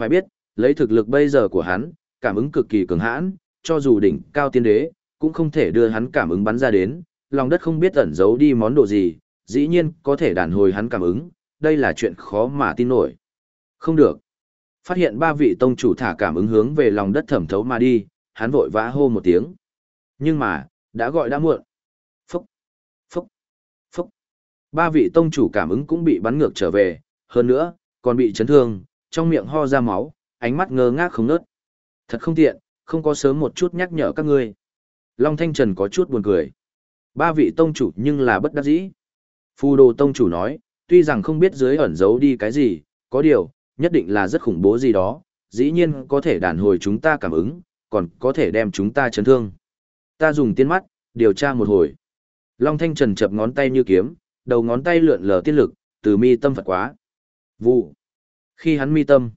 Phải biết, lấy thực lực bây giờ của hắn, cảm ứng cực kỳ cường hãn, cho dù đỉnh cao tiên đế, cũng không thể đưa hắn cảm ứng bắn ra đến, lòng đất không biết ẩn giấu đi món đồ gì, dĩ nhiên có thể đàn hồi hắn cảm ứng, đây là chuyện khó mà tin nổi. Không được. Phát hiện ba vị tông chủ thả cảm ứng hướng về lòng đất thẩm thấu mà đi, hắn vội vã hô một tiếng. Nhưng mà, đã gọi đã muộn. Phúc, phúc, phúc. Ba vị tông chủ cảm ứng cũng bị bắn ngược trở về, hơn nữa, còn bị chấn thương, trong miệng ho ra máu, ánh mắt ngơ ngác không nớt. Thật không tiện, không có sớm một chút nhắc nhở các ngươi. Long Thanh Trần có chút buồn cười. Ba vị tông chủ nhưng là bất đắc dĩ. Phù đồ tông chủ nói, tuy rằng không biết dưới ẩn giấu đi cái gì, có điều, nhất định là rất khủng bố gì đó, dĩ nhiên có thể đàn hồi chúng ta cảm ứng, còn có thể đem chúng ta chấn thương. Ta dùng tiên mắt, điều tra một hồi. Long Thanh Trần chập ngón tay như kiếm, đầu ngón tay lượn lờ tiên lực, từ mi tâm Phật quá. Vụ. Khi hắn mi tâm,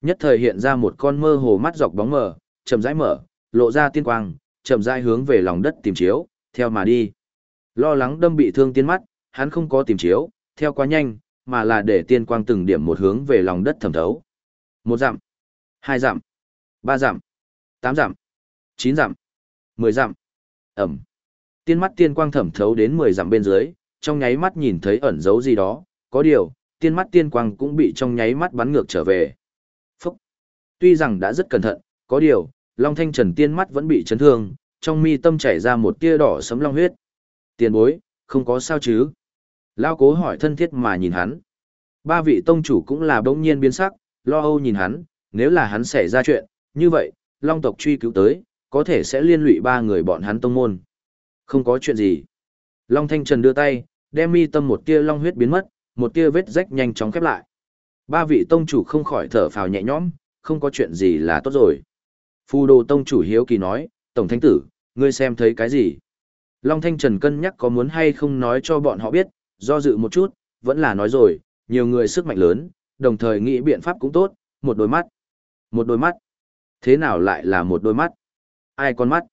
nhất thời hiện ra một con mơ hồ mắt dọc bóng mờ, chậm rãi mở, lộ ra tiên quang, chậm rãi hướng về lòng đất tìm chiếu, theo mà đi. Lo lắng đâm bị thương tiên mắt, hắn không có tìm chiếu, theo quá nhanh, mà là để tiên quang từng điểm một hướng về lòng đất thẩm thấu. Một dặm, hai dặm, ba dặm, tám dặm, chín dặm, mười dặm. Ẩm. Tiên mắt tiên quang thẩm thấu đến mười dặm bên dưới, trong nháy mắt nhìn thấy ẩn dấu gì đó, có điều, tiên mắt tiên quang cũng bị trong nháy mắt bắn ngược trở về. Phúc. Tuy rằng đã rất cẩn thận, có điều, Long Thanh Trần tiên mắt vẫn bị chấn thương, trong mi tâm chảy ra một tia đỏ sấm long huyết. Tiền bối, không có sao chứ? Lao cố hỏi thân thiết mà nhìn hắn. Ba vị tông chủ cũng là bỗng nhiên biến sắc, lo âu nhìn hắn, nếu là hắn xảy ra chuyện, như vậy, long tộc truy cứu tới, có thể sẽ liên lụy ba người bọn hắn tông môn. Không có chuyện gì. Long Thanh Trần đưa tay, đem mi tâm một tia long huyết biến mất, một tia vết rách nhanh chóng khép lại. Ba vị tông chủ không khỏi thở phào nhẹ nhõm, không có chuyện gì là tốt rồi. Phù đồ tông chủ hiếu kỳ nói, Tổng Thánh Tử, ngươi xem thấy cái gì? Long Thanh Trần cân nhắc có muốn hay không nói cho bọn họ biết, do dự một chút, vẫn là nói rồi, nhiều người sức mạnh lớn, đồng thời nghĩ biện pháp cũng tốt, một đôi mắt. Một đôi mắt. Thế nào lại là một đôi mắt? Ai con mắt?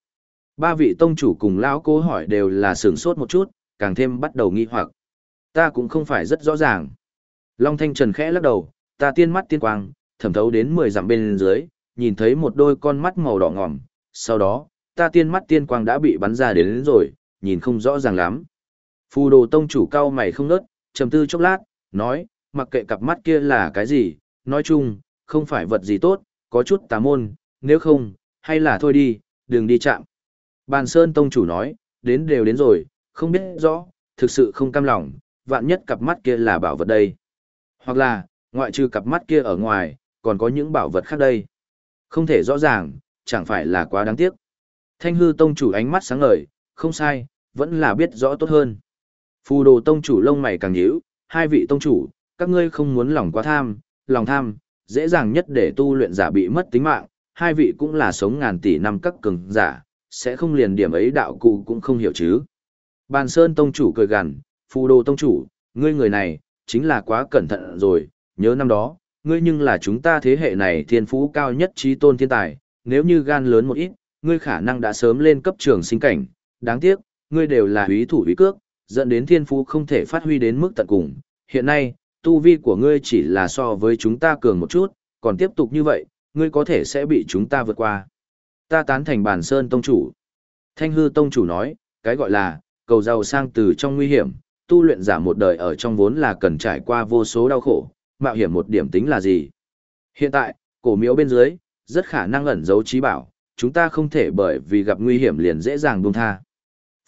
Ba vị tông chủ cùng lão cố hỏi đều là sửng sốt một chút, càng thêm bắt đầu nghi hoặc. Ta cũng không phải rất rõ ràng. Long Thanh Trần khẽ lắc đầu, ta tiên mắt tiên quang, thẩm thấu đến 10 dặm bên dưới, nhìn thấy một đôi con mắt màu đỏ ngòm, sau đó, ta tiên mắt tiên quang đã bị bắn ra đến, đến rồi, nhìn không rõ ràng lắm. Phù đồ tông chủ cao mày không nớt, trầm tư chốc lát, nói, mặc kệ cặp mắt kia là cái gì, nói chung, không phải vật gì tốt, có chút tà môn, nếu không, hay là thôi đi, đừng đi chạm. Bàn Sơn tông chủ nói, đến đều đến rồi, không biết rõ, thực sự không cam lòng, vạn nhất cặp mắt kia là bảo vật đây. Hoặc là, ngoại trừ cặp mắt kia ở ngoài, còn có những bảo vật khác đây. Không thể rõ ràng, chẳng phải là quá đáng tiếc. Thanh hư tông chủ ánh mắt sáng ngời, không sai, vẫn là biết rõ tốt hơn. Phù đồ tông chủ lông mày càng nhíu, hai vị tông chủ, các ngươi không muốn lòng quá tham, lòng tham, dễ dàng nhất để tu luyện giả bị mất tính mạng, hai vị cũng là sống ngàn tỷ năm các cường giả, sẽ không liền điểm ấy đạo cụ cũng không hiểu chứ. Bàn Sơn tông chủ cười gằn, phù đồ tông chủ, ngươi người này, chính là quá cẩn thận rồi, nhớ năm đó, ngươi nhưng là chúng ta thế hệ này thiên phú cao nhất trí tôn thiên tài, nếu như gan lớn một ít, ngươi khả năng đã sớm lên cấp trường sinh cảnh, đáng tiếc, ngươi đều là húy thủ húy cước, dẫn đến thiên phú không thể phát huy đến mức tận cùng. Hiện nay, tu vi của ngươi chỉ là so với chúng ta cường một chút, còn tiếp tục như vậy, ngươi có thể sẽ bị chúng ta vượt qua. Ta tán thành bản sơn tông chủ. Thanh hư tông chủ nói, cái gọi là, cầu giàu sang từ trong nguy hiểm, tu luyện giả một đời ở trong vốn là cần trải qua vô số đau khổ, mạo hiểm một điểm tính là gì. Hiện tại, cổ miếu bên dưới, rất khả năng ẩn giấu trí bảo, chúng ta không thể bởi vì gặp nguy hiểm liền dễ dàng buông tha.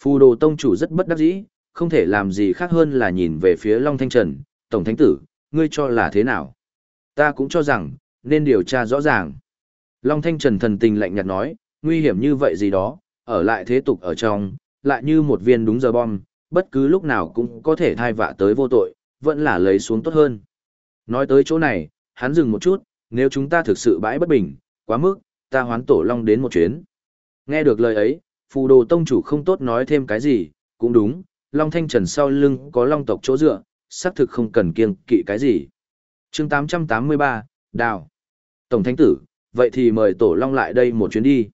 Phù đồ tông chủ rất bất đắc dĩ, không thể làm gì khác hơn là nhìn về phía Long Thanh Trần, Tổng Thánh Tử, ngươi cho là thế nào? Ta cũng cho rằng, nên điều tra rõ ràng. Long Thanh Trần thần tình lạnh nhạt nói, nguy hiểm như vậy gì đó, ở lại thế tục ở trong, lại như một viên đúng giờ bom, bất cứ lúc nào cũng có thể thai vạ tới vô tội, vẫn là lấy xuống tốt hơn. Nói tới chỗ này, hắn dừng một chút, nếu chúng ta thực sự bãi bất bình, quá mức, ta hoán tổ long đến một chuyến. Nghe được lời ấy, phù đồ tông chủ không tốt nói thêm cái gì, cũng đúng, long thanh trần sau lưng có long tộc chỗ dựa, xác thực không cần kiêng kỵ cái gì. chương 883, Đào. Tổng thánh tử, vậy thì mời tổ long lại đây một chuyến đi.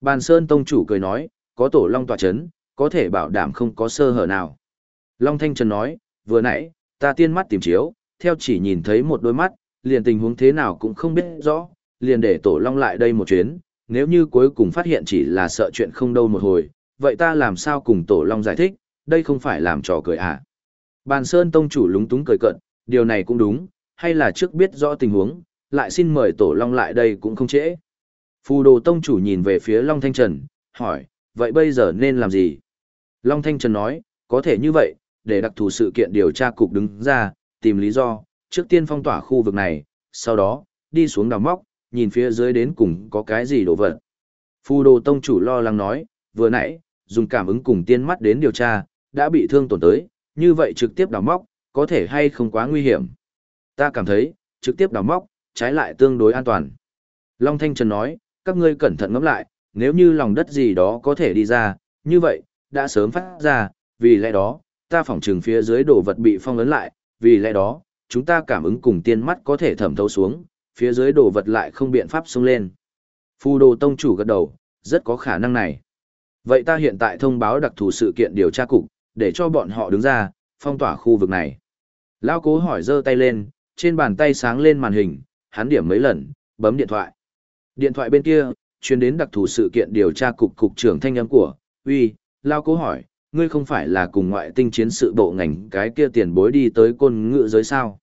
Bàn Sơn tông chủ cười nói, có tổ long tòa chấn, có thể bảo đảm không có sơ hở nào. Long Thanh Trần nói, vừa nãy, ta tiên mắt tìm chiếu, theo chỉ nhìn thấy một đôi mắt, liền tình huống thế nào cũng không biết rõ, liền để tổ long lại đây một chuyến, nếu như cuối cùng phát hiện chỉ là sợ chuyện không đâu một hồi, vậy ta làm sao cùng tổ long giải thích, đây không phải làm trò cười à. Bàn Sơn Tông chủ lúng túng cười cận, điều này cũng đúng, hay là trước biết rõ tình huống, lại xin mời tổ long lại đây cũng không trễ. Phù đồ tông chủ nhìn về phía Long Thanh Trần, hỏi, vậy bây giờ nên làm gì? Long Thanh Trần nói, có thể như vậy, để đặc thù sự kiện điều tra cục đứng ra, tìm lý do, trước tiên phong tỏa khu vực này, sau đó, đi xuống đào móc, nhìn phía dưới đến cùng có cái gì đổ vật. Phu đồ tông chủ lo lắng nói, vừa nãy, dùng cảm ứng cùng tiên mắt đến điều tra, đã bị thương tổn tới, như vậy trực tiếp đào móc, có thể hay không quá nguy hiểm. Ta cảm thấy, trực tiếp đào móc, trái lại tương đối an toàn. Long Thanh Trần nói, các ngươi cẩn thận ngẫm lại, nếu như lòng đất gì đó có thể đi ra, như vậy, đã sớm phát ra, vì lẽ đó, ta phỏng trừng phía dưới đồ vật bị phong ấn lại, vì lẽ đó, chúng ta cảm ứng cùng tiên mắt có thể thẩm thấu xuống, phía dưới đồ vật lại không biện pháp xông lên. Phù đồ tông chủ gật đầu, rất có khả năng này. Vậy ta hiện tại thông báo đặc thù sự kiện điều tra cục, để cho bọn họ đứng ra, phong tỏa khu vực này. Lao cố hỏi giơ tay lên, trên bàn tay sáng lên màn hình, hắn điểm mấy lần, bấm điện thoại. Điện thoại bên kia, truyền đến đặc thù sự kiện điều tra cục cục trưởng thanh âm của, uy, Lao cố hỏi, ngươi không phải là cùng ngoại tinh chiến sự bộ ngành cái kia tiền bối đi tới côn ngữ giới sao?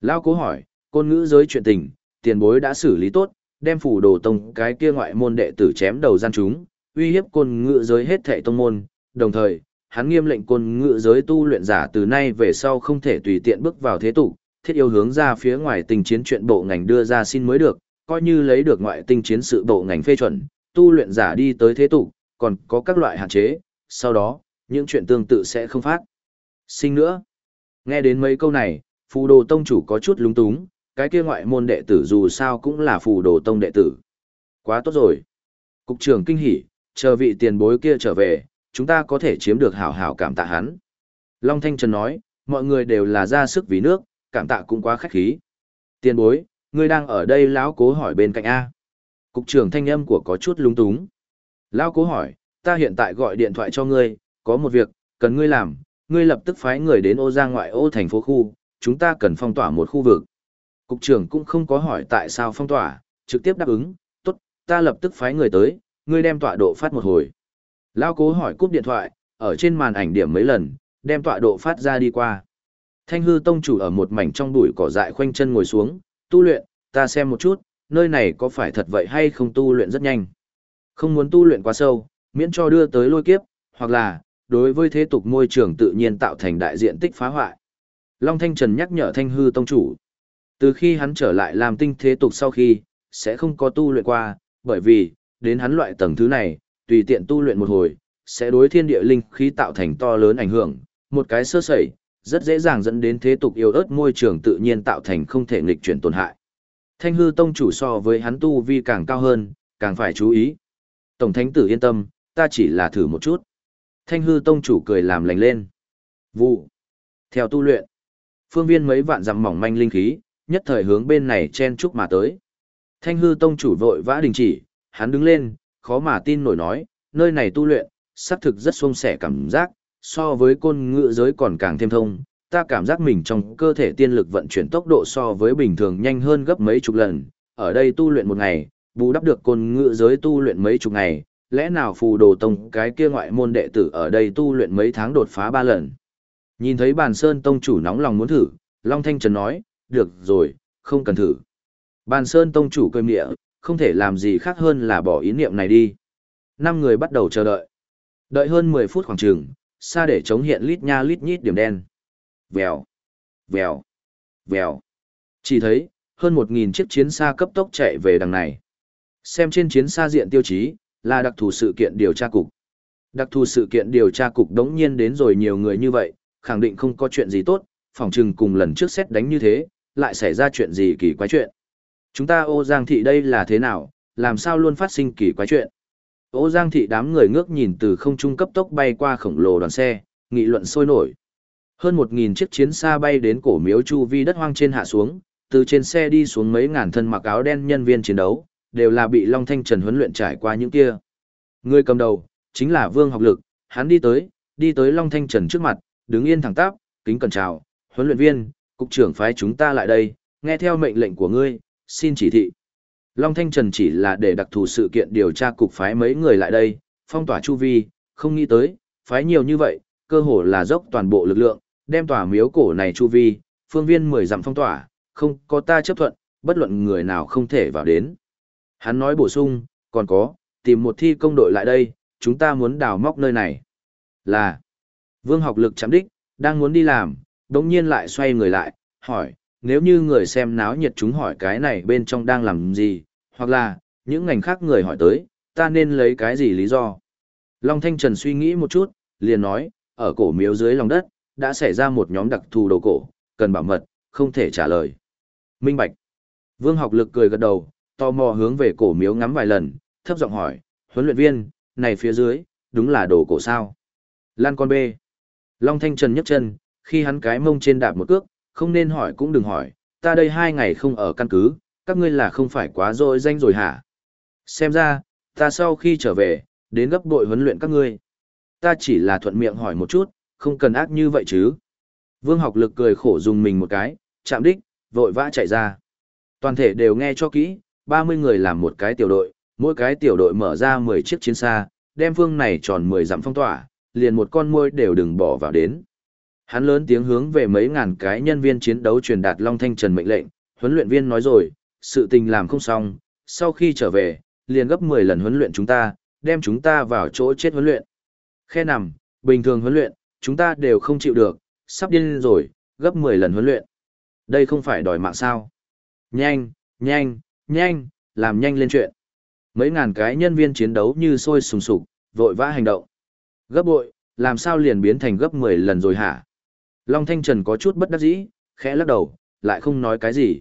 Lao cố hỏi, côn ngữ giới chuyện tình, tiền bối đã xử lý tốt, đem phủ đồ tông cái kia ngoại môn đệ tử chém đầu gian chúng, uy hiếp côn ngữ giới hết thệ tông môn, đồng thời, hắn nghiêm lệnh côn ngữ giới tu luyện giả từ nay về sau không thể tùy tiện bước vào thế tục, thiết yêu hướng ra phía ngoài tình chiến chuyện bộ ngành đưa ra xin mới được, coi như lấy được ngoại tinh chiến sự bộ ngành phê chuẩn, tu luyện giả đi tới thế tục, còn có các loại hạn chế, sau đó, những chuyện tương tự sẽ không phát. Sinh nữa. Nghe đến mấy câu này, phù đồ tông chủ có chút lúng túng, cái kia ngoại môn đệ tử dù sao cũng là phù đồ tông đệ tử. Quá tốt rồi. Cục trưởng kinh hỉ, chờ vị tiền bối kia trở về, chúng ta có thể chiếm được hảo hảo cảm tạ hắn. Long Thanh Trần nói, mọi người đều là ra sức vì nước, cảm tạ cũng quá khách khí. Tiền bối, ngươi đang ở đây lão cố hỏi bên cạnh A. Cục trưởng thanh âm của có chút lung túng. Lão cố hỏi, ta hiện tại gọi điện thoại cho ngươi, có một việc, cần ngươi làm, ngươi lập tức phái người đến ô giang ngoại ô thành phố khu, chúng ta cần phong tỏa một khu vực. Cục trưởng cũng không có hỏi tại sao phong tỏa, trực tiếp đáp ứng, tốt, ta lập tức phái người tới, ngươi đem tọa độ phát một hồi. Lao cố hỏi cúp điện thoại, ở trên màn ảnh điểm mấy lần, đem tọa độ phát ra đi qua. Thanh hư tông chủ ở một mảnh trong bụi cỏ dại khoanh chân ngồi xuống, tu luyện, ta xem một chút, nơi này có phải thật vậy hay không tu luyện rất nhanh. Không muốn tu luyện quá sâu, miễn cho đưa tới lôi kiếp, hoặc là, đối với thế tục môi trường tự nhiên tạo thành đại diện tích phá hoại. Long Thanh Trần nhắc nhở Thanh hư tông chủ. Từ khi hắn trở lại làm tinh thế tục sau khi, sẽ không có tu luyện qua, bởi vì, đến hắn loại tầng thứ này, tùy tiện tu luyện một hồi, sẽ đối thiên địa linh khí tạo thành to lớn ảnh hưởng, một cái sơ sẩy, rất dễ dàng dẫn đến thế tục yếu ớt môi trường tự nhiên tạo thành không thể nghịch chuyển tổn hại. Thanh hư tông chủ so với hắn tu vi càng cao hơn, càng phải chú ý. Tổng thánh tử yên tâm, ta chỉ là thử một chút. Thanh hư tông chủ cười làm lành lên. Vụ. Theo tu luyện, phương viên mấy vạn dặm mỏng manh linh khí, nhất thời hướng bên này chen chúc mà tới. Thanh hư tông chủ vội vã đình chỉ, hắn đứng lên, khó mà tin nổi nói, nơi này tu luyện, xác thực rất xuông sẻ cảm giác, so với côn ngựa giới còn càng thêm thông, ta cảm giác mình trong cơ thể tiên lực vận chuyển tốc độ so với bình thường nhanh hơn gấp mấy chục lần, ở đây tu luyện một ngày, bù đắp được côn ngựa giới tu luyện mấy chục ngày, lẽ nào phù đồ tông cái kia ngoại môn đệ tử ở đây tu luyện mấy tháng đột phá ba lần. Nhìn thấy bàn sơn tông chủ nóng lòng muốn thử, Long Thanh Trần nói, được rồi, không cần thử. Bàn sơn tông chủ cơm địa, không thể làm gì khác hơn là bỏ ý niệm này đi. Năm người bắt đầu chờ đợi. Đợi hơn 10 phút khoảng trường, xa để chống hiện lít nha lít nhít điểm đen. Vèo, vèo, vèo. Chỉ thấy, hơn 1.000 chiếc chiến xa cấp tốc chạy về đằng này. Xem trên chiến xa diện tiêu chí, là đặc thù sự kiện điều tra cục. Đặc thù sự kiện điều tra cục đống nhiên đến rồi nhiều người như vậy, khẳng định không có chuyện gì tốt, phòng trừng cùng lần trước xét đánh như thế, lại xảy ra chuyện gì kỳ quái chuyện. Chúng ta ô giang thị đây là thế nào, làm sao luôn phát sinh kỳ quái chuyện. Ô giang thị đám người ngước nhìn từ không trung cấp tốc bay qua khổng lồ đoàn xe, nghị luận sôi nổi. Hơn một nghìn chiếc chiến xa bay đến cổ miếu chu vi đất hoang trên hạ xuống, từ trên xe đi xuống mấy ngàn thân mặc áo đen nhân viên chiến đấu, đều là bị Long Thanh Trần huấn luyện trải qua những kia. Người cầm đầu, chính là Vương Học Lực, hắn đi tới, đi tới Long Thanh Trần trước mặt, đứng yên thẳng tắp, kính cẩn chào, huấn luyện viên, cục trưởng phái chúng ta lại đây, Nghe theo mệnh lệnh của ngươi, xin chỉ thị. Long Thanh Trần chỉ là để đặc thù sự kiện điều tra cục phái mấy người lại đây, phong tỏa chu vi, không nghĩ tới, phái nhiều như vậy, cơ hồ là dốc toàn bộ lực lượng, đem tỏa miếu cổ này chu vi, phương viên mười dặm phong tỏa, không có ta chấp thuận, bất luận người nào không thể vào đến. Hắn nói bổ sung, còn có, tìm một thi công đội lại đây, chúng ta muốn đào móc nơi này. Là, vương học lực chạm đích, đang muốn đi làm, đống nhiên lại xoay người lại, hỏi, nếu như người xem náo nhiệt chúng hỏi cái này bên trong đang làm gì, hoặc là, những ngành khác người hỏi tới, ta nên lấy cái gì lý do. Long Thanh Trần suy nghĩ một chút, liền nói, ở cổ miếu dưới lòng đất, đã xảy ra một nhóm đặc thù đồ cổ, cần bảo mật, không thể trả lời. Minh Bạch. Vương học lực cười gật đầu, tò mò hướng về cổ miếu ngắm vài lần, thấp giọng hỏi, huấn luyện viên, này phía dưới, đúng là đồ cổ sao? Lan con bê. Long Thanh Trần nhấc chân, khi hắn cái mông trên đạp một cước, không nên hỏi cũng đừng hỏi, ta đây hai ngày không ở căn cứ, các ngươi là không phải quá rồi danh rồi hả? Xem ra, ta sau khi trở về, đến gấp đội huấn luyện các ngươi. Ta chỉ là thuận miệng hỏi một chút, không cần ác như vậy chứ. Vương học lực cười khổ dùng mình một cái, chạm đích, vội vã chạy ra. Toàn thể đều nghe cho kỹ, 30 người làm một cái tiểu đội, mỗi cái tiểu đội mở ra 10 chiếc chiến xa, đem phương này tròn 10 dặm phong tỏa, liền một con muôi đều đừng bỏ vào đến. Hắn lớn tiếng hướng về mấy ngàn cái nhân viên chiến đấu truyền đạt Long Thanh Trần mệnh lệnh, huấn luyện viên nói rồi, sự tình làm không xong, sau khi trở về, liền gấp 10 lần huấn luyện chúng ta, đem chúng ta vào chỗ chết huấn luyện. Khe nằm, bình thường huấn luyện, chúng ta đều không chịu được, sắp điên rồi, gấp 10 lần huấn luyện. Đây không phải đòi mạng sao. Nhanh, nhanh, nhanh, làm nhanh lên chuyện. Mấy ngàn cái nhân viên chiến đấu như sôi sùng sục, vội vã hành động. Gấp bội, làm sao liền biến thành gấp 10 lần rồi hả? Long Thanh Trần có chút bất đắc dĩ, khẽ lắc đầu, lại không nói cái gì.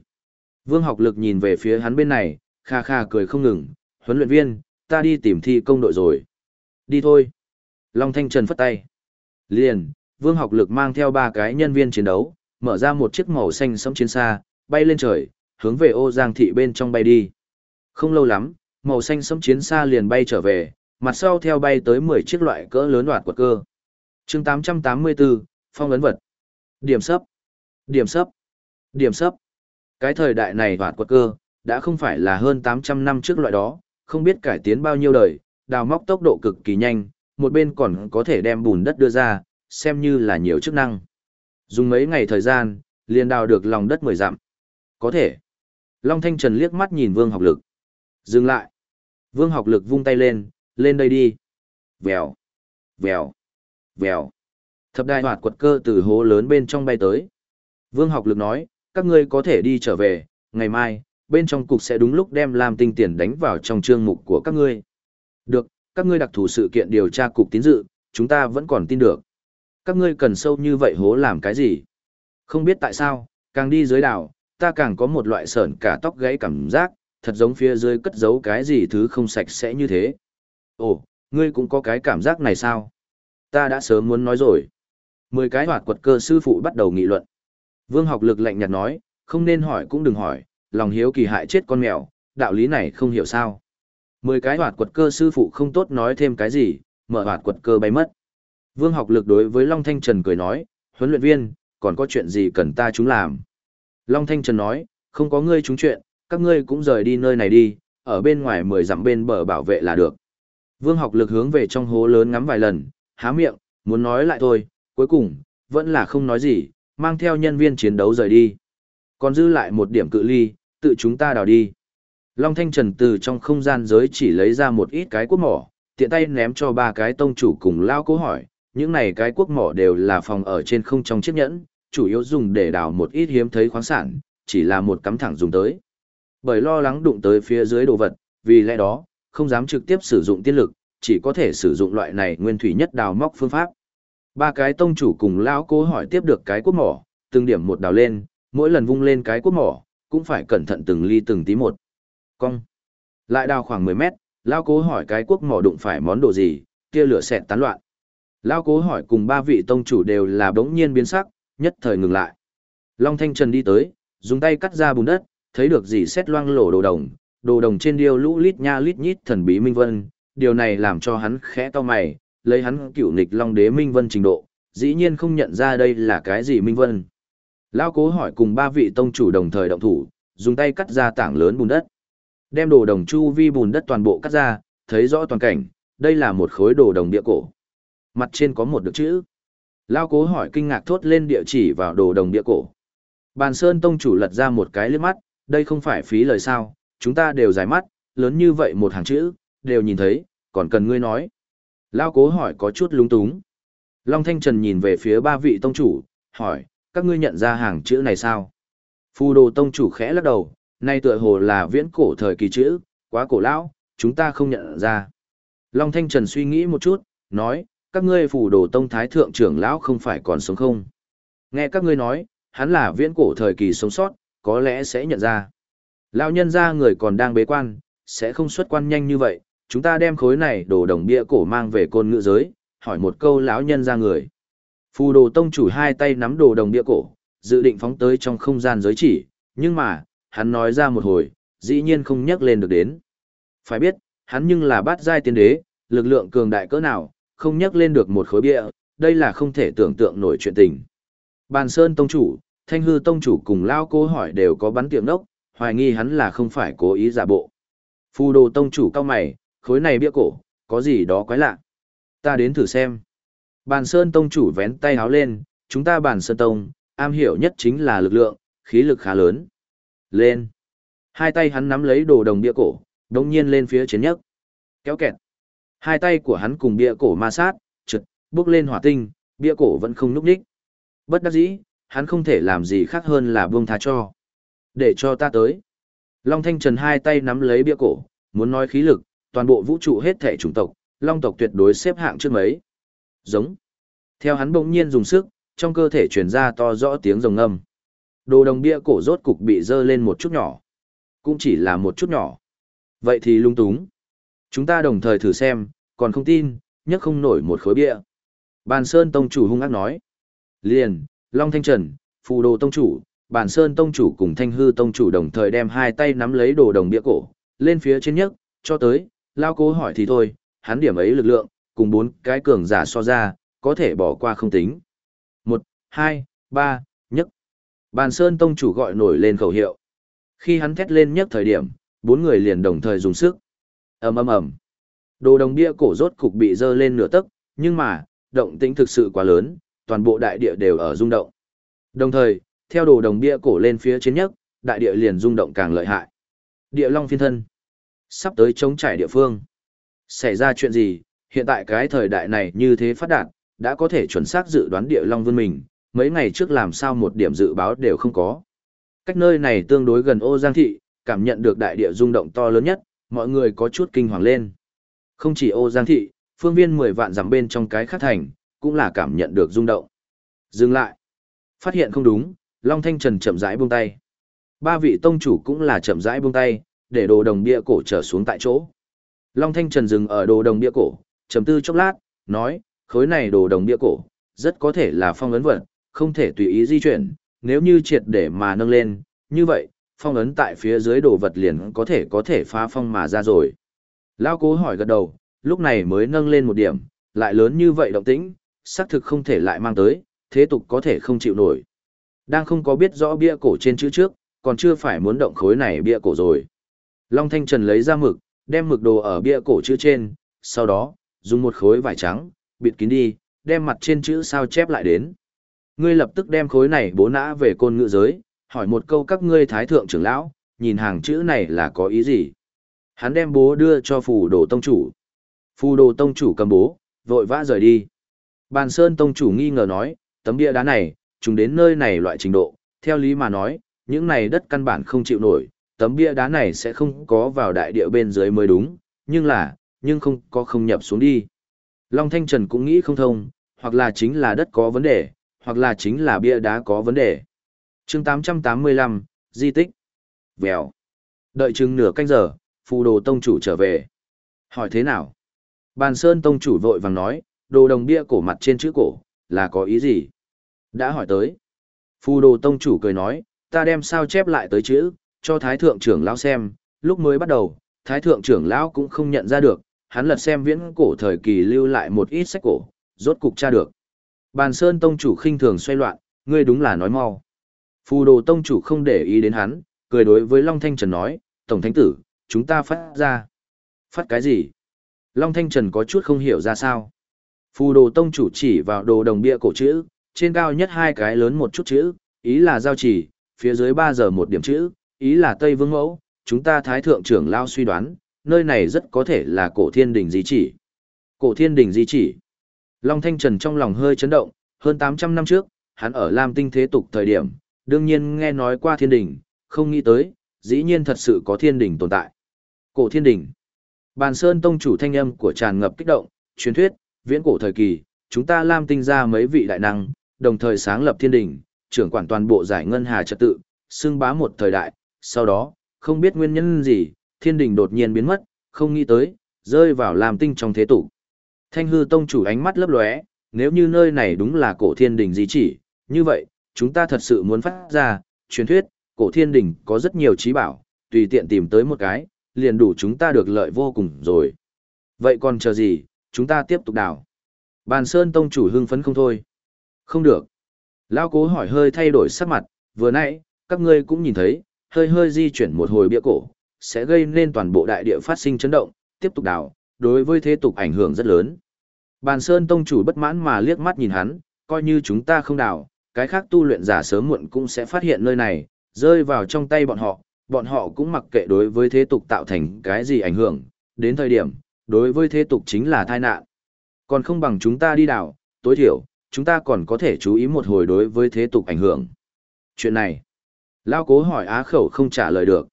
Vương học lực nhìn về phía hắn bên này, kha kha cười không ngừng, huấn luyện viên, ta đi tìm thi công đội rồi. Đi thôi. Long Thanh Trần phất tay. Liền, vương học lực mang theo ba cái nhân viên chiến đấu, mở ra một chiếc màu xanh sẫm chiến xa, bay lên trời, hướng về ô giang thị bên trong bay đi. Không lâu lắm, màu xanh sẫm chiến xa liền bay trở về, mặt sau theo bay tới 10 chiếc loại cỡ lớn đoạt quật cơ. chương 884, phong ấn vật. Điểm sấp. Điểm sấp. Điểm sấp. Cái thời đại này đoạt quật cơ, đã không phải là hơn 800 năm trước loại đó, không biết cải tiến bao nhiêu đời, đào móc tốc độ cực kỳ nhanh, một bên còn có thể đem bùn đất đưa ra, xem như là nhiều chức năng. Dùng mấy ngày thời gian, liền đào được lòng đất mười dặm. Có thể. Long Thanh Trần liếc mắt nhìn Vương học lực. Dừng lại. Vương học lực vung tay lên, lên đây đi. Vèo. Vèo. Vèo. Thập đai hoạt quật cơ từ hố lớn bên trong bay tới. Vương học lực nói, các ngươi có thể đi trở về, ngày mai, bên trong cục sẽ đúng lúc đem làm tinh tiền đánh vào trong chương mục của các ngươi. Được, các ngươi đặc thù sự kiện điều tra cục tín dự, chúng ta vẫn còn tin được. Các ngươi cần sâu như vậy hố làm cái gì? Không biết tại sao, càng đi dưới đảo, ta càng có một loại sởn cả tóc gãy cảm giác, thật giống phía dưới cất giấu cái gì thứ không sạch sẽ như thế. Ồ, ngươi cũng có cái cảm giác này sao? Ta đã sớm muốn nói rồi. Mười cái hoạt quật cơ sư phụ bắt đầu nghị luận. Vương học lực lạnh nhạt nói, không nên hỏi cũng đừng hỏi, lòng hiếu kỳ hại chết con mèo, đạo lý này không hiểu sao. Mười cái hoạt quật cơ sư phụ không tốt nói thêm cái gì, mở hoạt quật cơ bay mất. Vương học lực đối với Long Thanh Trần cười nói, huấn luyện viên, còn có chuyện gì cần ta chúng làm. Long Thanh Trần nói, không có ngươi chúng chuyện, các ngươi cũng rời đi nơi này đi, ở bên ngoài mười dặm bên bờ bảo vệ là được. Vương học lực hướng về trong hố lớn ngắm vài lần, há miệng, muốn nói lại thôi, cuối cùng, vẫn là không nói gì, mang theo nhân viên chiến đấu rời đi. Còn dư lại một điểm cự ly, tự chúng ta đào đi. Long Thanh Trần từ trong không gian giới chỉ lấy ra một ít cái quốc mỏ, tiện tay ném cho ba cái tông chủ cùng lao cố hỏi, những này cái quốc mỏ đều là phòng ở trên không trong chiếc nhẫn, chủ yếu dùng để đào một ít hiếm thấy khoáng sản, chỉ là một cắm thẳng dùng tới. Bởi lo lắng đụng tới phía dưới đồ vật, vì lẽ đó, không dám trực tiếp sử dụng tiên lực, chỉ có thể sử dụng loại này nguyên thủy nhất đào móc phương pháp. Ba cái tông chủ cùng lão cố hỏi tiếp được cái quốc mỏ, từng điểm một đào lên, mỗi lần vung lên cái quốc mỏ, cũng phải cẩn thận từng ly từng tí một. Cong. Lại đào khoảng 10 mét, lão cố hỏi cái quốc mỏ đụng phải món đồ gì, kia lửa xẹt tán loạn. Lão cố hỏi cùng ba vị tông chủ đều là bỗng nhiên biến sắc, nhất thời ngừng lại. Long Thanh Trần đi tới, dùng tay cắt ra bùn đất, thấy được gì xét loang lổ đồ đồng, đồ đồng trên điêu lũ lít nha lít nhít thần bí minh vân, điều này làm cho hắn khẽ to mày, lấy hắn cựu nghịch long đế minh vân trình độ, dĩ nhiên không nhận ra đây là cái gì minh vân. Lao cố hỏi cùng ba vị tông chủ đồng thời động thủ, dùng tay cắt ra tảng lớn bùn đất. Đem đồ đồng chu vi bùn đất toàn bộ cắt ra, thấy rõ toàn cảnh, đây là một khối đồ đồng địa cổ. Mặt trên có một được chữ. Lao cố hỏi kinh ngạc thốt lên địa chỉ vào đồ đồng địa cổ. Bàn Sơn Tông chủ lật ra một cái liếc mắt, đây không phải phí lời sao, chúng ta đều giải mắt, lớn như vậy một hàng chữ, đều nhìn thấy, còn cần ngươi nói. Lao cố hỏi có chút lúng túng. Long Thanh Trần nhìn về phía ba vị tông chủ, hỏi, các ngươi nhận ra hàng chữ này sao? Phù đồ tông chủ khẽ lắc đầu, nay tựa hồ là viễn cổ thời kỳ chữ, quá cổ lão, chúng ta không nhận ra. Long Thanh Trần suy nghĩ một chút, nói, các ngươi phủ đồ tông thái thượng trưởng lão không phải còn sống không? Nghe các ngươi nói, hắn là viễn cổ thời kỳ sống sót, có lẽ sẽ nhận ra. Lão nhân ra người còn đang bế quan, sẽ không xuất quan nhanh như vậy, chúng ta đem khối này đồ đồng bia cổ mang về côn ngữ giới, hỏi một câu lão nhân ra người. Phù đồ tông chủ hai tay nắm đồ đồng bia cổ, dự định phóng tới trong không gian giới chỉ, nhưng mà, hắn nói ra một hồi, dĩ nhiên không nhắc lên được đến. Phải biết, hắn nhưng là bát giai tiên đế, lực lượng cường đại cỡ nào, không nhắc lên được một khối bia, đây là không thể tưởng tượng nổi chuyện tình. Bàn Sơn Tông Chủ, Thanh Hư Tông Chủ cùng Lao Cô hỏi đều có bắn tiệm đốc, hoài nghi hắn là không phải cố ý giả bộ. Phù đồ Tông Chủ cao mày, khối này bia cổ, có gì đó quái lạ. Ta đến thử xem. Bàn Sơn Tông Chủ vén tay háo lên, chúng ta bàn Sơn Tông, am hiểu nhất chính là lực lượng, khí lực khá lớn. Lên. Hai tay hắn nắm lấy đồ đồng bia cổ, đồng nhiên lên phía trên nhất. Kéo kẹt. Hai tay của hắn cùng bia cổ ma sát, trượt, bước lên hỏa tinh, bia cổ vẫn không núp đích. Bất đắc dĩ, hắn không thể làm gì khác hơn là buông tha cho. Để cho ta tới. Long Thanh Trần hai tay nắm lấy bia cổ, muốn nói khí lực, toàn bộ vũ trụ hết thể chủng tộc, Long tộc tuyệt đối xếp hạng trước mấy. Giống. Theo hắn bỗng nhiên dùng sức, trong cơ thể truyền ra to rõ tiếng rồng ngâm. Đồ đồng bia cổ rốt cục bị dơ lên một chút nhỏ. Cũng chỉ là một chút nhỏ. Vậy thì lung túng. Chúng ta đồng thời thử xem, còn không tin, nhất không nổi một khối bia. Bàn Sơn Tông chủ hung ác nói. Liền, Long Thanh Trần, Phù Đồ Tông chủ, Bàn Sơn Tông chủ cùng Thanh Hư Tông chủ đồng thời đem hai tay nắm lấy đồ đồng bia cổ, lên phía trên nhất, cho tới, lao cố hỏi thì thôi, hắn điểm ấy lực lượng, cùng bốn cái cường giả so ra, có thể bỏ qua không tính. Một, hai, ba, nhất. Bàn Sơn Tông chủ gọi nổi lên khẩu hiệu. Khi hắn thét lên nhất thời điểm, bốn người liền đồng thời dùng sức ầm ầm ầm. Đồ đồng bia cổ rốt cục bị dơ lên nửa tấc, nhưng mà, động tĩnh thực sự quá lớn, toàn bộ đại địa đều ở rung động. Đồng thời, theo đồ đồng bia cổ lên phía trên nhất, đại địa liền rung động càng lợi hại. Địa Long phiên thân. Sắp tới chống trải địa phương. Xảy ra chuyện gì, hiện tại cái thời đại này như thế phát đạt, đã có thể chuẩn xác dự đoán địa Long vươn mình, mấy ngày trước làm sao một điểm dự báo đều không có. Cách nơi này tương đối gần ô Giang Thị, cảm nhận được đại địa rung động to lớn nhất, mọi người có chút kinh hoàng lên. Không chỉ ô Giang Thị, phương viên 10 vạn dặm bên trong cái khắc thành, cũng là cảm nhận được rung động. Dừng lại. Phát hiện không đúng, Long Thanh Trần chậm rãi buông tay. Ba vị tông chủ cũng là chậm rãi buông tay, để đồ đồng bia cổ trở xuống tại chỗ. Long Thanh Trần dừng ở đồ đồng bia cổ, trầm tư chốc lát, nói, khối này đồ đồng bia cổ, rất có thể là phong ấn vật, không thể tùy ý di chuyển, nếu như triệt để mà nâng lên, như vậy, phong ấn tại phía dưới đồ vật liền có thể có thể phá phong mà ra rồi. Lao cố hỏi gật đầu, lúc này mới nâng lên một điểm, lại lớn như vậy động tĩnh, xác thực không thể lại mang tới, thế tục có thể không chịu nổi. Đang không có biết rõ bia cổ trên chữ trước, còn chưa phải muốn động khối này bia cổ rồi. Long Thanh Trần lấy ra mực, đem mực đồ ở bia cổ chữ trên, sau đó, dùng một khối vải trắng, bịt kín đi, đem mặt trên chữ sao chép lại đến. Ngươi lập tức đem khối này bố nã về côn ngựa giới, hỏi một câu các ngươi thái thượng trưởng lão, nhìn hàng chữ này là có ý gì. Hắn đem bố đưa cho phù đồ tông chủ. Phù đồ tông chủ cầm bố, vội vã rời đi. Bàn Sơn Tông chủ nghi ngờ nói, tấm bia đá này, chúng đến nơi này loại trình độ, theo lý mà nói, những này đất căn bản không chịu nổi, tấm bia đá này sẽ không có vào đại địa bên dưới mới đúng, nhưng là, nhưng không có không nhập xuống đi. Long Thanh Trần cũng nghĩ không thông, hoặc là chính là đất có vấn đề, hoặc là chính là bia đá có vấn đề chương 885, Di tích. Vèo. Đợi chừng nửa canh giờ, phù đồ tông chủ trở về. Hỏi thế nào? Bàn Sơn tông chủ vội vàng nói, đồ đồng bia cổ mặt trên chữ cổ, là có ý gì? Đã hỏi tới. Phù đồ tông chủ cười nói, ta đem sao chép lại tới chữ, cho thái thượng trưởng lão xem, lúc mới bắt đầu, thái thượng trưởng lão cũng không nhận ra được, hắn lật xem viễn cổ thời kỳ lưu lại một ít sách cổ, rốt cục tra được. Bàn Sơn tông chủ khinh thường xoay loạn, ngươi đúng là nói mau. Phù đồ tông chủ không để ý đến hắn, cười đối với Long Thanh Trần nói, Tổng Thánh Tử, chúng ta phát ra. Phát cái gì? Long Thanh Trần có chút không hiểu ra sao. Phù đồ tông chủ chỉ vào đồ đồng bia cổ chữ, trên cao nhất hai cái lớn một chút chữ, ý là giao chỉ, phía dưới ba giờ một điểm chữ, ý là Tây Vương Mẫu, chúng ta Thái Thượng trưởng Lao suy đoán, nơi này rất có thể là cổ thiên đình di chỉ. Cổ thiên đình di chỉ. Long Thanh Trần trong lòng hơi chấn động, hơn 800 năm trước, hắn ở Lam Tinh thế tục thời điểm, đương nhiên nghe nói qua thiên đình không nghĩ tới, dĩ nhiên thật sự có thiên đình tồn tại. Cổ thiên đình Bàn Sơn Tông chủ thanh âm của tràn ngập kích động, truyền thuyết, viễn cổ thời kỳ, chúng ta Lam Tinh ra mấy vị đại năng, đồng thời sáng lập thiên đình trưởng quản toàn bộ giải ngân hà trật tự, xưng bá một thời đại, sau đó, không biết nguyên nhân gì, thiên đình đột nhiên biến mất, không nghĩ tới, rơi vào Lam Tinh trong thế tục. Thanh hư tông chủ ánh mắt lấp lóe, nếu như nơi này đúng là cổ thiên đình di chỉ, như vậy, chúng ta thật sự muốn phát ra, truyền thuyết, cổ thiên đình có rất nhiều trí bảo, tùy tiện tìm tới một cái, liền đủ chúng ta được lợi vô cùng rồi. Vậy còn chờ gì, chúng ta tiếp tục đào. Bàn Sơn Tông chủ hưng phấn không thôi. Không được. Lao cố hỏi hơi thay đổi sắc mặt, vừa nãy, các ngươi cũng nhìn thấy, hơi hơi di chuyển một hồi bia cổ, sẽ gây nên toàn bộ đại địa phát sinh chấn động, tiếp tục đào, đối với thế tục ảnh hưởng rất lớn. Bàn Sơn Tông chủ bất mãn mà liếc mắt nhìn hắn, coi như chúng ta không đào, cái khác tu luyện giả sớm muộn cũng sẽ phát hiện nơi này, rơi vào trong tay bọn họ, bọn họ cũng mặc kệ đối với thế tục tạo thành cái gì ảnh hưởng, đến thời điểm, đối với thế tục chính là tai nạn. Còn không bằng chúng ta đi đảo, tối thiểu, chúng ta còn có thể chú ý một hồi đối với thế tục ảnh hưởng. Chuyện này, Lao cố hỏi á khẩu không trả lời được.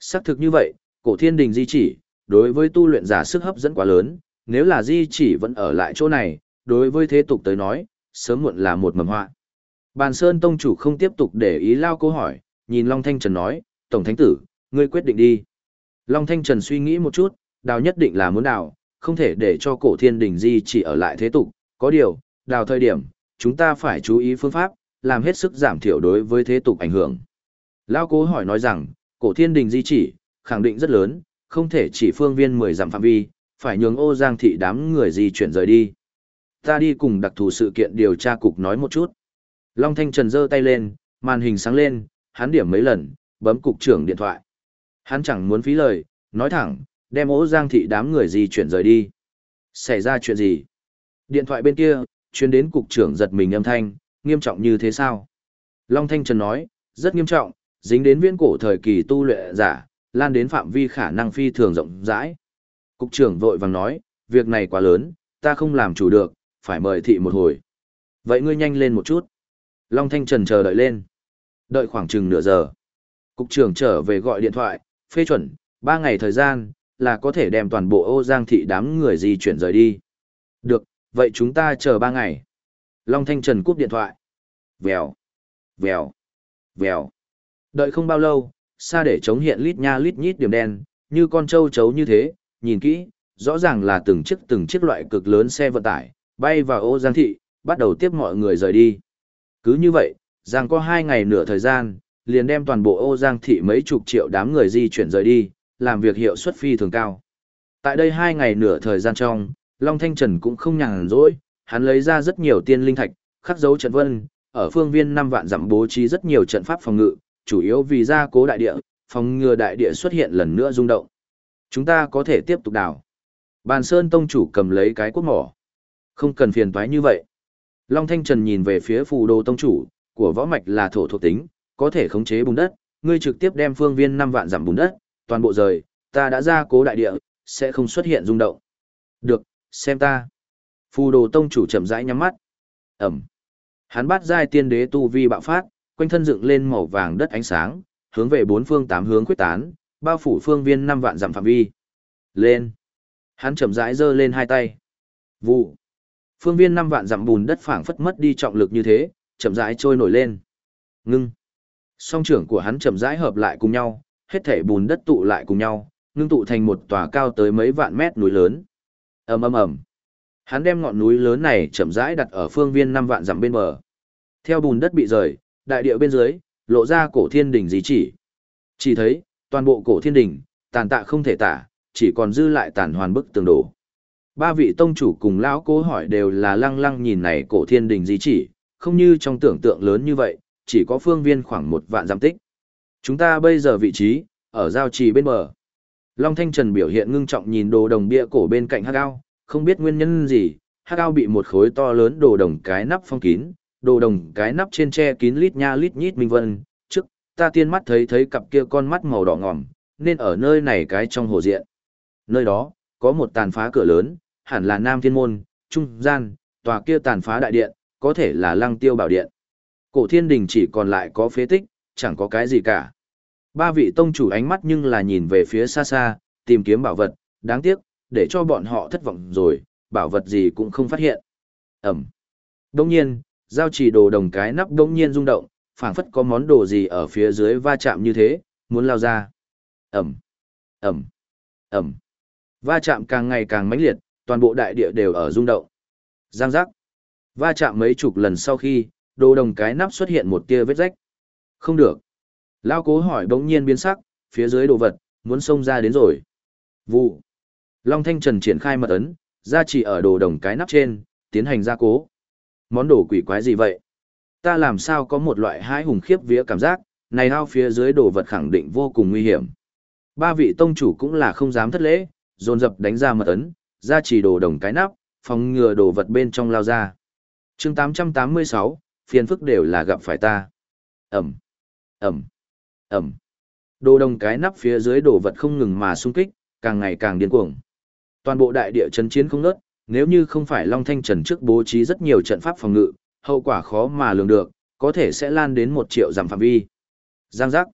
Xác thực như vậy, cổ thiên đình di chỉ, đối với tu luyện giả sức hấp dẫn quá lớn, nếu là di chỉ vẫn ở lại chỗ này, đối với thế tục tới nói, sớm muộn là một mầm họa. Bàn Sơn Tông chủ không tiếp tục để ý Lao cố hỏi, nhìn Long Thanh Trần nói, Tổng Thánh Tử, ngươi quyết định đi. Long Thanh Trần suy nghĩ một chút, đào nhất định là muốn đào, không thể để cho cổ thiên đình di chỉ ở lại thế tục. Có điều, đào thời điểm, chúng ta phải chú ý phương pháp, làm hết sức giảm thiểu đối với thế tục ảnh hưởng. Lao cố hỏi nói rằng, cổ thiên đình di chỉ, khẳng định rất lớn, không thể chỉ phương viên 10 giảm phạm vi, phải nhường ô giang thị đám người di chuyển rời đi. Ta đi cùng đặc thù sự kiện điều tra cục nói một chút. Long Thanh Trần giơ tay lên, màn hình sáng lên, hắn điểm mấy lần, bấm cục trưởng điện thoại. Hắn chẳng muốn phí lời, nói thẳng, đem ố giang thị đám người gì chuyển rời đi. Xảy ra chuyện gì? Điện thoại bên kia, chuyên đến cục trưởng giật mình âm thanh, nghiêm trọng như thế sao? Long Thanh Trần nói, rất nghiêm trọng, dính đến viễn cổ thời kỳ tu luyện giả, lan đến phạm vi khả năng phi thường rộng rãi. Cục trưởng vội vàng nói, việc này quá lớn, ta không làm chủ được, phải mời thị một hồi. Vậy ngươi nhanh lên một chút. Long Thanh Trần chờ đợi lên. Đợi khoảng chừng nửa giờ. Cục trưởng trở về gọi điện thoại, phê chuẩn, 3 ngày thời gian, là có thể đem toàn bộ ô giang thị đám người di chuyển rời đi. Được, vậy chúng ta chờ 3 ngày. Long Thanh Trần cúp điện thoại. Vèo, vèo, vèo. Đợi không bao lâu, xa để chống hiện lít nha lít nhít điểm đen, như con trâu chấu như thế, nhìn kỹ, rõ ràng là từng chiếc từng chiếc loại cực lớn xe vận tải, bay vào ô giang thị, bắt đầu tiếp mọi người rời đi. Cứ như vậy, rằng có hai ngày nửa thời gian, liền đem toàn bộ ô giang thị mấy chục triệu đám người di chuyển rời đi, làm việc hiệu suất phi thường cao. Tại đây hai ngày nửa thời gian trong, Long Thanh Trần cũng không nhàn rỗi, hắn lấy ra rất nhiều tiên linh thạch, khắc dấu trận vân, ở phương viên năm vạn dặm bố trí rất nhiều trận pháp phòng ngự, chủ yếu vì gia cố đại địa, phòng ngừa đại địa xuất hiện lần nữa rung động. Chúng ta có thể tiếp tục đào. Bàn Sơn Tông chủ cầm lấy cái quốc mỏ. Không cần phiền toái như vậy. Long Thanh Trần nhìn về phía phù đồ tông chủ, của võ mạch là thổ thuộc tính, có thể khống chế bùn đất, ngươi trực tiếp đem phương viên 5 vạn giảm bùn đất, toàn bộ rời, ta đã ra cố đại địa, sẽ không xuất hiện rung động. Được, xem ta. Phù đồ tông chủ chậm rãi nhắm mắt. Ẩm. Hắn bắt giai tiên đế tu vi bạo phát, quanh thân dựng lên màu vàng đất ánh sáng, hướng về bốn phương tám hướng quyết tán, bao phủ phương viên 5 vạn giảm phạm vi. Lên. Hắn chậm rãi giơ lên hai tay. Vụ. Phương viên năm vạn dặm bùn đất phảng phất mất đi trọng lực như thế, chậm rãi trôi nổi lên. Ngưng. Song trưởng của hắn chậm rãi hợp lại cùng nhau, hết thể bùn đất tụ lại cùng nhau, ngưng tụ thành một tòa cao tới mấy vạn mét núi lớn. ầm ầm ầm. Hắn đem ngọn núi lớn này chậm rãi đặt ở phương viên năm vạn dặm bên bờ. Theo bùn đất bị rời, đại địa bên dưới lộ ra cổ thiên đỉnh gì chỉ. Chỉ thấy, toàn bộ cổ thiên đỉnh, tàn tạ không thể tả, chỉ còn dư lại tàn hoàn bức tường đổ. Ba vị tông chủ cùng lão cố hỏi đều là lăng lăng nhìn này cổ thiên đình di chỉ, không như trong tưởng tượng lớn như vậy, chỉ có phương viên khoảng một vạn giảm tích. Chúng ta bây giờ vị trí, ở giao trì bên bờ. Long Thanh Trần biểu hiện ngưng trọng nhìn đồ đồng bia cổ bên cạnh hắc ao, không biết nguyên nhân gì, hắc ao bị một khối to lớn đồ đồng cái nắp phong kín, đồ đồng cái nắp trên tre kín lít nha lít nhít minh vân, trước, ta tiên mắt thấy thấy cặp kia con mắt màu đỏ ngòm, nên ở nơi này cái trong hồ diện. Nơi đó, có một tàn phá cửa lớn, hẳn là Nam Thiên Môn, Trung Gian, tòa kia tàn phá đại điện, có thể là lăng tiêu bảo điện. Cổ thiên đình chỉ còn lại có phế tích, chẳng có cái gì cả. Ba vị tông chủ ánh mắt nhưng là nhìn về phía xa xa, tìm kiếm bảo vật, đáng tiếc, để cho bọn họ thất vọng rồi, bảo vật gì cũng không phát hiện. Ẩm. Đông nhiên, giao chỉ đồ đồng cái nắp đông nhiên rung động, phảng phất có món đồ gì ở phía dưới va chạm như thế, muốn lao ra. Ẩm. Ẩm. Ẩm. Va chạm càng ngày càng mãnh liệt, toàn bộ đại địa đều ở rung động. Giang giác. Va chạm mấy chục lần sau khi, đồ đồng cái nắp xuất hiện một tia vết rách. Không được. Lao cố hỏi bỗng nhiên biến sắc, phía dưới đồ vật, muốn xông ra đến rồi. Vụ. Long Thanh Trần triển khai mật ấn, ra chỉ ở đồ đồng cái nắp trên, tiến hành gia cố. Món đồ quỷ quái gì vậy? Ta làm sao có một loại hãi hùng khiếp vía cảm giác, này hao phía dưới đồ vật khẳng định vô cùng nguy hiểm. Ba vị tông chủ cũng là không dám thất lễ, dồn dập đánh ra mật ấn, ra chỉ đồ đồng cái nắp, phòng ngừa đồ vật bên trong lao ra. chương 886, phiền phức đều là gặp phải ta. Ẩm, Ẩm, Ẩm. Đồ đồng cái nắp phía dưới đồ vật không ngừng mà xung kích, càng ngày càng điên cuồng. Toàn bộ đại địa chấn chiến không ngớt, nếu như không phải Long Thanh Trần trước bố trí rất nhiều trận pháp phòng ngự, hậu quả khó mà lường được, có thể sẽ lan đến một triệu giảm phạm vi. Giang giác.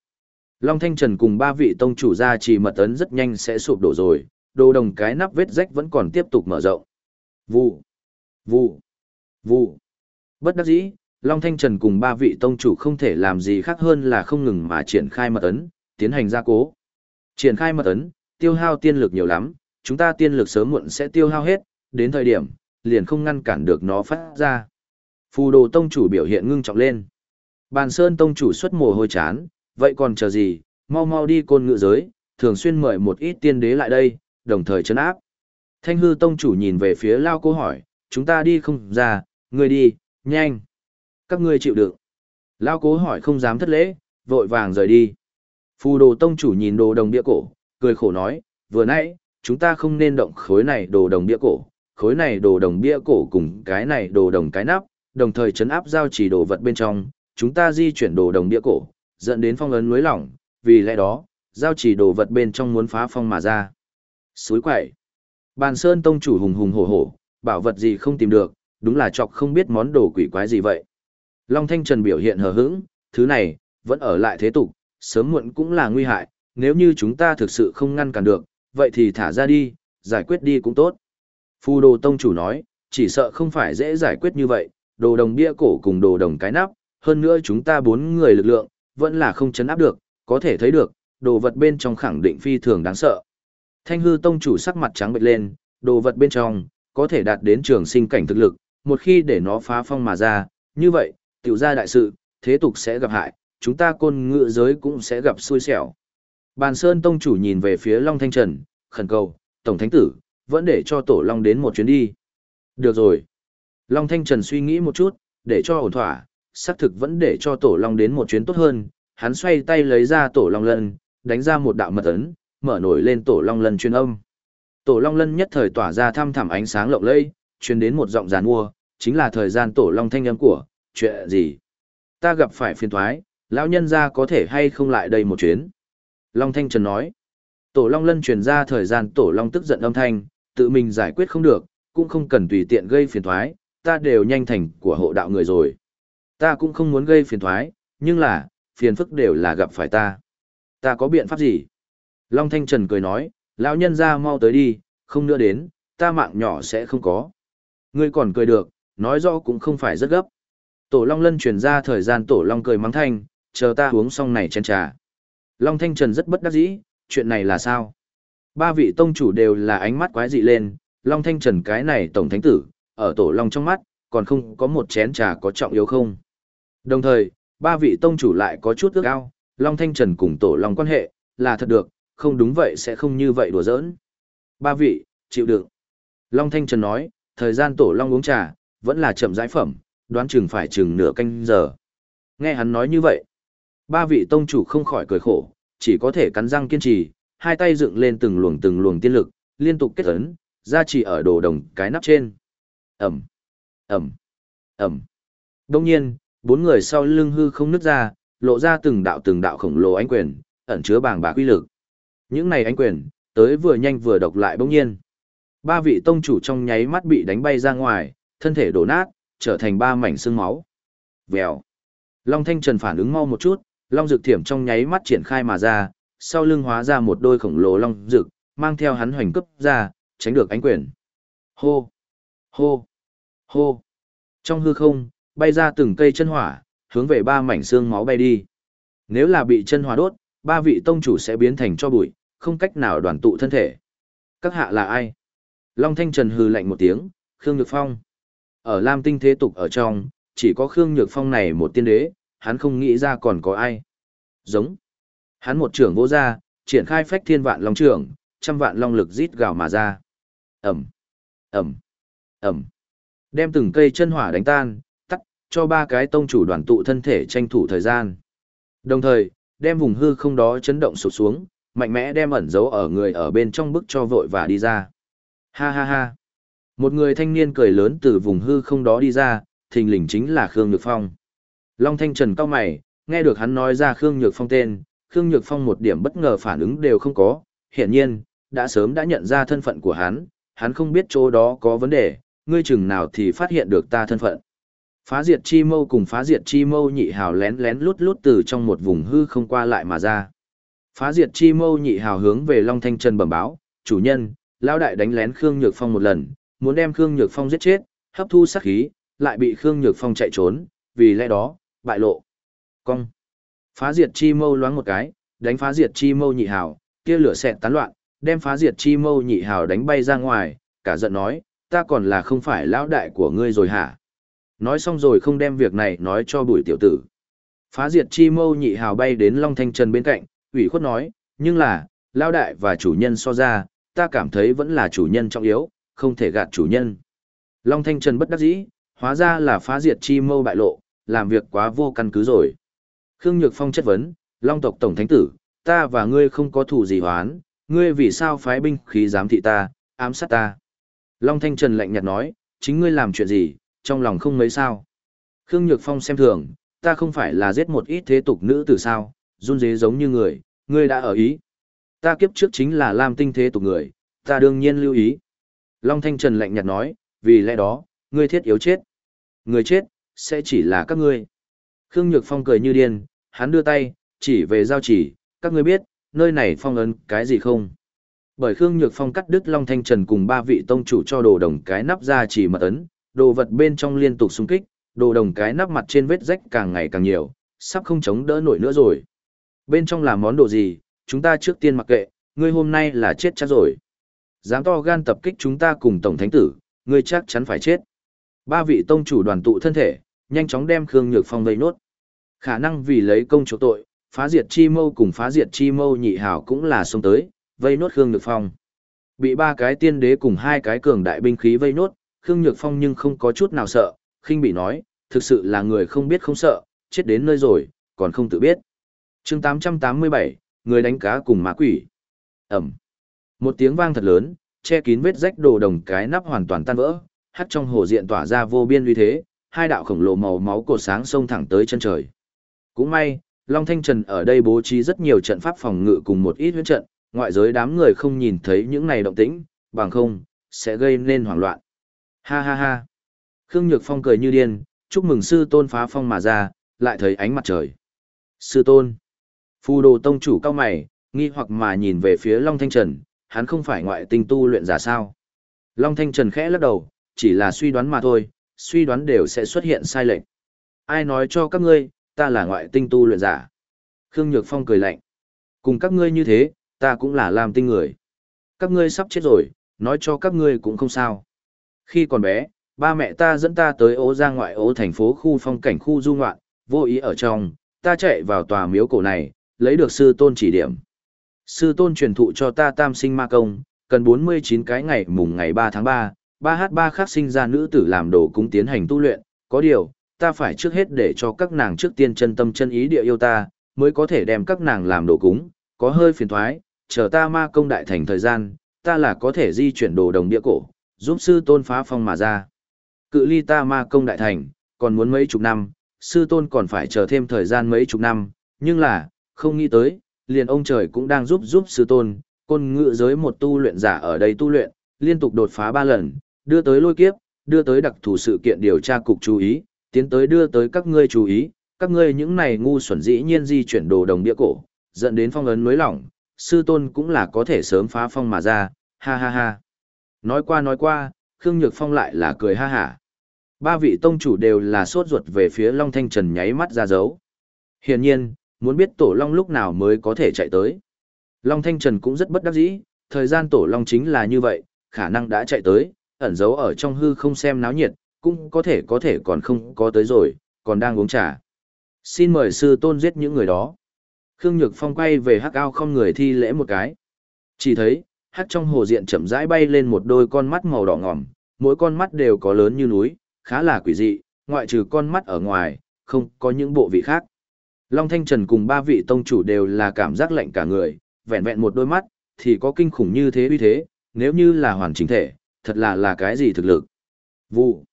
Long Thanh Trần cùng ba vị tông chủ gia trì mật ấn rất nhanh sẽ sụp đổ rồi, đồ đồng cái nắp vết rách vẫn còn tiếp tục mở rộng. Vụ, vụ, vụ. Bất đắc dĩ, Long Thanh Trần cùng ba vị tông chủ không thể làm gì khác hơn là không ngừng mà triển khai mật ấn, tiến hành gia cố. Triển khai mật ấn, tiêu hao tiên lực nhiều lắm, chúng ta tiên lực sớm muộn sẽ tiêu hao hết, đến thời điểm, liền không ngăn cản được nó phát ra. Phù đồ tông chủ biểu hiện ngưng trọng lên. Bàn sơn tông chủ xuất mồ hôi chán, vậy còn chờ gì, mau mau đi côn ngự giới, thường xuyên mời một ít tiên đế lại đây, đồng thời chấn áp. Thanh hư tông chủ nhìn về phía lao cô hỏi, chúng ta đi không ra, người đi, nhanh. Các ngươi chịu đựng. Lao cố hỏi không dám thất lễ, vội vàng rời đi. Phù đồ tông chủ nhìn đồ đồng bia cổ, cười khổ nói, vừa nãy, chúng ta không nên động khối này đồ đồng bia cổ, khối này đồ đồng bia cổ cùng cái này đồ đồng cái nắp, đồng thời chấn áp giao chỉ đồ vật bên trong, chúng ta di chuyển đồ đồng bia cổ, dẫn đến phong ấn núi lỏng, vì lẽ đó, giao chỉ đồ vật bên trong muốn phá phong mà ra. Suối quậy. Bàn Sơn Tông chủ hùng hùng hổ hổ, bảo vật gì không tìm được, đúng là chọc không biết món đồ quỷ quái gì vậy. Long Thanh Trần biểu hiện hờ hững, thứ này, vẫn ở lại thế tục, sớm muộn cũng là nguy hại, nếu như chúng ta thực sự không ngăn cản được, vậy thì thả ra đi, giải quyết đi cũng tốt. Phu đồ tông chủ nói, chỉ sợ không phải dễ giải quyết như vậy, đồ đồng bia cổ cùng đồ đồng cái nắp, hơn nữa chúng ta bốn người lực lượng, vẫn là không chấn áp được, có thể thấy được, đồ vật bên trong khẳng định phi thường đáng sợ. Thanh hư tông chủ sắc mặt trắng bệch lên, đồ vật bên trong, có thể đạt đến trường sinh cảnh thực lực, một khi để nó phá phong mà ra, như vậy, tiểu gia đại sự, thế tục sẽ gặp hại, chúng ta côn ngự giới cũng sẽ gặp xui xẻo. Bàn Sơn Tông chủ nhìn về phía Long Thanh Trần, khẩn cầu, Tổng Thánh Tử, vẫn để cho Tổ Long đến một chuyến đi. Được rồi. Long Thanh Trần suy nghĩ một chút, để cho ổn thỏa, xác thực vẫn để cho Tổ Long đến một chuyến tốt hơn. Hắn xoay tay lấy ra Tổ Long Lân, đánh ra một đạo mật ấn, mở nổi lên Tổ Long Lân truyền âm. Tổ Long Lân nhất thời tỏa ra thăm thẳm ánh sáng lộng lẫy, truyền đến một giọng giàn mua, chính là thời gian Tổ Long thanh âm của, chuyện gì? Ta gặp phải phiền thoái, lão nhân gia có thể hay không lại đây một chuyến? Long Thanh Trần nói. Tổ Long Lân truyền ra thời gian Tổ Long tức giận âm thanh, tự mình giải quyết không được, cũng không cần tùy tiện gây phiền thoái, ta đều nhanh thành của hộ đạo người rồi. Ta cũng không muốn gây phiền thoái, nhưng là, phiền phức đều là gặp phải ta. Ta có biện pháp gì? Long Thanh Trần cười nói, lão nhân gia mau tới đi, không nữa đến, ta mạng nhỏ sẽ không có. Ngươi còn cười được, nói rõ cũng không phải rất gấp. Tổ Long Lân truyền ra thời gian Tổ Long cười mắng thanh, chờ ta uống xong này chén trà. Long Thanh Trần rất bất đắc dĩ, chuyện này là sao? Ba vị tông chủ đều là ánh mắt quái dị lên, Long Thanh Trần cái này tổng thánh tử, ở Tổ Long trong mắt, còn không có một chén trà có trọng yếu không. Đồng thời, ba vị tông chủ lại có chút ước ao, Long Thanh Trần cùng Tổ Long quan hệ, là thật được, không đúng vậy sẽ không như vậy đùa giỡn. Ba vị, chịu đựng Long Thanh Trần nói, thời gian Tổ Long uống trà, vẫn là chậm rãi phẩm, đoán chừng phải chừng nửa canh giờ. Nghe hắn nói như vậy, ba vị tông chủ không khỏi cười khổ, chỉ có thể cắn răng kiên trì, hai tay dựng lên từng luồng từng luồng tiên lực, liên tục kết ấn, ra chỉ ở đồ đồng cái nắp trên. Ẩm, Ẩm, Ẩm. Đông nhiên, bốn người sau lưng hư không nứt ra, lộ ra từng đạo từng đạo khổng lồ ánh quyền, ẩn chứa bàng bạc uy lực. Những này ánh quyền, tới vừa nhanh vừa độc lại bỗng nhiên. Ba vị tông chủ trong nháy mắt bị đánh bay ra ngoài, thân thể đổ nát, trở thành ba mảnh xương máu. Vèo. Long Thanh Trần phản ứng mau một chút, Long Dực Thiểm trong nháy mắt triển khai mà ra, sau lưng hóa ra một đôi khổng lồ long dực, mang theo hắn hoành cấp ra, tránh được ánh quyền. Hô! Hô! Hô! Trong hư không, bay ra từng cây chân hỏa, hướng về ba mảnh xương máu bay đi. Nếu là bị chân hỏa đốt, ba vị tông chủ sẽ biến thành cho bụi, không cách nào đoàn tụ thân thể. Các hạ là ai? Long Thanh Trần hừ lạnh một tiếng, Khương Nhược Phong. Ở Lam Tinh thế tục ở trong, chỉ có Khương Nhược Phong này một tiên đế, hắn không nghĩ ra còn có ai. Giống. Hắn một trưởng vô ra, triển khai phách thiên vạn long trưởng, trăm vạn long lực rít gào mà ra. Ẩm, Ẩm, Ẩm. Đem từng cây chân hỏa đánh tan, tắt, cho ba cái tông chủ đoàn tụ thân thể tranh thủ thời gian. Đồng thời, đem vùng hư không đó chấn động sụt xuống, mạnh mẽ đem ẩn giấu ở người ở bên trong bức cho vội và đi ra. Ha ha ha. Một người thanh niên cười lớn từ vùng hư không đó đi ra, thình lình chính là Khương Nhược Phong. Long Thanh Trần cao mày, nghe được hắn nói ra Khương Nhược Phong tên, Khương Nhược Phong một điểm bất ngờ phản ứng đều không có, hiển nhiên, đã sớm đã nhận ra thân phận của hắn, hắn không biết chỗ đó có vấn đề, ngươi chừng nào thì phát hiện được ta thân phận. Phá diệt chi mâu cùng phá diệt chi mâu nhị hào lén lén lút lút từ trong một vùng hư không qua lại mà ra. Phá diệt chi mâu nhị hào hướng về Long Thanh Trần bẩm báo, chủ nhân, lão đại đánh lén Khương Nhược Phong một lần, muốn đem Khương Nhược Phong giết chết, hấp thu sát khí, lại bị Khương Nhược Phong chạy trốn, vì lẽ đó, bại lộ. Cong. Phá diệt chi mâu loáng một cái, đánh phá diệt chi mâu nhị hào, kia lửa xẹt tán loạn, đem phá diệt chi mâu nhị hào đánh bay ra ngoài, cả giận nói, ta còn là không phải lão đại của ngươi rồi hả? Nói xong rồi không đem việc này nói cho bùi tiểu tử. Phá diệt chi mâu nhị hào bay đến Long Thanh Trần bên cạnh, ủy khuất nói, nhưng là, lao đại và chủ nhân so ra, ta cảm thấy vẫn là chủ nhân trọng yếu, không thể gạt chủ nhân. Long Thanh Trần bất đắc dĩ, hóa ra là phá diệt chi mâu bại lộ, làm việc quá vô căn cứ rồi. Khương Nhược Phong chất vấn, Long tộc tổng thánh tử, ta và ngươi không có thù gì hoán, ngươi vì sao phái binh khí giám thị ta, ám sát ta. Long Thanh Trần lạnh nhạt nói, chính ngươi làm chuyện gì, trong lòng không mấy sao. Khương Nhược Phong xem thường, ta không phải là giết một ít thế tục nữ tử sao, run dế giống như người, ngươi đã ở ý. Ta kiếp trước chính là Lam tinh thế tục người, ta đương nhiên lưu ý. Long Thanh Trần lạnh nhạt nói, vì lẽ đó, ngươi thiết yếu chết. Người chết, sẽ chỉ là các ngươi. Khương Nhược Phong cười như điên, hắn đưa tay, chỉ về giao chỉ, các ngươi biết, nơi này phong ấn cái gì không? Bởi Khương Nhược Phong cắt đứt Long Thanh Trần cùng ba vị tông chủ cho đồ đồng cái nắp ra chỉ mật ấn, đồ vật bên trong liên tục xung kích, đồ đồng cái nắp mặt trên vết rách càng ngày càng nhiều, sắp không chống đỡ nổi nữa rồi. Bên trong là món đồ gì, chúng ta trước tiên mặc kệ, ngươi hôm nay là chết chắc rồi. Dám to gan tập kích chúng ta cùng Tổng Thánh Tử, ngươi chắc chắn phải chết. Ba vị tông chủ đoàn tụ thân thể, nhanh chóng đem Khương Nhược Phong vây nốt. Khả năng vì lấy công chỗ tội, phá diệt chi mâu cùng phá diệt chi mâu nhị hảo cũng là xông tới, vây nốt Khương Nhược Phong. Bị ba cái tiên đế cùng hai cái cường đại binh khí vây nốt, Khương Nhược Phong nhưng không có chút nào sợ, khinh bị nói, thực sự là người không biết không sợ, chết đến nơi rồi, còn không tự biết chương 887, người đánh cá cùng ma quỷ. Ẩm. Một tiếng vang thật lớn, che kín vết rách đồ đồng cái nắp hoàn toàn tan vỡ, hắt trong hồ diện tỏa ra vô biên uy thế, hai đạo khổng lồ màu máu cột sáng xông thẳng tới chân trời. Cũng may, Long Thanh Trần ở đây bố trí rất nhiều trận pháp phòng ngự cùng một ít huyễn trận, ngoại giới đám người không nhìn thấy những này động tĩnh, bằng không, sẽ gây nên hoảng loạn. Ha ha ha. Khương Nhược Phong cười như điên, chúc mừng sư tôn phá phong mà ra, lại thấy ánh mặt trời. Sư tôn. Phù đồ tông chủ cao mày, nghi hoặc mà nhìn về phía Long Thanh Trần, hắn không phải ngoại tinh tu luyện giả sao. Long Thanh Trần khẽ lắc đầu, chỉ là suy đoán mà thôi, suy đoán đều sẽ xuất hiện sai lệch. Ai nói cho các ngươi, ta là ngoại tinh tu luyện giả. Khương Nhược Phong cười lạnh. Cùng các ngươi như thế, ta cũng là làm tinh người. Các ngươi sắp chết rồi, nói cho các ngươi cũng không sao. Khi còn bé, ba mẹ ta dẫn ta tới ố ra ngoại ố thành phố khu phong cảnh khu du ngoạn, vô ý ở trong, ta chạy vào tòa miếu cổ này, lấy được sư tôn chỉ điểm. Sư tôn truyền thụ cho ta tam sinh ma công, cần 49 cái ngày mùng ngày 3 tháng 3, 3H3 khác sinh ra nữ tử làm đồ cúng tiến hành tu luyện, có điều, ta phải trước hết để cho các nàng trước tiên chân tâm chân ý địa yêu ta, mới có thể đem các nàng làm đồ cúng, có hơi phiền thoái, chờ ta ma công đại thành thời gian, ta là có thể di chuyển đồ đồng địa cổ, giúp sư tôn phá phong mà ra. Cự ly ta ma công đại thành, còn muốn mấy chục năm, sư tôn còn phải chờ thêm thời gian mấy chục năm, nhưng là, không nghĩ tới, liền ông trời cũng đang giúp giúp sư tôn, côn ngự giới một tu luyện giả ở đây tu luyện, liên tục đột phá ba lần, đưa tới lôi kiếp, đưa tới đặc thù sự kiện điều tra cục chú ý, tiến tới đưa tới các ngươi chú ý, các ngươi những này ngu xuẩn dĩ nhiên di chuyển đồ đồng địa cổ, dẫn đến phong ấn núi lỏng, sư tôn cũng là có thể sớm phá phong mà ra, ha ha ha. Nói qua nói qua, Khương Nhược Phong lại là cười ha hả. Ba vị tông chủ đều là sốt ruột về phía Long Thanh Trần nháy mắt ra dấu. Hiển nhiên, muốn biết Tổ Long lúc nào mới có thể chạy tới. Long Thanh Trần cũng rất bất đắc dĩ, thời gian Tổ Long chính là như vậy, khả năng đã chạy tới, ẩn giấu ở trong hư không xem náo nhiệt, cũng có thể có thể còn không có tới rồi, còn đang uống trà. Xin mời sư tôn giết những người đó. Khương Nhược Phong quay về hắc ao không người thi lễ một cái. Chỉ thấy, hắc trong hồ diện chậm rãi bay lên một đôi con mắt màu đỏ ngòm, mỗi con mắt đều có lớn như núi, khá là quỷ dị, ngoại trừ con mắt ở ngoài, không có những bộ vị khác. Long Thanh Trần cùng ba vị tông chủ đều là cảm giác lạnh cả người, vẹn vẹn một đôi mắt, thì có kinh khủng như thế uy thế, nếu như là hoàn chỉnh thể, thật là là cái gì thực lực. Vụ.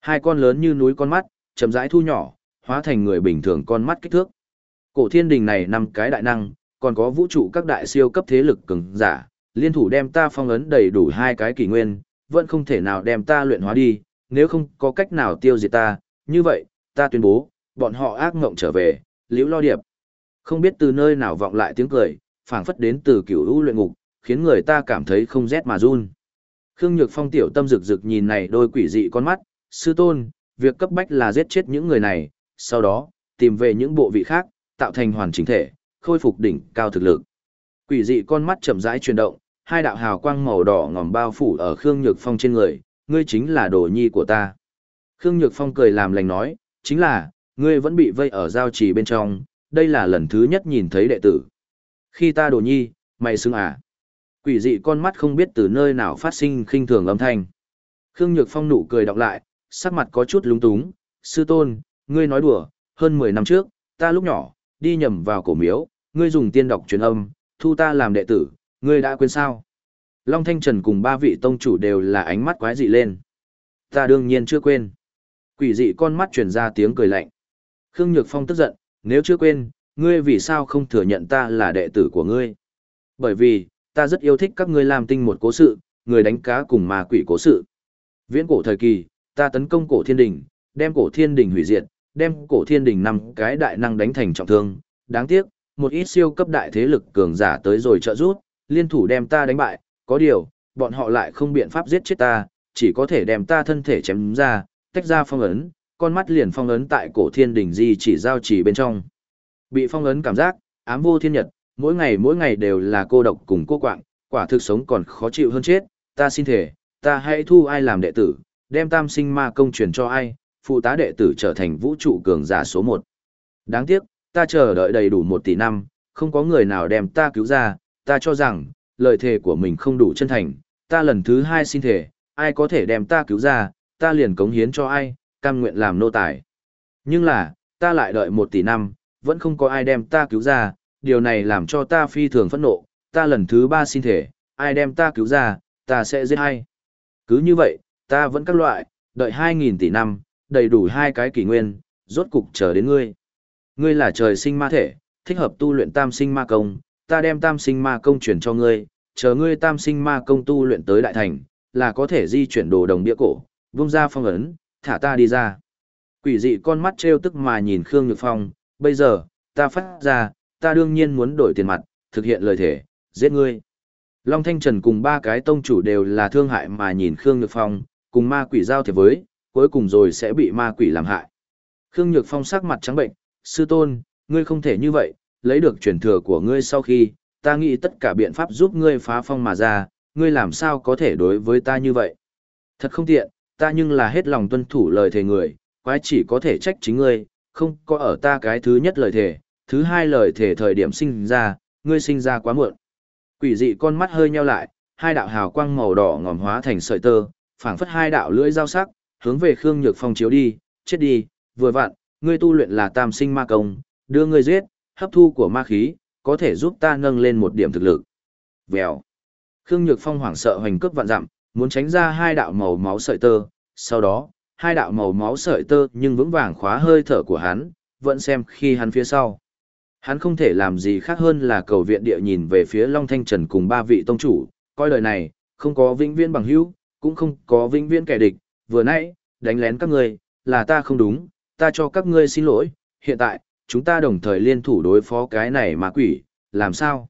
Hai con lớn như núi con mắt, chậm rãi thu nhỏ, hóa thành người bình thường con mắt kích thước. Cổ thiên đình này năm cái đại năng, còn có vũ trụ các đại siêu cấp thế lực cường giả, liên thủ đem ta phong ấn đầy đủ hai cái kỷ nguyên, vẫn không thể nào đem ta luyện hóa đi, nếu không có cách nào tiêu diệt ta, như vậy, ta tuyên bố, bọn họ ác ngộng trở về, liễu lo điệp. Không biết từ nơi nào vọng lại tiếng cười, phảng phất đến từ cửu u luyện ngục, khiến người ta cảm thấy không rét mà run. Khương Nhược Phong tiểu tâm rực rực nhìn này đôi quỷ dị con mắt, sư tôn, việc cấp bách là giết chết những người này, sau đó, tìm về những bộ vị khác, tạo thành hoàn chỉnh thể, khôi phục đỉnh cao thực lực. Quỷ dị con mắt chậm rãi chuyển động, hai đạo hào quang màu đỏ ngòm bao phủ ở Khương Nhược Phong trên người, ngươi chính là đồ nhi của ta. Khương Nhược Phong cười làm lành nói, chính là, ngươi vẫn bị vây ở giao trì bên trong, đây là lần thứ nhất nhìn thấy đệ tử. Khi ta đồ nhi, mày xưng à? Quỷ dị con mắt không biết từ nơi nào phát sinh khinh thường âm thanh. Khương Nhược Phong nụ cười đọc lại, sắc mặt có chút lúng túng, sư tôn, ngươi nói đùa, hơn 10 năm trước, ta lúc nhỏ, đi nhầm vào cổ miếu, ngươi dùng tiên đọc truyền âm, thu ta làm đệ tử, ngươi đã quên sao? Long Thanh Trần cùng ba vị tông chủ đều là ánh mắt quái dị lên. Ta đương nhiên chưa quên. Quỷ dị con mắt truyền ra tiếng cười lạnh. Khương Nhược Phong tức giận, nếu chưa quên, ngươi vì sao không thừa nhận ta là đệ tử của ngươi? Bởi vì, ta rất yêu thích các ngươi làm tinh một cố sự, người đánh cá cùng ma quỷ cố sự. Viễn cổ thời kỳ, ta tấn công cổ thiên đình, đem cổ thiên đình hủy diệt, đem cổ thiên đình năm cái đại năng đánh thành trọng thương. Đáng tiếc, một ít siêu cấp đại thế lực cường giả tới rồi trợ giúp, liên thủ đem ta đánh bại, có điều, bọn họ lại không biện pháp giết chết ta, chỉ có thể đem ta thân thể chém ra, tách ra phong ấn, con mắt liền phong ấn tại cổ thiên đỉnh di chỉ giao chỉ bên trong. Bị phong ấn cảm giác, ám vô thiên nhật, mỗi ngày mỗi ngày đều là cô độc cùng cô quạng, quả thực sống còn khó chịu hơn chết, ta xin thể, ta hãy thu ai làm đệ tử, đem tam sinh ma công truyền cho ai, phụ tá đệ tử trở thành vũ trụ cường giả số một. Đáng tiếc, ta chờ đợi đầy đủ một tỷ năm, không có người nào đem ta cứu ra, ta cho rằng, lời thề của mình không đủ chân thành, ta lần thứ hai xin thể, ai có thể đem ta cứu ra, ta liền cống hiến cho ai, cam nguyện làm nô tài. Nhưng là, ta lại đợi một tỷ năm, vẫn không có ai đem ta cứu ra, điều này làm cho ta phi thường phẫn nộ, ta lần thứ ba xin thể, ai đem ta cứu ra, ta sẽ giết hay. Cứ như vậy, ta vẫn các loại, đợi 2.000 tỷ năm, đầy đủ hai cái kỷ nguyên, rốt cục chờ đến ngươi. Ngươi là trời sinh ma thể, thích hợp tu luyện tam sinh ma công, ta đem tam sinh ma công chuyển cho ngươi, chờ ngươi tam sinh ma công tu luyện tới đại thành, là có thể di chuyển đồ đồng địa cổ, vung ra phong ấn, thả ta đi ra. Quỷ dị con mắt trêu tức mà nhìn Khương Nhược Phong, bây giờ, ta phát ra, ta đương nhiên muốn đổi tiền mặt, thực hiện lời thể, giết ngươi. Long Thanh Trần cùng ba cái tông chủ đều là thương hại mà nhìn Khương Nhược Phong, cùng ma quỷ giao thiệp với, cuối cùng rồi sẽ bị ma quỷ làm hại. Khương Nhược Phong sắc mặt trắng bệnh, sư tôn, ngươi không thể như vậy, lấy được truyền thừa của ngươi sau khi, ta nghĩ tất cả biện pháp giúp ngươi phá phong mà ra, ngươi làm sao có thể đối với ta như vậy. Thật không tiện, ta nhưng là hết lòng tuân thủ lời thề người, quái chỉ có thể trách chính ngươi, không có ở ta cái thứ nhất lời thề, thứ hai lời thề thời điểm sinh ra, ngươi sinh ra quá muộn. Quỷ dị con mắt hơi nheo lại, hai đạo hào quang màu đỏ ngòm hóa thành sợi tơ, phảng phất hai đạo lưỡi dao sắc, hướng về Khương Nhược Phong chiếu đi, chết đi, vừa vặn, ngươi tu luyện là tam sinh ma công, đưa ngươi giết, hấp thu của ma khí, có thể giúp ta nâng lên một điểm thực lực. Vèo. Khương Nhược Phong hoảng sợ hoành cướp vạn dặm, muốn tránh ra hai đạo màu máu sợi tơ, sau đó, hai đạo màu máu sợi tơ nhưng vững vàng khóa hơi thở của hắn, vẫn xem khi hắn phía sau. Hắn không thể làm gì khác hơn là cầu viện địa nhìn về phía Long Thanh Trần cùng ba vị tông chủ, coi lời này, không có vĩnh viễn bằng hữu, cũng không có vĩnh viễn kẻ địch, vừa nãy, đánh lén các ngươi, là ta không đúng, ta cho các ngươi xin lỗi, hiện tại, chúng ta đồng thời liên thủ đối phó cái này mà quỷ, làm sao?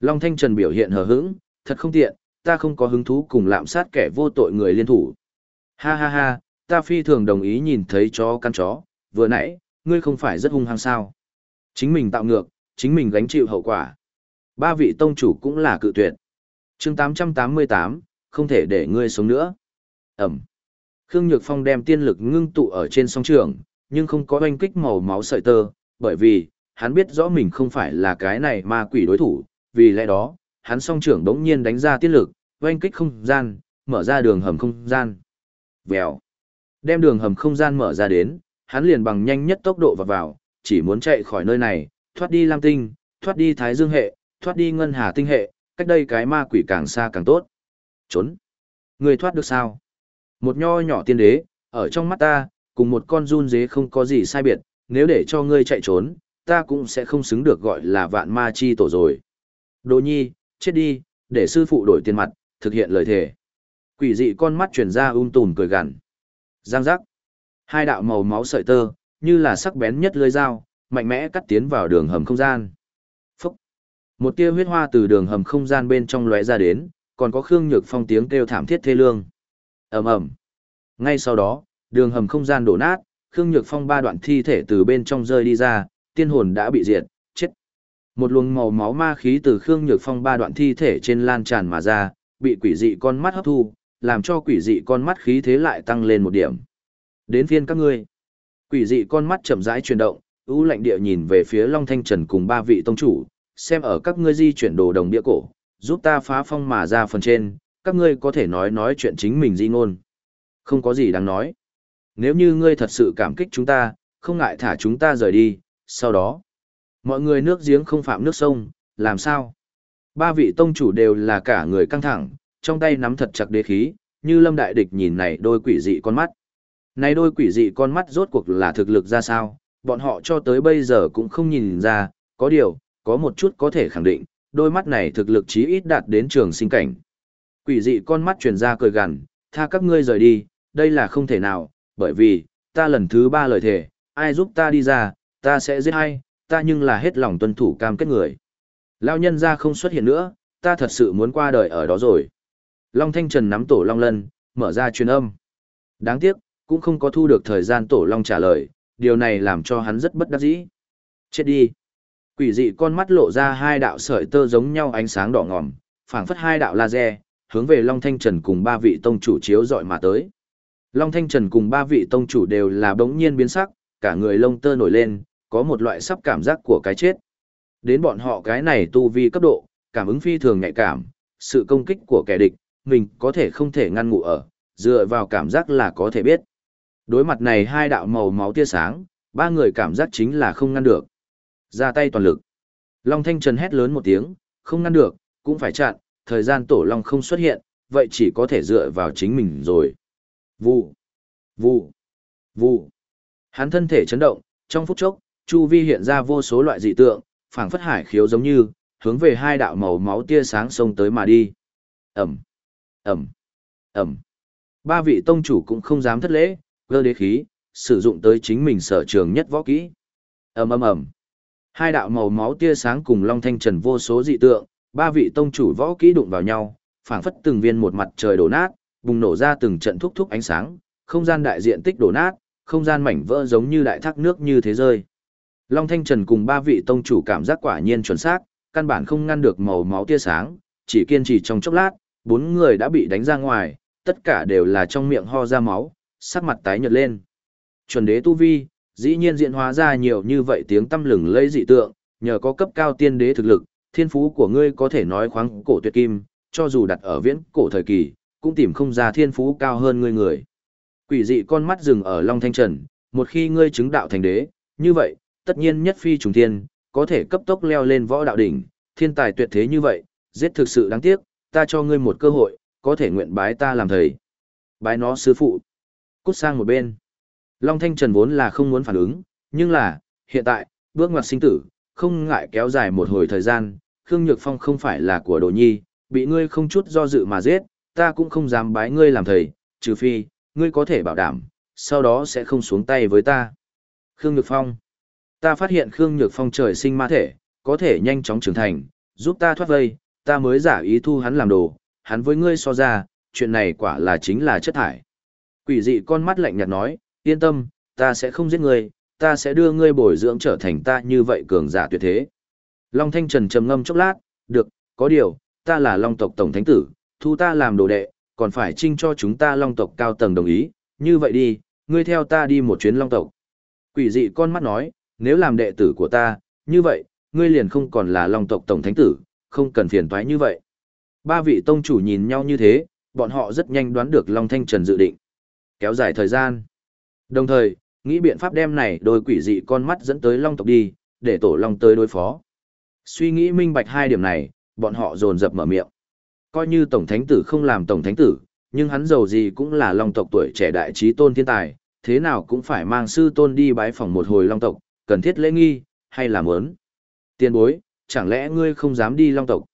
Long Thanh Trần biểu hiện hờ hững, thật không tiện, ta không có hứng thú cùng lạm sát kẻ vô tội người liên thủ. Ha ha ha, ta phi thường đồng ý nhìn thấy chó căn chó, vừa nãy, ngươi không phải rất hung hăng sao. Chính mình tạo ngược, chính mình gánh chịu hậu quả. Ba vị tông chủ cũng là cự tuyệt. chương 888, không thể để ngươi sống nữa. Ẩm. Khương Nhược Phong đem tiên lực ngưng tụ ở trên song trường, nhưng không có oanh kích màu máu sợi tơ, bởi vì, hắn biết rõ mình không phải là cái này ma quỷ đối thủ, vì lẽ đó, hắn song trưởng đống nhiên đánh ra tiết lực, oanh kích không gian, mở ra đường hầm không gian. Vèo. Đem đường hầm không gian mở ra đến, hắn liền bằng nhanh nhất tốc độ vào vào, chỉ muốn chạy khỏi nơi này, thoát đi Lam Tinh, thoát đi Thái Dương hệ, thoát đi Ngân Hà Tinh hệ, cách đây cái ma quỷ càng xa càng tốt. Trốn. Người thoát được sao? Một nho nhỏ tiên đế, ở trong mắt ta, cùng một con run dế không có gì sai biệt, nếu để cho ngươi chạy trốn, ta cũng sẽ không xứng được gọi là vạn ma chi tổ rồi. Đồ nhi, chết đi, để sư phụ đổi tiền mặt, thực hiện lời thề. Quỷ dị con mắt chuyển ra um tùm cười gằn. Giang giác. Hai đạo màu máu sợi tơ, như là sắc bén nhất lưỡi dao, mạnh mẽ cắt tiến vào đường hầm không gian. Phúc. Một tia huyết hoa từ đường hầm không gian bên trong lóe ra đến, còn có Khương Nhược Phong tiếng kêu thảm thiết thê lương. Ầm ầm. Ngay sau đó, đường hầm không gian đổ nát, Khương Nhược Phong ba đoạn thi thể từ bên trong rơi đi ra, tiên hồn đã bị diệt. Một luồng màu máu ma khí từ Khương Nhược Phong ba đoạn thi thể trên lan tràn mà ra, bị quỷ dị con mắt hấp thu, làm cho quỷ dị con mắt khí thế lại tăng lên một điểm. Đến phiên các ngươi. Quỷ dị con mắt chậm rãi chuyển động, ưu lạnh địa nhìn về phía Long Thanh Trần cùng ba vị tông chủ, xem ở các ngươi di chuyển đồ đồng địa cổ, giúp ta phá phong mà ra phần trên, các ngươi có thể nói nói chuyện chính mình di ngôn. Không có gì đáng nói. Nếu như ngươi thật sự cảm kích chúng ta, không ngại thả chúng ta rời đi, sau đó. Mọi người nước giếng không phạm nước sông, làm sao? Ba vị tông chủ đều là cả người căng thẳng, trong tay nắm thật chặt đế khí, như lâm đại địch nhìn này đôi quỷ dị con mắt. Này đôi quỷ dị con mắt rốt cuộc là thực lực ra sao, bọn họ cho tới bây giờ cũng không nhìn ra, có điều, có một chút có thể khẳng định, đôi mắt này thực lực chí ít đạt đến trường sinh cảnh. Quỷ dị con mắt truyền ra cười gằn, tha các ngươi rời đi, đây là không thể nào, bởi vì, ta lần thứ ba lời thề, ai giúp ta đi ra, ta sẽ giết hay, ta nhưng là hết lòng tuân thủ cam kết người. Lao nhân ra không xuất hiện nữa, ta thật sự muốn qua đời ở đó rồi. Long Thanh Trần nắm tổ Long Lân, mở ra truyền âm. Đáng tiếc, cũng không có thu được thời gian tổ Long trả lời, điều này làm cho hắn rất bất đắc dĩ. Chết đi. Quỷ dị con mắt lộ ra hai đạo sợi tơ giống nhau ánh sáng đỏ ngòm, phảng phất hai đạo laser, hướng về Long Thanh Trần cùng ba vị tông chủ chiếu dọi mà tới. Long Thanh Trần cùng ba vị tông chủ đều là bỗng nhiên biến sắc, cả người lông tơ nổi lên, có một loại sắp cảm giác của cái chết. Đến bọn họ cái này tu vi cấp độ, cảm ứng phi thường nhạy cảm, sự công kích của kẻ địch, mình có thể không thể ngăn ngụ ở, dựa vào cảm giác là có thể biết. Đối mặt này hai đạo màu máu tia sáng, ba người cảm giác chính là không ngăn được. Ra tay toàn lực. Long Thanh Trần hét lớn một tiếng, không ngăn được, cũng phải chặn, thời gian tổ Long không xuất hiện, vậy chỉ có thể dựa vào chính mình rồi. Vụ, vụ, vụ. Hắn thân thể chấn động, trong phút chốc, chu vi hiện ra vô số loại dị tượng, phảng phất hải khiếu giống như, hướng về hai đạo màu máu tia sáng sông tới mà đi. Ẩm, Ẩm, Ẩm. Ba vị tông chủ cũng không dám thất lễ, gơ đế khí, sử dụng tới chính mình sở trường nhất võ kỹ. Ầm ầm ầm. Hai đạo màu máu tia sáng cùng Long Thanh Trần vô số dị tượng, ba vị tông chủ võ kỹ đụng vào nhau, phảng phất từng viên một mặt trời đổ nát, bùng nổ ra từng trận thúc thúc ánh sáng, không gian đại diện tích đổ nát, không gian mảnh vỡ giống như đại thác nước như thế rơi. Long Thanh Trần cùng ba vị tông chủ cảm giác quả nhiên chuẩn xác, căn bản không ngăn được màu máu tia sáng, chỉ kiên trì trong chốc lát, bốn người đã bị đánh ra ngoài, tất cả đều là trong miệng ho ra máu, sắc mặt tái nhợt lên. Chuẩn đế tu vi, dĩ nhiên diễn hóa ra nhiều như vậy tiếng tâm lừng lấy dị tượng, nhờ có cấp cao tiên đế thực lực, thiên phú của ngươi có thể nói khoáng cổ tuyệt kim, cho dù đặt ở viễn cổ thời kỳ, cũng tìm không ra thiên phú cao hơn ngươi người. Quỷ dị con mắt dừng ở Long Thanh Trần, một khi ngươi chứng đạo thành đế, như vậy, tất nhiên nhất phi trùng thiên, có thể cấp tốc leo lên võ đạo đỉnh, thiên tài tuyệt thế như vậy, giết thực sự đáng tiếc, ta cho ngươi một cơ hội, có thể nguyện bái ta làm thầy. Bái nó sư phụ. Cút sang một bên. Long Thanh Trần vốn là không muốn phản ứng, nhưng là, hiện tại, bước ngoặt sinh tử, không ngại kéo dài một hồi thời gian, Khương Nhược Phong không phải là của Đồ Nhi, bị ngươi không chút do dự mà giết, ta cũng không dám bái ngươi làm thầy, trừ phi, ngươi có thể bảo đảm, sau đó sẽ không xuống tay với ta. Khương Nhược Phong Ta phát hiện Khương Nhược Phong trời sinh ma thể, có thể nhanh chóng trưởng thành, giúp ta thoát vây, ta mới giả ý thu hắn làm đồ, hắn với ngươi so ra, chuyện này quả là chính là chất thải. Quỷ dị con mắt lạnh nhạt nói, yên tâm, ta sẽ không giết ngươi, ta sẽ đưa ngươi bồi dưỡng trở thành ta như vậy cường giả tuyệt thế. Long Thanh Trần trầm ngâm chốc lát, được, có điều, ta là Long tộc Tổng Thánh Tử, thu ta làm đồ đệ, còn phải trinh cho chúng ta Long tộc cao tầng đồng ý, như vậy đi, ngươi theo ta đi một chuyến Long tộc. Quỷ dị con mắt nói, nếu làm đệ tử của ta, như vậy, ngươi liền không còn là Long tộc Tổng Thánh Tử, không cần phiền toái như vậy. Ba vị tông chủ nhìn nhau như thế, bọn họ rất nhanh đoán được Long Thanh Trần dự định. Kéo dài thời gian. Đồng thời, nghĩ biện pháp đem này đôi quỷ dị con mắt dẫn tới Long tộc đi, để tổ Long tới đối phó. Suy nghĩ minh bạch hai điểm này, bọn họ dồn dập mở miệng. Coi như Tổng Thánh Tử không làm Tổng Thánh Tử, nhưng hắn giàu gì cũng là Long tộc tuổi trẻ đại trí tôn thiên tài, thế nào cũng phải mang sư tôn đi bái phòng một hồi Long tộc, cần thiết lễ nghi, hay là muốn? Tiên bối, chẳng lẽ ngươi không dám đi Long tộc?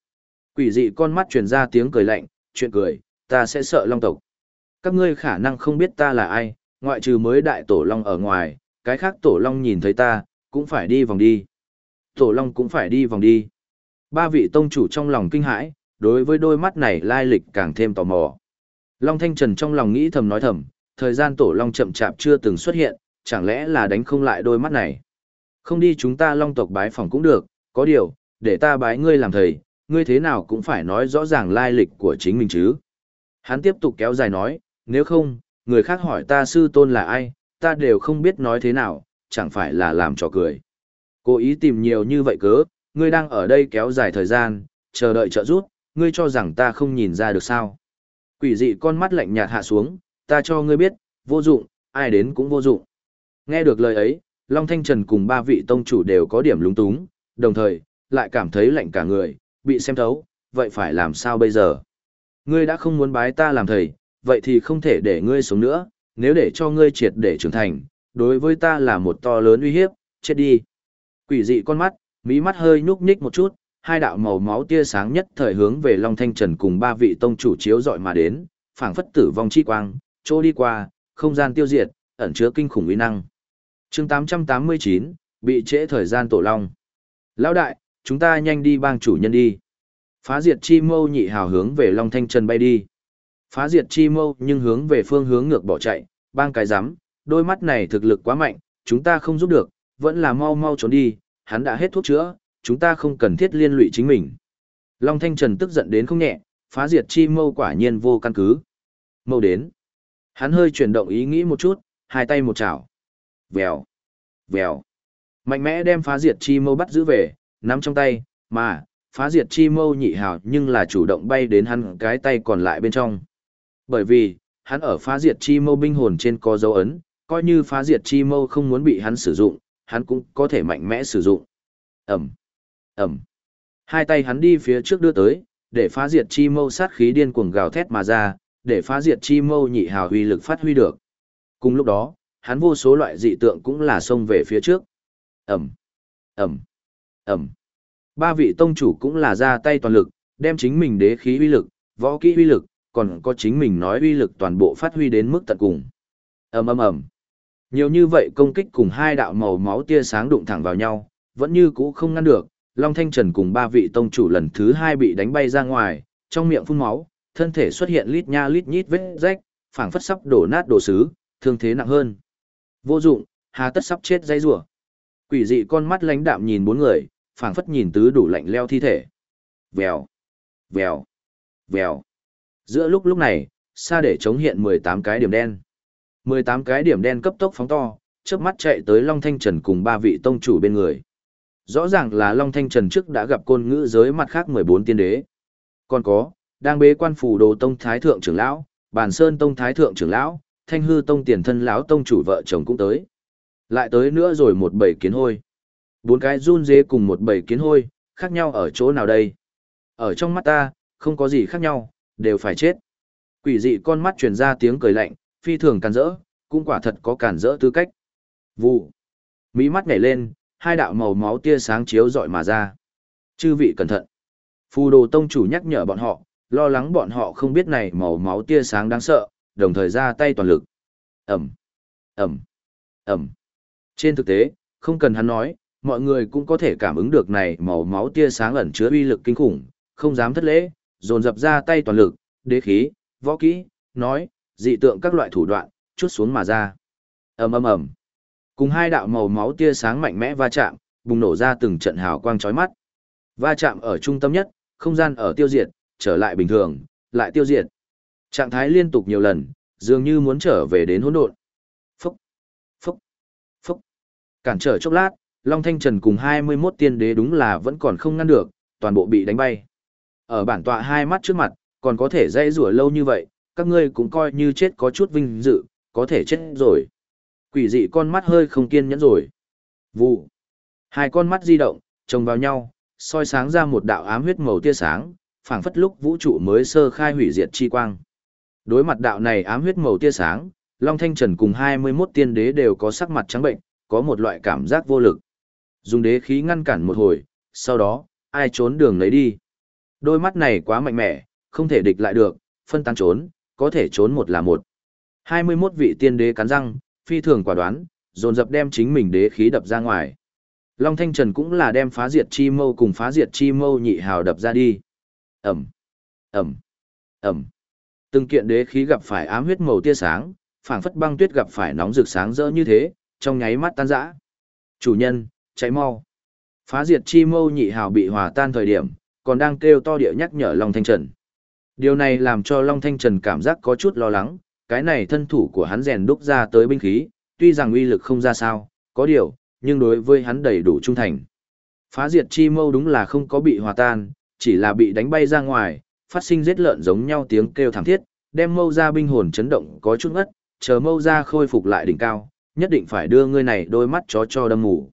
Quỷ dị con mắt truyền ra tiếng cười lạnh, chuyện cười, ta sẽ sợ Long tộc. Các ngươi khả năng không biết ta là ai, ngoại trừ mới đại tổ Long ở ngoài, cái khác tổ Long nhìn thấy ta, cũng phải đi vòng đi. Tổ Long cũng phải đi vòng đi. Ba vị tông chủ trong lòng kinh hãi, đối với đôi mắt này lai lịch càng thêm tò mò. Long Thanh Trần trong lòng nghĩ thầm nói thầm, thời gian tổ Long chậm chạp chưa từng xuất hiện, chẳng lẽ là đánh không lại đôi mắt này. Không đi chúng ta Long tộc bái phòng cũng được, có điều, để ta bái ngươi làm thầy, ngươi thế nào cũng phải nói rõ ràng lai lịch của chính mình chứ. Hắn tiếp tục kéo dài nói, nếu không, người khác hỏi ta sư tôn là ai, ta đều không biết nói thế nào, chẳng phải là làm trò cười. Cố ý tìm nhiều như vậy cớ, ngươi đang ở đây kéo dài thời gian, chờ đợi trợ giúp, ngươi cho rằng ta không nhìn ra được sao. Quỷ dị con mắt lạnh nhạt hạ xuống, ta cho ngươi biết, vô dụng, ai đến cũng vô dụng. Nghe được lời ấy, Long Thanh Trần cùng ba vị tông chủ đều có điểm lúng túng, đồng thời, lại cảm thấy lạnh cả người, bị xem thấu, vậy phải làm sao bây giờ? Ngươi đã không muốn bái ta làm thầy, vậy thì không thể để ngươi sống nữa, nếu để cho ngươi triệt để trưởng thành, đối với ta là một to lớn uy hiếp, chết đi. Quỷ dị con mắt, mí mắt hơi nhúc nhích một chút, hai đạo màu máu tia sáng nhất thời hướng về Long Thanh Trần cùng ba vị tông chủ chiếu dọi mà đến, phảng phất tử vong chi quang, trô đi qua, không gian tiêu diệt, ẩn chứa kinh khủng uy năng chương 889, bị trễ thời gian tổ long. Lão đại, chúng ta nhanh đi bang chủ nhân đi. Phá diệt chi mâu nhị hào hướng về Long Thanh Trần bay đi. Phá diệt chi mâu nhưng hướng về phương hướng ngược bỏ chạy, bang cái rắm đôi mắt này thực lực quá mạnh, chúng ta không giúp được, vẫn là mau mau trốn đi, hắn đã hết thuốc chữa, chúng ta không cần thiết liên lụy chính mình. Long Thanh Trần tức giận đến không nhẹ, phá diệt chi mâu quả nhiên vô căn cứ. Mâu đến. Hắn hơi chuyển động ý nghĩ một chút, hai tay một chảo. Vèo. Vèo. Mạnh mẽ đem phá diệt chi mâu bắt giữ về, nắm trong tay, mà, phá diệt chi mâu nhị hào nhưng là chủ động bay đến hắn cái tay còn lại bên trong. Bởi vì, hắn ở phá diệt chi mâu binh hồn trên có dấu ấn, coi như phá diệt chi mâu không muốn bị hắn sử dụng, hắn cũng có thể mạnh mẽ sử dụng. Ẩm, Ẩm. Hai tay hắn đi phía trước đưa tới, để phá diệt chi mâu sát khí điên cuồng gào thét mà ra, để phá diệt chi mâu nhị hào huy lực phát huy được. Cùng lúc đó, hắn vô số loại dị tượng cũng là xông về phía trước. Ẩm, Ẩm. Ẩm. Ba vị tông chủ cũng là ra tay toàn lực, đem chính mình đế khí uy lực, võ kỹ uy lực, còn có chính mình nói uy lực toàn bộ phát huy đến mức tận cùng. Ầm ầm ầm. Nhiều như vậy công kích cùng hai đạo màu máu tia sáng đụng thẳng vào nhau, vẫn như cũ không ngăn được. Long Thanh Trần cùng ba vị tông chủ lần thứ hai bị đánh bay ra ngoài, trong miệng phun máu, thân thể xuất hiện lít nha lít nhít vết rách, phảng phất sắp đổ nát đổ sứ, thương thế nặng hơn. Vô dụng, hà tất sắp chết dây rủa. Quỷ dị con mắt lãnh đạm nhìn bốn người, phảng phất nhìn tứ đủ lạnh leo thi thể. Vèo, vèo, vèo. Giữa lúc lúc này, xa để chống hiện 18 cái điểm đen. 18 cái điểm đen cấp tốc phóng to, chớp mắt chạy tới Long Thanh Trần cùng ba vị tông chủ bên người. Rõ ràng là Long Thanh Trần trước đã gặp côn ngữ giới mặt khác 14 tiên đế. Còn có, đang bế quan phủ đồ tông thái thượng trưởng lão, bàn sơn tông thái thượng trưởng lão, thanh hư tông tiền thân lão tông chủ vợ chồng cũng tới. Lại tới nữa rồi một bầy kiến hôi. Bốn cái run dế cùng một bầy kiến hôi, khác nhau ở chỗ nào đây? Ở trong mắt ta, không có gì khác nhau, đều phải chết. Quỷ dị con mắt truyền ra tiếng cười lạnh, phi thường càn rỡ, cũng quả thật có càn rỡ tư cách. Vụ. mỹ mắt nhảy lên, hai đạo màu máu tia sáng chiếu rọi mà ra. Chư vị cẩn thận. Phù đồ tông chủ nhắc nhở bọn họ, lo lắng bọn họ không biết này màu máu tia sáng đáng sợ, đồng thời ra tay toàn lực. Ẩm, Ẩm, Ẩm. Trên thực tế, không cần hắn nói, mọi người cũng có thể cảm ứng được này màu máu tia sáng ẩn chứa uy lực kinh khủng, không dám thất lễ, dồn dập ra tay toàn lực, đế khí, võ kỹ, nói, dị tượng các loại thủ đoạn, chút xuống mà ra. ầm ầm ầm, cùng hai đạo màu máu tia sáng mạnh mẽ va chạm, bùng nổ ra từng trận hào quang chói mắt. Va chạm ở trung tâm nhất, không gian ở tiêu diệt, trở lại bình thường, lại tiêu diệt. Trạng thái liên tục nhiều lần, dường như muốn trở về đến hỗn độn. Phúc, phúc, phúc. Cản trở chốc lát, Long Thanh Trần cùng 21 tiên đế đúng là vẫn còn không ngăn được, toàn bộ bị đánh bay. Ở bản tọa hai mắt trước mặt, còn có thể dây rủa lâu như vậy, các ngươi cũng coi như chết có chút vinh dự, có thể chết rồi. Quỷ dị con mắt hơi không kiên nhẫn rồi. Vụ. Hai con mắt di động, chồng vào nhau, soi sáng ra một đạo ám huyết màu tia sáng, phảng phất lúc vũ trụ mới sơ khai hủy diệt chi quang. Đối mặt đạo này ám huyết màu tia sáng, Long Thanh Trần cùng 21 tiên đế đều có sắc mặt trắng bệnh, có một loại cảm giác vô lực. Dùng đế khí ngăn cản một hồi, sau đó, ai trốn đường lấy đi. Đôi mắt này quá mạnh mẽ, không thể địch lại được, phân tán trốn, có thể trốn một là một. 21 vị tiên đế cắn răng, phi thường quả đoán, dồn dập đem chính mình đế khí đập ra ngoài. Long Thanh Trần cũng là đem phá diệt chi mâu cùng phá diệt chi mâu nhị hào đập ra đi. Ẩm, Ẩm, Ẩm. Từng kiện đế khí gặp phải ám huyết màu tia sáng, phảng phất băng tuyết gặp phải nóng rực sáng rỡ như thế, trong nháy mắt tan rã. Chủ nhân, cháy mau. Phá diệt chi mâu nhị hào bị hòa tan thời điểm, còn đang kêu to địa nhắc nhở Long Thanh Trần. Điều này làm cho Long Thanh Trần cảm giác có chút lo lắng, cái này thân thủ của hắn rèn đúc ra tới binh khí, tuy rằng uy lực không ra sao, có điều, nhưng đối với hắn đầy đủ trung thành. Phá diệt chi mâu đúng là không có bị hòa tan, chỉ là bị đánh bay ra ngoài, phát sinh giết lợn giống nhau tiếng kêu thảm thiết, đem mâu ra binh hồn chấn động có chút ngất, chờ mâu ra khôi phục lại đỉnh cao, nhất định phải đưa ngươi này đôi mắt chó cho đâm ngủ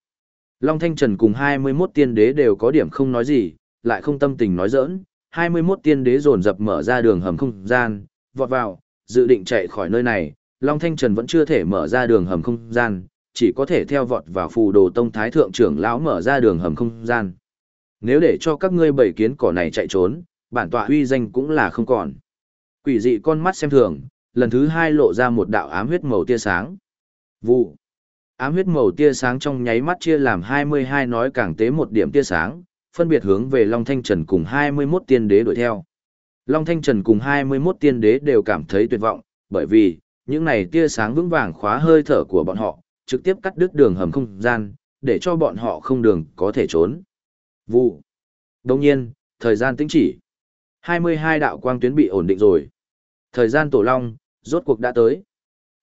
Long Thanh Trần cùng 21 tiên đế đều có điểm không nói gì, lại không tâm tình nói giỡn, 21 tiên đế dồn dập mở ra đường hầm không gian, vọt vào, dự định chạy khỏi nơi này, Long Thanh Trần vẫn chưa thể mở ra đường hầm không gian, chỉ có thể theo vọt vào phù đồ tông thái thượng trưởng lão mở ra đường hầm không gian. Nếu để cho các ngươi bảy kiến cỏ này chạy trốn, bản tọa uy danh cũng là không còn. Quỷ dị con mắt xem thường, lần thứ hai lộ ra một đạo ám huyết màu tia sáng. Vụ. Ám huyết màu tia sáng trong nháy mắt chia làm 22 nói càng tế một điểm tia sáng, phân biệt hướng về Long Thanh Trần cùng 21 tiên đế đuổi theo. Long Thanh Trần cùng 21 tiên đế đều cảm thấy tuyệt vọng, bởi vì, những này tia sáng vững vàng khóa hơi thở của bọn họ, trực tiếp cắt đứt đường hầm không gian, để cho bọn họ không đường có thể trốn. Vụ. Đồng nhiên, thời gian tĩnh chỉ. 22 đạo quang tuyến bị ổn định rồi. Thời gian tổ long, rốt cuộc đã tới.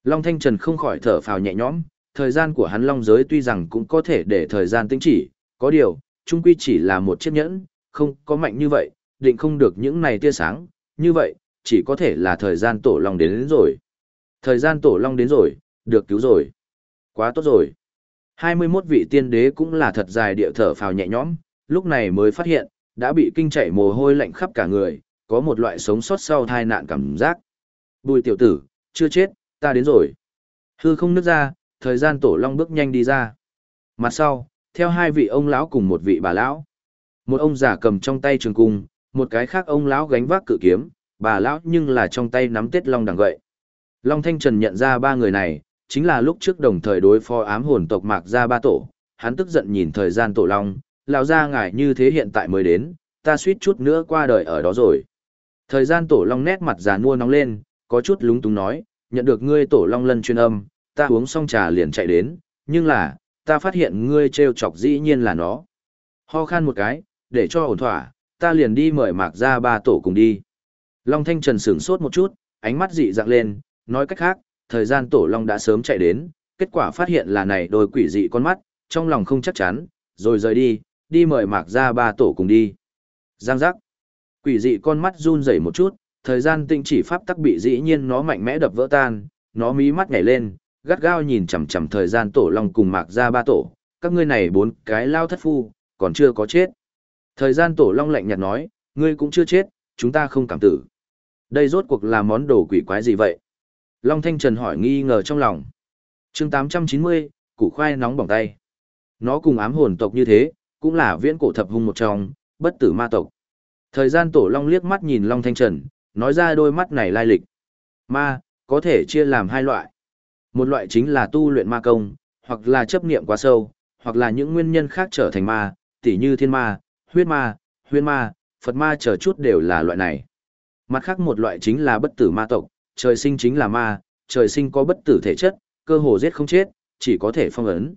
Long Thanh Trần không khỏi thở phào nhẹ nhõm, thời gian của hắn long giới tuy rằng cũng có thể để thời gian tính chỉ, có điều, trung quy chỉ là một chiếc nhẫn, không có mạnh như vậy, định không được những này tia sáng, như vậy, chỉ có thể là thời gian tổ long đến, đến rồi. Thời gian tổ long đến rồi, được cứu rồi. Quá tốt rồi. 21 vị tiên đế cũng là thật dài địa thở phào nhẹ nhõm, lúc này mới phát hiện, đã bị kinh chảy mồ hôi lạnh khắp cả người, có một loại sống sót sau tai nạn cảm giác. Bùi tiểu tử, chưa chết, ta đến rồi. Hư không nứt ra, thời gian tổ long bước nhanh đi ra. Mặt sau, theo hai vị ông lão cùng một vị bà lão. Một ông già cầm trong tay trường cung, một cái khác ông lão gánh vác cự kiếm, bà lão nhưng là trong tay nắm tết long đằng gậy. Long Thanh Trần nhận ra ba người này, chính là lúc trước đồng thời đối phó ám hồn tộc mạc gia ba tổ, hắn tức giận nhìn thời gian tổ long, lão gia ngài như thế hiện tại mới đến, ta suýt chút nữa qua đời ở đó rồi. Thời gian tổ long nét mặt già nua nóng lên, có chút lúng túng nói, nhận được ngươi tổ long lân chuyên âm, ta uống xong trà liền chạy đến, nhưng là, ta phát hiện ngươi trêu chọc dĩ nhiên là nó. Ho khan một cái, để cho ổn thỏa, ta liền đi mời mạc ra ba tổ cùng đi. Long Thanh Trần sửng sốt một chút, ánh mắt dị dạng lên, nói cách khác, thời gian tổ Long đã sớm chạy đến, kết quả phát hiện là này đôi quỷ dị con mắt, trong lòng không chắc chắn, rồi rời đi, đi mời mạc ra ba tổ cùng đi. Giang giác. Quỷ dị con mắt run rẩy một chút, thời gian tinh chỉ pháp tắc bị dĩ nhiên nó mạnh mẽ đập vỡ tan, nó mí mắt nhảy lên, gắt gao nhìn chằm chằm thời gian tổ long cùng mạc ra ba tổ, các ngươi này bốn cái lao thất phu, còn chưa có chết. Thời gian tổ long lạnh nhạt nói, ngươi cũng chưa chết, chúng ta không cảm tử. Đây rốt cuộc là món đồ quỷ quái gì vậy? Long Thanh Trần hỏi nghi ngờ trong lòng. chương 890, củ khoai nóng bỏng tay. Nó cùng ám hồn tộc như thế, cũng là viễn cổ thập hung một trong, bất tử ma tộc. Thời gian tổ long liếc mắt nhìn Long Thanh Trần, nói ra đôi mắt này lai lịch. Ma, có thể chia làm hai loại. Một loại chính là tu luyện ma công, hoặc là chấp niệm quá sâu, hoặc là những nguyên nhân khác trở thành ma, tỉ như thiên ma, huyết ma, huyên ma, Phật ma chờ chút đều là loại này. Mặt khác một loại chính là bất tử ma tộc, trời sinh chính là ma, trời sinh có bất tử thể chất, cơ hồ giết không chết, chỉ có thể phong ấn.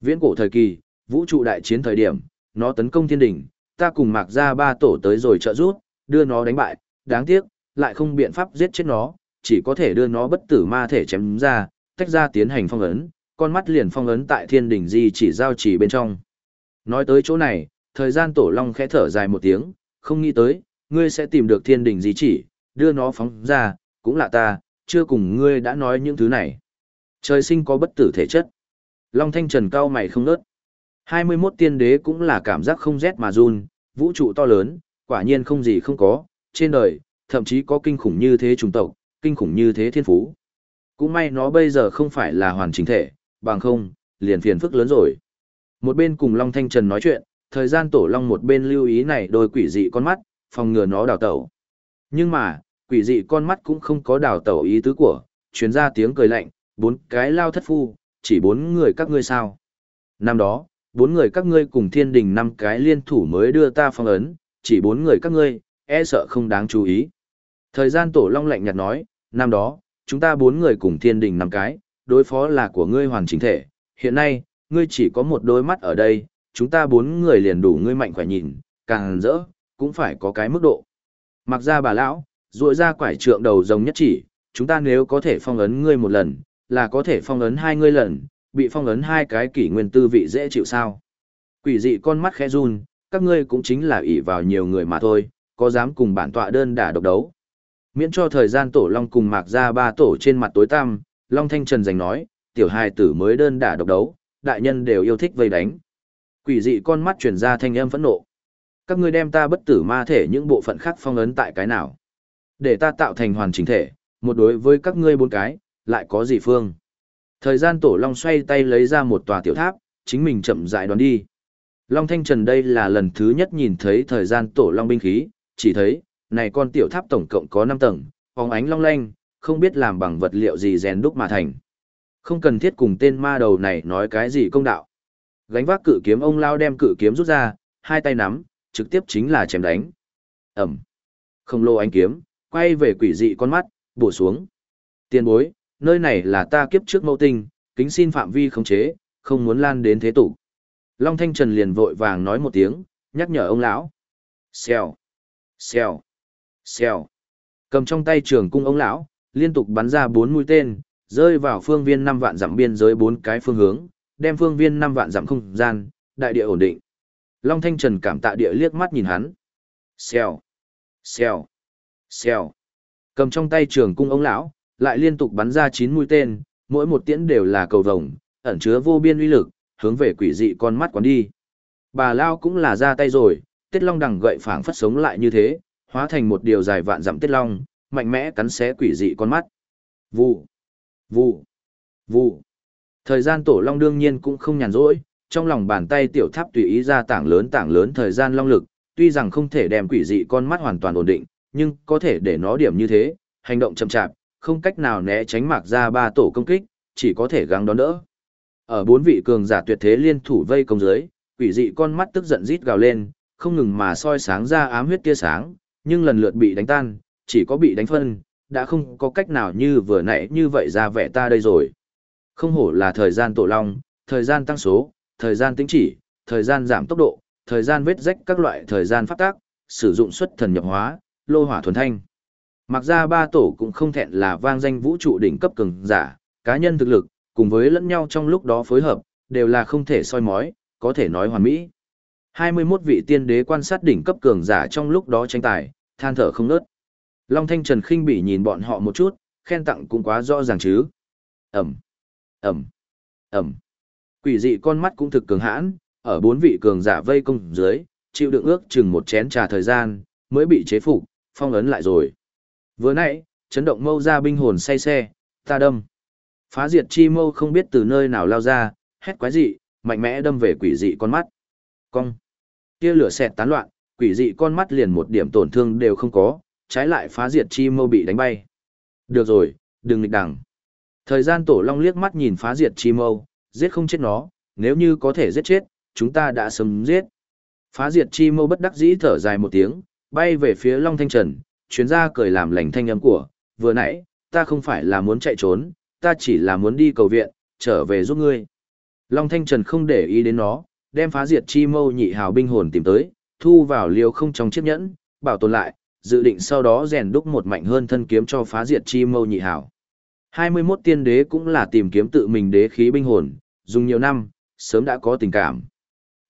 Viễn cổ thời kỳ, vũ trụ đại chiến thời điểm, nó tấn công thiên đỉnh, ta cùng mạc ra ba tổ tới rồi trợ giúp, đưa nó đánh bại, đáng tiếc, lại không biện pháp giết chết nó, chỉ có thể đưa nó bất tử ma thể chém ra, tách ra tiến hành phong ấn, con mắt liền phong ấn tại thiên đỉnh di chỉ giao chỉ bên trong. Nói tới chỗ này, thời gian tổ long khẽ thở dài một tiếng, không nghĩ tới, ngươi sẽ tìm được thiên đỉnh di chỉ, đưa nó phóng ra, cũng là ta, chưa cùng ngươi đã nói những thứ này. Trời sinh có bất tử thể chất. Long Thanh Trần cao mày không nớt. 21 tiên đế cũng là cảm giác không rét mà run, vũ trụ to lớn, quả nhiên không gì không có, trên đời, thậm chí có kinh khủng như thế trùng tộc, kinh khủng như thế thiên phú. Cũng may nó bây giờ không phải là hoàn chỉnh thể, bằng không, liền phiền phức lớn rồi. Một bên cùng Long Thanh Trần nói chuyện, thời gian tổ Long một bên lưu ý này đôi quỷ dị con mắt, phòng ngừa nó đào tẩu. Nhưng mà, quỷ dị con mắt cũng không có đào tẩu ý tứ của, chuyến ra tiếng cười lạnh, bốn cái lao thất phu, chỉ bốn người các ngươi sao. Năm đó, bốn người các ngươi cùng thiên đình năm cái liên thủ mới đưa ta phong ấn, chỉ bốn người các ngươi, e sợ không đáng chú ý. Thời gian tổ long lạnh nhạt nói, năm đó, chúng ta bốn người cùng thiên đình năm cái, đối phó là của ngươi hoàn chính thể, hiện nay, ngươi chỉ có một đôi mắt ở đây, chúng ta bốn người liền đủ ngươi mạnh khỏe nhìn, càng rỡ, cũng phải có cái mức độ. Mặc ra bà lão, ruội ra quải trượng đầu rồng nhất chỉ, chúng ta nếu có thể phong ấn ngươi một lần, là có thể phong ấn hai ngươi lần, bị phong ấn hai cái kỷ nguyên tư vị dễ chịu sao. Quỷ dị con mắt khẽ run, các ngươi cũng chính là ỷ vào nhiều người mà thôi, có dám cùng bản tọa đơn đả độc đấu. Miễn cho thời gian tổ long cùng mạc ra ba tổ trên mặt tối tăm, Long Thanh Trần giành nói, tiểu hài tử mới đơn đả độc đấu, đại nhân đều yêu thích vây đánh. Quỷ dị con mắt chuyển ra thanh âm phẫn nộ. Các ngươi đem ta bất tử ma thể những bộ phận khác phong ấn tại cái nào? Để ta tạo thành hoàn chỉnh thể, một đối với các ngươi bốn cái, lại có gì phương? Thời gian tổ long xoay tay lấy ra một tòa tiểu tháp, chính mình chậm rãi đoán đi. Long Thanh Trần đây là lần thứ nhất nhìn thấy thời gian tổ long binh khí, chỉ thấy, này con tiểu tháp tổng cộng có 5 tầng, phóng ánh long lanh, không biết làm bằng vật liệu gì rèn đúc mà thành. Không cần thiết cùng tên ma đầu này nói cái gì công đạo. Gánh vác cự kiếm ông lao đem cự kiếm rút ra, hai tay nắm, trực tiếp chính là chém đánh. Ẩm. Không lô ánh kiếm, quay về quỷ dị con mắt, bổ xuống. Tiên bối, nơi này là ta kiếp trước mẫu tinh, kính xin phạm vi khống chế, không muốn lan đến thế tục. Long Thanh Trần liền vội vàng nói một tiếng, nhắc nhở ông lão. Xèo, xèo, xèo. Cầm trong tay trường cung ông lão, liên tục bắn ra bốn mũi tên, rơi vào phương viên năm vạn dặm biên giới bốn cái phương hướng, đem phương viên năm vạn dặm không gian, đại địa ổn định. Long Thanh Trần cảm tạ địa liếc mắt nhìn hắn. Xèo, xèo, xèo. Cầm trong tay trường cung ông lão, lại liên tục bắn ra chín mũi tên, mỗi một tiễn đều là cầu vồng, ẩn chứa vô biên uy lực, hướng về quỷ dị con mắt quán đi. Bà Lao cũng là ra tay rồi, Tiết Long đằng gậy phảng phất sống lại như thế, hóa thành một điều dài vạn dặm Tiết Long, mạnh mẽ cắn xé quỷ dị con mắt. Vụ, vụ, vụ. Thời gian tổ Long đương nhiên cũng không nhàn rỗi, trong lòng bàn tay tiểu tháp tùy ý ra tảng lớn tảng lớn thời gian long lực, tuy rằng không thể đem quỷ dị con mắt hoàn toàn ổn định, nhưng có thể để nó điểm như thế, hành động chậm chạp, không cách nào né tránh mạc ra ba tổ công kích, chỉ có thể gắng đón đỡ. Ở bốn vị cường giả tuyệt thế liên thủ vây công dưới, quỷ dị con mắt tức giận rít gào lên, không ngừng mà soi sáng ra ám huyết tia sáng, nhưng lần lượt bị đánh tan, chỉ có bị đánh phân, đã không có cách nào như vừa nãy như vậy ra vẻ ta đây rồi. Không hổ là thời gian tổ long, thời gian tăng số, thời gian tính chỉ, thời gian giảm tốc độ, thời gian vết rách các loại thời gian phát tác, sử dụng xuất thần nhập hóa, lô hỏa thuần thanh. Mặc ra ba tổ cũng không thẹn là vang danh vũ trụ đỉnh cấp cường giả, cá nhân thực lực, cùng với lẫn nhau trong lúc đó phối hợp, đều là không thể soi mói, có thể nói hoàn mỹ. 21 vị tiên đế quan sát đỉnh cấp cường giả trong lúc đó tranh tài, than thở không nớt. Long Thanh Trần khinh bỉ nhìn bọn họ một chút, khen tặng cũng quá rõ ràng chứ. Ẩm. Ẩm, Ẩm. Quỷ dị con mắt cũng thực cường hãn, ở bốn vị cường giả vây công dưới, chịu đựng ước chừng một chén trà thời gian, mới bị chế phục, phong ấn lại rồi. Vừa nãy, chấn động mâu ra binh hồn say xe, ta đâm. Phá diệt chi mâu không biết từ nơi nào lao ra, hét quái dị, mạnh mẽ đâm về quỷ dị con mắt. Cong. Tia lửa xẹt tán loạn, quỷ dị con mắt liền một điểm tổn thương đều không có, trái lại phá diệt chi mâu bị đánh bay. Được rồi, đừng nghịch đằng. Thời gian tổ long liếc mắt nhìn phá diệt chi mâu, giết không chết nó, nếu như có thể giết chết, chúng ta đã sớm giết. Phá diệt chi mâu bất đắc dĩ thở dài một tiếng, bay về phía long thanh trần, chuyến ra cười làm lành thanh âm của, vừa nãy, ta không phải là muốn chạy trốn, ta chỉ là muốn đi cầu viện, trở về giúp ngươi. Long thanh trần không để ý đến nó, đem phá diệt chi mâu nhị hào binh hồn tìm tới, thu vào liều không trong chiếc nhẫn, bảo tồn lại, dự định sau đó rèn đúc một mạnh hơn thân kiếm cho phá diệt chi mâu nhị hào. 21 tiên đế cũng là tìm kiếm tự mình đế khí binh hồn, dùng nhiều năm, sớm đã có tình cảm.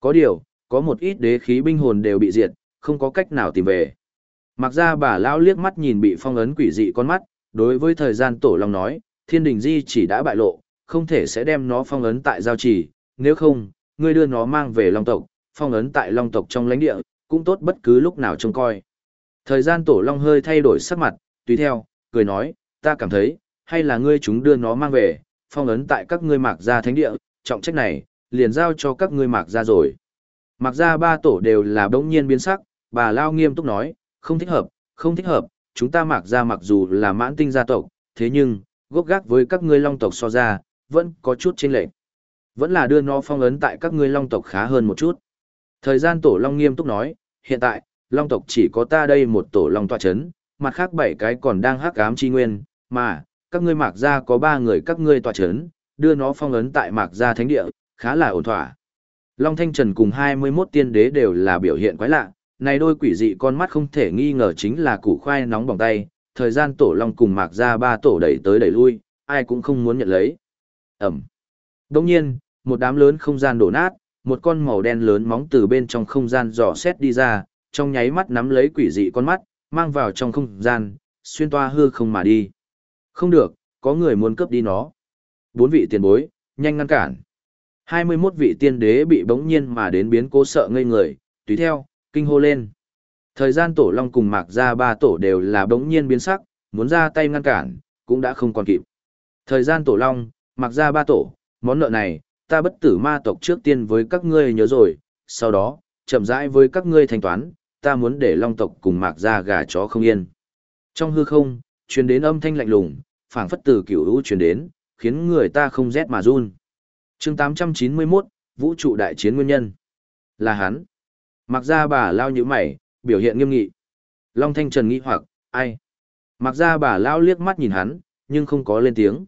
Có điều, có một ít đế khí binh hồn đều bị diệt, không có cách nào tìm về. Mặc ra bà lão liếc mắt nhìn bị phong ấn quỷ dị con mắt, đối với thời gian tổ long nói, thiên đình di chỉ đã bại lộ, không thể sẽ đem nó phong ấn tại giao chỉ, nếu không, ngươi đưa nó mang về long tộc, phong ấn tại long tộc trong lãnh địa, cũng tốt bất cứ lúc nào trông coi. Thời gian tổ long hơi thay đổi sắc mặt, tùy theo, cười nói, ta cảm thấy, hay là ngươi chúng đưa nó mang về, phong ấn tại các ngươi mạc gia thánh địa, trọng trách này, liền giao cho các ngươi mạc gia rồi. Mạc gia ba tổ đều là bỗng nhiên biến sắc, bà Lao nghiêm túc nói, không thích hợp, không thích hợp, chúng ta mạc gia mặc dù là mãn tinh gia tộc, thế nhưng, gốc gác với các ngươi long tộc so ra, vẫn có chút chênh lệch. Vẫn là đưa nó phong ấn tại các ngươi long tộc khá hơn một chút. Thời gian tổ long nghiêm túc nói, hiện tại, long tộc chỉ có ta đây một tổ long tọa chấn, mặt khác bảy cái còn đang hắc ám chi nguyên, mà, các ngươi mạc gia có ba người các ngươi tọa chấn, đưa nó phong ấn tại mạc gia thánh địa, khá là ổn thỏa. Long Thanh Trần cùng 21 tiên đế đều là biểu hiện quái lạ, này đôi quỷ dị con mắt không thể nghi ngờ chính là củ khoai nóng bỏng tay, thời gian tổ long cùng mạc ra ba tổ đẩy tới đẩy lui, ai cũng không muốn nhận lấy. Ẩm. Đông nhiên, một đám lớn không gian đổ nát, một con màu đen lớn móng từ bên trong không gian dò xét đi ra, trong nháy mắt nắm lấy quỷ dị con mắt, mang vào trong không gian, xuyên toa hư không mà đi. Không được, có người muốn cướp đi nó. Bốn vị tiền bối, nhanh ngăn cản. 21 vị tiên đế bị bỗng nhiên mà đến biến cố sợ ngây người, tùy theo, kinh hô lên. Thời gian tổ long cùng mạc ra ba tổ đều là bỗng nhiên biến sắc, muốn ra tay ngăn cản, cũng đã không còn kịp. Thời gian tổ long, mạc ra ba tổ, món nợ này, ta bất tử ma tộc trước tiên với các ngươi nhớ rồi, sau đó, chậm rãi với các ngươi thanh toán, ta muốn để long tộc cùng mạc ra gà chó không yên. Trong hư không, truyền đến âm thanh lạnh lùng, phảng phất từ cửu u truyền đến, khiến người ta không rét mà run. Chương 891, Vũ trụ đại chiến nguyên nhân. Là hắn. Mặc ra bà lao như mày, biểu hiện nghiêm nghị. Long Thanh Trần nghĩ hoặc, ai? Mặc ra bà lao liếc mắt nhìn hắn, nhưng không có lên tiếng.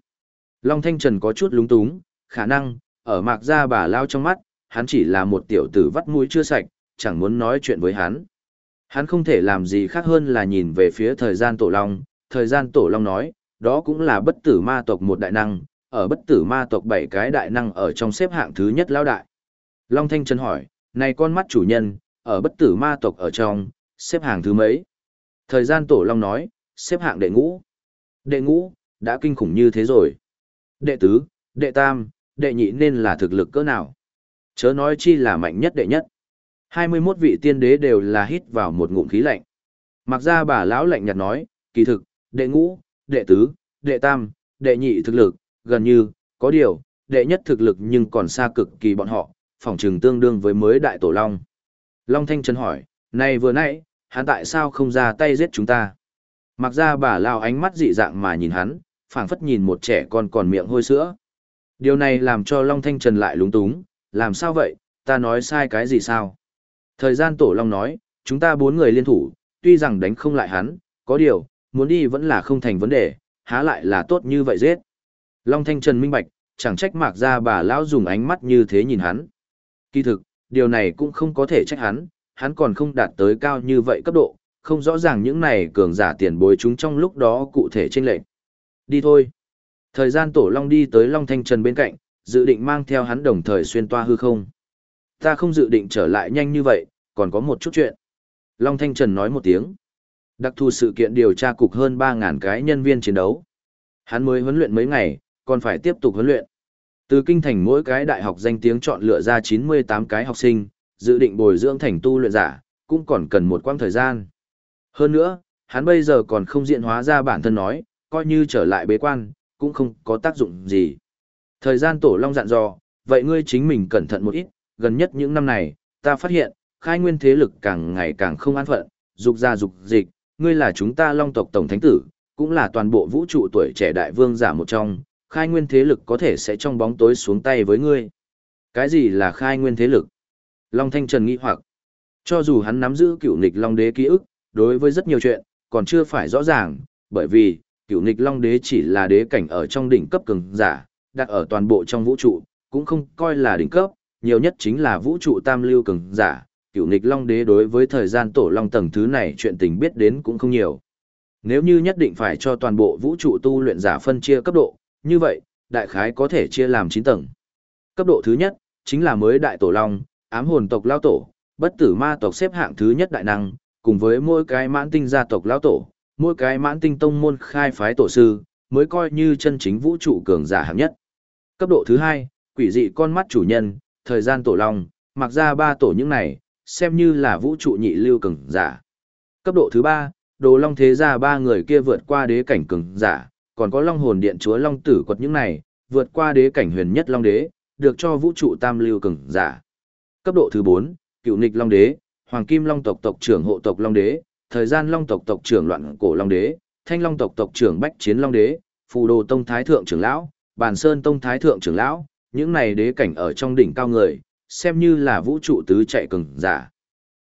Long Thanh Trần có chút lúng túng, khả năng, ở mạc ra bà lao trong mắt, hắn chỉ là một tiểu tử vắt mũi chưa sạch, chẳng muốn nói chuyện với hắn. Hắn không thể làm gì khác hơn là nhìn về phía thời gian tổ long, thời gian tổ long nói, đó cũng là bất tử ma tộc một đại năng, ở bất tử ma tộc bảy cái đại năng ở trong xếp hạng thứ nhất lão đại. Long Thanh Trần hỏi, này con mắt chủ nhân, ở bất tử ma tộc ở trong, xếp hạng thứ mấy? Thời gian tổ long nói, xếp hạng đệ ngũ. Đệ ngũ, đã kinh khủng như thế rồi. Đệ tứ, đệ tam, đệ nhị nên là thực lực cỡ nào? Chớ nói chi là mạnh nhất đệ nhất. 21 vị tiên đế đều là hít vào một ngụm khí lạnh. Mặc ra bà lão lạnh nhạt nói, kỳ thực, đệ ngũ, đệ tứ, đệ tam, đệ nhị thực lực, gần như, có điều, đệ nhất thực lực nhưng còn xa cực kỳ bọn họ, phỏng trừng tương đương với mới đại tổ long. Long Thanh Trần hỏi, này vừa nãy, hắn tại sao không ra tay giết chúng ta? Mặc ra bà lao ánh mắt dị dạng mà nhìn hắn, phảng phất nhìn một trẻ con còn miệng hôi sữa. Điều này làm cho Long Thanh Trần lại lúng túng, làm sao vậy, ta nói sai cái gì sao? Thời gian tổ Long nói, chúng ta bốn người liên thủ, tuy rằng đánh không lại hắn, có điều, muốn đi vẫn là không thành vấn đề, há lại là tốt như vậy giết. Long Thanh Trần minh bạch, chẳng trách mạc ra bà lão dùng ánh mắt như thế nhìn hắn. Kỳ thực, điều này cũng không có thể trách hắn, hắn còn không đạt tới cao như vậy cấp độ, không rõ ràng những này cường giả tiền bối chúng trong lúc đó cụ thể chênh lệch. Đi thôi. Thời gian tổ Long đi tới Long Thanh Trần bên cạnh, dự định mang theo hắn đồng thời xuyên toa hư không. Ta không dự định trở lại nhanh như vậy, còn có một chút chuyện. Long Thanh Trần nói một tiếng. Đặc thù sự kiện điều tra cục hơn 3.000 cái nhân viên chiến đấu. Hắn mới huấn luyện mấy ngày, còn phải tiếp tục huấn luyện. Từ kinh thành mỗi cái đại học danh tiếng chọn lựa ra 98 cái học sinh, dự định bồi dưỡng thành tu luyện giả, cũng còn cần một quãng thời gian. Hơn nữa, hắn bây giờ còn không diện hóa ra bản thân nói, coi như trở lại bế quan, cũng không có tác dụng gì. Thời gian tổ long dặn dò, vậy ngươi chính mình cẩn thận một ít, gần nhất những năm này, ta phát hiện, khai nguyên thế lực càng ngày càng không an phận, dục ra dục dịch, ngươi là chúng ta long tộc tổng thánh tử, cũng là toàn bộ vũ trụ tuổi trẻ đại vương giả một trong, khai nguyên thế lực có thể sẽ trong bóng tối xuống tay với ngươi. Cái gì là khai nguyên thế lực? Long Thanh Trần nghĩ hoặc, cho dù hắn nắm giữ cựu nịch Long Đế ký ức, đối với rất nhiều chuyện, còn chưa phải rõ ràng, bởi vì, cựu nịch Long Đế chỉ là đế cảnh ở trong đỉnh cấp cường giả, đặt ở toàn bộ trong vũ trụ, cũng không coi là đỉnh cấp, nhiều nhất chính là vũ trụ tam lưu cường giả. Cựu nịch Long Đế đối với thời gian tổ long tầng thứ này chuyện tình biết đến cũng không nhiều. Nếu như nhất định phải cho toàn bộ vũ trụ tu luyện giả phân chia cấp độ, như vậy, đại khái có thể chia làm 9 tầng. Cấp độ thứ nhất, chính là mới đại tổ long, ám hồn tộc lao tổ, bất tử ma tộc xếp hạng thứ nhất đại năng, cùng với mỗi cái mãn tinh gia tộc lao tổ, mỗi cái mãn tinh tông môn khai phái tổ sư, mới coi như chân chính vũ trụ cường giả hạng nhất. Cấp độ thứ hai, quỷ dị con mắt chủ nhân, thời gian tổ long, mặc ra ba tổ những này, xem như là vũ trụ nhị lưu cường giả. Cấp độ thứ ba, đồ long thế gia ba người kia vượt qua đế cảnh cường giả, còn có long hồn điện chúa long tử quật những này, vượt qua đế cảnh huyền nhất long đế, được cho vũ trụ tam lưu cường giả. Cấp độ thứ 4, cựu nịch long đế, hoàng kim long tộc tộc trưởng hộ tộc long đế, thời gian long tộc tộc trưởng loạn cổ long đế, thanh long tộc tộc trưởng bách chiến long đế, phù đồ tông thái thượng trưởng lão, bàn sơn tông thái thượng trưởng lão, những này đế cảnh ở trong đỉnh cao người, xem như là vũ trụ tứ chạy cường giả.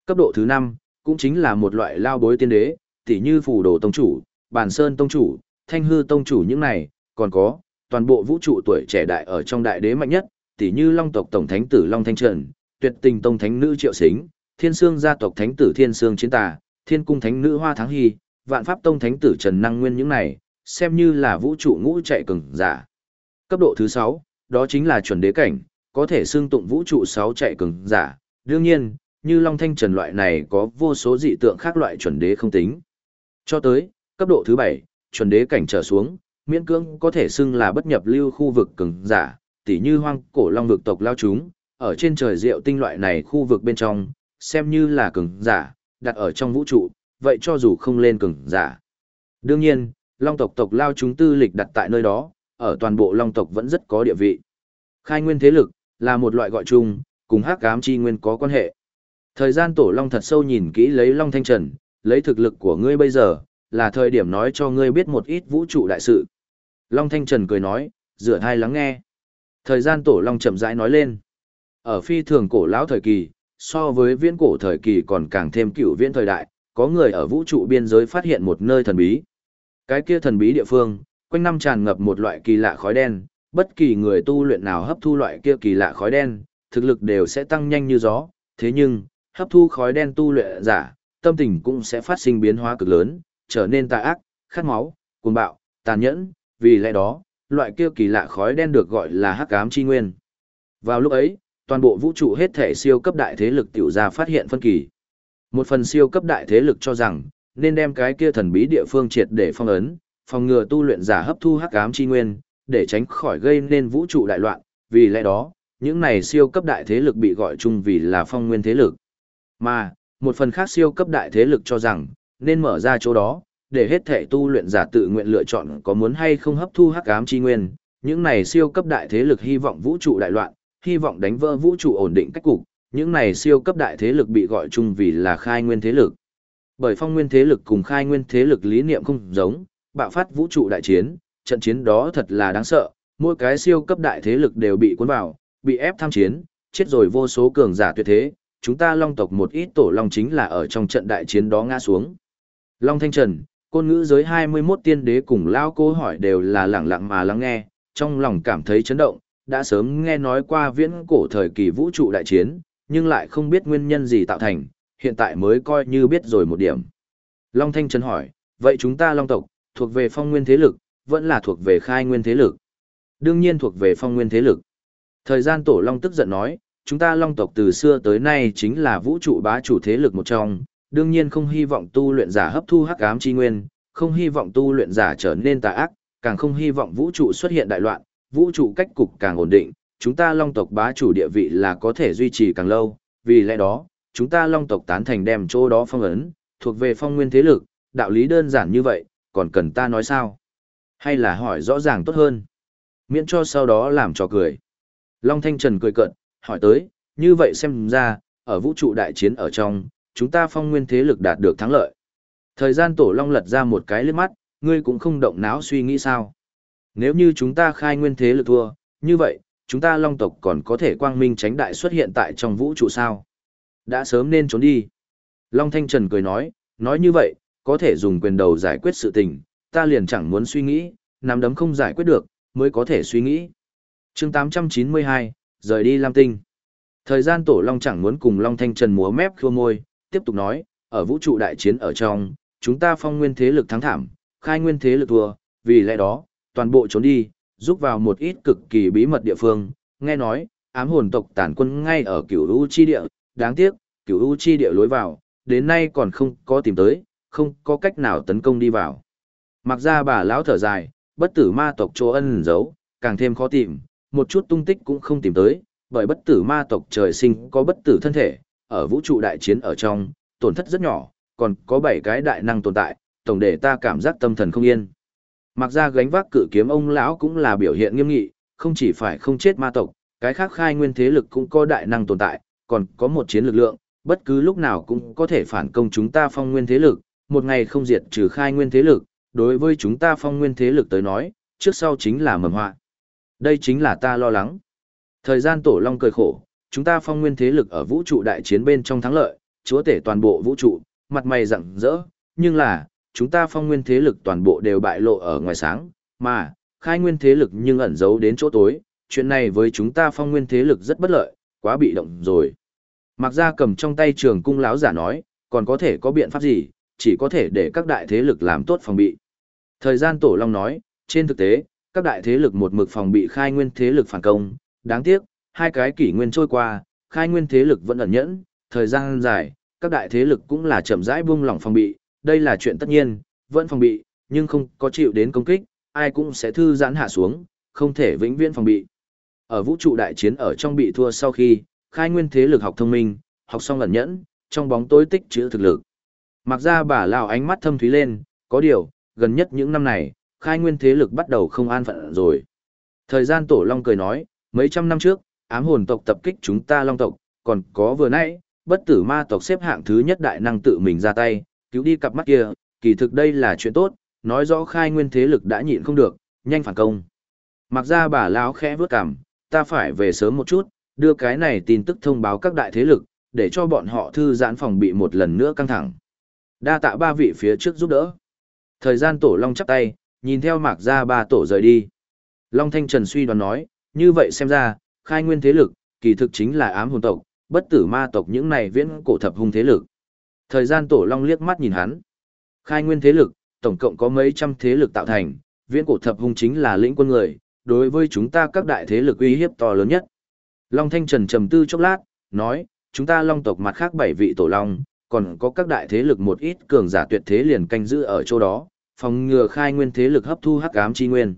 Cấp độ thứ 5, cũng chính là một loại lao bối tiên đế, tỉ như phù đồ tông chủ, bàn sơn tông chủ, thanh hư tông chủ những này, còn có, toàn bộ vũ trụ tuổi trẻ đại ở trong đại đế mạnh nhất, tỉ như long tộc tổng thánh tử Long Thanh Trần, tuyệt tình tông thánh nữ Triệu Xính, thiên sương gia tộc thánh tử Thiên Sương Chiến Tà, thiên cung thánh nữ Hoa Thắng Hy, vạn pháp tông thánh tử Trần Năng Nguyên những này, xem như là vũ trụ ngũ chạy cường giả. Cấp độ thứ 6, đó chính là chuẩn đế cảnh, có thể xưng tụng vũ trụ 6 chạy cường giả. Đương nhiên, như Long Thanh Trần loại này có vô số dị tượng khác loại chuẩn đế không tính. Cho tới, cấp độ thứ 7, chuẩn đế cảnh trở xuống, miễn cưỡng có thể xưng là bất nhập lưu khu vực cường giả, tỉ như hoang cổ long vực tộc lao chúng, ở trên trời diệu tinh loại này khu vực bên trong, xem như là cường giả, đặt ở trong vũ trụ, vậy cho dù không lên cường giả. Đương nhiên, long tộc tộc lao chúng tư lịch đặt tại nơi đó, ở toàn bộ long tộc vẫn rất có địa vị. Khai nguyên thế lực, là một loại gọi chung, cùng hắc ám chi nguyên có quan hệ. Thời gian tổ long thật sâu nhìn kỹ lấy long thanh trần, lấy thực lực của ngươi bây giờ, là thời điểm nói cho ngươi biết một ít vũ trụ đại sự. Long Thanh Trần cười nói, rửa thai lắng nghe. Thời gian tổ Long chậm rãi nói lên. Ở phi thường cổ lão thời kỳ, so với viễn cổ thời kỳ còn càng thêm cựu viễn thời đại, có người ở vũ trụ biên giới phát hiện một nơi thần bí. Cái kia thần bí địa phương, quanh năm tràn ngập một loại kỳ lạ khói đen, bất kỳ người tu luyện nào hấp thu loại kia kỳ lạ khói đen, thực lực đều sẽ tăng nhanh như gió, thế nhưng, hấp thu khói đen tu luyện giả, tâm tình cũng sẽ phát sinh biến hóa cực lớn, trở nên tà ác, khát máu, cuồng bạo, tàn nhẫn, vì lẽ đó, loại kia kỳ lạ khói đen được gọi là hắc ám chi nguyên. Vào lúc ấy, toàn bộ vũ trụ hết thể siêu cấp đại thế lực tiểu ra phát hiện phân kỳ. Một phần siêu cấp đại thế lực cho rằng, nên đem cái kia thần bí địa phương triệt để phong ấn, phòng ngừa tu luyện giả hấp thu hắc ám chi nguyên, để tránh khỏi gây nên vũ trụ đại loạn, vì lẽ đó, những này siêu cấp đại thế lực bị gọi chung vì là phong nguyên thế lực. Mà, một phần khác siêu cấp đại thế lực cho rằng, nên mở ra chỗ đó, để hết thể tu luyện giả tự nguyện lựa chọn có muốn hay không hấp thu hắc ám chi nguyên. Những này siêu cấp đại thế lực hy vọng vũ trụ đại loạn, hy vọng đánh vỡ vũ trụ ổn định cách cục, những này siêu cấp đại thế lực bị gọi chung vì là khai nguyên thế lực. Bởi phong nguyên thế lực cùng khai nguyên thế lực lý niệm không giống, bạo phát vũ trụ đại chiến, trận chiến đó thật là đáng sợ, mỗi cái siêu cấp đại thế lực đều bị cuốn vào, bị ép tham chiến, chết rồi vô số cường giả tuyệt thế, chúng ta long tộc một ít tổ long chính là ở trong trận đại chiến đó ngã xuống. Long Thanh Trần, côn ngữ giới 21 tiên đế cùng lao cô hỏi đều là lặng lặng mà lắng nghe, trong lòng cảm thấy chấn động, đã sớm nghe nói qua viễn cổ thời kỳ vũ trụ đại chiến, nhưng lại không biết nguyên nhân gì tạo thành, hiện tại mới coi như biết rồi một điểm. Long Thanh Trần hỏi, vậy chúng ta Long tộc, thuộc về phong nguyên thế lực, vẫn là thuộc về khai nguyên thế lực? Đương nhiên thuộc về phong nguyên thế lực. Thời gian tổ Long tức giận nói, chúng ta Long tộc từ xưa tới nay chính là vũ trụ bá chủ thế lực một trong, đương nhiên không hy vọng tu luyện giả hấp thu hắc ám chi nguyên, không hy vọng tu luyện giả trở nên tà ác, càng không hy vọng vũ trụ xuất hiện đại loạn, vũ trụ cách cục càng ổn định, chúng ta long tộc bá chủ địa vị là có thể duy trì càng lâu, vì lẽ đó, chúng ta long tộc tán thành đem chỗ đó phong ấn, thuộc về phong nguyên thế lực, đạo lý đơn giản như vậy, còn cần ta nói sao? Hay là hỏi rõ ràng tốt hơn? Miễn cho sau đó làm trò cười. Long Thanh Trần cười cận, hỏi tới, như vậy xem ra, ở vũ trụ đại chiến ở trong, chúng ta phong nguyên thế lực đạt được thắng lợi. Thời gian tổ long lật ra một cái liếc mắt, ngươi cũng không động não suy nghĩ sao. Nếu như chúng ta khai nguyên thế lực thua, như vậy, chúng ta long tộc còn có thể quang minh tránh đại xuất hiện tại trong vũ trụ sao. Đã sớm nên trốn đi. Long Thanh Trần cười nói, nói như vậy, có thể dùng quyền đầu giải quyết sự tình, ta liền chẳng muốn suy nghĩ, nắm đấm không giải quyết được, mới có thể suy nghĩ. chương 892, rời đi Lam Tinh. Thời gian tổ Long chẳng muốn cùng Long Thanh Trần múa mép khua môi, tiếp tục nói, ở vũ trụ đại chiến ở trong, chúng ta phong nguyên thế lực thắng thảm, khai nguyên thế lực thua, vì lẽ đó, toàn bộ trốn đi, giúp vào một ít cực kỳ bí mật địa phương, nghe nói, ám hồn tộc tản quân ngay ở cửu u chi địa, đáng tiếc, cửu u chi địa lối vào, đến nay còn không có tìm tới, không có cách nào tấn công đi vào. Mặc ra bà lão thở dài, bất tử ma tộc chỗ ân giấu, càng thêm khó tìm, một chút tung tích cũng không tìm tới, bởi bất tử ma tộc trời sinh có bất tử thân thể, ở vũ trụ đại chiến ở trong, tổn thất rất nhỏ, còn có 7 cái đại năng tồn tại, tổng để ta cảm giác tâm thần không yên. Mặc ra gánh vác cự kiếm ông lão cũng là biểu hiện nghiêm nghị, không chỉ phải không chết ma tộc, cái khác khai nguyên thế lực cũng có đại năng tồn tại, còn có một chiến lực lượng, bất cứ lúc nào cũng có thể phản công chúng ta phong nguyên thế lực, một ngày không diệt trừ khai nguyên thế lực, đối với chúng ta phong nguyên thế lực tới nói, trước sau chính là mầm họa. Đây chính là ta lo lắng. Thời gian tổ long cười khổ, chúng ta phong nguyên thế lực ở vũ trụ đại chiến bên trong thắng lợi, chúa tể toàn bộ vũ trụ, mặt mày rạng rỡ, nhưng là, chúng ta phong nguyên thế lực toàn bộ đều bại lộ ở ngoài sáng, mà, khai nguyên thế lực nhưng ẩn giấu đến chỗ tối, chuyện này với chúng ta phong nguyên thế lực rất bất lợi, quá bị động rồi. Mặc ra cầm trong tay trường cung láo giả nói, còn có thể có biện pháp gì, chỉ có thể để các đại thế lực làm tốt phòng bị. Thời gian Tổ Long nói, trên thực tế, các đại thế lực một mực phòng bị khai nguyên thế lực phản công, đáng tiếc, hai cái kỷ nguyên trôi qua, khai nguyên thế lực vẫn ẩn nhẫn, thời gian dài, các đại thế lực cũng là chậm rãi buông lỏng phòng bị, đây là chuyện tất nhiên, vẫn phòng bị, nhưng không có chịu đến công kích, ai cũng sẽ thư giãn hạ xuống, không thể vĩnh viễn phòng bị. Ở vũ trụ đại chiến ở trong bị thua sau khi, khai nguyên thế lực học thông minh, học xong ẩn nhẫn, trong bóng tối tích trữ thực lực. Mặc ra bà lão ánh mắt thâm thúy lên, có điều, gần nhất những năm này, khai nguyên thế lực bắt đầu không an phận rồi. Thời gian tổ long cười nói, mấy trăm năm trước, ám hồn tộc tập kích chúng ta long tộc, còn có vừa nãy, bất tử ma tộc xếp hạng thứ nhất đại năng tự mình ra tay, cứu đi cặp mắt kia, kỳ thực đây là chuyện tốt, nói rõ khai nguyên thế lực đã nhịn không được, nhanh phản công. Mặc ra bà lão khẽ vướt cằm, ta phải về sớm một chút, đưa cái này tin tức thông báo các đại thế lực, để cho bọn họ thư giãn phòng bị một lần nữa căng thẳng. Đa tạ ba vị phía trước giúp đỡ. Thời gian tổ long chắp tay, nhìn theo mạc ra ba tổ rời đi. Long Thanh Trần suy đoán nói, như vậy xem ra, khai nguyên thế lực, kỳ thực chính là ám hồn tộc, bất tử ma tộc những này viễn cổ thập hung thế lực. Thời gian tổ long liếc mắt nhìn hắn. Khai nguyên thế lực, tổng cộng có mấy trăm thế lực tạo thành, viễn cổ thập hung chính là lĩnh quân người, đối với chúng ta các đại thế lực uy hiếp to lớn nhất. Long Thanh Trần trầm tư chốc lát, nói, chúng ta long tộc mặt khác bảy vị tổ long, còn có các đại thế lực một ít cường giả tuyệt thế liền canh giữ ở chỗ đó, phòng ngừa khai nguyên thế lực hấp thu hắc ám chi nguyên.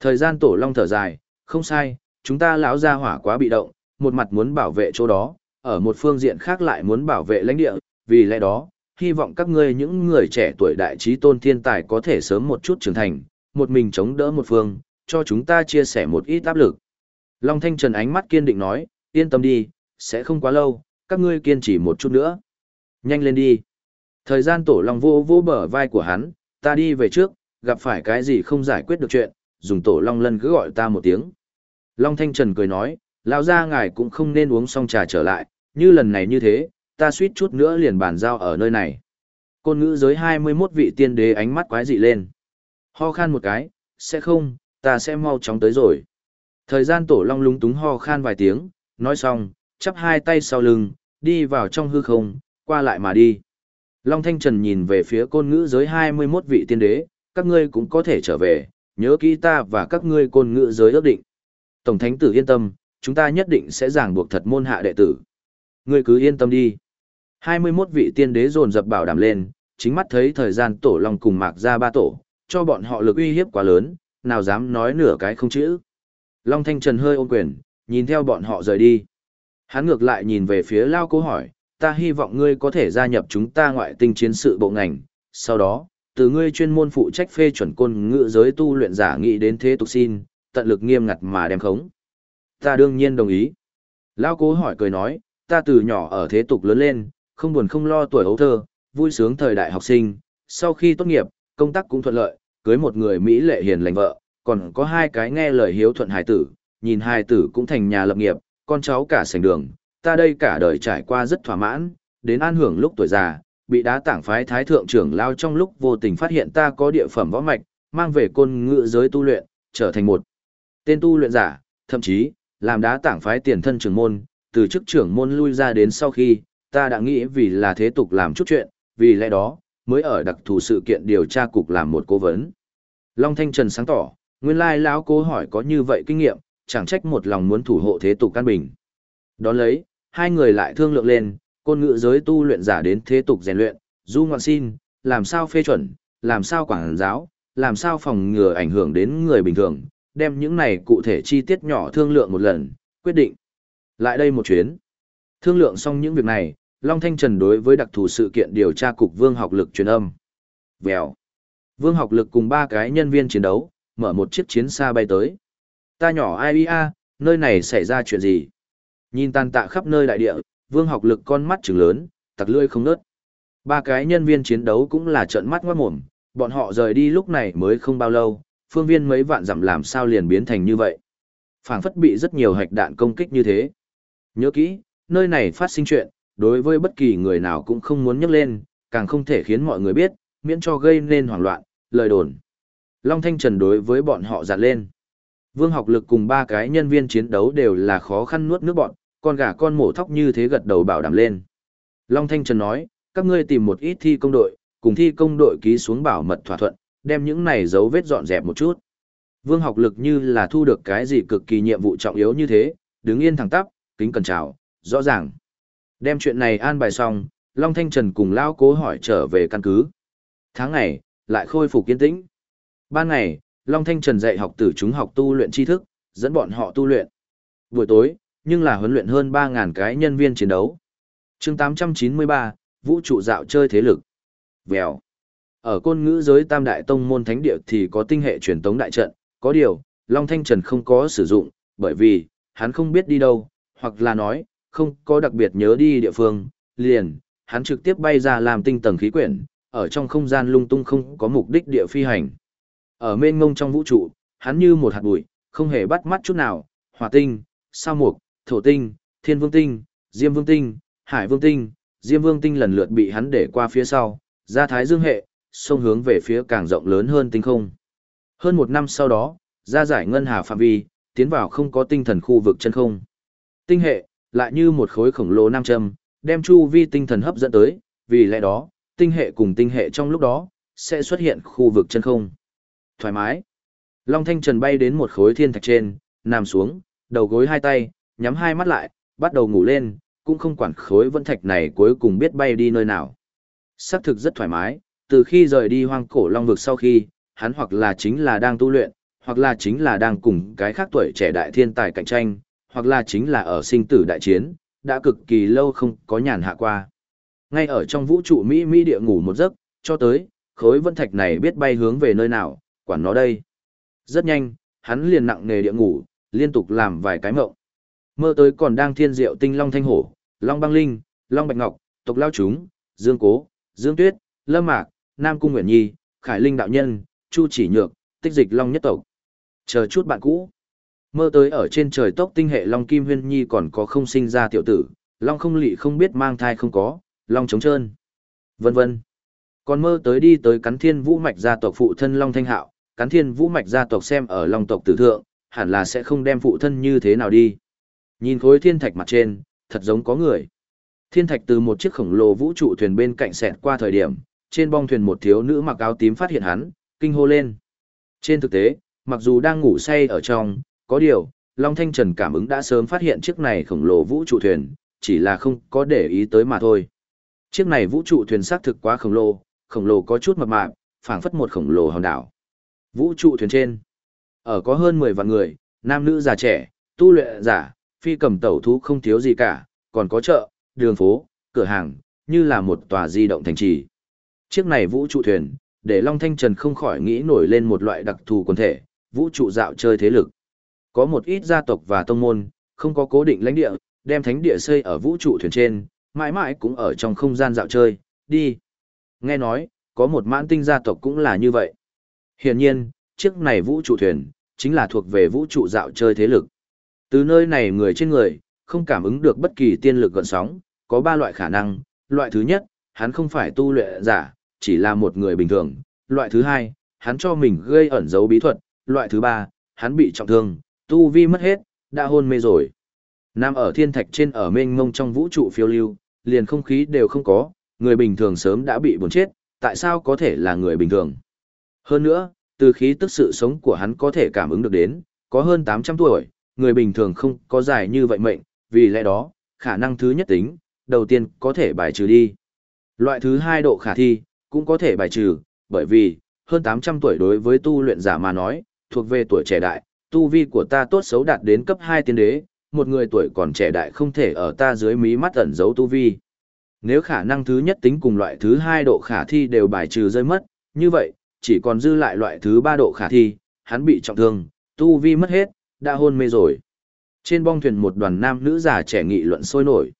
Thời gian tổ long thở dài, không sai, chúng ta lão gia hỏa quá bị động, một mặt muốn bảo vệ chỗ đó, ở một phương diện khác lại muốn bảo vệ lãnh địa, vì lẽ đó, hy vọng các ngươi những người trẻ tuổi đại trí tôn thiên tài có thể sớm một chút trưởng thành, một mình chống đỡ một phương, cho chúng ta chia sẻ một ít áp lực. Long Thanh Trần ánh mắt kiên định nói, yên tâm đi, sẽ không quá lâu, các ngươi kiên trì một chút nữa. Nhanh lên đi. Thời gian tổ long vô vô bờ vai của hắn, ta đi về trước, gặp phải cái gì không giải quyết được chuyện, dùng tổ long lân cứ gọi ta một tiếng. Long Thanh Trần cười nói, lão gia ngài cũng không nên uống xong trà trở lại, như lần này như thế, ta suýt chút nữa liền bàn giao ở nơi này. Côn ngữ giới 21 vị tiên đế ánh mắt quái dị lên. Ho khan một cái, sẽ không, ta sẽ mau chóng tới rồi. Thời gian tổ long lúng túng ho khan vài tiếng, nói xong, chắp hai tay sau lưng, đi vào trong hư không, qua lại mà đi. Long Thanh Trần nhìn về phía côn ngữ giới 21 vị tiên đế, các ngươi cũng có thể trở về, nhớ kỹ ta và các ngươi côn ngữ giới ước định. Tổng Thánh tử yên tâm, chúng ta nhất định sẽ giảng buộc thật môn hạ đệ tử. Ngươi cứ yên tâm đi. 21 vị tiên đế dồn dập bảo đảm lên, chính mắt thấy thời gian tổ long cùng mạc ra ba tổ, cho bọn họ lực uy hiếp quá lớn, nào dám nói nửa cái không chữ. Long Thanh Trần hơi ôm quyền, nhìn theo bọn họ rời đi. Hắn ngược lại nhìn về phía Lao Cố hỏi, ta hy vọng ngươi có thể gia nhập chúng ta ngoại tinh chiến sự bộ ngành. Sau đó, từ ngươi chuyên môn phụ trách phê chuẩn côn ngữ giới tu luyện giả nghị đến thế tục xin, tận lực nghiêm ngặt mà đem khống. Ta đương nhiên đồng ý. Lao Cố hỏi cười nói, ta từ nhỏ ở thế tục lớn lên, không buồn không lo tuổi hấu thơ, vui sướng thời đại học sinh, sau khi tốt nghiệp, công tác cũng thuận lợi, cưới một người Mỹ lệ hiền lành vợ, còn có hai cái nghe lời hiếu thuận hài tử, nhìn hài tử cũng thành nhà lập nghiệp, con cháu cả sành đường, ta đây cả đời trải qua rất thỏa mãn, đến an hưởng lúc tuổi già, bị đá tảng phái thái thượng trưởng lao trong lúc vô tình phát hiện ta có địa phẩm võ mạch, mang về côn ngự giới tu luyện, trở thành một tên tu luyện giả, thậm chí, làm đá tảng phái tiền thân trưởng môn, từ chức trưởng môn lui ra đến sau khi, ta đã nghĩ vì là thế tục làm chút chuyện, vì lẽ đó, mới ở đặc thù sự kiện điều tra cục làm một cố vấn. Long Thanh Trần sáng tỏ, nguyên lai lão cố hỏi có như vậy kinh nghiệm, chẳng trách một lòng muốn thủ hộ thế tục căn bình. Đón lấy, hai người lại thương lượng lên, côn ngữ giới tu luyện giả đến thế tục rèn luyện, du ngoạn xin, làm sao phê chuẩn, làm sao quảng giáo, làm sao phòng ngừa ảnh hưởng đến người bình thường, đem những này cụ thể chi tiết nhỏ thương lượng một lần, quyết định. Lại đây một chuyến. Thương lượng xong những việc này, Long Thanh Trần đối với đặc thù sự kiện điều tra cục Vương học lực truyền âm. Vèo. Vương học lực cùng ba cái nhân viên chiến đấu, mở một chiếc chiến xa bay tới. Ta nhỏ ai a, nơi này xảy ra chuyện gì? Nhìn tàn tạ khắp nơi đại địa, Vương học lực con mắt trừng lớn, tặc lươi không nớt. Ba cái nhân viên chiến đấu cũng là trợn mắt ngoát mồm, bọn họ rời đi lúc này mới không bao lâu, phương viên mấy vạn dặm làm sao liền biến thành như vậy. phảng phất bị rất nhiều hạch đạn công kích như thế. Nhớ kỹ, nơi này phát sinh chuyện, đối với bất kỳ người nào cũng không muốn nhắc lên, càng không thể khiến mọi người biết, miễn cho gây nên hoảng loạn, lời đồn. Long Thanh Trần đối với bọn họ giặt lên. Vương học lực cùng ba cái nhân viên chiến đấu đều là khó khăn nuốt nước bọn, con gà con mổ thóc như thế gật đầu bảo đảm lên. Long Thanh Trần nói, các ngươi tìm một ít thi công đội, cùng thi công đội ký xuống bảo mật thỏa thuận, đem những này dấu vết dọn dẹp một chút. Vương học lực như là thu được cái gì cực kỳ nhiệm vụ trọng yếu như thế, đứng yên thẳng tắp, kính cẩn chào, rõ ràng. Đem chuyện này an bài xong, Long Thanh Trần cùng Lao cố hỏi trở về căn cứ. Tháng ngày, lại khôi phục kiên tĩnh. Ban ngày, Long Thanh Trần dạy học tử chúng học tu luyện tri thức, dẫn bọn họ tu luyện. Buổi tối, nhưng là huấn luyện hơn 3.000 cái nhân viên chiến đấu. chương 893, Vũ trụ dạo chơi thế lực. Vèo. Ở côn ngữ giới tam đại tông môn thánh địa thì có tinh hệ truyền tống đại trận, có điều, Long Thanh Trần không có sử dụng, bởi vì, hắn không biết đi đâu, hoặc là nói, không có đặc biệt nhớ đi địa phương, liền, hắn trực tiếp bay ra làm tinh tầng khí quyển, ở trong không gian lung tung không có mục đích địa phi hành. Ở mênh mông trong vũ trụ, hắn như một hạt bụi, không hề bắt mắt chút nào, hỏa tinh, sao mục, thổ tinh, thiên vương tinh, diêm vương tinh, hải vương tinh, diêm vương tinh lần lượt bị hắn để qua phía sau, ra thái dương hệ, xông hướng về phía càng rộng lớn hơn tinh không. Hơn một năm sau đó, ra giải ngân hà phạm vi, tiến vào không có tinh thần khu vực chân không. Tinh hệ, lại như một khối khổng lồ nam châm, đem chu vi tinh thần hấp dẫn tới, vì lẽ đó, tinh hệ cùng tinh hệ trong lúc đó, sẽ xuất hiện khu vực chân không. Thoải mái. Long Thanh Trần bay đến một khối thiên thạch trên, nằm xuống, đầu gối hai tay, nhắm hai mắt lại, bắt đầu ngủ lên, cũng không quản khối vân thạch này cuối cùng biết bay đi nơi nào. Sắc thực rất thoải mái, từ khi rời đi hoang cổ long vực sau khi, hắn hoặc là chính là đang tu luyện, hoặc là chính là đang cùng cái khác tuổi trẻ đại thiên tài cạnh tranh, hoặc là chính là ở sinh tử đại chiến, đã cực kỳ lâu không có nhàn hạ qua. Ngay ở trong vũ trụ Mỹ Mỹ địa ngủ một giấc, cho tới, khối vân thạch này biết bay hướng về nơi nào, quản nó đây. Rất nhanh, hắn liền nặng nghề địa ngủ, liên tục làm vài cái mộng. Mơ tới còn đang thiên diệu tinh long thanh hổ, long băng linh, long bạch ngọc, tộc lao chúng, dương cố, dương tuyết, lâm mạc, nam cung nguyện nhi, khải linh đạo nhân, chu chỉ nhược, tích dịch long nhất tộc. Chờ chút bạn cũ. Mơ tới ở trên trời tốc tinh hệ long kim huyên nhi còn có không sinh ra tiểu tử, long không lị không biết mang thai không có, long trống trơn. Vân vân. Còn mơ tới đi tới cắn thiên vũ mạch gia tộc phụ thân long thanh hạo, cắn thiên vũ mạch gia tộc xem ở long tộc tử thượng, hẳn là sẽ không đem phụ thân như thế nào đi. Nhìn khối thiên thạch mặt trên, thật giống có người. Thiên thạch từ một chiếc khổng lồ vũ trụ thuyền bên cạnh xẹt qua thời điểm, trên bong thuyền một thiếu nữ mặc áo tím phát hiện hắn, kinh hô lên. Trên thực tế, mặc dù đang ngủ say ở trong, có điều, Long Thanh Trần cảm ứng đã sớm phát hiện chiếc này khổng lồ vũ trụ thuyền, chỉ là không có để ý tới mà thôi. Chiếc này vũ trụ thuyền xác thực quá khổng lồ, khổng lồ có chút mập mạp, phảng phất một khổng lồ hòn đảo. Vũ trụ thuyền trên, ở có hơn 10 vạn người, nam nữ già trẻ, tu luyện giả, phi cầm tẩu thú không thiếu gì cả, còn có chợ, đường phố, cửa hàng, như là một tòa di động thành trì. Chiếc này vũ trụ thuyền, để Long Thanh Trần không khỏi nghĩ nổi lên một loại đặc thù quần thể, vũ trụ dạo chơi thế lực. Có một ít gia tộc và tông môn, không có cố định lãnh địa, đem thánh địa xây ở vũ trụ thuyền trên, mãi mãi cũng ở trong không gian dạo chơi, đi. Nghe nói, có một mãn tinh gia tộc cũng là như vậy. Hiển nhiên, chiếc này vũ trụ thuyền, chính là thuộc về vũ trụ dạo chơi thế lực. Từ nơi này người trên người, không cảm ứng được bất kỳ tiên lực gợn sóng, có ba loại khả năng. Loại thứ nhất, hắn không phải tu luyện giả, chỉ là một người bình thường. Loại thứ hai, hắn cho mình gây ẩn dấu bí thuật. Loại thứ ba, hắn bị trọng thương, tu vi mất hết, đã hôn mê rồi. Nam ở thiên thạch trên ở mênh mông trong vũ trụ phiêu lưu, liền không khí đều không có, người bình thường sớm đã bị buồn chết, tại sao có thể là người bình thường? Hơn nữa, từ khí tức sự sống của hắn có thể cảm ứng được đến, có hơn 800 tuổi, người bình thường không có dài như vậy mệnh, vì lẽ đó, khả năng thứ nhất tính, đầu tiên có thể bài trừ đi. Loại thứ hai độ khả thi, cũng có thể bài trừ, bởi vì, hơn 800 tuổi đối với tu luyện giả mà nói, thuộc về tuổi trẻ đại, tu vi của ta tốt xấu đạt đến cấp 2 tiên đế, một người tuổi còn trẻ đại không thể ở ta dưới mí mắt ẩn giấu tu vi. Nếu khả năng thứ nhất tính cùng loại thứ hai độ khả thi đều bài trừ rơi mất, như vậy, chỉ còn dư lại loại thứ ba độ khả thi, hắn bị trọng thương, tu vi mất hết, đã hôn mê rồi. Trên bong thuyền một đoàn nam nữ già trẻ nghị luận sôi nổi.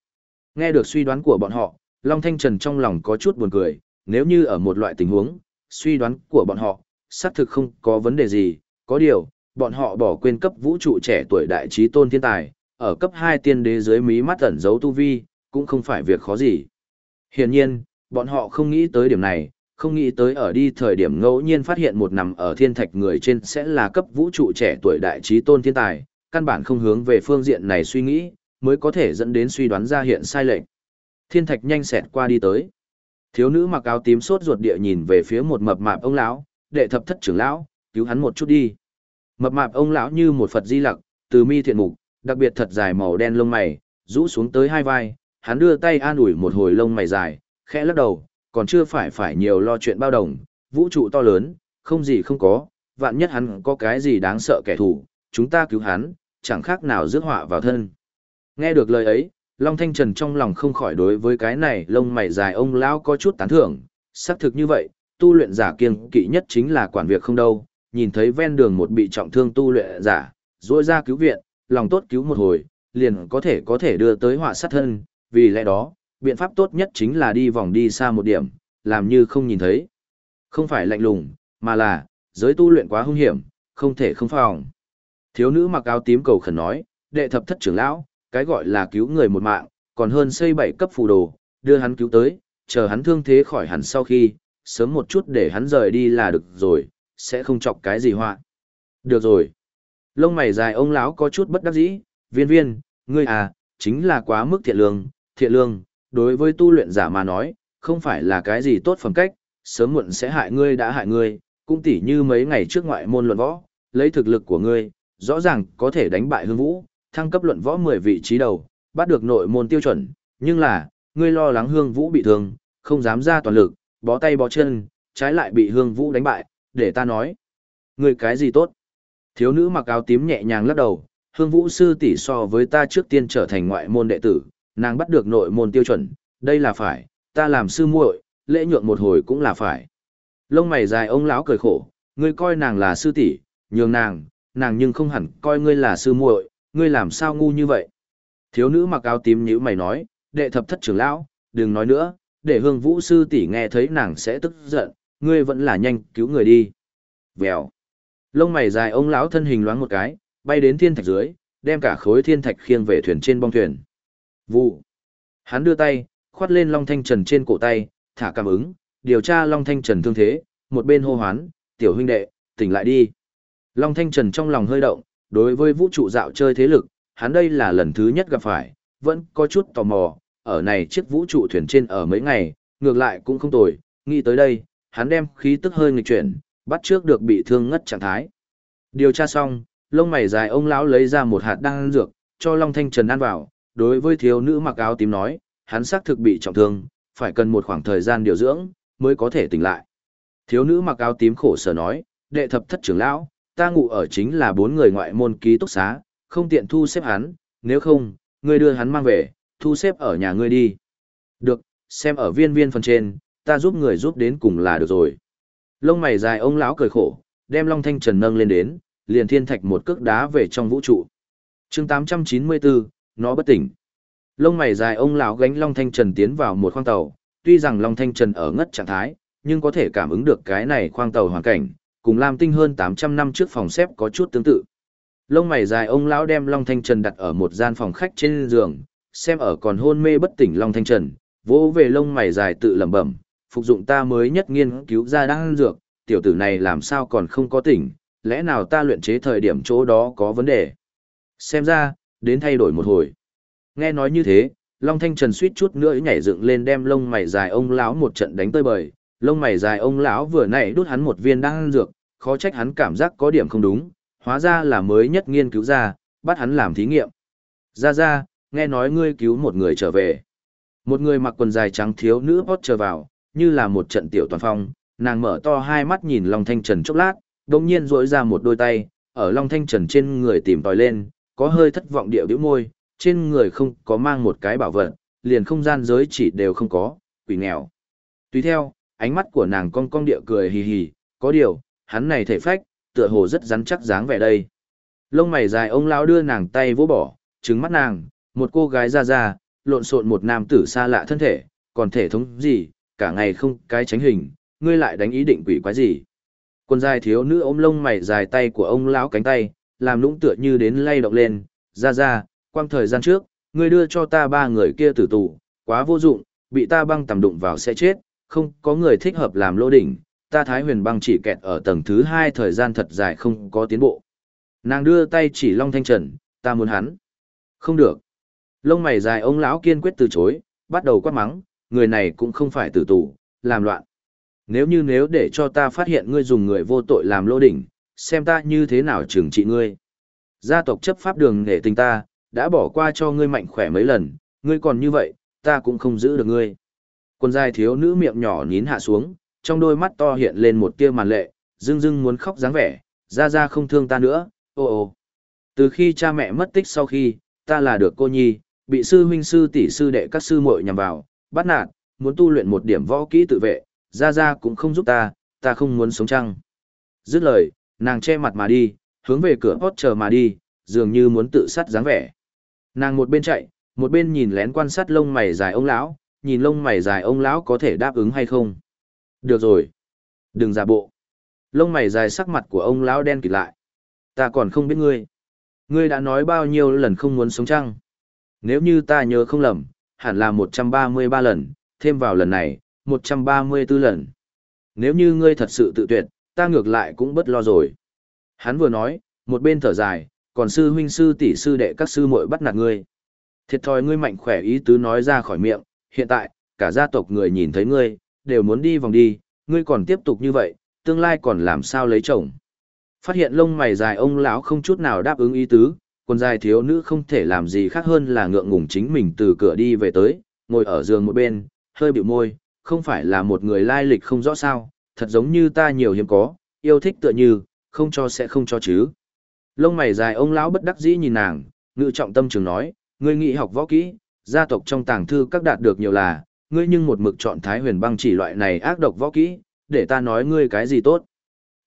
Nghe được suy đoán của bọn họ, Long Thanh Trần trong lòng có chút buồn cười, nếu như ở một loại tình huống, suy đoán của bọn họ, xác thực không có vấn đề gì, có điều, bọn họ bỏ quên cấp vũ trụ trẻ tuổi đại trí tôn thiên tài, ở cấp 2 tiên đế dưới mí mắt ẩn giấu tu vi, cũng không phải việc khó gì. Hiển nhiên, bọn họ không nghĩ tới điểm này, không nghĩ tới ở đi thời điểm ngẫu nhiên phát hiện một nằm ở thiên thạch người trên sẽ là cấp vũ trụ trẻ tuổi đại trí tôn thiên tài, căn bản không hướng về phương diện này suy nghĩ, mới có thể dẫn đến suy đoán ra hiện sai lệch. Thiên thạch nhanh xẹt qua đi tới. Thiếu nữ mặc áo tím sốt ruột địa nhìn về phía một mập mạp ông lão, đệ thập thất trưởng lão, cứu hắn một chút đi. Mập mạp ông lão như một Phật di lặc, từ mi thiện mục, đặc biệt thật dài màu đen lông mày, rũ xuống tới hai vai, hắn đưa tay an ủi một hồi lông mày dài, khẽ lắc đầu, còn chưa phải phải nhiều lo chuyện bao đồng, vũ trụ to lớn, không gì không có, vạn nhất hắn có cái gì đáng sợ kẻ thù, chúng ta cứu hắn, chẳng khác nào rước họa vào thân. Nghe được lời ấy, Long Thanh Trần trong lòng không khỏi đối với cái này lông mày dài ông lão có chút tán thưởng, xác thực như vậy, tu luyện giả kiêng kỵ nhất chính là quản việc không đâu, nhìn thấy ven đường một bị trọng thương tu luyện giả, rỗi ra cứu viện, lòng tốt cứu một hồi, liền có thể có thể đưa tới họa sát thân, vì lẽ đó, biện pháp tốt nhất chính là đi vòng đi xa một điểm, làm như không nhìn thấy. Không phải lạnh lùng, mà là, giới tu luyện quá hung hiểm, không thể không phòng. Thiếu nữ mặc áo tím cầu khẩn nói, đệ thập thất trưởng lão, cái gọi là cứu người một mạng, còn hơn xây bảy cấp phù đồ, đưa hắn cứu tới, chờ hắn thương thế khỏi hẳn sau khi, sớm một chút để hắn rời đi là được rồi, sẽ không chọc cái gì họa. Được rồi. Lông mày dài ông lão có chút bất đắc dĩ, viên viên, ngươi à, chính là quá mức thiện lương, thiện lương, đối với tu luyện giả mà nói, không phải là cái gì tốt phẩm cách, sớm muộn sẽ hại ngươi đã hại ngươi, cũng tỉ như mấy ngày trước ngoại môn luận võ, lấy thực lực của ngươi, rõ ràng có thể đánh bại hương vũ, thăng cấp luận võ 10 vị trí đầu, bắt được nội môn tiêu chuẩn, nhưng là, ngươi lo lắng hương vũ bị thương, không dám ra toàn lực, bó tay bó chân, trái lại bị hương vũ đánh bại, để ta nói. Ngươi cái gì tốt? Thiếu nữ mặc áo tím nhẹ nhàng lắc đầu, hương vũ sư tỷ so với ta trước tiên trở thành ngoại môn đệ tử, nàng bắt được nội môn tiêu chuẩn, đây là phải, ta làm sư muội, lễ nhượng một hồi cũng là phải. Lông mày dài ông lão cười khổ, ngươi coi nàng là sư tỷ, nhường nàng, nàng nhưng không hẳn coi ngươi là sư muội, ngươi làm sao ngu như vậy? Thiếu nữ mặc áo tím nhữ mày nói, đệ thập thất trưởng lão, đừng nói nữa, để hương vũ sư tỷ nghe thấy nàng sẽ tức giận, ngươi vẫn là nhanh cứu người đi. Vèo. Lông mày dài ông lão thân hình loáng một cái, bay đến thiên thạch dưới, đem cả khối thiên thạch khiêng về thuyền trên bong thuyền. Vụ. Hắn đưa tay, khoát lên Long Thanh Trần trên cổ tay, thả cảm ứng, điều tra Long Thanh Trần thương thế, một bên hô hoán, tiểu huynh đệ, tỉnh lại đi. Long Thanh Trần trong lòng hơi động, đối với vũ trụ dạo chơi thế lực, hắn đây là lần thứ nhất gặp phải, vẫn có chút tò mò, ở này chiếc vũ trụ thuyền trên ở mấy ngày, ngược lại cũng không tồi, nghĩ tới đây, hắn đem khí tức hơi nghịch chuyển, bắt trước được bị thương ngất trạng thái. Điều tra xong, lông mày dài ông lão lấy ra một hạt đan dược, cho Long Thanh Trần ăn vào, đối với thiếu nữ mặc áo tím nói, hắn xác thực bị trọng thương, phải cần một khoảng thời gian điều dưỡng, mới có thể tỉnh lại. Thiếu nữ mặc áo tím khổ sở nói, đệ thập thất trưởng lão, ta ngủ ở chính là bốn người ngoại môn ký túc xá, không tiện thu xếp hắn, nếu không, ngươi đưa hắn mang về, thu xếp ở nhà ngươi đi. Được, xem ở viên viên phần trên, ta giúp người giúp đến cùng là được rồi. Lông mày dài ông lão cười khổ, đem Long Thanh Trần nâng lên đến, liền thiên thạch một cước đá về trong vũ trụ. chương 894, nó bất tỉnh. Lông mày dài ông lão gánh Long Thanh Trần tiến vào một khoang tàu, tuy rằng Long Thanh Trần ở ngất trạng thái, nhưng có thể cảm ứng được cái này khoang tàu hoàn cảnh, cùng Lam Tinh hơn 800 năm trước phòng xếp có chút tương tự. Lông mày dài ông lão đem Long Thanh Trần đặt ở một gian phòng khách trên giường, xem ở còn hôn mê bất tỉnh Long Thanh Trần, vỗ về lông mày dài tự lẩm bẩm, phục dụng ta mới nhất nghiên cứu ra đang dược, tiểu tử này làm sao còn không có tỉnh, lẽ nào ta luyện chế thời điểm chỗ đó có vấn đề. Xem ra, đến thay đổi một hồi. Nghe nói như thế, Long Thanh Trần suýt chút nữa nhảy dựng lên đem lông mày dài ông lão một trận đánh tơi bời, lông mày dài ông lão vừa nãy đút hắn một viên đan dược, khó trách hắn cảm giác có điểm không đúng, hóa ra là mới nhất nghiên cứu ra, bắt hắn làm thí nghiệm. Ra ra, nghe nói ngươi cứu một người trở về. Một người mặc quần dài trắng thiếu nữ hót trở vào, như là một trận tiểu toàn phong, nàng mở to hai mắt nhìn Long Thanh Trần chốc lát, đồng nhiên rỗi ra một đôi tay, ở Long Thanh Trần trên người tìm tòi lên, có hơi thất vọng điệu điểu môi, trên người không có mang một cái bảo vật, liền không gian giới chỉ đều không có, quỷ nghèo. Tùy theo, ánh mắt của nàng cong cong địa cười hì hì, có điều, hắn này thể phách, tựa hồ rất rắn chắc dáng vẻ đây. Lông mày dài ông lão đưa nàng tay vỗ bỏ, trứng mắt nàng, một cô gái ra ra, lộn xộn một nam tử xa lạ thân thể, còn thể thống gì, cả ngày không cái tránh hình, ngươi lại đánh ý định quỷ quái gì. Quần dài thiếu nữ ôm lông mày dài tay của ông lão cánh tay, làm lũng tựa như đến lay động lên, ra ra, quang thời gian trước, ngươi đưa cho ta ba người kia tử tù, quá vô dụng, bị ta băng tầm đụng vào sẽ chết, không có người thích hợp làm lô đỉnh, ta thái huyền băng chỉ kẹt ở tầng thứ hai thời gian thật dài không có tiến bộ. Nàng đưa tay chỉ Long Thanh Trần, ta muốn hắn. Không được. Lông mày dài ông lão kiên quyết từ chối, bắt đầu quát mắng, người này cũng không phải tử tù, làm loạn. Nếu như nếu để cho ta phát hiện ngươi dùng người vô tội làm lô đỉnh, xem ta như thế nào trừng trị ngươi. Gia tộc chấp pháp đường nghệ tình ta, đã bỏ qua cho ngươi mạnh khỏe mấy lần, ngươi còn như vậy, ta cũng không giữ được ngươi. Quân dài thiếu nữ miệng nhỏ nhín hạ xuống, trong đôi mắt to hiện lên một tia màn lệ, dưng dưng muốn khóc dáng vẻ, ra ra không thương ta nữa, ô ô. Từ khi cha mẹ mất tích sau khi, ta là được cô nhi, bị sư huynh sư tỷ sư đệ các sư muội nhằm vào, bắt nạt, muốn tu luyện một điểm võ kỹ tự vệ, ra ra cũng không giúp ta, ta không muốn sống chăng. Dứt lời, nàng che mặt mà đi, hướng về cửa hót chờ mà đi, dường như muốn tự sát dáng vẻ. Nàng một bên chạy, một bên nhìn lén quan sát lông mày dài ông lão, nhìn lông mày dài ông lão có thể đáp ứng hay không. Được rồi. Đừng giả bộ. Lông mày dài sắc mặt của ông lão đen kịt lại. Ta còn không biết ngươi. Ngươi đã nói bao nhiêu lần không muốn sống chăng? Nếu như ta nhớ không lầm, hẳn là 133 lần, thêm vào lần này, 134 lần. Nếu như ngươi thật sự tự tuyệt, ta ngược lại cũng bất lo rồi. Hắn vừa nói, một bên thở dài, còn sư huynh sư tỷ sư đệ các sư muội bắt nạt ngươi. Thiệt thòi ngươi mạnh khỏe ý tứ nói ra khỏi miệng, hiện tại, cả gia tộc người nhìn thấy ngươi, đều muốn đi vòng đi, ngươi còn tiếp tục như vậy, tương lai còn làm sao lấy chồng. Phát hiện lông mày dài ông lão không chút nào đáp ứng ý tứ, quần dài thiếu nữ không thể làm gì khác hơn là ngượng ngùng chính mình từ cửa đi về tới, ngồi ở giường một bên, hơi bĩu môi, không phải là một người lai lịch không rõ sao, thật giống như ta nhiều hiếm có, yêu thích tựa như, không cho sẽ không cho chứ. Lông mày dài ông lão bất đắc dĩ nhìn nàng, ngự trọng tâm trường nói, ngươi nghị học võ kỹ, gia tộc trong tàng thư các đạt được nhiều là, ngươi nhưng một mực chọn thái huyền băng chỉ loại này ác độc võ kỹ, để ta nói ngươi cái gì tốt.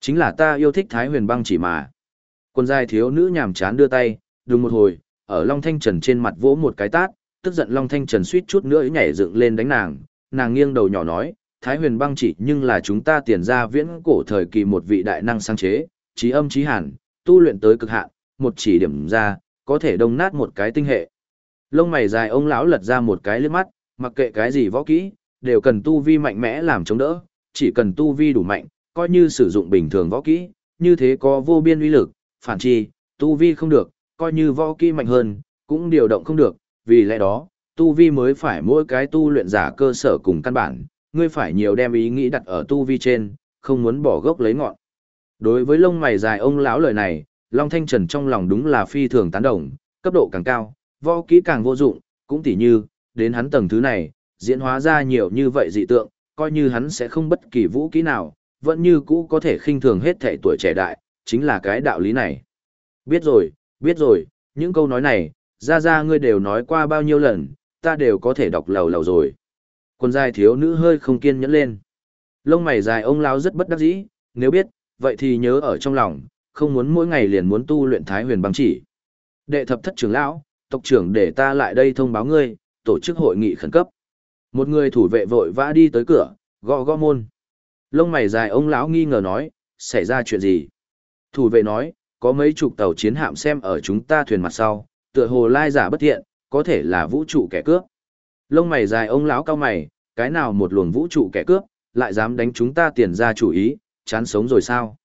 Chính là ta yêu thích thái huyền băng chỉ mà. Quân giai thiếu nữ nhàm chán đưa tay, đừng một hồi, ở Long Thanh Trần trên mặt vỗ một cái tát, tức giận Long Thanh Trần suýt chút nữa nhảy dựng lên đánh nàng, nàng nghiêng đầu nhỏ nói, Thái huyền băng chỉ nhưng là chúng ta tiền ra viễn cổ thời kỳ một vị đại năng sáng chế, trí âm trí hàn, tu luyện tới cực hạn, một chỉ điểm ra, có thể đông nát một cái tinh hệ. Lông mày dài ông lão lật ra một cái liếc mắt, mặc kệ cái gì võ kỹ, đều cần tu vi mạnh mẽ làm chống đỡ, chỉ cần tu vi đủ mạnh, coi như sử dụng bình thường võ kỹ, như thế có vô biên uy lực, phản chi, tu vi không được, coi như võ kỹ mạnh hơn, cũng điều động không được, vì lẽ đó, tu vi mới phải mỗi cái tu luyện giả cơ sở cùng căn bản, ngươi phải nhiều đem ý nghĩ đặt ở tu vi trên, không muốn bỏ gốc lấy ngọn. Đối với lông mày dài ông lão lời này, Long Thanh Trần trong lòng đúng là phi thường tán đồng, cấp độ càng cao, võ kỹ càng vô dụng, cũng tỉ như, đến hắn tầng thứ này, diễn hóa ra nhiều như vậy dị tượng, coi như hắn sẽ không bất kỳ vũ kỹ nào, vẫn như cũ có thể khinh thường hết thể tuổi trẻ đại, chính là cái đạo lý này. Biết rồi, biết rồi, những câu nói này, ra ra ngươi đều nói qua bao nhiêu lần, ta đều có thể đọc lầu lầu rồi. Quần dài thiếu nữ hơi không kiên nhẫn lên. Lông mày dài ông lão rất bất đắc dĩ, nếu biết, vậy thì nhớ ở trong lòng, không muốn mỗi ngày liền muốn tu luyện thái huyền băng chỉ. Đệ thập thất trưởng lão, tộc trưởng để ta lại đây thông báo ngươi, tổ chức hội nghị khẩn cấp. Một người thủ vệ vội vã đi tới cửa, gõ gõ môn. Lông mày dài ông lão nghi ngờ nói, xảy ra chuyện gì? Thủ vệ nói, có mấy chục tàu chiến hạm xem ở chúng ta thuyền mặt sau, tựa hồ lai giả bất thiện, có thể là vũ trụ kẻ cướp. Lông mày dài ông lão cao mày, cái nào một luồng vũ trụ kẻ cướp, lại dám đánh chúng ta tiền ra chủ ý, chán sống rồi sao?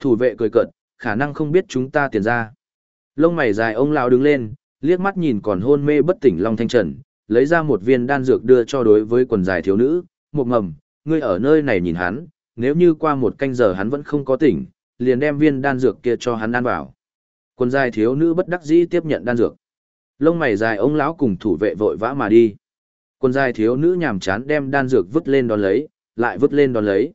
Thủ vệ cười cợt, khả năng không biết chúng ta tiền ra. Lông mày dài ông lão đứng lên, liếc mắt nhìn còn hôn mê bất tỉnh Long Thanh Trần, lấy ra một viên đan dược đưa cho đối với quần dài thiếu nữ, một mầm ngươi ở nơi này nhìn hắn, nếu như qua một canh giờ hắn vẫn không có tỉnh, liền đem viên đan dược kia cho hắn ăn vào. Quần dài thiếu nữ bất đắc dĩ tiếp nhận đan dược. Lông mày dài ông lão cùng thủ vệ vội vã mà đi. Quần dài thiếu nữ nhàm chán đem đan dược vứt lên đón lấy, lại vứt lên đón lấy.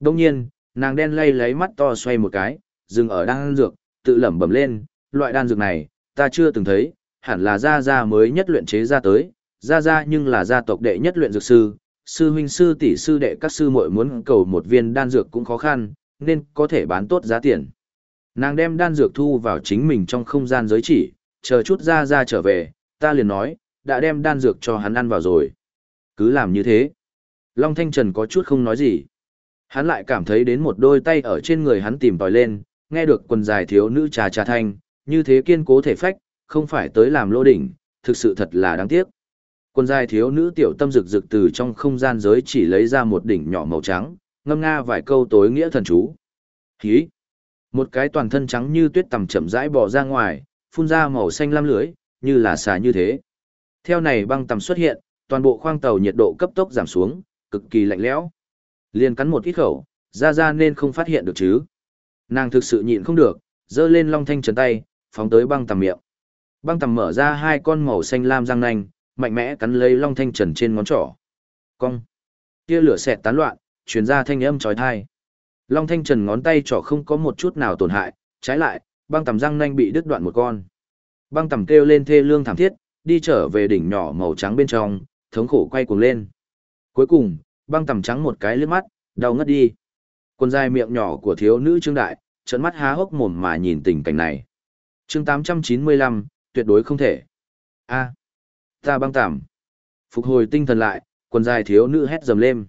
Đông nhiên, nàng đen lay lấy mắt to xoay một cái, dừng ở đan dược, tự lẩm bẩm lên, loại đan dược này, ta chưa từng thấy, hẳn là gia gia mới nhất luyện chế ra tới, gia gia nhưng là gia tộc đệ nhất luyện dược sư, sư huynh sư tỷ sư đệ các sư muội muốn cầu một viên đan dược cũng khó khăn, nên có thể bán tốt giá tiền. Nàng đem đan dược thu vào chính mình trong không gian giới chỉ, chờ chút gia gia trở về, ta liền nói, đã đem đan dược cho hắn ăn vào rồi. Cứ làm như thế. Long Thanh Trần có chút không nói gì. Hắn lại cảm thấy đến một đôi tay ở trên người hắn tìm tòi lên, nghe được quần dài thiếu nữ trà trà thanh, như thế kiên cố thể phách, không phải tới làm lô đỉnh, thực sự thật là đáng tiếc. Quân giai thiếu nữ tiểu tâm rực rực từ trong không gian giới chỉ lấy ra một đỉnh nhỏ màu trắng, ngâm nga vài câu tối nghĩa thần chú. Hí! Một cái toàn thân trắng như tuyết tầm chậm rãi bò ra ngoài, phun ra màu xanh lam lưới, như là xà như thế. Theo này băng tầm xuất hiện, toàn bộ khoang tàu nhiệt độ cấp tốc giảm xuống, cực kỳ lạnh lẽo. Liền cắn một ít khẩu, ra ra nên không phát hiện được chứ. Nàng thực sự nhịn không được, dơ lên long thanh trần tay, phóng tới băng tầm miệng. Băng tầm mở ra hai con màu xanh lam răng nanh, mạnh mẽ cắn lấy long thanh trần trên ngón trỏ. Cong. Tia lửa xẹt tán loạn, truyền ra thanh âm chói tai. Long thanh trần ngón tay trỏ không có một chút nào tổn hại, trái lại, băng tầm răng nanh bị đứt đoạn một con. Băng tầm kêu lên thê lương thảm thiết, đi trở về đỉnh nhỏ màu trắng bên trong, thống khổ quay cuồng lên. Cuối cùng, băng tầm trắng một cái lướt mắt, đau ngất đi. Quần dài miệng nhỏ của thiếu nữ trương đại, trận mắt há hốc mồm mà nhìn tình cảnh này. chương 895, tuyệt đối không thể. a ta băng tạm Phục hồi tinh thần lại, quần dài thiếu nữ hét dầm lên.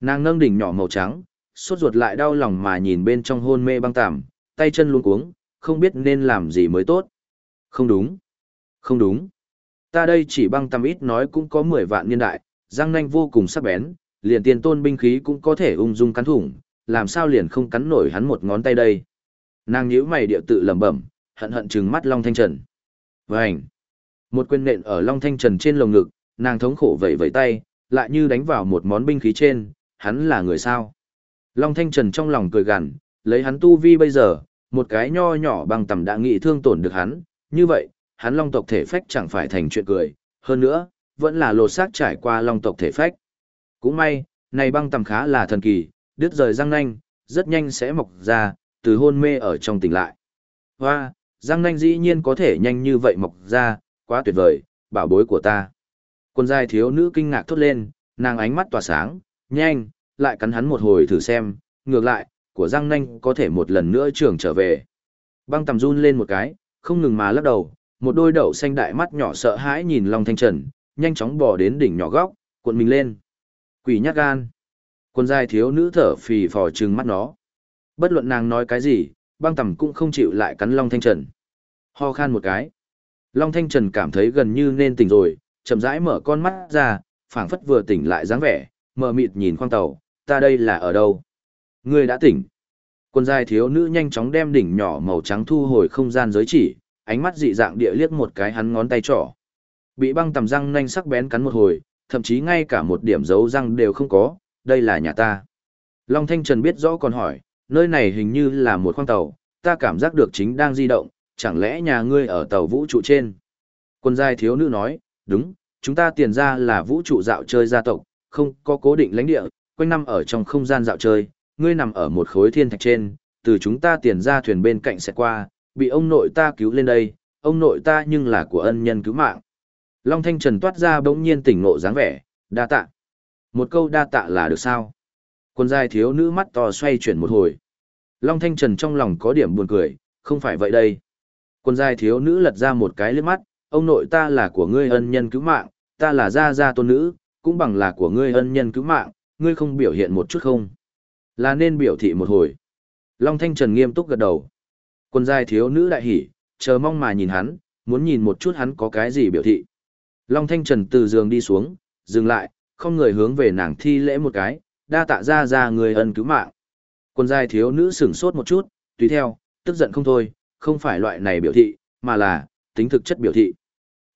Nàng nâng đỉnh nhỏ màu trắng, sốt ruột lại đau lòng mà nhìn bên trong hôn mê băng tạm tay chân luống cuống, không biết nên làm gì mới tốt. Không đúng. Không đúng. Ta đây chỉ băng tạm ít nói cũng có 10 vạn niên đại, răng nanh vô cùng sắc bén, liền tiền tôn binh khí cũng có thể ung dung cắn thủng, làm sao liền không cắn nổi hắn một ngón tay đây. Nàng nhíu mày điệu tự lẩm bẩm, hận hận trừng mắt Long Thanh Trần. Vành. Một quyền nện ở Long Thanh Trần trên lồng ngực, nàng thống khổ vẫy vẫy tay, lại như đánh vào một món binh khí trên, hắn là người sao. Long Thanh Trần trong lòng cười gằn, lấy hắn tu vi bây giờ, một cái nho nhỏ bằng tầm đã nghị thương tổn được hắn, như vậy, hắn long tộc thể phách chẳng phải thành chuyện cười, hơn nữa, vẫn là lột xác trải qua long tộc thể phách. Cũng may, này băng tầm khá là thần kỳ, đứt rời răng nanh, rất nhanh sẽ mọc ra, từ hôn mê ở trong tỉnh lại. Hoa, răng nanh dĩ nhiên có thể nhanh như vậy mọc ra, quá tuyệt vời, bảo bối của ta. Quân giai thiếu nữ kinh ngạc thốt lên, nàng ánh mắt tỏa sáng, nhanh, lại cắn hắn một hồi thử xem, ngược lại, của răng nanh có thể một lần nữa trưởng trở về. Băng tầm run lên một cái, không ngừng mà lắc đầu, một đôi đậu xanh đại mắt nhỏ sợ hãi nhìn Long Thanh Trần, nhanh chóng bò đến đỉnh nhỏ góc, cuộn mình lên. Quỷ nhát gan. Quân giai thiếu nữ thở phì phò trừng mắt nó. Bất luận nàng nói cái gì, băng tầm cũng không chịu lại cắn Long Thanh Trần. Ho khan một cái. Long Thanh Trần cảm thấy gần như nên tỉnh rồi, chậm rãi mở con mắt ra, phảng phất vừa tỉnh lại dáng vẻ, mờ mịt nhìn khoang tàu, ta đây là ở đâu? Ngươi đã tỉnh. Quân giai thiếu nữ nhanh chóng đem đỉnh nhỏ màu trắng thu hồi không gian giới chỉ, ánh mắt dị dạng địa liếc một cái hắn ngón tay trỏ. Bị băng tầm răng nanh sắc bén cắn một hồi, thậm chí ngay cả một điểm dấu răng đều không có, đây là nhà ta. Long Thanh Trần biết rõ còn hỏi, nơi này hình như là một khoang tàu, ta cảm giác được chính đang di động, chẳng lẽ nhà ngươi ở tàu vũ trụ trên? Quân giai thiếu nữ nói, đúng, chúng ta tiền ra là vũ trụ dạo chơi gia tộc, không có cố định lãnh địa, quanh năm ở trong không gian dạo chơi, ngươi nằm ở một khối thiên thạch trên, từ chúng ta tiền ra thuyền bên cạnh sẽ qua, bị ông nội ta cứu lên đây, ông nội ta nhưng là của ân nhân cứu mạng. Long Thanh Trần toát ra bỗng nhiên tỉnh ngộ dáng vẻ, đa tạ. Một câu đa tạ là được sao? Quân giai thiếu nữ mắt to xoay chuyển một hồi. Long Thanh Trần trong lòng có điểm buồn cười, không phải vậy đây. Quân giai thiếu nữ lật ra một cái liếc mắt, ông nội ta là của ngươi ân nhân cứu mạng, ta là gia gia tôn nữ, cũng bằng là của ngươi ân nhân cứu mạng, ngươi không biểu hiện một chút không? Là nên biểu thị một hồi. Long Thanh Trần nghiêm túc gật đầu. Quân giai thiếu nữ đại hỉ, chờ mong mà nhìn hắn, muốn nhìn một chút hắn có cái gì biểu thị. Long Thanh Trần từ giường đi xuống, dừng lại, không người hướng về nàng thi lễ một cái, đa tạ ra ra người ân cứu mạng. Quân giai thiếu nữ sửng sốt một chút, tùy theo, tức giận không thôi, không phải loại này biểu thị, mà là, tính thực chất biểu thị.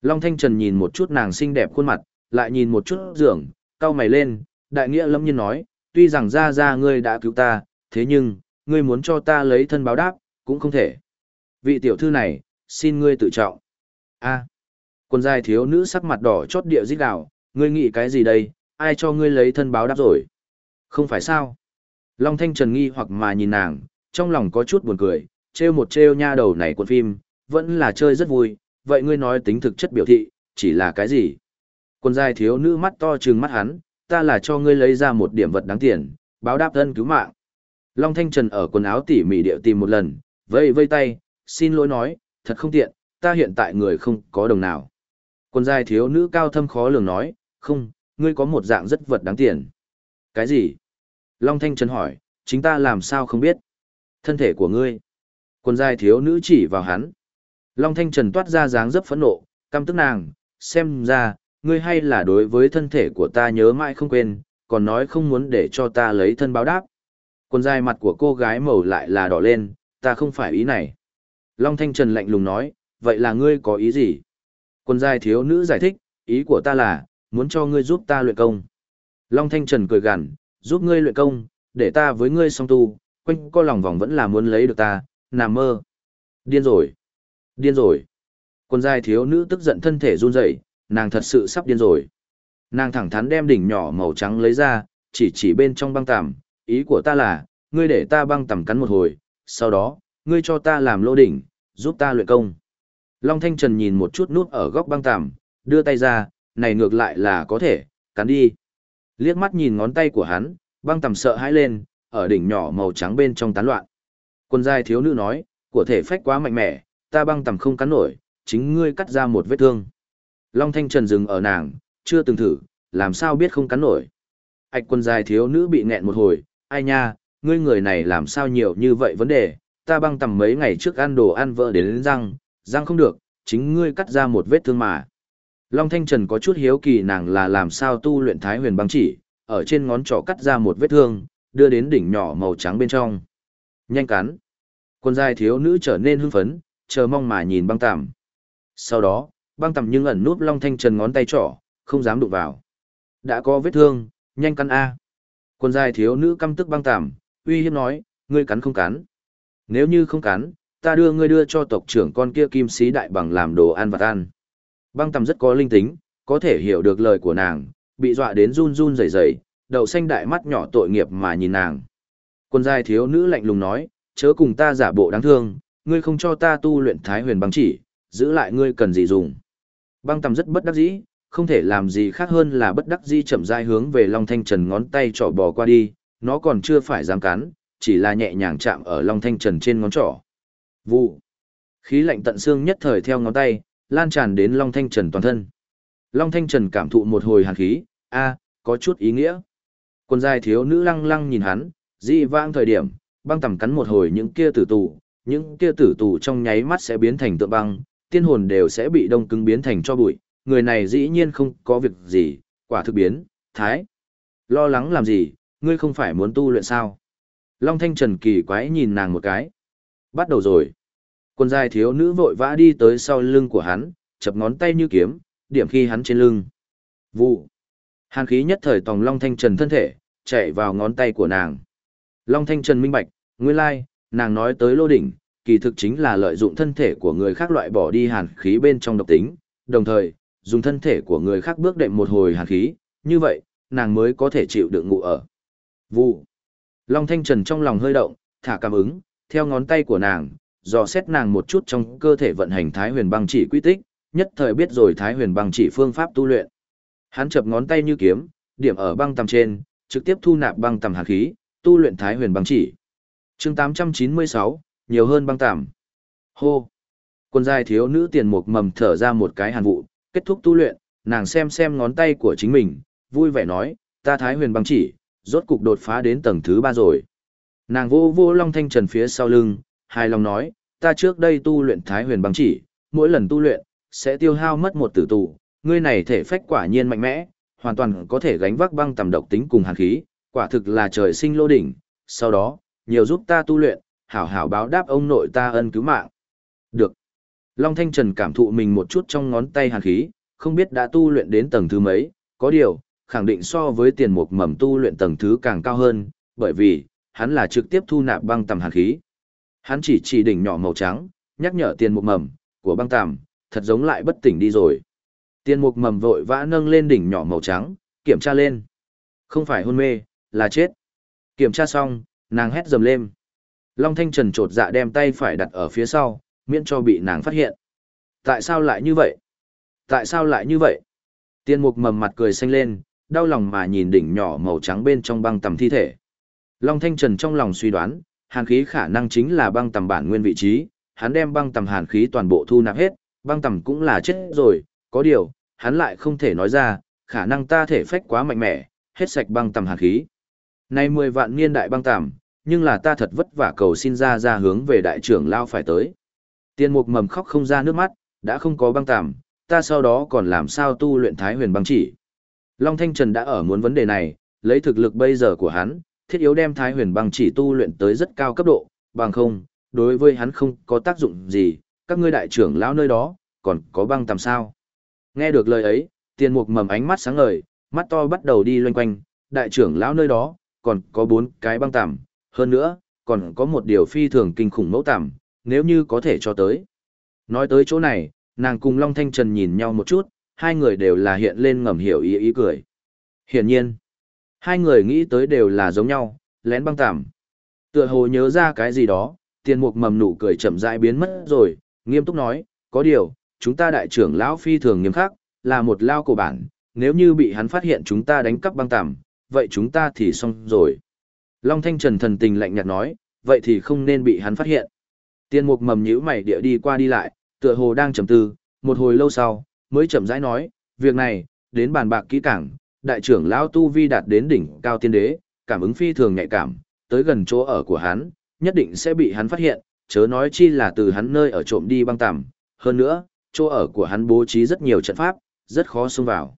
Long Thanh Trần nhìn một chút nàng xinh đẹp khuôn mặt, lại nhìn một chút giường, cau mày lên, đại nghĩa lâm nhiên nói, tuy rằng ra ra ngươi đã cứu ta, thế nhưng, ngươi muốn cho ta lấy thân báo đáp, cũng không thể. Vị tiểu thư này, xin ngươi tự trọng. a à. quân giai thiếu nữ sắc mặt đỏ chót địa dít đảo, ngươi nghĩ cái gì đây, ai cho ngươi lấy thân báo đáp rồi? Không phải sao? Long Thanh Trần nghi hoặc mà nhìn nàng, trong lòng có chút buồn cười, trêu một trêu nha đầu này cuộn phim, vẫn là chơi rất vui, vậy ngươi nói tính thực chất biểu thị, chỉ là cái gì? Quân giai thiếu nữ mắt to trừng mắt hắn, ta là cho ngươi lấy ra một điểm vật đáng tiền, báo đáp thân cứu mạng. Long Thanh Trần ở quần áo tỉ mỉ điệu tìm một lần, vây vây tay, xin lỗi nói, thật không tiện, ta hiện tại người không có đồng nào. Quân giai thiếu nữ cao thâm khó lường nói, không, ngươi có một dạng rất vật đáng tiền. Cái gì? Long Thanh Trần hỏi, chính ta làm sao không biết? Thân thể của ngươi. Quân dài thiếu nữ chỉ vào hắn. Long Thanh Trần toát ra dáng dấp phẫn nộ, căm tức nàng, xem ra, ngươi hay là đối với thân thể của ta nhớ mãi không quên, còn nói không muốn để cho ta lấy thân báo đáp. Quân dài mặt của cô gái màu lại là đỏ lên, ta không phải ý này. Long Thanh Trần lạnh lùng nói, vậy là ngươi có ý gì? Quân dài thiếu nữ giải thích, ý của ta là, muốn cho ngươi giúp ta luyện công. Long Thanh Trần cười gằn, giúp ngươi luyện công, để ta với ngươi song tu, quanh co lòng vòng vẫn là muốn lấy được ta, nằm mơ. Điên rồi. Điên rồi. Quân giai thiếu nữ tức giận thân thể run rẩy, nàng thật sự sắp điên rồi. Nàng thẳng thắn đem đỉnh nhỏ màu trắng lấy ra, chỉ chỉ bên trong băng tằm, ý của ta là, ngươi để ta băng tằm cắn một hồi, sau đó, ngươi cho ta làm lô đỉnh, giúp ta luyện công. Long Thanh Trần nhìn một chút nút ở góc băng tằm, đưa tay ra, này ngược lại là có thể, cắn đi. Liếc mắt nhìn ngón tay của hắn, băng tằm sợ hãi lên, ở đỉnh nhỏ màu trắng bên trong tán loạn. Quân giai thiếu nữ nói, của thể phách quá mạnh mẽ, ta băng tằm không cắn nổi, chính ngươi cắt ra một vết thương. Long Thanh Trần dừng ở nàng, chưa từng thử, làm sao biết không cắn nổi. Ảch quân giai thiếu nữ bị nghẹn một hồi, ai nha, ngươi người này làm sao nhiều như vậy vấn đề, ta băng tầm mấy ngày trước ăn đồ ăn vợ đến, đến răng, răng không được, chính ngươi cắt ra một vết thương mà. Long Thanh Trần có chút hiếu kỳ nàng là làm sao tu luyện thái huyền băng chỉ, ở trên ngón trỏ cắt ra một vết thương, đưa đến đỉnh nhỏ màu trắng bên trong. Nhanh cắn. Quân giai thiếu nữ trở nên hưng phấn, chờ mong mà nhìn băng tạm. Sau đó, băng tạm nhưng ẩn núp Long Thanh Trần ngón tay trỏ, không dám đụng vào. Đã có vết thương, nhanh cắn A. Quân giai thiếu nữ căm tức băng tạm, uy hiếp nói, ngươi cắn không cắn. Nếu như không cắn, ta đưa ngươi đưa cho tộc trưởng con kia kim sĩ đại bằng làm đồ ăn vặt ăn. Băng tầm rất có linh tính, có thể hiểu được lời của nàng, bị dọa đến run run rẩy rẩy, đậu xanh đại mắt nhỏ tội nghiệp mà nhìn nàng. Quân giai thiếu nữ lạnh lùng nói, chớ cùng ta giả bộ đáng thương, ngươi không cho ta tu luyện thái huyền băng chỉ, giữ lại ngươi cần gì dùng. Băng tầm rất bất đắc dĩ, không thể làm gì khác hơn là bất đắc dĩ chậm rãi hướng về Long Thanh Trần ngón tay trỏ bò qua đi, nó còn chưa phải dám cắn, chỉ là nhẹ nhàng chạm ở Long Thanh Trần trên ngón trỏ. Vụ. Khí lạnh tận xương nhất thời theo ngón tay, lan tràn đến Long Thanh Trần toàn thân. Long Thanh Trần cảm thụ một hồi hàn khí, a, có chút ý nghĩa. Quân giai thiếu nữ lăng lăng nhìn hắn, dị vãng thời điểm, băng tầm cắn một hồi những kia tử tù, những kia tử tù trong nháy mắt sẽ biến thành tượng băng, tiên hồn đều sẽ bị đông cứng biến thành cho bụi, người này dĩ nhiên không có việc gì, quả thực biến, thái. Lo lắng làm gì, ngươi không phải muốn tu luyện sao? Long Thanh Trần kỳ quái nhìn nàng một cái. Bắt đầu rồi. Quần dài thiếu nữ vội vã đi tới sau lưng của hắn, chập ngón tay như kiếm, điểm khi hắn trên lưng. Vụ. Hàn khí nhất thời tòng Long Thanh Trần thân thể, chạy vào ngón tay của nàng. Long Thanh Trần minh bạch, nguyên lai, nàng nói tới lô đỉnh, kỳ thực chính là lợi dụng thân thể của người khác loại bỏ đi hàn khí bên trong độc tính, đồng thời, dùng thân thể của người khác bước đệm một hồi hàn khí, như vậy, nàng mới có thể chịu đựng ngủ ở. Vụ. Long Thanh Trần trong lòng hơi động, thả cảm ứng, theo ngón tay của nàng, dò xét nàng một chút trong cơ thể vận hành Thái Huyền Băng Chỉ quy tích, nhất thời biết rồi Thái Huyền Băng Chỉ phương pháp tu luyện. Hắn chập ngón tay như kiếm, điểm ở băng tầm trên, trực tiếp thu nạp băng tầm hàn khí, tu luyện Thái Huyền Băng Chỉ. Chương 896, nhiều hơn băng tầm. Hô. Quân giai thiếu nữ tiền mục mầm thở ra một cái hàn vụ, kết thúc tu luyện, nàng xem xem ngón tay của chính mình, vui vẻ nói, ta Thái Huyền Băng Chỉ, rốt cục đột phá đến tầng thứ ba rồi. Nàng vô vô Long Thanh Trần phía sau lưng, hài lòng nói, ta trước đây tu luyện Thái Huyền Băng Chỉ, mỗi lần tu luyện, sẽ tiêu hao mất một tử tù, ngươi này thể phách quả nhiên mạnh mẽ, hoàn toàn có thể gánh vác băng tầm độc tính cùng hàn khí, quả thực là trời sinh lô đỉnh, sau đó, nhiều giúp ta tu luyện, hảo hảo báo đáp ông nội ta ân cứu mạng. Được. Long Thanh Trần cảm thụ mình một chút trong ngón tay hàn khí, không biết đã tu luyện đến tầng thứ mấy, có điều, khẳng định so với tiền mục mầm tu luyện tầng thứ càng cao hơn, bởi vì, hắn là trực tiếp thu nạp băng tầm hàn khí. Hắn chỉ chỉ đỉnh nhỏ màu trắng, nhắc nhở tiền mục mầm, của băng tàm, thật giống lại bất tỉnh đi rồi. Tiền mục mầm vội vã nâng lên đỉnh nhỏ màu trắng, kiểm tra lên. Không phải hôn mê, là chết. Kiểm tra xong, nàng hét dầm lên. Long Thanh Trần trột dạ đem tay phải đặt ở phía sau, miễn cho bị nàng phát hiện. Tại sao lại như vậy? Tại sao lại như vậy? Tiên mục mầm mặt cười xanh lên, đau lòng mà nhìn đỉnh nhỏ màu trắng bên trong băng tầm thi thể. Long Thanh Trần trong lòng suy đoán, hàn khí khả năng chính là băng tầm bản nguyên vị trí, hắn đem băng tầm hàn khí toàn bộ thu nạp hết, băng tầm cũng là chết rồi, có điều, hắn lại không thể nói ra, khả năng ta thể phách quá mạnh mẽ, hết sạch băng tầm hàn khí. Nay 10 vạn niên đại băng tầm, nhưng là ta thật vất vả cầu xin ra ra hướng về đại trưởng lao phải tới. Tiên mục mầm khóc không ra nước mắt, đã không có băng tầm, ta sau đó còn làm sao tu luyện thái huyền băng chỉ. Long Thanh Trần đã ở muốn vấn đề này, lấy thực lực bây giờ của hắn, thiết yếu đem thái huyền băng chỉ tu luyện tới rất cao cấp độ, bằng không, đối với hắn không có tác dụng gì, các ngươi đại trưởng lão nơi đó, còn có băng tầm sao. Nghe được lời ấy, tiền mục mầm ánh mắt sáng ngời, mắt to bắt đầu đi loanh quanh, đại trưởng lão nơi đó, còn có bốn cái băng tầm, hơn nữa, còn có một điều phi thường kinh khủng mẫu tầm, nếu như có thể cho tới. Nói tới chỗ này, nàng cùng Long Thanh Trần nhìn nhau một chút, hai người đều là hiện lên ngầm hiểu ý ý cười. Hiển nhiên, hai người nghĩ tới đều là giống nhau, lén băng tạm. Tựa hồ nhớ ra cái gì đó, tiền mục mầm nụ cười chậm rãi biến mất rồi, nghiêm túc nói, có điều, chúng ta đại trưởng lão phi thường nghiêm khắc, là một lao cổ bản, nếu như bị hắn phát hiện chúng ta đánh cắp băng tạm, vậy chúng ta thì xong rồi. Long Thanh Trần thần tình lạnh nhạt nói, vậy thì không nên bị hắn phát hiện. tiền mục mầm nhíu mày địa đi qua đi lại, tựa hồ đang trầm tư, một hồi lâu sau, mới chậm rãi nói, việc này, đến bàn bạc kỹ càng, đại trưởng lão tu vi đạt đến đỉnh cao tiên đế, cảm ứng phi thường nhạy cảm, tới gần chỗ ở của hắn, nhất định sẽ bị hắn phát hiện, chớ nói chi là từ hắn nơi ở trộm đi băng tằm, hơn nữa, chỗ ở của hắn bố trí rất nhiều trận pháp, rất khó xông vào.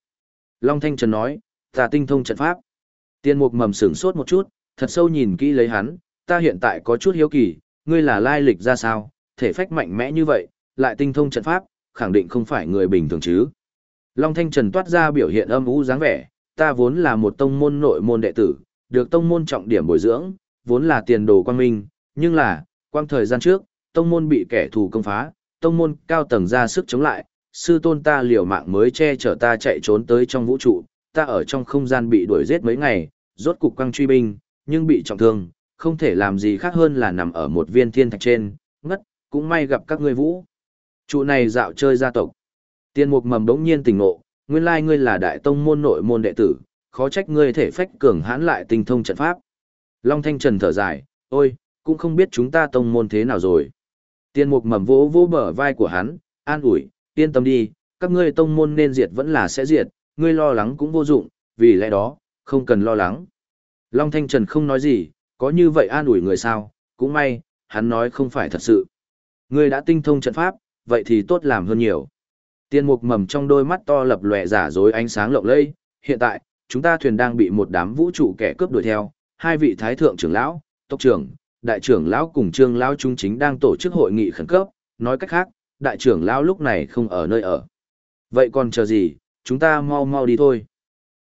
Long Thanh Trần nói, ta tinh thông trận pháp. Tiên mục mầm sửng sốt một chút, thật sâu nhìn kỹ lấy hắn, ta hiện tại có chút hiếu kỳ, ngươi là lai lịch ra sao, thể phách mạnh mẽ như vậy, lại tinh thông trận pháp, khẳng định không phải người bình thường chứ. Long Thanh Trần toát ra biểu hiện âm u dáng vẻ, ta vốn là một tông môn nội môn đệ tử, được tông môn trọng điểm bồi dưỡng, vốn là tiền đồ quang minh, nhưng là, quang thời gian trước, tông môn bị kẻ thù công phá, tông môn cao tầng ra sức chống lại, sư tôn ta liều mạng mới che chở ta chạy trốn tới trong vũ trụ, ta ở trong không gian bị đuổi giết mấy ngày, rốt cục quang truy binh, nhưng bị trọng thương, không thể làm gì khác hơn là nằm ở một viên thiên thạch trên, ngất, cũng may gặp các ngươi vũ. Trụ này dạo chơi gia tộc. Tiên mục mầm đống nhiên tỉnh ngộ, nguyên lai ngươi là đại tông môn nội môn đệ tử, khó trách ngươi thể phách cường hãn lại tinh thông trận pháp. Long Thanh Trần thở dài, ôi, cũng không biết chúng ta tông môn thế nào rồi. Tiên mục mầm vỗ vỗ bờ vai của hắn, an ủi, yên tâm đi, các ngươi tông môn nên diệt vẫn là sẽ diệt, ngươi lo lắng cũng vô dụng, vì lẽ đó, không cần lo lắng. Long Thanh Trần không nói gì, có như vậy an ủi người sao, cũng may, hắn nói không phải thật sự. Ngươi đã tinh thông trận pháp, vậy thì tốt làm hơn nhiều. Tiên mục mầm trong đôi mắt to lập lòe giả dối ánh sáng lộng lẫy. hiện tại, chúng ta thuyền đang bị một đám vũ trụ kẻ cướp đuổi theo, hai vị thái thượng trưởng lão, tộc trưởng, đại trưởng lão cùng trương lão trung chính đang tổ chức hội nghị khẩn cấp, nói cách khác, đại trưởng lão lúc này không ở nơi ở. Vậy còn chờ gì, chúng ta mau mau đi thôi.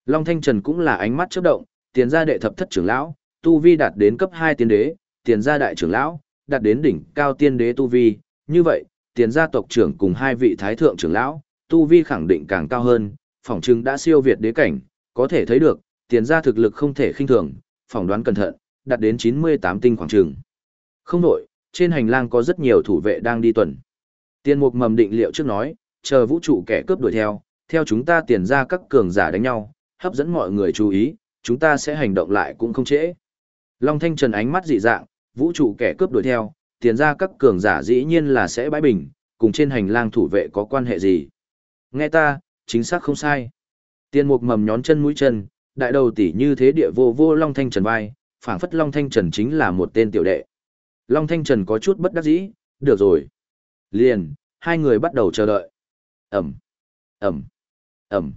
Long Thanh Trần cũng là ánh mắt chớp động, tiền gia đệ thập thất trưởng lão, tu vi đạt đến cấp 2 tiên đế, tiền gia đại trưởng lão, đạt đến đỉnh cao tiên đế tu vi, như vậy, tiền gia tộc trưởng cùng hai vị thái thượng trưởng lão, tu vi khẳng định càng cao hơn, phỏng chừng đã siêu việt đế cảnh, có thể thấy được, tiền gia thực lực không thể khinh thường, phỏng đoán cẩn thận, đạt đến 98 tinh khoảng trường. Không đổi, trên hành lang có rất nhiều thủ vệ đang đi tuần. Tiên mục mầm định liệu trước nói, chờ vũ trụ kẻ cướp đuổi theo, theo chúng ta tiền ra các cường giả đánh nhau, hấp dẫn mọi người chú ý, chúng ta sẽ hành động lại cũng không trễ. Long Thanh Trần ánh mắt dị dạng, vũ trụ kẻ cướp đuổi theo, tiền ra các cường giả dĩ nhiên là sẽ bãi bình, cùng trên hành lang thủ vệ có quan hệ gì. Nghe ta, chính xác không sai. Tiên mục mầm nhón chân mũi chân, đại đầu tỷ như thế địa vô vô Long Thanh Trần vai, phảng phất Long Thanh Trần chính là một tên tiểu đệ. Long Thanh Trần có chút bất đắc dĩ, được rồi. Liền, hai người bắt đầu chờ đợi. Ẩm, Ẩm, Ẩm.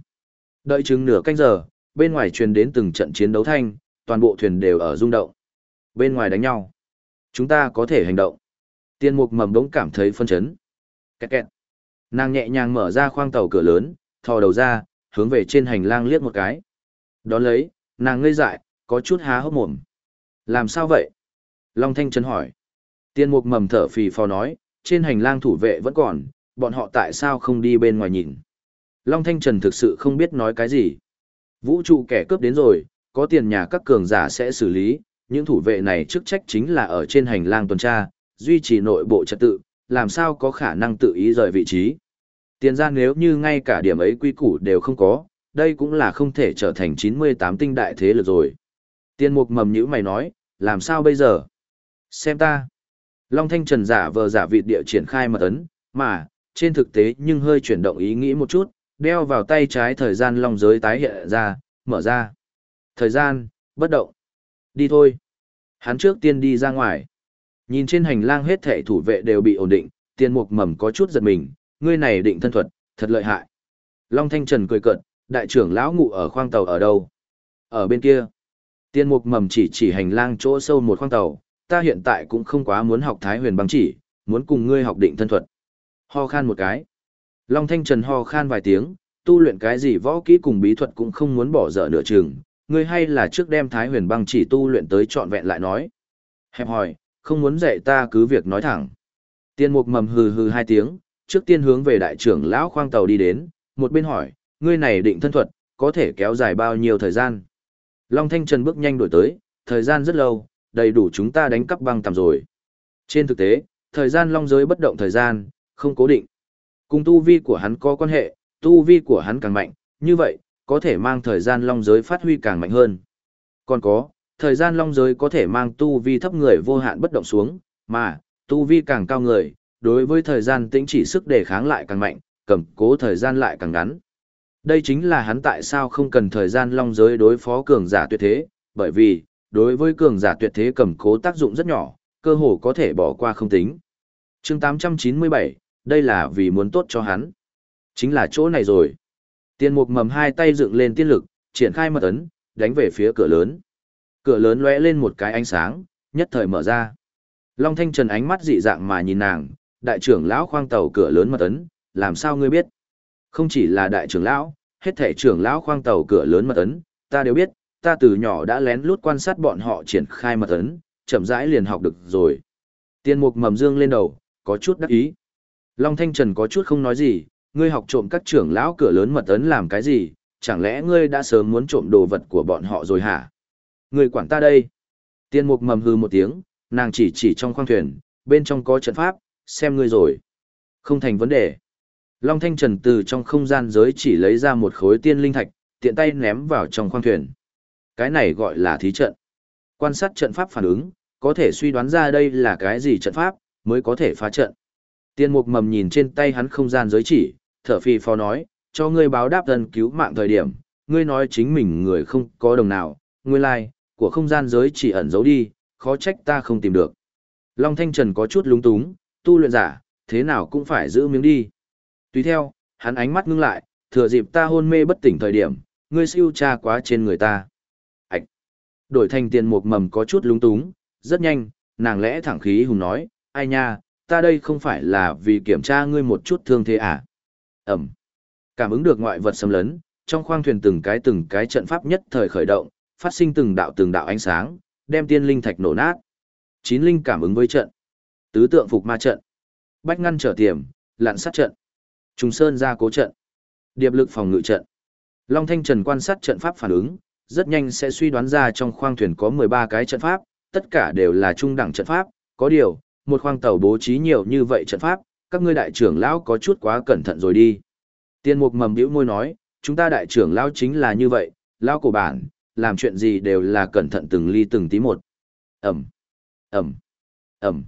Đợi chừng nửa canh giờ, bên ngoài truyền đến từng trận chiến đấu thanh, toàn bộ thuyền đều ở rung động. Bên ngoài đánh nhau. Chúng ta có thể hành động. Tiên mục mầm đống cảm thấy phân chấn. Kẹt kẹt. Nàng nhẹ nhàng mở ra khoang tàu cửa lớn, thò đầu ra, hướng về trên hành lang liếc một cái. Đón lấy, nàng ngây dại, có chút há hốc mồm. Làm sao vậy? Long Thanh Trần hỏi. Tiên mục mầm thở phì phò nói, trên hành lang thủ vệ vẫn còn, bọn họ tại sao không đi bên ngoài nhìn. Long Thanh Trần thực sự không biết nói cái gì. Vũ trụ kẻ cướp đến rồi, có tiền nhà các cường giả sẽ xử lý, những thủ vệ này chức trách chính là ở trên hành lang tuần tra, duy trì nội bộ trật tự, làm sao có khả năng tự ý rời vị trí. Tiền ra nếu như ngay cả điểm ấy quy củ đều không có, đây cũng là không thể trở thành 98 tinh đại thế lực rồi. Tiên mục mầm nhữ mày nói, làm sao bây giờ? Xem ta. Long Thanh Trần giả vờ giả vị địa triển khai mật ấn, mà, trên thực tế nhưng hơi chuyển động ý nghĩ một chút, đeo vào tay trái thời gian long giới tái hiện ra, mở ra. Thời gian, bất động. Đi thôi. Hắn trước tiên đi ra ngoài. Nhìn trên hành lang hết thảy thủ vệ đều bị ổn định, tiên mục mầm có chút giật mình, ngươi này định thân thuật, thật lợi hại. Long Thanh Trần cười cợt, đại trưởng lão ngụ ở khoang tàu ở đâu? Ở bên kia. Tiên mục mầm chỉ chỉ hành lang chỗ sâu một khoang tàu, ta hiện tại cũng không quá muốn học thái huyền băng chỉ, muốn cùng ngươi học định thân thuật. Ho khan một cái. Long Thanh Trần ho khan vài tiếng, tu luyện cái gì võ kỹ cùng bí thuật cũng không muốn bỏ dở nửa chừng, ngươi hay là trước đem thái huyền băng chỉ tu luyện tới trọn vẹn lại nói. Hẹp hỏi, không muốn dạy ta cứ việc nói thẳng. Tiên mục mầm hừ hừ hai tiếng, trước tiên hướng về đại trưởng lão khoang tàu đi đến, một bên hỏi, ngươi này định thân thuật, có thể kéo dài bao nhiêu thời gian? Long Thanh Trần bước nhanh đổi tới, thời gian rất lâu, đầy đủ chúng ta đánh cắp băng tầm rồi. Trên thực tế, thời gian long giới bất động thời gian, không cố định. Cùng tu vi của hắn có quan hệ, tu vi của hắn càng mạnh, như vậy, có thể mang thời gian long giới phát huy càng mạnh hơn. Còn có, thời gian long giới có thể mang tu vi thấp người vô hạn bất động xuống, mà, tu vi càng cao người, đối với thời gian tĩnh chỉ sức đề kháng lại càng mạnh, cầm cố thời gian lại càng ngắn. Đây chính là hắn tại sao không cần thời gian long giới đối phó cường giả tuyệt thế, bởi vì, đối với cường giả tuyệt thế cầm cố tác dụng rất nhỏ, cơ hồ có thể bỏ qua không tính. chương 897, đây là vì muốn tốt cho hắn. Chính là chỗ này rồi. Tiên mục mầm hai tay dựng lên tiên lực, triển khai mật ấn, đánh về phía cửa lớn. Cửa lớn lóe lên một cái ánh sáng, nhất thời mở ra. Long Thanh Trần ánh mắt dị dạng mà nhìn nàng, đại trưởng lão khoang tàu cửa lớn mật ấn, làm sao ngươi biết? Không chỉ là đại trưởng lão, hết thể trưởng lão khoang tàu cửa lớn mật ấn, ta đều biết, ta từ nhỏ đã lén lút quan sát bọn họ triển khai mật ấn, chậm rãi liền học được rồi. Tiên mục mầm dương lên đầu, có chút đắc ý. Long Thanh Trần có chút không nói gì, ngươi học trộm các trưởng lão cửa lớn mật ấn làm cái gì, chẳng lẽ ngươi đã sớm muốn trộm đồ vật của bọn họ rồi hả? Ngươi quản ta đây. Tiên mục mầm hư một tiếng, nàng chỉ chỉ trong khoang thuyền, bên trong có trận pháp, xem ngươi rồi. Không thành vấn đề. Long Thanh Trần từ trong không gian giới chỉ lấy ra một khối tiên linh thạch, tiện tay ném vào trong khoang thuyền. Cái này gọi là thí trận. Quan sát trận pháp phản ứng, có thể suy đoán ra đây là cái gì trận pháp, mới có thể phá trận. Tiên mục mầm nhìn trên tay hắn không gian giới chỉ, thở phì phò nói, cho ngươi báo đáp thân cứu mạng thời điểm, ngươi nói chính mình người không có đồng nào, ngươi lai, like, của không gian giới chỉ ẩn giấu đi, khó trách ta không tìm được. Long Thanh Trần có chút lúng túng, tu luyện giả, thế nào cũng phải giữ miếng đi. Tùy theo, hắn ánh mắt ngưng lại, thừa dịp ta hôn mê bất tỉnh thời điểm, ngươi siêu tra quá trên người ta. Ảch! Đổi thành tiền một mầm có chút lúng túng, rất nhanh, nàng lẽ thẳng khí hùng nói, ai nha, ta đây không phải là vì kiểm tra ngươi một chút thương thế à? Ẩm! Cảm ứng được ngoại vật xâm lấn, trong khoang thuyền từng cái từng cái trận pháp nhất thời khởi động, phát sinh từng đạo từng đạo ánh sáng, đem tiên linh thạch nổ nát. Chín linh cảm ứng với trận. Tứ tượng phục ma trận. Bách ngăn trở tiềm, lặn sát trận. Trùng sơn ra cố trận. Điệp lực phòng ngự trận. Long Thanh Trần quan sát trận pháp phản ứng, rất nhanh sẽ suy đoán ra trong khoang thuyền có 13 cái trận pháp, tất cả đều là trung đẳng trận pháp, có điều, một khoang tàu bố trí nhiều như vậy trận pháp, các ngươi đại trưởng lão có chút quá cẩn thận rồi đi. Tiên mục mầm biểu môi nói, chúng ta đại trưởng lão chính là như vậy, lão cổ bản, làm chuyện gì đều là cẩn thận từng ly từng tí một. Ẩm, Ẩm, Ẩm.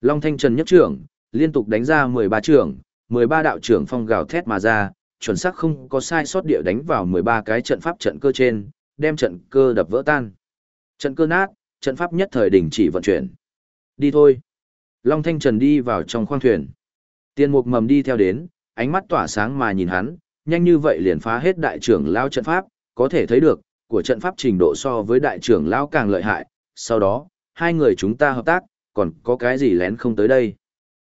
Long Thanh Trần nhất trưởng, liên tục đánh ra 13 trưởng, 13 đạo trưởng phong gào thét mà ra, chuẩn xác không có sai sót địa đánh vào 13 cái trận pháp trận cơ trên, đem trận cơ đập vỡ tan. Trận cơ nát, trận pháp nhất thời đình chỉ vận chuyển. Đi thôi. Long Thanh Trần đi vào trong khoang thuyền. Tiên mục mầm đi theo đến, ánh mắt tỏa sáng mà nhìn hắn, nhanh như vậy liền phá hết đại trưởng lao trận pháp, có thể thấy được, của trận pháp trình độ so với đại trưởng lao càng lợi hại. Sau đó, hai người chúng ta hợp tác, còn có cái gì lén không tới đây.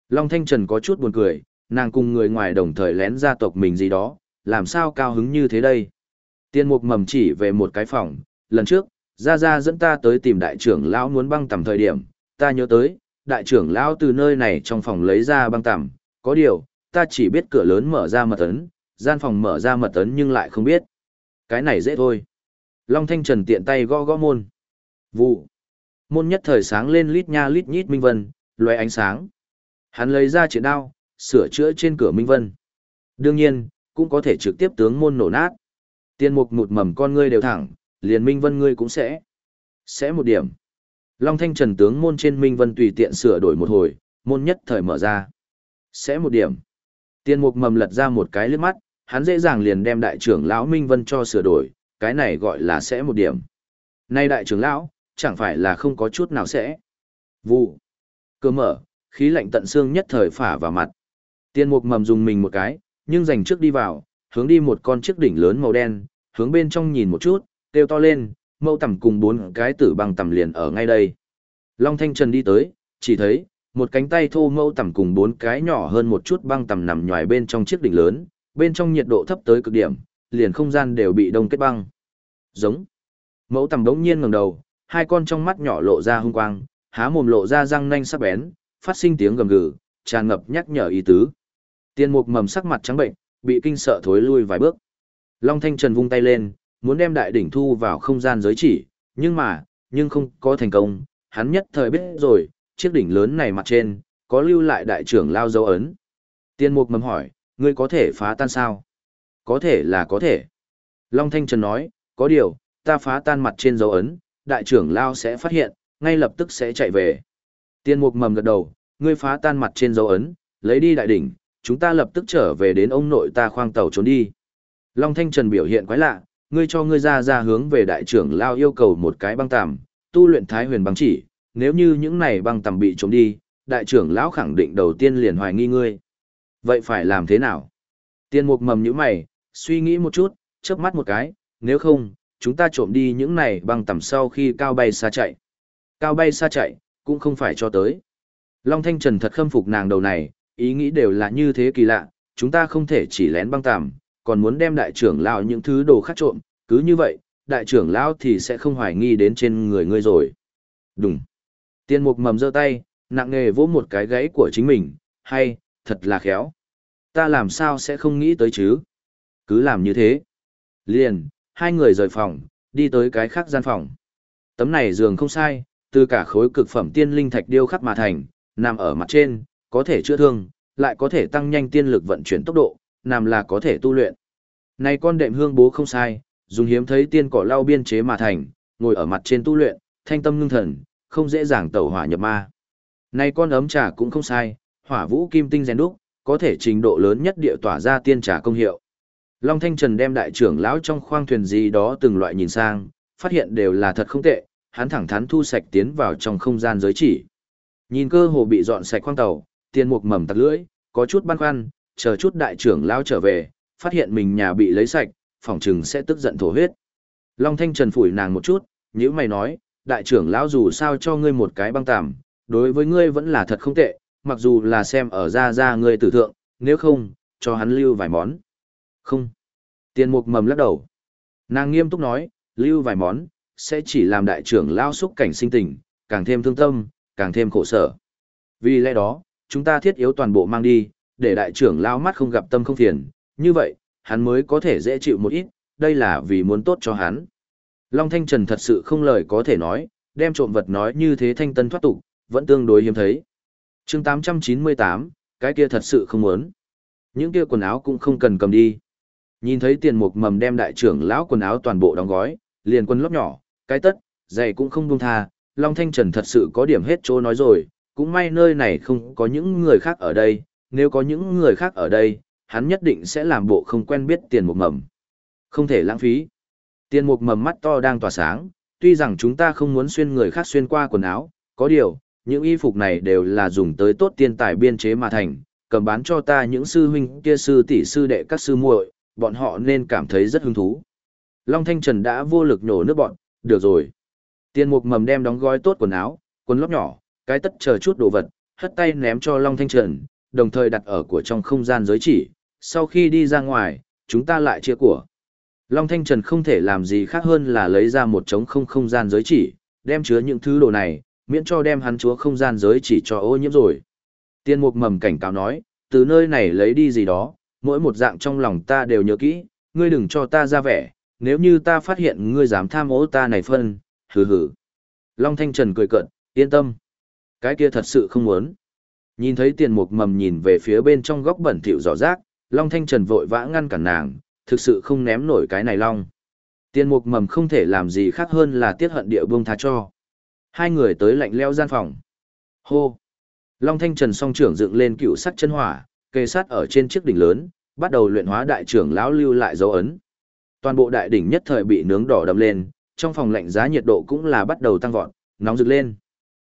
Long Thanh Trần có chút buồn cười, nàng cùng người ngoài đồng thời lén gia tộc mình gì đó, làm sao cao hứng như thế đây. Tiên mục mầm chỉ về một cái phòng, lần trước, Gia Gia dẫn ta tới tìm đại trưởng lão muốn băng tầm thời điểm, ta nhớ tới, đại trưởng lão từ nơi này trong phòng lấy ra băng tầm, có điều, ta chỉ biết cửa lớn mở ra mật ấn, gian phòng mở ra mật ấn nhưng lại không biết. Cái này dễ thôi. Long Thanh Trần tiện tay gõ gõ môn. Vụ. Môn nhất thời sáng lên lít nha lít nhít minh vân, loe ánh sáng. Hắn lấy ra triển đao, sửa chữa trên cửa minh vân. Đương nhiên, cũng có thể trực tiếp tướng môn nổ nát. Tiên mục một mầm con ngươi đều thẳng, liền minh vân ngươi cũng sẽ. Sẽ một điểm. Long Thanh Trần tướng môn trên minh vân tùy tiện sửa đổi một hồi, môn nhất thời mở ra. Sẽ một điểm. Tiên mục mầm lật ra một cái liếc mắt, hắn dễ dàng liền đem đại trưởng lão Minh Vân cho sửa đổi, cái này gọi là sẽ một điểm. Nay đại trưởng lão, chẳng phải là không có chút nào sẽ. Vụ. Cơ mở, khí lạnh tận xương nhất thời phả vào mặt. Tiên mục mầm dùng mình một cái, nhưng dành trước đi vào, hướng đi một con chiếc đỉnh lớn màu đen, hướng bên trong nhìn một chút, kêu to lên, mâu tầm cùng bốn cái tử bằng tầm liền ở ngay đây. Long Thanh Trần đi tới, chỉ thấy, một cánh tay thô mâu tầm cùng bốn cái nhỏ hơn một chút băng tầm nằm nhòi bên trong chiếc đỉnh lớn, bên trong nhiệt độ thấp tới cực điểm, liền không gian đều bị đông kết băng. Giống. Mẫu tầm đống nhiên ngẩng đầu, hai con trong mắt nhỏ lộ ra hung quang, há mồm lộ ra răng nanh sắc bén, phát sinh tiếng gầm gừ, tràn ngập nhắc nhở ý tứ. Tiên mục mầm sắc mặt trắng bệnh, bị kinh sợ thối lui vài bước. Long Thanh Trần vung tay lên, muốn đem đại đỉnh thu vào không gian giới chỉ, nhưng mà, nhưng không có thành công, hắn nhất thời biết rồi, chiếc đỉnh lớn này mặt trên, có lưu lại đại trưởng lao dấu ấn. Tiên mục mầm hỏi, ngươi có thể phá tan sao? Có thể là có thể. Long Thanh Trần nói, có điều, ta phá tan mặt trên dấu ấn, đại trưởng lao sẽ phát hiện, ngay lập tức sẽ chạy về. Tiên mục mầm gật đầu, ngươi phá tan mặt trên dấu ấn, lấy đi đại đỉnh, chúng ta lập tức trở về đến ông nội ta khoang tàu trốn đi. Long Thanh Trần biểu hiện quái lạ, ngươi cho ngươi ra ra hướng về đại trưởng lao yêu cầu một cái băng tàm, tu luyện thái huyền băng chỉ, nếu như những này băng tầm bị trộm đi, đại trưởng lão khẳng định đầu tiên liền hoài nghi ngươi. Vậy phải làm thế nào? Tiên mục mầm như mày, suy nghĩ một chút, chớp mắt một cái, nếu không, chúng ta trộm đi những này băng tầm sau khi cao bay xa chạy. Cao bay xa chạy, cũng không phải cho tới. Long Thanh Trần thật khâm phục nàng đầu này, ý nghĩ đều là như thế kỳ lạ, chúng ta không thể chỉ lén băng tầm, còn muốn đem đại trưởng lão những thứ đồ khác trộm, cứ như vậy, đại trưởng lão thì sẽ không hoài nghi đến trên người ngươi rồi. Đúng. Tiên mục mầm giơ tay, nặng nghề vỗ một cái gáy của chính mình, hay, thật là khéo. Ta làm sao sẽ không nghĩ tới chứ? Cứ làm như thế. Liền, hai người rời phòng, đi tới cái khác gian phòng. Tấm này giường không sai, từ cả khối cực phẩm tiên linh thạch điêu khắc mà thành, nằm ở mặt trên, có thể chữa thương, lại có thể tăng nhanh tiên lực vận chuyển tốc độ, nằm là có thể tu luyện. Này con đệm hương bố không sai, dùng hiếm thấy tiên cỏ lau biên chế mà thành, ngồi ở mặt trên tu luyện, thanh tâm ngưng thần, không dễ dàng tẩu hỏa nhập ma. Này con ấm trà cũng không sai, hỏa vũ kim tinh rèn đúc, có thể trình độ lớn nhất địa tỏa ra tiên trà công hiệu. Long Thanh Trần đem đại trưởng lão trong khoang thuyền gì đó từng loại nhìn sang, phát hiện đều là thật không tệ, hắn thẳng thắn thu sạch tiến vào trong không gian giới chỉ. Nhìn cơ hồ bị dọn sạch khoang tàu, tiên mục mầm tặc lưỡi, có chút băn khoăn, chờ chút đại trưởng lão trở về, phát hiện mình nhà bị lấy sạch, phỏng chừng sẽ tức giận thổ huyết. Long Thanh Trần phủi nàng một chút, nhữ mày nói, đại trưởng lão dù sao cho ngươi một cái băng tạm, đối với ngươi vẫn là thật không tệ, mặc dù là xem ở ra ra ngươi tử thượng, nếu không, cho hắn lưu vài món. Không. Tiền mục mầm lắc đầu. Nàng nghiêm túc nói, lưu vài món, sẽ chỉ làm đại trưởng lao xúc cảnh sinh tình, càng thêm thương tâm, càng thêm khổ sở. Vì lẽ đó, chúng ta thiết yếu toàn bộ mang đi, để đại trưởng lao mắt không gặp tâm không phiền, như vậy, hắn mới có thể dễ chịu một ít, đây là vì muốn tốt cho hắn. Long Thanh Trần thật sự không lời có thể nói, đem trộm vật nói như thế thanh tân thoát tục, vẫn tương đối hiếm thấy. chương 898, cái kia thật sự không muốn. Những kia quần áo cũng không cần cầm đi. Nhìn thấy tiền mục mầm đem đại trưởng lão quần áo toàn bộ đóng gói, liền quân lóc nhỏ, cái tất, giày cũng không buông tha, Long Thanh Trần thật sự có điểm hết chỗ nói rồi, cũng may nơi này không có những người khác ở đây, nếu có những người khác ở đây, hắn nhất định sẽ làm bộ không quen biết tiền mục mầm. Không thể lãng phí. Tiền mục mầm mắt to đang tỏa sáng, tuy rằng chúng ta không muốn xuyên người khác xuyên qua quần áo, có điều, những y phục này đều là dùng tới tốt tiên tài biên chế mà thành, cầm bán cho ta những sư huynh kia sư tỷ sư đệ các sư muội, bọn họ nên cảm thấy rất hứng thú. Long Thanh Trần đã vô lực nhổ nước bọn, được rồi. Tiền mục mầm đem đóng gói tốt quần áo, quần lót nhỏ, cái tất chờ chút đồ vật, hất tay ném cho Long Thanh Trần, đồng thời đặt ở của trong không gian giới chỉ. Sau khi đi ra ngoài, chúng ta lại chia của. Long Thanh Trần không thể làm gì khác hơn là lấy ra một trống không không gian giới chỉ, đem chứa những thứ đồ này, miễn cho đem hắn chúa không gian giới chỉ cho ô nhiễm rồi. Tiên mục mầm cảnh cáo nói, từ nơi này lấy đi gì đó, mỗi một dạng trong lòng ta đều nhớ kỹ, ngươi đừng cho ta ra vẻ, nếu như ta phát hiện ngươi dám tham ô ta này phân, hừ hừ. Long Thanh Trần cười cợt, yên tâm. Cái kia thật sự không muốn. Nhìn thấy tiền mục mầm nhìn về phía bên trong góc bẩn thỉu rõ rác, Long Thanh Trần vội vã ngăn cản nàng, thực sự không ném nổi cái này Long. tiên mục mầm không thể làm gì khác hơn là tiết hận địa buông tha cho. Hai người tới lạnh leo gian phòng. Hô! Long Thanh Trần song trưởng dựng lên cựu sắc chân hỏa, kề sát ở trên chiếc đỉnh lớn, bắt đầu luyện hóa đại trưởng lão lưu lại dấu ấn. Toàn bộ đại đỉnh nhất thời bị nướng đỏ đậm lên, trong phòng lạnh giá nhiệt độ cũng là bắt đầu tăng vọt, nóng rực lên.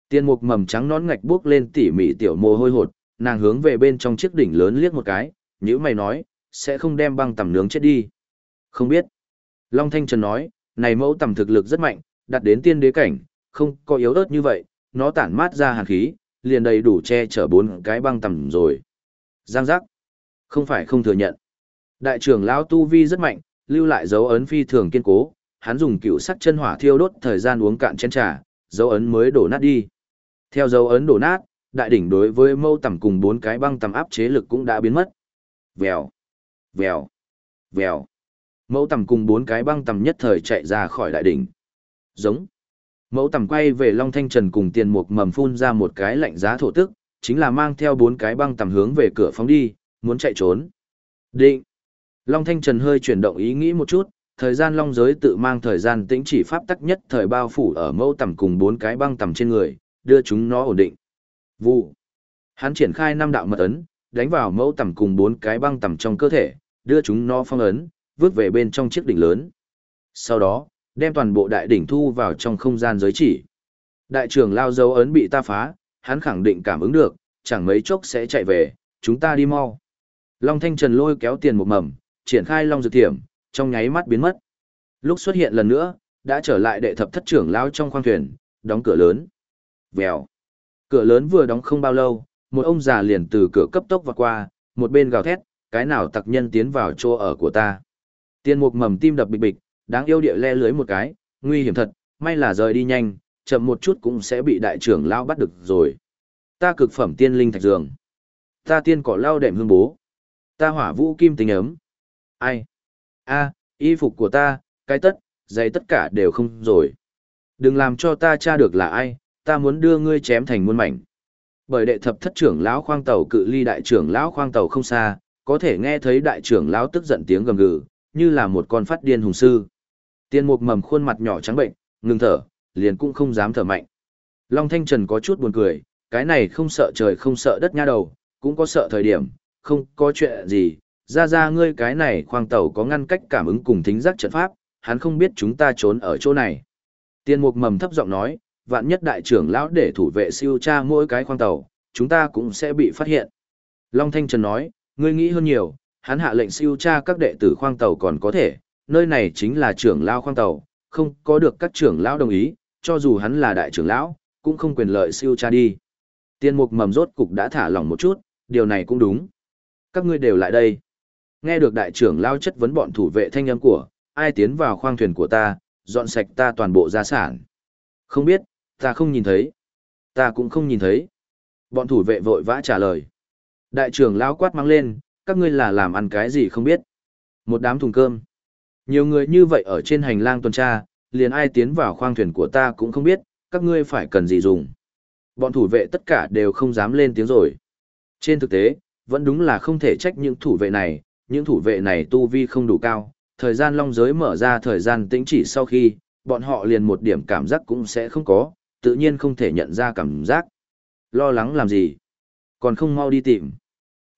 Tiên mục mầm trắng nón ngạch bước lên tỉ mỉ tiểu mồ hôi hột, nàng hướng về bên trong chiếc đỉnh lớn liếc một cái, như mày nói, sẽ không đem băng tầm nướng chết đi. Không biết. Long Thanh Trần nói, này mẫu tầm thực lực rất mạnh, đặt đến tiên đế cảnh, không có yếu ớt như vậy, nó tản mát ra hàn khí, liền đầy đủ che chở bốn cái băng tầm rồi. Giang giác. Không phải không thừa nhận. Đại trưởng lão Tu Vi rất mạnh, lưu lại dấu ấn phi thường kiên cố, hắn dùng cựu sắc chân hỏa thiêu đốt thời gian uống cạn chén trà, dấu ấn mới đổ nát đi. Theo dấu ấn đổ nát, đại đỉnh đối với mâu tầm cùng bốn cái băng tầm áp chế lực cũng đã biến mất. Vèo, vèo, vèo. Mẫu tầm cùng bốn cái băng tầm nhất thời chạy ra khỏi đại đỉnh. Giống. Mẫu tầm quay về Long Thanh Trần cùng tiền mục mầm phun ra một cái lạnh giá thổ tức, chính là mang theo bốn cái băng tầm hướng về cửa phóng đi, muốn chạy trốn. Định. Long Thanh Trần hơi chuyển động ý nghĩ một chút, thời gian long giới tự mang thời gian tĩnh chỉ pháp tắc nhất thời bao phủ ở mẫu tầm cùng bốn cái băng tầm trên người, đưa chúng nó ổn định. Vụ. Hắn triển khai năm đạo mật ấn, đánh vào mẫu tầm cùng bốn cái băng tầm trong cơ thể, đưa chúng nó phong ấn, vứt về bên trong chiếc đỉnh lớn. Sau đó, đem toàn bộ đại đỉnh thu vào trong không gian giới chỉ. Đại trưởng lao dấu ấn bị ta phá, hắn khẳng định cảm ứng được, chẳng mấy chốc sẽ chạy về, chúng ta đi mau. Long Thanh Trần lôi kéo tiền một mầm, triển khai Long Dược Thiểm, trong nháy mắt biến mất. Lúc xuất hiện lần nữa, đã trở lại đệ thập thất trưởng lao trong khoang thuyền, đóng cửa lớn. Vèo. Cửa lớn vừa đóng không bao lâu, một ông già liền từ cửa cấp tốc vọt qua, một bên gào thét, cái nào tặc nhân tiến vào chỗ ở của ta. Tiên mục mầm tim đập bịch bịch, đáng yêu địa le lưới một cái, nguy hiểm thật, may là rời đi nhanh, chậm một chút cũng sẽ bị đại trưởng lao bắt được rồi. Ta cực phẩm tiên linh thạch dường. Ta tiên cỏ lao đệm hương bố. Ta hỏa vũ kim tình ấm. Ai? a y phục của ta, cái tất, giày tất cả đều không rồi. Đừng làm cho ta tra được là ai, ta muốn đưa ngươi chém thành muôn mảnh. Bởi đệ thập thất trưởng lão khoang tàu cự ly đại trưởng lão khoang tàu không xa, có thể nghe thấy đại trưởng lão tức giận tiếng gầm gừ, như là một con phát điên hùng sư. Tiên mục mầm khuôn mặt nhỏ trắng bệnh, ngừng thở, liền cũng không dám thở mạnh. Long Thanh Trần có chút buồn cười, cái này không sợ trời không sợ đất nha đầu, cũng có sợ thời điểm, không có chuyện gì, ra ra ngươi cái này khoang tàu có ngăn cách cảm ứng cùng thính giác trận pháp, hắn không biết chúng ta trốn ở chỗ này. Tiên mục mầm thấp giọng nói, vạn nhất đại trưởng lão để thủ vệ siêu tra mỗi cái khoang tàu, chúng ta cũng sẽ bị phát hiện. Long Thanh Trần nói, ngươi nghĩ hơn nhiều, hắn hạ lệnh siêu tra các đệ tử khoang tàu còn có thể, nơi này chính là trưởng lão khoang tàu, không có được các trưởng lão đồng ý, cho dù hắn là đại trưởng lão, cũng không quyền lợi siêu tra đi. Tiên mục mầm rốt cục đã thả lỏng một chút, điều này cũng đúng. Các ngươi đều lại đây. Nghe được đại trưởng lao chất vấn bọn thủ vệ thanh âm của, ai tiến vào khoang thuyền của ta, dọn sạch ta toàn bộ gia sản. Không biết, ta không nhìn thấy. Ta cũng không nhìn thấy. Bọn thủ vệ vội vã trả lời. Đại trưởng lão quát mang lên, các ngươi là làm ăn cái gì không biết. Một đám thùng cơm. Nhiều người như vậy ở trên hành lang tuần tra, liền ai tiến vào khoang thuyền của ta cũng không biết, các ngươi phải cần gì dùng. Bọn thủ vệ tất cả đều không dám lên tiếng rồi. Trên thực tế, vẫn đúng là không thể trách những thủ vệ này, những thủ vệ này tu vi không đủ cao, thời gian long giới mở ra thời gian tĩnh chỉ sau khi, bọn họ liền một điểm cảm giác cũng sẽ không có, tự nhiên không thể nhận ra cảm giác. Lo lắng làm gì? Còn không mau đi tìm.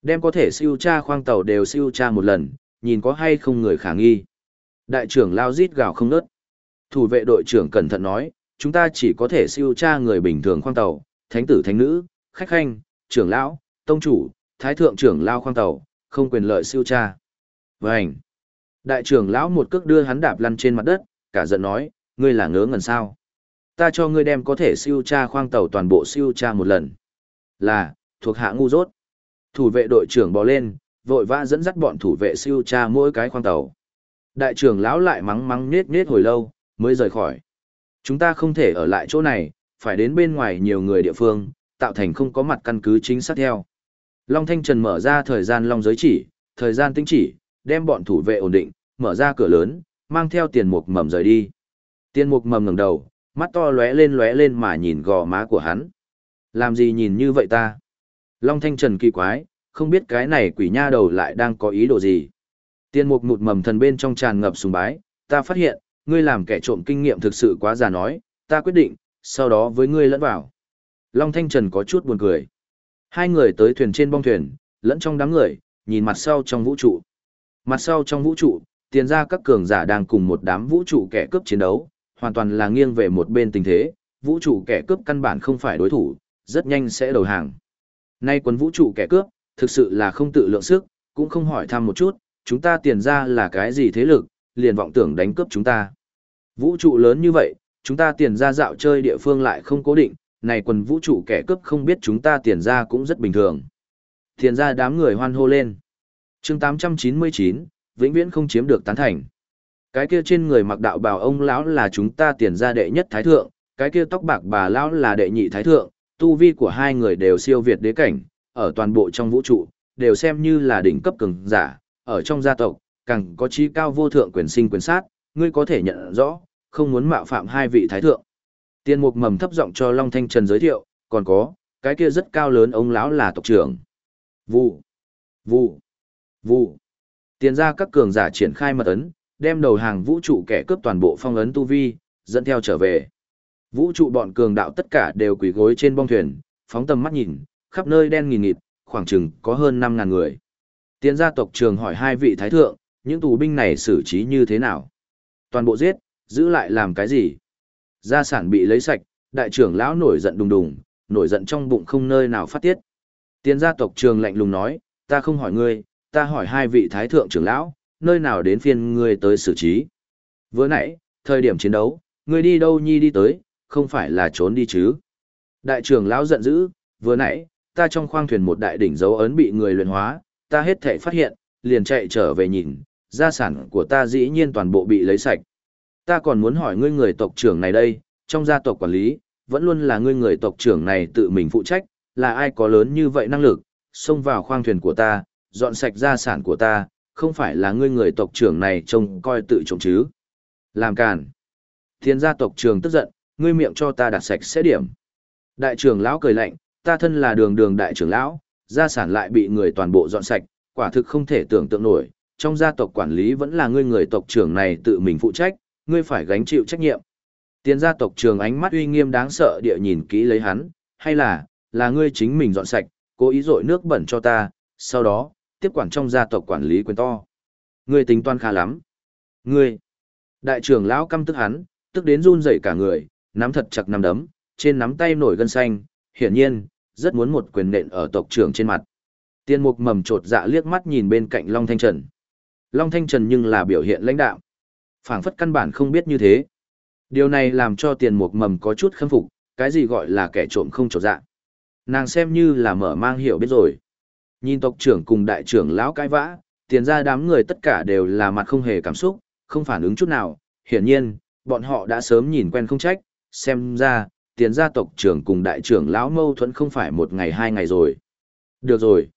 Đem có thể siêu tra khoang tàu đều siêu tra một lần, nhìn có hay không người khả nghi. Đại trưởng lao rít gào không nớt. Thủ vệ đội trưởng cẩn thận nói, chúng ta chỉ có thể siêu tra người bình thường khoang tàu, thánh tử thánh nữ, khách khanh, trưởng lão, tông chủ, thái thượng trưởng lao khoang tàu, không quyền lợi siêu tra. Vânh! Đại trưởng lão một cước đưa hắn đạp lăn trên mặt đất, cả giận nói, ngươi là ngớ ngẩn sao. Ta cho ngươi đem có thể siêu tra khoang tàu toàn bộ siêu tra một lần. Là, thuộc hạ ngu dốt. Thủ vệ đội trưởng bò lên, vội vã dẫn dắt bọn thủ vệ siêu tra mỗi cái khoang tàu. Đại trưởng lão lại mắng mắng nết nết hồi lâu, mới rời khỏi. Chúng ta không thể ở lại chỗ này, phải đến bên ngoài nhiều người địa phương, tạo thành không có mặt căn cứ chính xác theo. Long Thanh Trần mở ra thời gian long giới chỉ, thời gian tính chỉ, đem bọn thủ vệ ổn định, mở ra cửa lớn, mang theo tiền mục mầm rời đi. Tiền mục mầm ngẩng đầu, mắt to lóe lên lóe lên mà nhìn gò má của hắn. Làm gì nhìn như vậy ta? Long Thanh Trần kỳ quái, không biết cái này quỷ nha đầu lại đang có ý đồ gì. Tiên mục mụt mầm thần bên trong tràn ngập sùng bái, ta phát hiện, ngươi làm kẻ trộm kinh nghiệm thực sự quá già nói, ta quyết định, sau đó với ngươi lẫn vào. Long Thanh Trần có chút buồn cười. Hai người tới thuyền trên bong thuyền, lẫn trong đám người, nhìn mặt sau trong vũ trụ. Mặt sau trong vũ trụ, tiền ra các cường giả đang cùng một đám vũ trụ kẻ cướp chiến đấu, hoàn toàn là nghiêng về một bên tình thế, vũ trụ kẻ cướp căn bản không phải đối thủ, rất nhanh sẽ đầu hàng. Nay quân vũ trụ kẻ cướp, thực sự là không tự lượng sức, cũng không hỏi thăm một chút, chúng ta tiền ra là cái gì thế lực, liền vọng tưởng đánh cướp chúng ta. Vũ trụ lớn như vậy, chúng ta tiền ra dạo chơi địa phương lại không cố định, này quần vũ trụ kẻ cướp không biết chúng ta tiền ra cũng rất bình thường. Tiền ra đám người hoan hô lên. chương 899, vĩnh viễn không chiếm được tán thành. Cái kia trên người mặc đạo bào ông lão là chúng ta tiền ra đệ nhất thái thượng, cái kia tóc bạc bà lão là đệ nhị thái thượng, tu vi của hai người đều siêu việt đế cảnh, ở toàn bộ trong vũ trụ, đều xem như là đỉnh cấp cường giả, ở trong gia tộc, càng có trí cao vô thượng quyền sinh quyền sát, ngươi có thể nhận rõ, không muốn mạo phạm hai vị thái thượng. Tiên mục mầm thấp giọng cho Long Thanh Trần giới thiệu, còn có, cái kia rất cao lớn ông lão là tộc trưởng. Vụ, vụ, vụ. Tiền ra các cường giả triển khai mật ấn, đem đầu hàng vũ trụ kẻ cướp toàn bộ phong ấn tu vi, dẫn theo trở về. Vũ trụ bọn cường đạo tất cả đều quỳ gối trên bong thuyền, phóng tầm mắt nhìn, khắp nơi đen nghìn nghịt, khoảng chừng có hơn năm ngàn người. Tiến gia tộc trường hỏi hai vị thái thượng, những tù binh này xử trí như thế nào? Toàn bộ giết, giữ lại làm cái gì? Gia sản bị lấy sạch, đại trưởng lão nổi giận đùng đùng, nổi giận trong bụng không nơi nào phát tiết. Tiến gia tộc trường lạnh lùng nói, ta không hỏi ngươi, ta hỏi hai vị thái thượng trưởng lão, nơi nào đến phiên ngươi tới xử trí. Vừa nãy, thời điểm chiến đấu, ngươi đi đâu nhi đi tới, không phải là trốn đi chứ. Đại trưởng lão giận dữ, vừa nãy, ta trong khoang thuyền một đại đỉnh dấu ấn bị người luyện hóa, ta hết thảy phát hiện, liền chạy trở về nhìn, gia sản của ta dĩ nhiên toàn bộ bị lấy sạch. Ta còn muốn hỏi ngươi người tộc trưởng này đây, trong gia tộc quản lý, vẫn luôn là ngươi người tộc trưởng này tự mình phụ trách, là ai có lớn như vậy năng lực, xông vào khoang thuyền của ta, dọn sạch gia sản của ta, không phải là ngươi người tộc trưởng này trông coi tự trộm chứ. Làm càn. Thiên gia tộc trưởng tức giận, ngươi miệng cho ta đặt sạch sẽ điểm. Đại trưởng lão cười lạnh, ta thân là đường đường đại trưởng lão, gia sản lại bị người toàn bộ dọn sạch, quả thực không thể tưởng tượng nổi, trong gia tộc quản lý vẫn là ngươi người tộc trưởng này tự mình phụ trách, ngươi phải gánh chịu trách nhiệm. Tiền gia tộc trưởng ánh mắt uy nghiêm đáng sợ địa nhìn kỹ lấy hắn, hay là, là ngươi chính mình dọn sạch, cố ý dội nước bẩn cho ta, sau đó, tiếp quản trong gia tộc quản lý quyền to. Ngươi tính toán khá lắm. Ngươi, đại trưởng lão căm tức hắn, tức đến run rẩy cả người, nắm thật chặt nắm đấm, trên nắm tay nổi gân xanh, hiển nhiên, rất muốn một quyền nện ở tộc trưởng trên mặt. Tiên mục mầm trột dạ liếc mắt nhìn bên cạnh Long Thanh Trần. Long Thanh Trần nhưng là biểu hiện lãnh đạo. phảng phất căn bản không biết như thế. Điều này làm cho tiền mục mầm có chút khâm phục, cái gì gọi là kẻ trộm không trột dạ. Nàng xem như là mở mang hiểu biết rồi. Nhìn tộc trưởng cùng đại trưởng lão cãi vã, tiền ra đám người tất cả đều là mặt không hề cảm xúc, không phản ứng chút nào. Hiển nhiên, bọn họ đã sớm nhìn quen không trách, xem ra, tiền gia tộc trưởng cùng đại trưởng lão mâu thuẫn không phải một ngày hai ngày rồi. Được rồi.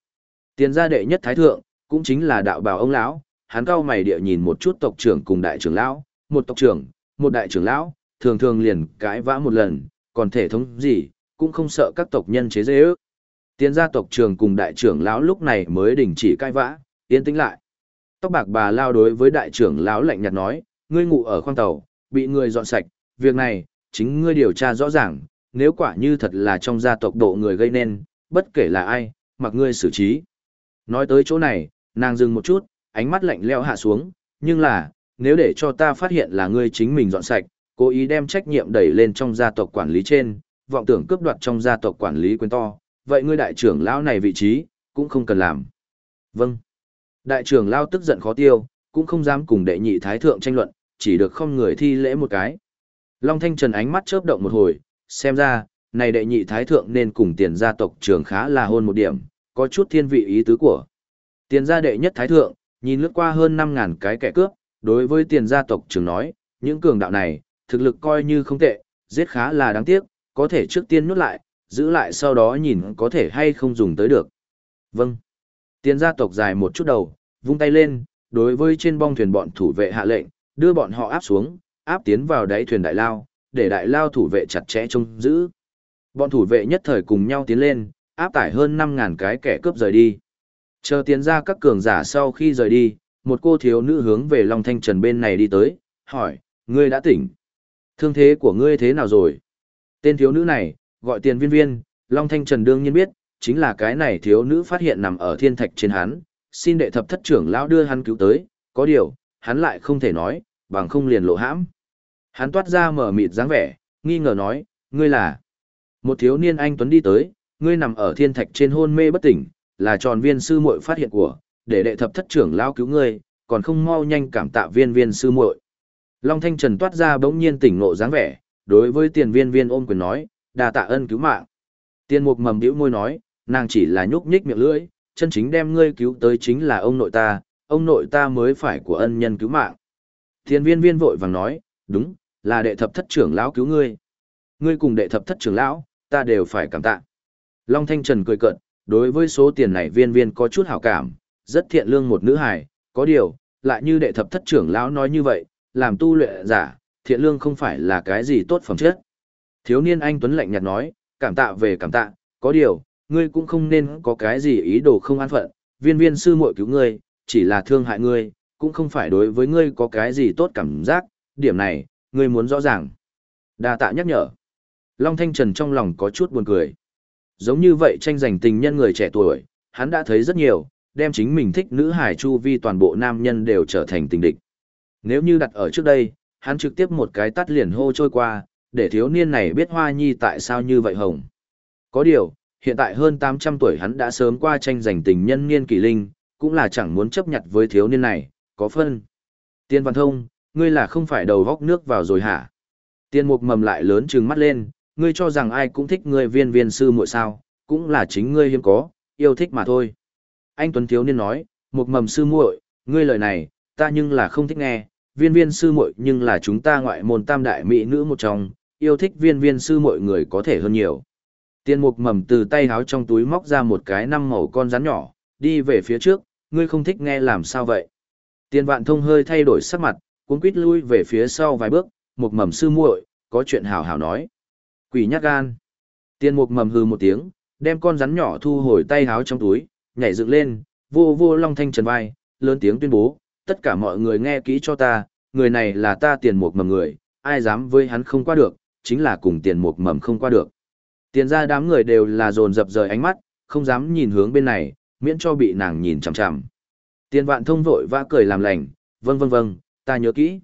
Tiền gia đệ nhất thái thượng, cũng chính là đạo bào ông lão, hắn cao mày địa nhìn một chút tộc trưởng cùng đại trưởng lão, một tộc trưởng, một đại trưởng lão, thường thường liền cãi vã một lần, còn thể thống gì, cũng không sợ các tộc nhân chế dễ ước. Tiền gia tộc trường cùng đại trưởng lão lúc này mới đình chỉ cãi vã, yên tĩnh lại. Tóc bạc bà lao đối với đại trưởng lão lạnh nhạt nói, ngươi ngủ ở khoang tàu, bị người dọn sạch, việc này, chính ngươi điều tra rõ ràng, nếu quả như thật là trong gia tộc độ người gây nên, bất kể là ai, mặc ngươi xử trí. Nói tới chỗ này, nàng dừng một chút, ánh mắt lạnh leo hạ xuống, nhưng là, nếu để cho ta phát hiện là ngươi chính mình dọn sạch, cố ý đem trách nhiệm đẩy lên trong gia tộc quản lý trên, vọng tưởng cướp đoạt trong gia tộc quản lý quyền to, vậy ngươi đại trưởng lão này vị trí, cũng không cần làm. Vâng. Đại trưởng lão tức giận khó tiêu, cũng không dám cùng đệ nhị thái thượng tranh luận, chỉ được không người thi lễ một cái. Long Thanh Trần ánh mắt chớp động một hồi, xem ra, này đệ nhị thái thượng nên cùng tiền gia tộc trưởng khá là hôn một điểm, có chút thiên vị ý tứ của. Tiền gia đệ nhất thái thượng, nhìn lướt qua hơn 5.000 cái kẻ cướp, đối với tiền gia tộc trưởng nói, những cường đạo này, thực lực coi như không tệ, giết khá là đáng tiếc, có thể trước tiên nuốt lại, giữ lại sau đó nhìn có thể hay không dùng tới được. Vâng. Tiền gia tộc dài một chút đầu, vung tay lên, đối với trên bong thuyền bọn thủ vệ hạ lệnh, đưa bọn họ áp xuống, áp tiến vào đáy thuyền đại lao, để đại lao thủ vệ chặt chẽ trông giữ. Bọn thủ vệ nhất thời cùng nhau tiến lên, áp tải hơn 5.000 cái kẻ cướp rời đi. Chờ tiến ra các cường giả sau khi rời đi, một cô thiếu nữ hướng về Long Thanh Trần bên này đi tới, hỏi, ngươi đã tỉnh. Thương thế của ngươi thế nào rồi? Tên thiếu nữ này, gọi tiền viên viên, Long Thanh Trần đương nhiên biết, chính là cái này thiếu nữ phát hiện nằm ở thiên thạch trên hắn, xin đệ thập thất trưởng lão đưa hắn cứu tới, có điều, hắn lại không thể nói, bằng không liền lộ hãm. Hắn toát ra mở mịt dáng vẻ, nghi ngờ nói, ngươi là một thiếu niên anh Tuấn đi tới, ngươi nằm ở thiên thạch trên hôn mê bất tỉnh, là tròn viên sư muội phát hiện của, để đệ thập thất trưởng lão cứu ngươi, còn không mau nhanh cảm tạ viên viên sư muội. Long Thanh Trần toát ra bỗng nhiên tỉnh ngộ dáng vẻ, đối với tiền viên viên ôm quyền nói, đà tạ ân cứu mạng. Tiền mục mầm điệu môi nói, nàng chỉ là nhúc nhích miệng lưỡi, chân chính đem ngươi cứu tới chính là ông nội ta, ông nội ta mới phải của ân nhân cứu mạng. Thiên viên viên vội vàng nói, đúng, là đệ thập thất trưởng lão cứu ngươi. Ngươi cùng đệ thập thất trưởng lão, ta đều phải cảm tạ. Long Thanh Trần cười cợt, đối với số tiền này viên viên có chút hảo cảm, rất thiện lương một nữ hài, có điều, lại như đệ thập thất trưởng lão nói như vậy, làm tu luyện giả, thiện lương không phải là cái gì tốt phẩm chất. Thiếu niên anh Tuấn lạnh nhạt nói, cảm tạ về cảm tạ, có điều, ngươi cũng không nên có cái gì ý đồ không an phận, viên viên sư muội cứu ngươi, chỉ là thương hại ngươi, cũng không phải đối với ngươi có cái gì tốt cảm giác, điểm này, ngươi muốn rõ ràng. Đa tạ nhắc nhở. Long Thanh Trần trong lòng có chút buồn cười. Giống như vậy tranh giành tình nhân người trẻ tuổi, hắn đã thấy rất nhiều, đem chính mình thích nữ hải chu vi toàn bộ nam nhân đều trở thành tình địch. Nếu như đặt ở trước đây, hắn trực tiếp một cái tắt liền hô trôi qua, để thiếu niên này biết hoa nhi tại sao như vậy hồng. Có điều, hiện tại hơn 800 tuổi hắn đã sớm qua tranh giành tình nhân niên kỳ linh, cũng là chẳng muốn chấp nhận với thiếu niên này, có phân. Tiên văn thông, ngươi là không phải đầu góc nước vào rồi hả? Tiên mục mầm lại lớn trừng mắt lên, ngươi cho rằng ai cũng thích ngươi viên viên sư muội sao, cũng là chính ngươi hiếm có, yêu thích mà thôi. Anh Tuấn Thiếu Niên nói, mục mầm sư muội, ngươi lời này, ta nhưng là không thích nghe, viên viên sư muội nhưng là chúng ta ngoại môn tam đại mỹ nữ một trong, yêu thích viên viên sư muội người có thể hơn nhiều. Tiên mục mầm từ tay háo trong túi móc ra một cái năm màu con rắn nhỏ, đi về phía trước, ngươi không thích nghe làm sao vậy. Tiên vạn thông hơi thay đổi sắc mặt, cuốn quýt lui về phía sau vài bước, một mầm sư muội, có chuyện hào hào nói. Quỷ nhát gan. Tiên mục mầm hư một tiếng, đem con rắn nhỏ thu hồi tay háo trong túi, nhảy dựng lên, vô vô long thanh trần vai, lớn tiếng tuyên bố, tất cả mọi người nghe kỹ cho ta, người này là ta tiền mục mầm người, ai dám với hắn không qua được, chính là cùng tiền mục mầm không qua được. Tiền ra đám người đều là dồn dập rời ánh mắt, không dám nhìn hướng bên này, miễn cho bị nàng nhìn chằm chằm. Tiền vạn thông vội vã cười làm lành, vâng vâng vâng, ta nhớ kỹ.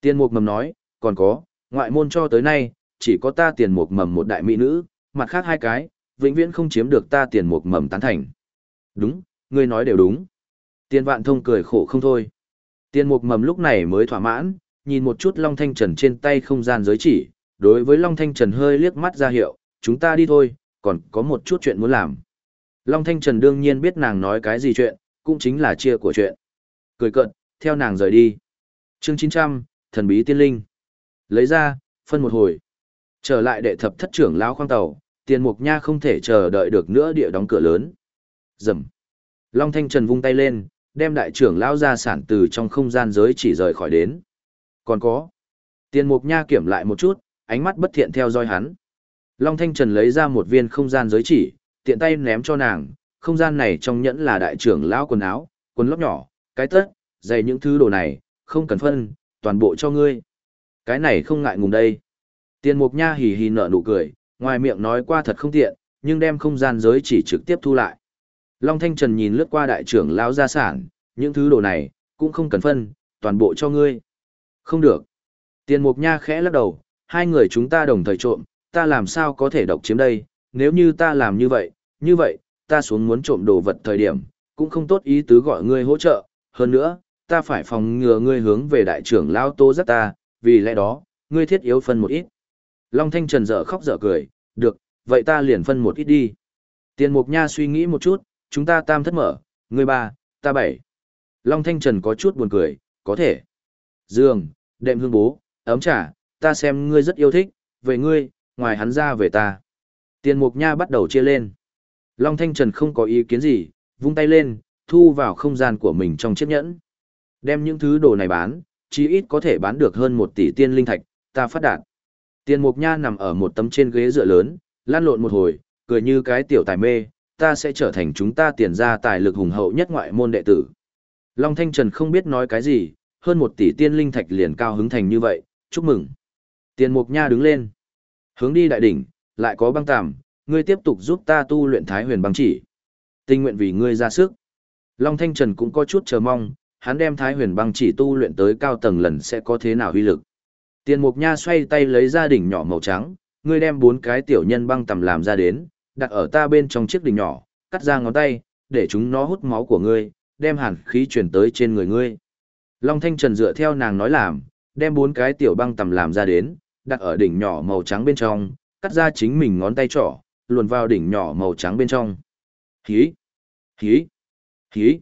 Tiền mục mầm nói, còn có, ngoại môn cho tới nay, chỉ có ta tiền mục mầm một đại mỹ nữ, mặt khác hai cái, vĩnh viễn không chiếm được ta tiền mục mầm tán thành. Đúng, ngươi nói đều đúng. Tiền vạn thông cười khổ không thôi. Tiền mục mầm lúc này mới thỏa mãn, nhìn một chút Long Thanh Trần trên tay không gian giới chỉ, đối với Long Thanh Trần hơi liếc mắt ra hiệu, chúng ta đi thôi, còn có một chút chuyện muốn làm. Long Thanh Trần đương nhiên biết nàng nói cái gì chuyện, cũng chính là chia của chuyện. Cười cận, theo nàng rời đi. chương 900, thần bí tiên linh. Lấy ra, phân một hồi. Trở lại đệ thập thất trưởng lão khoang tàu, tiền mục nha không thể chờ đợi được nữa địa đóng cửa lớn. Rầm. Long Thanh Trần vung tay lên, đem đại trưởng lão ra sản từ trong không gian giới chỉ rời khỏi đến. Còn có. Tiền mục nha kiểm lại một chút, ánh mắt bất thiện theo dõi hắn. Long Thanh Trần lấy ra một viên không gian giới chỉ, tiện tay ném cho nàng, không gian này trong nhẫn là đại trưởng lão quần áo, quần lót nhỏ, cái tất, dày những thứ đồ này, không cần phân, toàn bộ cho ngươi. Cái này không ngại ngùng đây. Tiền mục nha hì hì nở nụ cười, ngoài miệng nói qua thật không tiện, nhưng đem không gian giới chỉ trực tiếp thu lại. Long Thanh Trần nhìn lướt qua đại trưởng lão gia sản, những thứ đồ này, cũng không cần phân, toàn bộ cho ngươi. Không được. Tiền mục nha khẽ lắc đầu, hai người chúng ta đồng thời trộm, ta làm sao có thể độc chiếm đây, nếu như ta làm như vậy, như vậy, ta xuống muốn trộm đồ vật thời điểm, cũng không tốt ý tứ gọi ngươi hỗ trợ, hơn nữa, ta phải phòng ngừa ngươi hướng về đại trưởng lao tô giác ta, vì lẽ đó, ngươi thiết yếu phân một ít. Long Thanh Trần dở khóc dở cười, được, vậy ta liền phân một ít đi. Tiền Mục Nha suy nghĩ một chút, chúng ta tam thất mở, ngươi ba, ta bảy. Long Thanh Trần có chút buồn cười, có thể. Dương, đệm hương bố, ấm trà, ta xem ngươi rất yêu thích, về ngươi, ngoài hắn ra về ta. Tiền Mục Nha bắt đầu chia lên. Long Thanh Trần không có ý kiến gì, vung tay lên, thu vào không gian của mình trong chiếc nhẫn. Đem những thứ đồ này bán, chí ít có thể bán được hơn một tỷ tiên linh thạch, ta phát đạt. Tiền Mục Nha nằm ở một tấm trên ghế dựa lớn, lan lộn một hồi, cười như cái tiểu tài mê, ta sẽ trở thành chúng ta tiền ra tài lực hùng hậu nhất ngoại môn đệ tử. Long Thanh Trần không biết nói cái gì, hơn một tỷ tiên linh thạch liền cao hứng thành như vậy, chúc mừng. Tiền Mục Nha đứng lên, hướng đi đại đỉnh, lại có băng tàm, ngươi tiếp tục giúp ta tu luyện thái huyền băng chỉ. Tình nguyện vì ngươi ra sức. Long Thanh Trần cũng có chút chờ mong, hắn đem thái huyền băng chỉ tu luyện tới cao tầng lần sẽ có thế nào uy lực. Tiền Mục Nha xoay tay lấy ra đỉnh nhỏ màu trắng, ngươi đem bốn cái tiểu nhân băng tầm làm ra đến, đặt ở ta bên trong chiếc đỉnh nhỏ, cắt ra ngón tay, để chúng nó hút máu của ngươi, đem hàn khí chuyển tới trên người ngươi. Long Thanh Trần dựa theo nàng nói làm, đem bốn cái tiểu băng tầm làm ra đến, đặt ở đỉnh nhỏ màu trắng bên trong, cắt ra chính mình ngón tay trỏ, luồn vào đỉnh nhỏ màu trắng bên trong. Hí! Hí! Hí!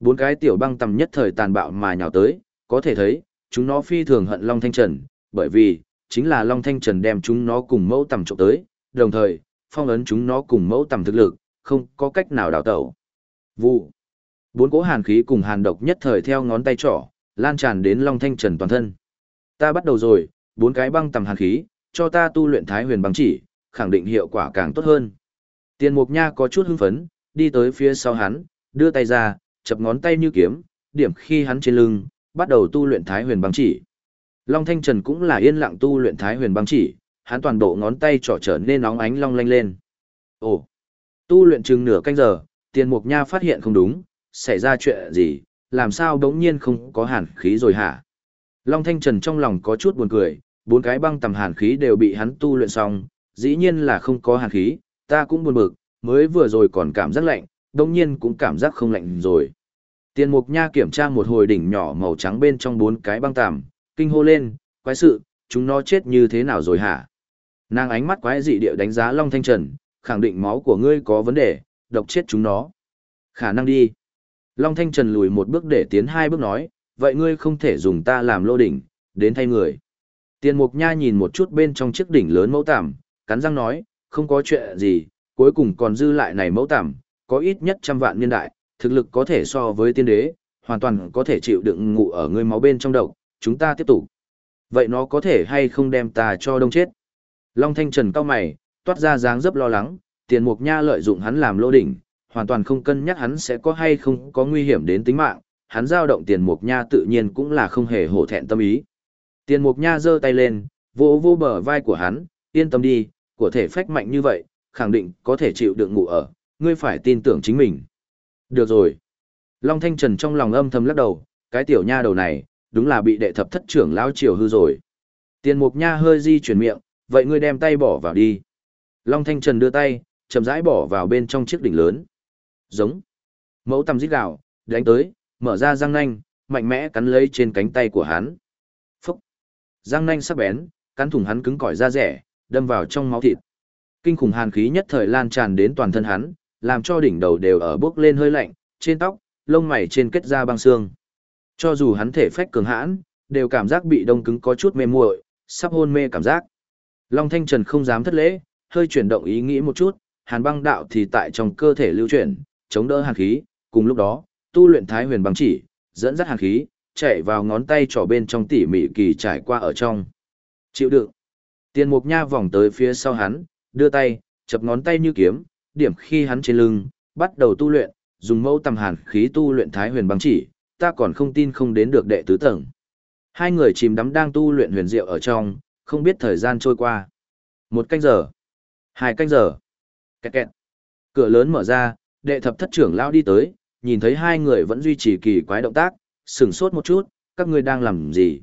Bốn cái tiểu băng tầm nhất thời tàn bạo mà nhào tới, có thể thấy, chúng nó phi thường hận Long Thanh Trần, bởi vì, chính là Long Thanh Trần đem chúng nó cùng mẫu tầm trộm tới, đồng thời, phong ấn chúng nó cùng mẫu tầm thực lực, không có cách nào đào tẩu. Vụ. Bốn cỗ hàn khí cùng hàn độc nhất thời theo ngón tay trỏ, lan tràn đến Long Thanh Trần toàn thân. Ta bắt đầu rồi, bốn cái băng tầm hàn khí, cho ta tu luyện thái huyền băng chỉ, khẳng định hiệu quả càng tốt hơn. Tiền Mục Nha có chút hưng phấn, đi tới phía sau hắn, đưa tay ra, chập ngón tay như kiếm, điểm khi hắn trên lưng, bắt đầu tu luyện Thái Huyền Băng Chỉ. Long Thanh Trần cũng là yên lặng tu luyện Thái Huyền Băng Chỉ, hắn toàn bộ ngón tay trỏ trở nên nóng ánh long lanh lên. Ồ, tu luyện chừng nửa canh giờ, Tiền Mục Nha phát hiện không đúng, xảy ra chuyện gì, làm sao đống nhiên không có hàn khí rồi hả? Long Thanh Trần trong lòng có chút buồn cười, bốn cái băng tầm hàn khí đều bị hắn tu luyện xong, dĩ nhiên là không có hàn khí, ta cũng buồn bực, mới vừa rồi còn cảm giác lạnh, đồng nhiên cũng cảm giác không lạnh rồi. Tiền mục nha kiểm tra một hồi đỉnh nhỏ màu trắng bên trong bốn cái băng tạm, kinh hô lên, quái sự, chúng nó chết như thế nào rồi hả? Nàng ánh mắt quái dị địa đánh giá Long Thanh Trần, khẳng định máu của ngươi có vấn đề, độc chết chúng nó. Khả năng đi. Long Thanh Trần lùi một bước để tiến hai bước nói, vậy ngươi không thể dùng ta làm lô đỉnh, đến thay người. Tiền mục nha nhìn một chút bên trong chiếc đỉnh lớn mẫu tạm cắn răng nói, không có chuyện gì, cuối cùng còn dư lại này mẫu tằm, có ít nhất trăm vạn niên đại, thực lực có thể so với tiên đế, hoàn toàn có thể chịu đựng ngủ ở ngươi máu bên trong độc, chúng ta tiếp tục. Vậy nó có thể hay không đem ta cho đông chết? Long Thanh Trần cao mày, toát ra dáng dấp lo lắng, tiền mục nha lợi dụng hắn làm lô đỉnh, hoàn toàn không cân nhắc hắn sẽ có hay không có nguy hiểm đến tính mạng, hắn giao động tiền mục nha tự nhiên cũng là không hề hổ thẹn tâm ý. Tiền mục nha giơ tay lên, vỗ vô bờ vai của hắn, yên tâm đi, của thể phách mạnh như vậy, khẳng định có thể chịu được ngủ ở, ngươi phải tin tưởng chính mình. Được rồi. Long Thanh Trần trong lòng âm thầm lắc đầu, cái tiểu nha đầu này, đúng là bị đệ thập thất trưởng lão triều hư rồi. Tiền mục nha hơi di chuyển miệng, vậy ngươi đem tay bỏ vào đi. Long Thanh Trần đưa tay, chậm rãi bỏ vào bên trong chiếc đỉnh lớn. Giống. Mẫu tầm giết gạo, đánh tới, mở ra răng nanh, mạnh mẽ cắn lấy trên cánh tay của hắn. Phúc. Răng nanh sắc bén, cắn thủng hắn cứng cỏi da rẻ, đâm vào trong máu thịt. Kinh khủng hàn khí nhất thời lan tràn đến toàn thân hắn, làm cho đỉnh đầu đều ở bốc lên hơi lạnh, trên tóc, lông mày trên kết da băng xương. Cho dù hắn thể phách cường hãn, đều cảm giác bị đông cứng có chút mê muội, sắp hôn mê cảm giác. Long Thanh Trần không dám thất lễ, hơi chuyển động ý nghĩ một chút, hàn băng đạo thì tại trong cơ thể lưu chuyển, chống đỡ hàn khí, cùng lúc đó, tu luyện thái huyền băng chỉ, dẫn dắt hàn khí, chạy vào ngón tay trỏ bên trong tỉ mỉ kỳ trải qua ở trong. Chịu đựng. Tiền mục nha vòng tới phía sau hắn, đưa tay, chập ngón tay như kiếm, điểm khi hắn trên lưng, bắt đầu tu luyện, dùng mẫu tầm hàn khí tu luyện thái huyền băng chỉ, ta còn không tin không đến được đệ tứ tầng. Hai người chìm đắm đang tu luyện huyền diệu ở trong, không biết thời gian trôi qua. Một canh giờ, hai canh giờ, kẹt kẹt. Cửa lớn mở ra, đệ thập thất trưởng lão đi tới, nhìn thấy hai người vẫn duy trì kỳ quái động tác, sửng sốt một chút, các ngươi đang làm gì?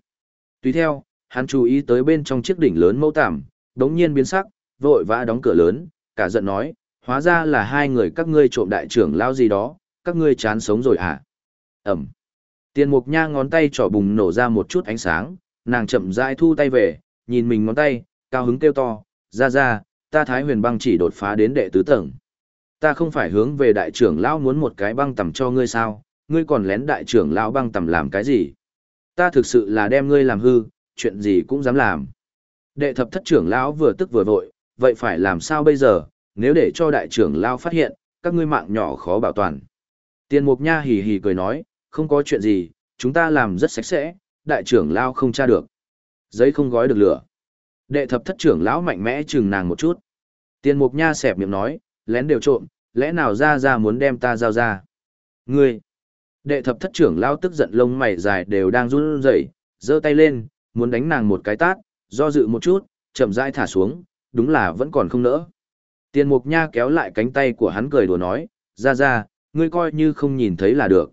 Tùy theo, hắn chú ý tới bên trong chiếc đỉnh lớn mẫu tạm, đống nhiên biến sắc, vội vã đóng cửa lớn, cả giận nói, hóa ra là hai người các ngươi trộm đại trưởng lão gì đó, các ngươi chán sống rồi à? Ẩm. Tiền mục nha ngón tay trỏ bùng nổ ra một chút ánh sáng, nàng chậm rãi thu tay về, nhìn mình ngón tay, cao hứng kêu to, ra ra, ta thái huyền băng chỉ đột phá đến đệ tứ tầng. Ta không phải hướng về đại trưởng lão muốn một cái băng tầm cho ngươi sao, ngươi còn lén đại trưởng lão băng tầm làm cái gì? Ta thực sự là đem ngươi làm hư, chuyện gì cũng dám làm. Đệ thập thất trưởng lão vừa tức vừa vội, vậy phải làm sao bây giờ, nếu để cho đại trưởng lão phát hiện, các ngươi mạng nhỏ khó bảo toàn. Tiền mục nha hì hì cười nói, không có chuyện gì, chúng ta làm rất sạch sẽ, đại trưởng lão không tra được. Giấy không gói được lửa. Đệ thập thất trưởng lão mạnh mẽ chừng nàng một chút. Tiền mục nha xẹp miệng nói, lén đều trộm, lẽ nào ra ra muốn đem ta giao ra. Ngươi! Đệ thập thất trưởng lão tức giận lông mày dài đều đang run rẩy, giơ tay lên, muốn đánh nàng một cái tát, do dự một chút, chậm rãi thả xuống, đúng là vẫn còn không nỡ. Tiền mục nha kéo lại cánh tay của hắn cười đùa nói, ra ra, ngươi coi như không nhìn thấy là được.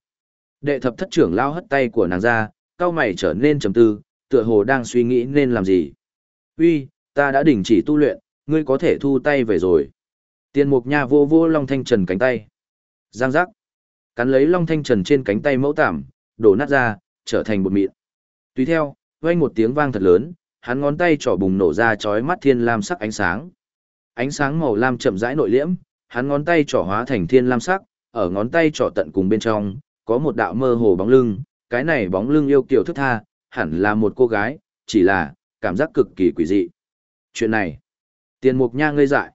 Đệ thập thất trưởng lao hất tay của nàng ra, cao mày trở nên trầm tư, tựa hồ đang suy nghĩ nên làm gì. Uy, ta đã đình chỉ tu luyện, ngươi có thể thu tay về rồi. Tiền mục nha vô vô Long Thanh Trần cánh tay. Giang giác. Cắn lấy Long Thanh Trần trên cánh tay mẫu tảm, đổ nát ra, trở thành bột mịn. Tùy theo, vang một tiếng vang thật lớn, hắn ngón tay trỏ bùng nổ ra chói mắt thiên lam sắc ánh sáng. Ánh sáng màu lam chậm rãi nội liễm, hắn ngón tay trỏ hóa thành thiên lam sắc, ở ngón tay trỏ tận cùng bên trong, có một đạo mơ hồ bóng lưng, cái này bóng lưng yêu kiều thức tha, hẳn là một cô gái, chỉ là, cảm giác cực kỳ quỷ dị. Chuyện này, tiền mục nha ngây dại.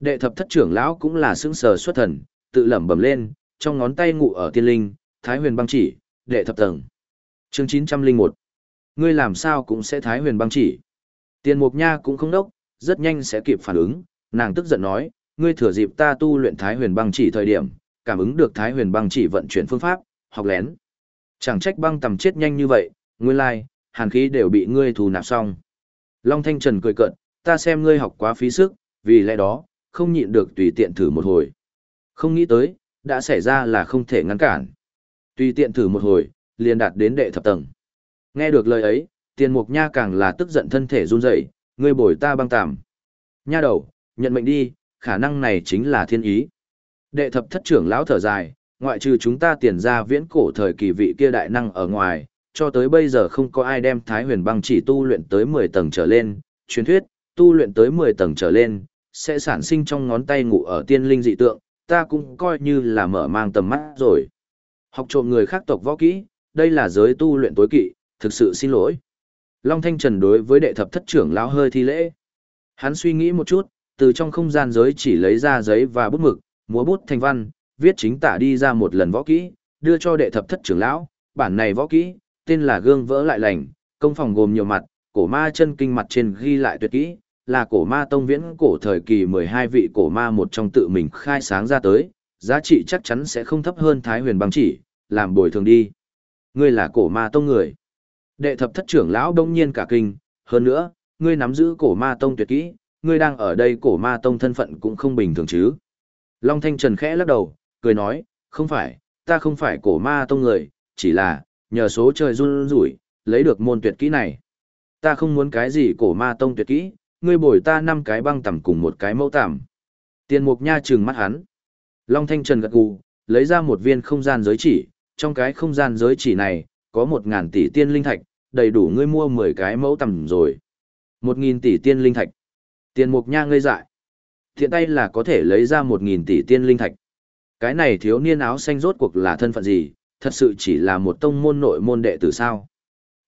Đệ thập thất trưởng lão cũng là sững sờ xuất thần, tự lẩm bẩm lên, trong ngón tay ngụ ở tiên linh, thái huyền băng chỉ, đệ thập tầng. Chương 901. Ngươi làm sao cũng sẽ thái huyền băng chỉ. Tiền mục nha cũng không đốc, rất nhanh sẽ kịp phản ứng, nàng tức giận nói, ngươi thừa dịp ta tu luyện thái huyền băng chỉ thời điểm, cảm ứng được thái huyền băng chỉ vận chuyển phương pháp, học lén. Chẳng trách băng tầm chết nhanh như vậy, nguyên lai, hàn khí đều bị ngươi thù nạp xong. Long Thanh Trần cười cợt, ta xem ngươi học quá phí sức, vì lẽ đó, không nhịn được tùy tiện thử một hồi. Không nghĩ tới, đã xảy ra là không thể ngăn cản. Tùy tiện thử một hồi, liền đạt đến đệ thập tầng. Nghe được lời ấy, tiền mục nha càng là tức giận thân thể run rẩy, ngươi bồi ta băng tạm. Nha đầu, nhận mệnh đi, khả năng này chính là thiên ý. Đệ thập thất trưởng lão thở dài, ngoại trừ chúng ta tiền ra viễn cổ thời kỳ vị kia đại năng ở ngoài, cho tới bây giờ không có ai đem Thái Huyền Băng chỉ tu luyện tới 10 tầng trở lên, truyền thuyết, tu luyện tới 10 tầng trở lên, sẽ sản sinh trong ngón tay ngủ ở tiên linh dị tượng, ta cũng coi như là mở mang tầm mắt rồi. Học trộm người khác tộc võ kỹ, đây là giới tu luyện tối kỵ, thực sự xin lỗi. Long Thanh Trần đối với đệ thập thất trưởng lão hơi thi lễ. Hắn suy nghĩ một chút, từ trong không gian giới chỉ lấy ra giấy và bút mực, múa bút thành văn, viết chính tả đi ra một lần võ kỹ, đưa cho đệ thập thất trưởng lão, bản này võ kỹ, tên là gương vỡ lại lành, công phòng gồm nhiều mặt, cổ ma chân kinh mặt trên ghi lại tuyệt kỹ, là cổ ma tông viễn cổ thời kỳ 12 vị cổ ma một trong tự mình khai sáng ra tới, giá trị chắc chắn sẽ không thấp hơn Thái huyền băng chỉ, làm bồi thường đi. Ngươi là cổ ma tông người. Đệ thập thất trưởng lão đông nhiên cả kinh, hơn nữa, ngươi nắm giữ cổ ma tông tuyệt kỹ, ngươi đang ở đây cổ ma tông thân phận cũng không bình thường chứ. Long Thanh Trần khẽ lắc đầu, cười nói, không phải, ta không phải cổ ma tông người, chỉ là, nhờ số trời run rủi, lấy được môn tuyệt kỹ này. Ta không muốn cái gì cổ ma tông tuyệt kỹ, ngươi bồi ta năm cái băng tẩm cùng một cái mẫu tẩm. Tiền mục nha trừng mắt hắn. Long Thanh Trần gật gù, lấy ra một viên không gian giới chỉ, trong cái không gian giới chỉ này, có một ngàn tỷ tiên linh thạch, đầy đủ ngươi mua 10 cái mẫu tầm rồi. Một nghìn tỷ tiên linh thạch. Tiền mục nha ngây dại. Thiện tay là có thể lấy ra một nghìn tỷ tiên linh thạch. Cái này thiếu niên áo xanh rốt cuộc là thân phận gì, thật sự chỉ là một tông môn nội môn đệ tử sao.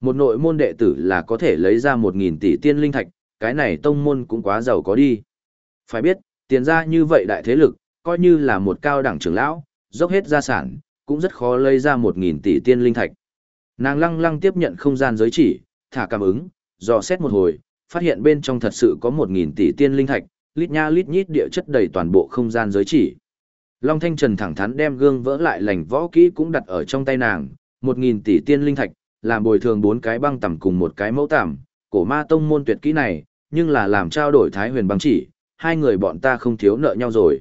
Một nội môn đệ tử là có thể lấy ra một nghìn tỷ tiên linh thạch, cái này tông môn cũng quá giàu có đi. Phải biết, tiền ra như vậy đại thế lực, coi như là một cao đẳng trưởng lão, dốc hết gia sản, cũng rất khó lấy ra một nghìn tỷ tiên linh thạch. Nàng lăng lăng tiếp nhận không gian giới chỉ, thả cảm ứng, dò xét một hồi, phát hiện bên trong thật sự có một nghìn tỷ tiên linh thạch, lít nha lít nhít địa chất đầy toàn bộ không gian giới chỉ. Long Thanh Trần thẳng thắn đem gương vỡ lại lành võ kỹ cũng đặt ở trong tay nàng, một nghìn tỷ tiên linh thạch, làm bồi thường bốn cái băng tẩm cùng một cái mẫu tạm, cổ ma tông môn tuyệt kỹ này, nhưng là làm trao đổi thái huyền băng chỉ, hai người bọn ta không thiếu nợ nhau rồi.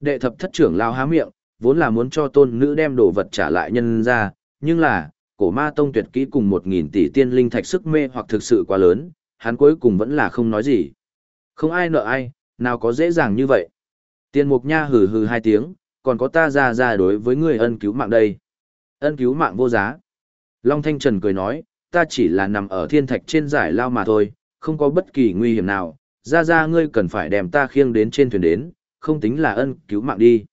Đệ thập thất trưởng lao há miệng, vốn là muốn cho tôn nữ đem đồ vật trả lại nhân ra, nhưng là, cổ ma tông tuyệt kỹ cùng một nghìn tỷ tiên linh thạch sức mê hoặc thực sự quá lớn, hắn cuối cùng vẫn là không nói gì. Không ai nợ ai, nào có dễ dàng như vậy. Tiên mục nha hừ hừ hai tiếng, còn có ta ra ra đối với người ân cứu mạng đây. Ân cứu mạng vô giá. Long Thanh Trần cười nói, ta chỉ là nằm ở thiên thạch trên giải lao mà thôi, không có bất kỳ nguy hiểm nào, ra ra ngươi cần phải đem ta khiêng đến trên thuyền đến, không tính là ân cứu mạng đi.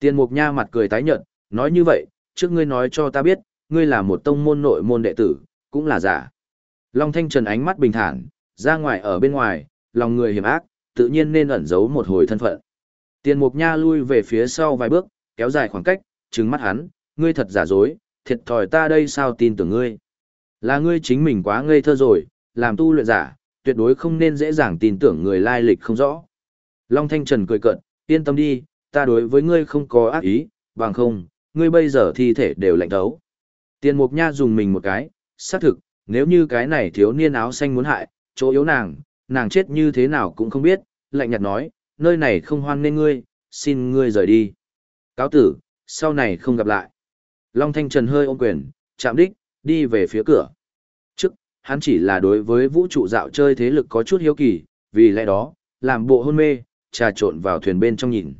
Tiên mục nha mặt cười tái nhợt, nói như vậy, trước ngươi nói cho ta biết, ngươi là một tông môn nội môn đệ tử, cũng là giả. Long Thanh Trần ánh mắt bình thản, ra ngoài ở bên ngoài, lòng người hiểm ác, tự nhiên nên ẩn giấu một hồi thân phận. Tiền mục nha lui về phía sau vài bước, kéo dài khoảng cách, trừng mắt hắn, ngươi thật giả dối, thiệt thòi ta đây sao tin tưởng ngươi. Là ngươi chính mình quá ngây thơ rồi, làm tu luyện giả, tuyệt đối không nên dễ dàng tin tưởng người lai lịch không rõ. Long Thanh Trần cười cợt, yên tâm đi, ta đối với ngươi không có ác ý, bằng không, ngươi bây giờ thi thể đều lạnh thấu. Tiền mục nha dùng mình một cái, xác thực, nếu như cái này thiếu niên áo xanh muốn hại, chỗ yếu nàng, nàng chết như thế nào cũng không biết, lạnh nhạt nói, nơi này không hoan nên ngươi, xin ngươi rời đi. Cáo tử, sau này không gặp lại. Long Thanh Trần hơi ôm quyền, chạm đích, đi về phía cửa. Trước, hắn chỉ là đối với vũ trụ dạo chơi thế lực có chút hiếu kỳ, vì lẽ đó, làm bộ hôn mê, trà trộn vào thuyền bên trong nhìn.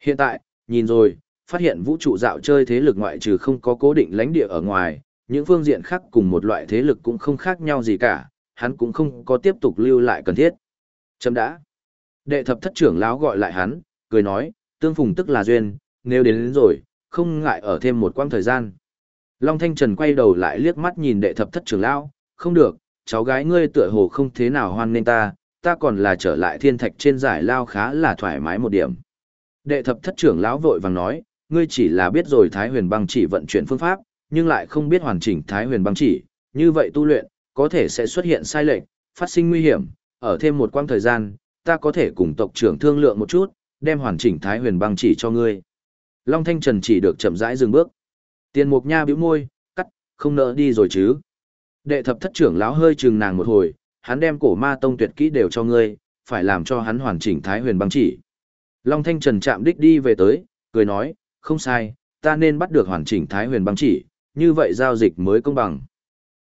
Hiện tại, nhìn rồi, phát hiện vũ trụ dạo chơi thế lực ngoại trừ không có cố định lãnh địa ở ngoài, những phương diện khác cùng một loại thế lực cũng không khác nhau gì cả, hắn cũng không có tiếp tục lưu lại cần thiết. Chấm đã. Đệ thập thất trưởng lão gọi lại hắn, cười nói, tương phùng tức là duyên, nếu đến, đến rồi, không ngại ở thêm một quãng thời gian. Long Thanh Trần quay đầu lại liếc mắt nhìn đệ thập thất trưởng lão, không được, cháu gái ngươi tựa hồ không thế nào hoan nên ta, ta còn là trở lại thiên thạch trên giải lao khá là thoải mái một điểm. Đệ thập thất trưởng lão vội vàng nói, ngươi chỉ là biết rồi Thái huyền băng chỉ vận chuyển phương pháp, nhưng lại không biết hoàn chỉnh Thái huyền băng chỉ, như vậy tu luyện, có thể sẽ xuất hiện sai lệch, phát sinh nguy hiểm, ở thêm một quãng thời gian, ta có thể cùng tộc trưởng thương lượng một chút, đem hoàn chỉnh Thái huyền băng chỉ cho ngươi. Long Thanh Trần chỉ được chậm rãi dừng bước. Tiền Mục Nha bĩu môi, cắt, không nỡ đi rồi chứ. Đệ thập thất trưởng lão hơi chừng nàng một hồi, hắn đem cổ ma tông tuyệt kỹ đều cho ngươi, phải làm cho hắn hoàn chỉnh Thái huyền băng chỉ. Long Thanh Trần chạm đích đi về tới, cười nói, không sai, ta nên bắt được hoàn chỉnh Thái huyền băng chỉ, như vậy giao dịch mới công bằng.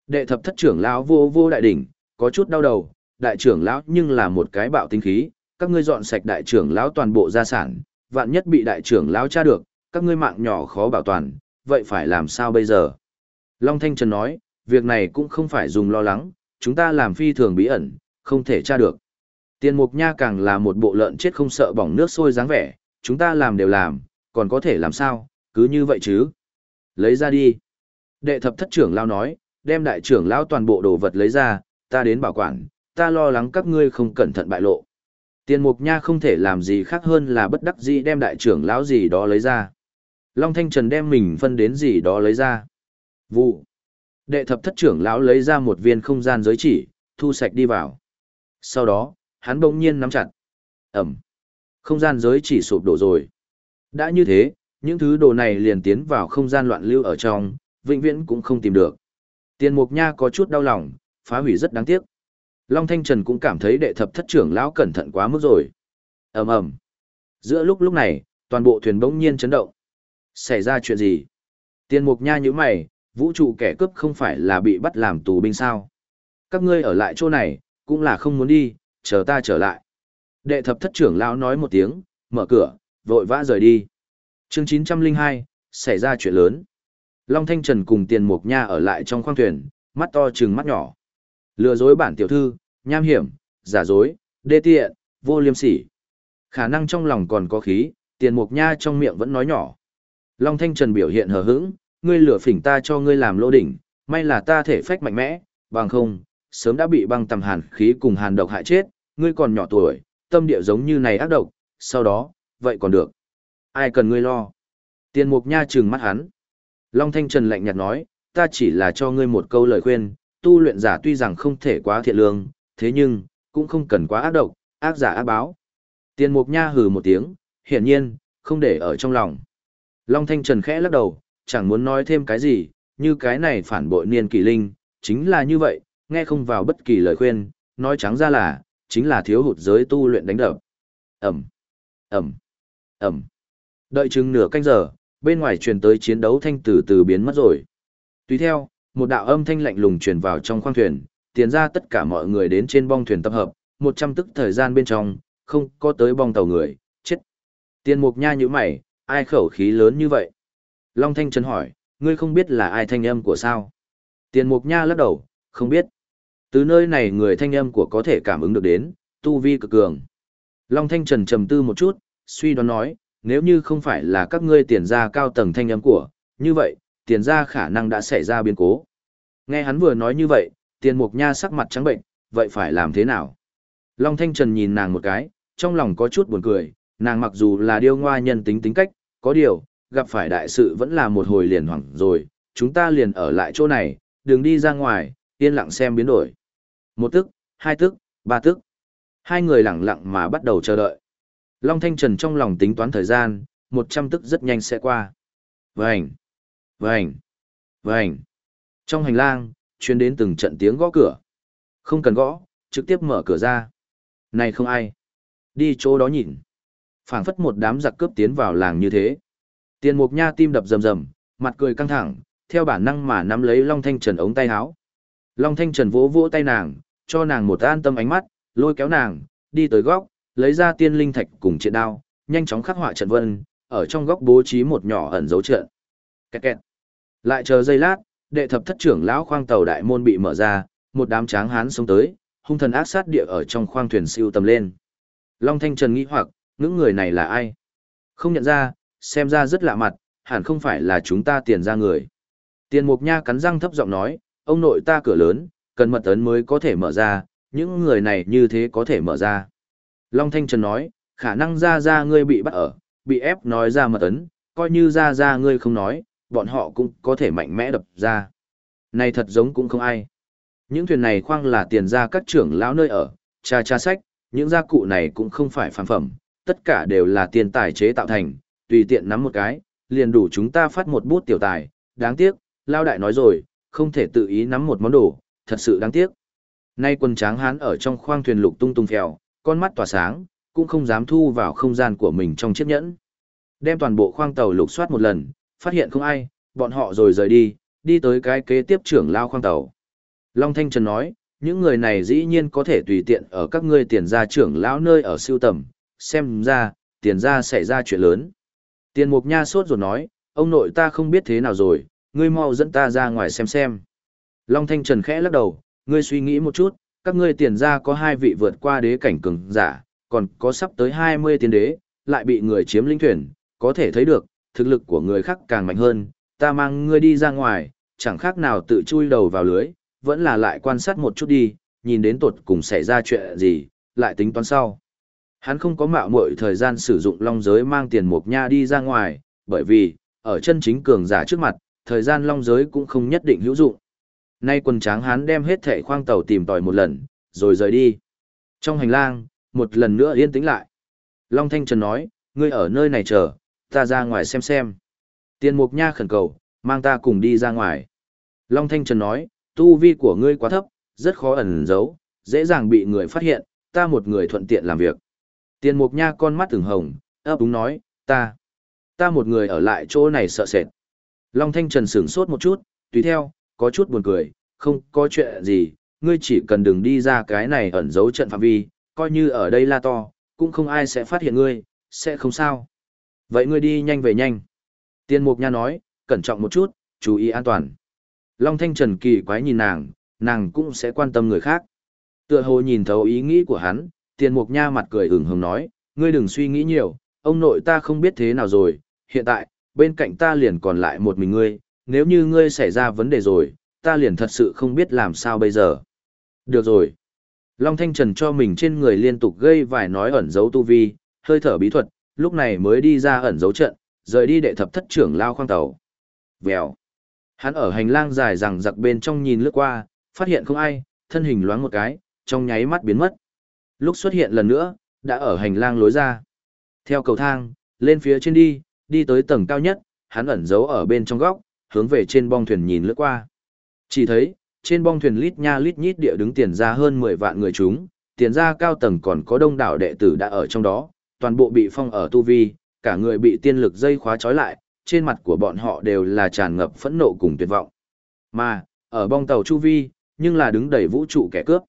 Đệ thập thất trưởng lão vô vô đại đỉnh, có chút đau đầu, đại trưởng lão nhưng là một cái bạo tinh khí, các ngươi dọn sạch đại trưởng lão toàn bộ gia sản, vạn nhất bị đại trưởng lão tra được, các ngươi mạng nhỏ khó bảo toàn, vậy phải làm sao bây giờ? Long Thanh Trần nói, việc này cũng không phải dùng lo lắng, chúng ta làm phi thường bí ẩn, không thể tra được. Tiền mục nha càng là một bộ lợn chết không sợ bỏng nước sôi dáng vẻ, chúng ta làm đều làm, còn có thể làm sao, cứ như vậy chứ. Lấy ra đi. Đệ thập thất trưởng lao nói, đem đại trưởng lão toàn bộ đồ vật lấy ra, ta đến bảo quản, ta lo lắng các ngươi không cẩn thận bại lộ. Tiền mục nha không thể làm gì khác hơn là bất đắc dĩ đem đại trưởng lão gì đó lấy ra. Long Thanh Trần đem mình phân đến gì đó lấy ra. Vụ. Đệ thập thất trưởng lão lấy ra một viên không gian giới chỉ, thu sạch đi vào. Sau đó, hắn bỗng nhiên nắm chặt. Ẩm. Không gian giới chỉ sụp đổ rồi. Đã như thế, những thứ đồ này liền tiến vào không gian loạn lưu ở trong, vĩnh viễn cũng không tìm được. Tiền Mục Nha có chút đau lòng, phá hủy rất đáng tiếc. Long Thanh Trần cũng cảm thấy đệ thập thất trưởng lão cẩn thận quá mức rồi. ầm ầm. Giữa lúc lúc này, toàn bộ thuyền bỗng nhiên chấn động. Xảy ra chuyện gì? Tiền Mục Nha nhíu mày, vũ trụ kẻ cướp không phải là bị bắt làm tù binh sao? Các ngươi ở lại chỗ này, cũng là không muốn đi, chờ ta trở lại. Đệ thập thất trưởng lão nói một tiếng, mở cửa, vội vã rời đi. Chương 902, xảy ra chuyện lớn. Long Thanh Trần cùng Tiền Mục Nha ở lại trong khoang thuyền, mắt to trừng mắt nhỏ. Lừa dối bản tiểu thư, nham hiểm, giả dối, đê tiện, vô liêm sỉ. Khả năng trong lòng còn có khí, Tiền Mục Nha trong miệng vẫn nói nhỏ. Long Thanh Trần biểu hiện hờ hững, ngươi lừa phỉnh ta cho ngươi làm lô đỉnh, may là ta thể phách mạnh mẽ, bằng không, sớm đã bị băng tầm hàn khí cùng hàn độc hại chết, ngươi còn nhỏ tuổi, tâm địa giống như này ác độc, sau đó, vậy còn được. Ai cần ngươi lo? Tiền Mục Nha trừng mắt hắn. Long Thanh Trần lạnh nhạt nói, ta chỉ là cho ngươi một câu lời khuyên, tu luyện giả tuy rằng không thể quá thiện lương, thế nhưng, cũng không cần quá ác độc, ác giả ác báo. Tiền mục nha hừ một tiếng, hiển nhiên, không để ở trong lòng. Long Thanh Trần khẽ lắc đầu, chẳng muốn nói thêm cái gì, như cái này phản bội niên kỳ linh, chính là như vậy, nghe không vào bất kỳ lời khuyên, nói trắng ra là, chính là thiếu hụt giới tu luyện đánh đập. Ẩm, Ẩm, Ẩm. Đợi chừng nửa canh giờ, bên ngoài truyền tới chiến đấu thanh từ từ biến mất rồi. Tùy theo, một đạo âm thanh lạnh lùng truyền vào trong khoang thuyền, tiền ra tất cả mọi người đến trên bong thuyền tập hợp, một trăm tức thời gian bên trong, không có tới bong tàu người, chết. Tiền mục nha như mày, ai khẩu khí lớn như vậy? Long Thanh Trần hỏi, ngươi không biết là ai thanh âm của sao? Tiền mục nha lắc đầu, không biết. Từ nơi này người thanh âm của có thể cảm ứng được đến, tu vi cực cường. Long Thanh Trần trầm tư một chút, suy đoán nói, nếu như không phải là các ngươi tiền ra cao tầng thanh âm của, như vậy, tiền ra khả năng đã xảy ra biến cố. Nghe hắn vừa nói như vậy, tiền mục nha sắc mặt trắng bệnh, vậy phải làm thế nào? Long Thanh Trần nhìn nàng một cái, trong lòng có chút buồn cười, nàng mặc dù là điêu ngoa nhân tính tính cách, có điều, gặp phải đại sự vẫn là một hồi liền hoảng rồi, chúng ta liền ở lại chỗ này, đừng đi ra ngoài, yên lặng xem biến đổi. Một tức, hai tức, ba tức. Hai người lặng lặng mà bắt đầu chờ đợi. Long Thanh Trần trong lòng tính toán thời gian, một trăm tức rất nhanh sẽ qua. Vành, vành, vành. Trong hành lang, chuyên đến từng trận tiếng gõ cửa. Không cần gõ, trực tiếp mở cửa ra. Này không ai. Đi chỗ đó nhìn. phảng phất một đám giặc cướp tiến vào làng như thế. Tiền mục nha tim đập rầm rầm, mặt cười căng thẳng, theo bản năng mà nắm lấy Long Thanh Trần ống tay áo. Long Thanh Trần vỗ vỗ tay nàng, cho nàng một an tâm ánh mắt, lôi kéo nàng, đi tới góc, lấy ra tiên linh thạch cùng triện đao, nhanh chóng khắc họa trận vân, ở trong góc bố trí một nhỏ ẩn dấu trận. Kẹt kẹt. Lại chờ giây lát, đệ thập thất trưởng lão khoang tàu đại môn bị mở ra, một đám tráng hán xông tới, hung thần ác sát địa ở trong khoang thuyền siêu tầm lên. Long Thanh Trần nghĩ hoặc, những người này là ai? Không nhận ra, xem ra rất lạ mặt, hẳn không phải là chúng ta tiền ra người. Tiền Mục Nha cắn răng thấp giọng nói, ông nội ta cửa lớn, cần mật ấn mới có thể mở ra, những người này như thế có thể mở ra. Long Thanh Trần nói, khả năng ra ra ngươi bị bắt ở, bị ép nói ra mật ấn, coi như ra ra ngươi không nói, bọn họ cũng có thể mạnh mẽ đập ra. Này thật giống cũng không ai. Những thuyền này khoang là tiền ra các trưởng lão nơi ở, cha cha sách, những gia cụ này cũng không phải phản phẩm, tất cả đều là tiền tài chế tạo thành, tùy tiện nắm một cái, liền đủ chúng ta phát một bút tiểu tài, đáng tiếc, lao đại nói rồi, không thể tự ý nắm một món đồ, thật sự đáng tiếc. Nay quân tráng hán ở trong khoang thuyền lục tung tung phèo, con mắt tỏa sáng, cũng không dám thu vào không gian của mình trong chiếc nhẫn. Đem toàn bộ khoang tàu lục soát một lần, phát hiện không ai, bọn họ rồi rời đi, đi tới cái kế tiếp trưởng lao khoang tàu. Long Thanh Trần nói, những người này dĩ nhiên có thể tùy tiện ở các ngươi tiền gia trưởng lão nơi ở siêu tầm, xem ra, tiền gia xảy ra chuyện lớn. Tiền mục nha sốt rồi nói, ông nội ta không biết thế nào rồi, ngươi mau dẫn ta ra ngoài xem xem. Long Thanh Trần khẽ lắc đầu, ngươi suy nghĩ một chút, các ngươi tiền gia có hai vị vượt qua đế cảnh cường giả, còn có sắp tới 20 tiền đế, lại bị người chiếm linh thuyền, có thể thấy được, thực lực của người khác càng mạnh hơn, ta mang ngươi đi ra ngoài, chẳng khác nào tự chui đầu vào lưới, vẫn là lại quan sát một chút đi, nhìn đến tột cùng xảy ra chuyện gì, lại tính toán sau. Hắn không có mạo muội thời gian sử dụng long giới mang tiền mục nha đi ra ngoài, bởi vì, ở chân chính cường giả trước mặt, thời gian long giới cũng không nhất định hữu dụng. Nay quần tráng hắn đem hết thẻ khoang tàu tìm tòi một lần, rồi rời đi. Trong hành lang, một lần nữa yên tĩnh lại. Long Thanh Trần nói, ngươi ở nơi này chờ, ta ra ngoài xem xem. Tiền mục nha khẩn cầu, mang ta cùng đi ra ngoài. Long Thanh Trần nói, tu vi của ngươi quá thấp, rất khó ẩn giấu, dễ dàng bị người phát hiện, ta một người thuận tiện làm việc. Tiền mục nha con mắt từng hồng, ấp úng nói, ta, ta một người ở lại chỗ này sợ sệt. Long Thanh Trần sửng sốt một chút, tùy theo, có chút buồn cười, không có chuyện gì, ngươi chỉ cần đừng đi ra cái này ẩn giấu trận phạm vi, coi như ở đây la to, cũng không ai sẽ phát hiện ngươi, sẽ không sao. Vậy ngươi đi nhanh về nhanh. Tiên Mục Nha nói, cẩn trọng một chút, chú ý an toàn. Long Thanh Trần kỳ quái nhìn nàng, nàng cũng sẽ quan tâm người khác. Tựa hồ nhìn thấu ý nghĩ của hắn, Tiên Mục Nha mặt cười ửng hồng nói, ngươi đừng suy nghĩ nhiều, ông nội ta không biết thế nào rồi, hiện tại, bên cạnh ta liền còn lại một mình ngươi, nếu như ngươi xảy ra vấn đề rồi, ta liền thật sự không biết làm sao bây giờ. Được rồi. Long Thanh Trần cho mình trên người liên tục gây vài nói ẩn dấu tu vi, hơi thở bí thuật, lúc này mới đi ra ẩn dấu trận, rời đi đệ thập thất trưởng lao khoang tàu. Vèo. Hắn ở hành lang dài rằng giặc bên trong nhìn lướt qua, phát hiện không ai, thân hình loáng một cái, trong nháy mắt biến mất. Lúc xuất hiện lần nữa, đã ở hành lang lối ra. Theo cầu thang, lên phía trên đi, đi tới tầng cao nhất, hắn ẩn giấu ở bên trong góc, hướng về trên bong thuyền nhìn lướt qua. Chỉ thấy, trên bong thuyền lít nha lít nhít địa đứng tiền ra hơn 10 vạn người chúng, tiền ra cao tầng còn có đông đảo đệ tử đã ở trong đó, toàn bộ bị phong ở tu vi, cả người bị tiên lực dây khóa trói lại, trên mặt của bọn họ đều là tràn ngập phẫn nộ cùng tuyệt vọng. Mà, ở bong tàu Chu Vi, nhưng là đứng đầy vũ trụ kẻ cướp.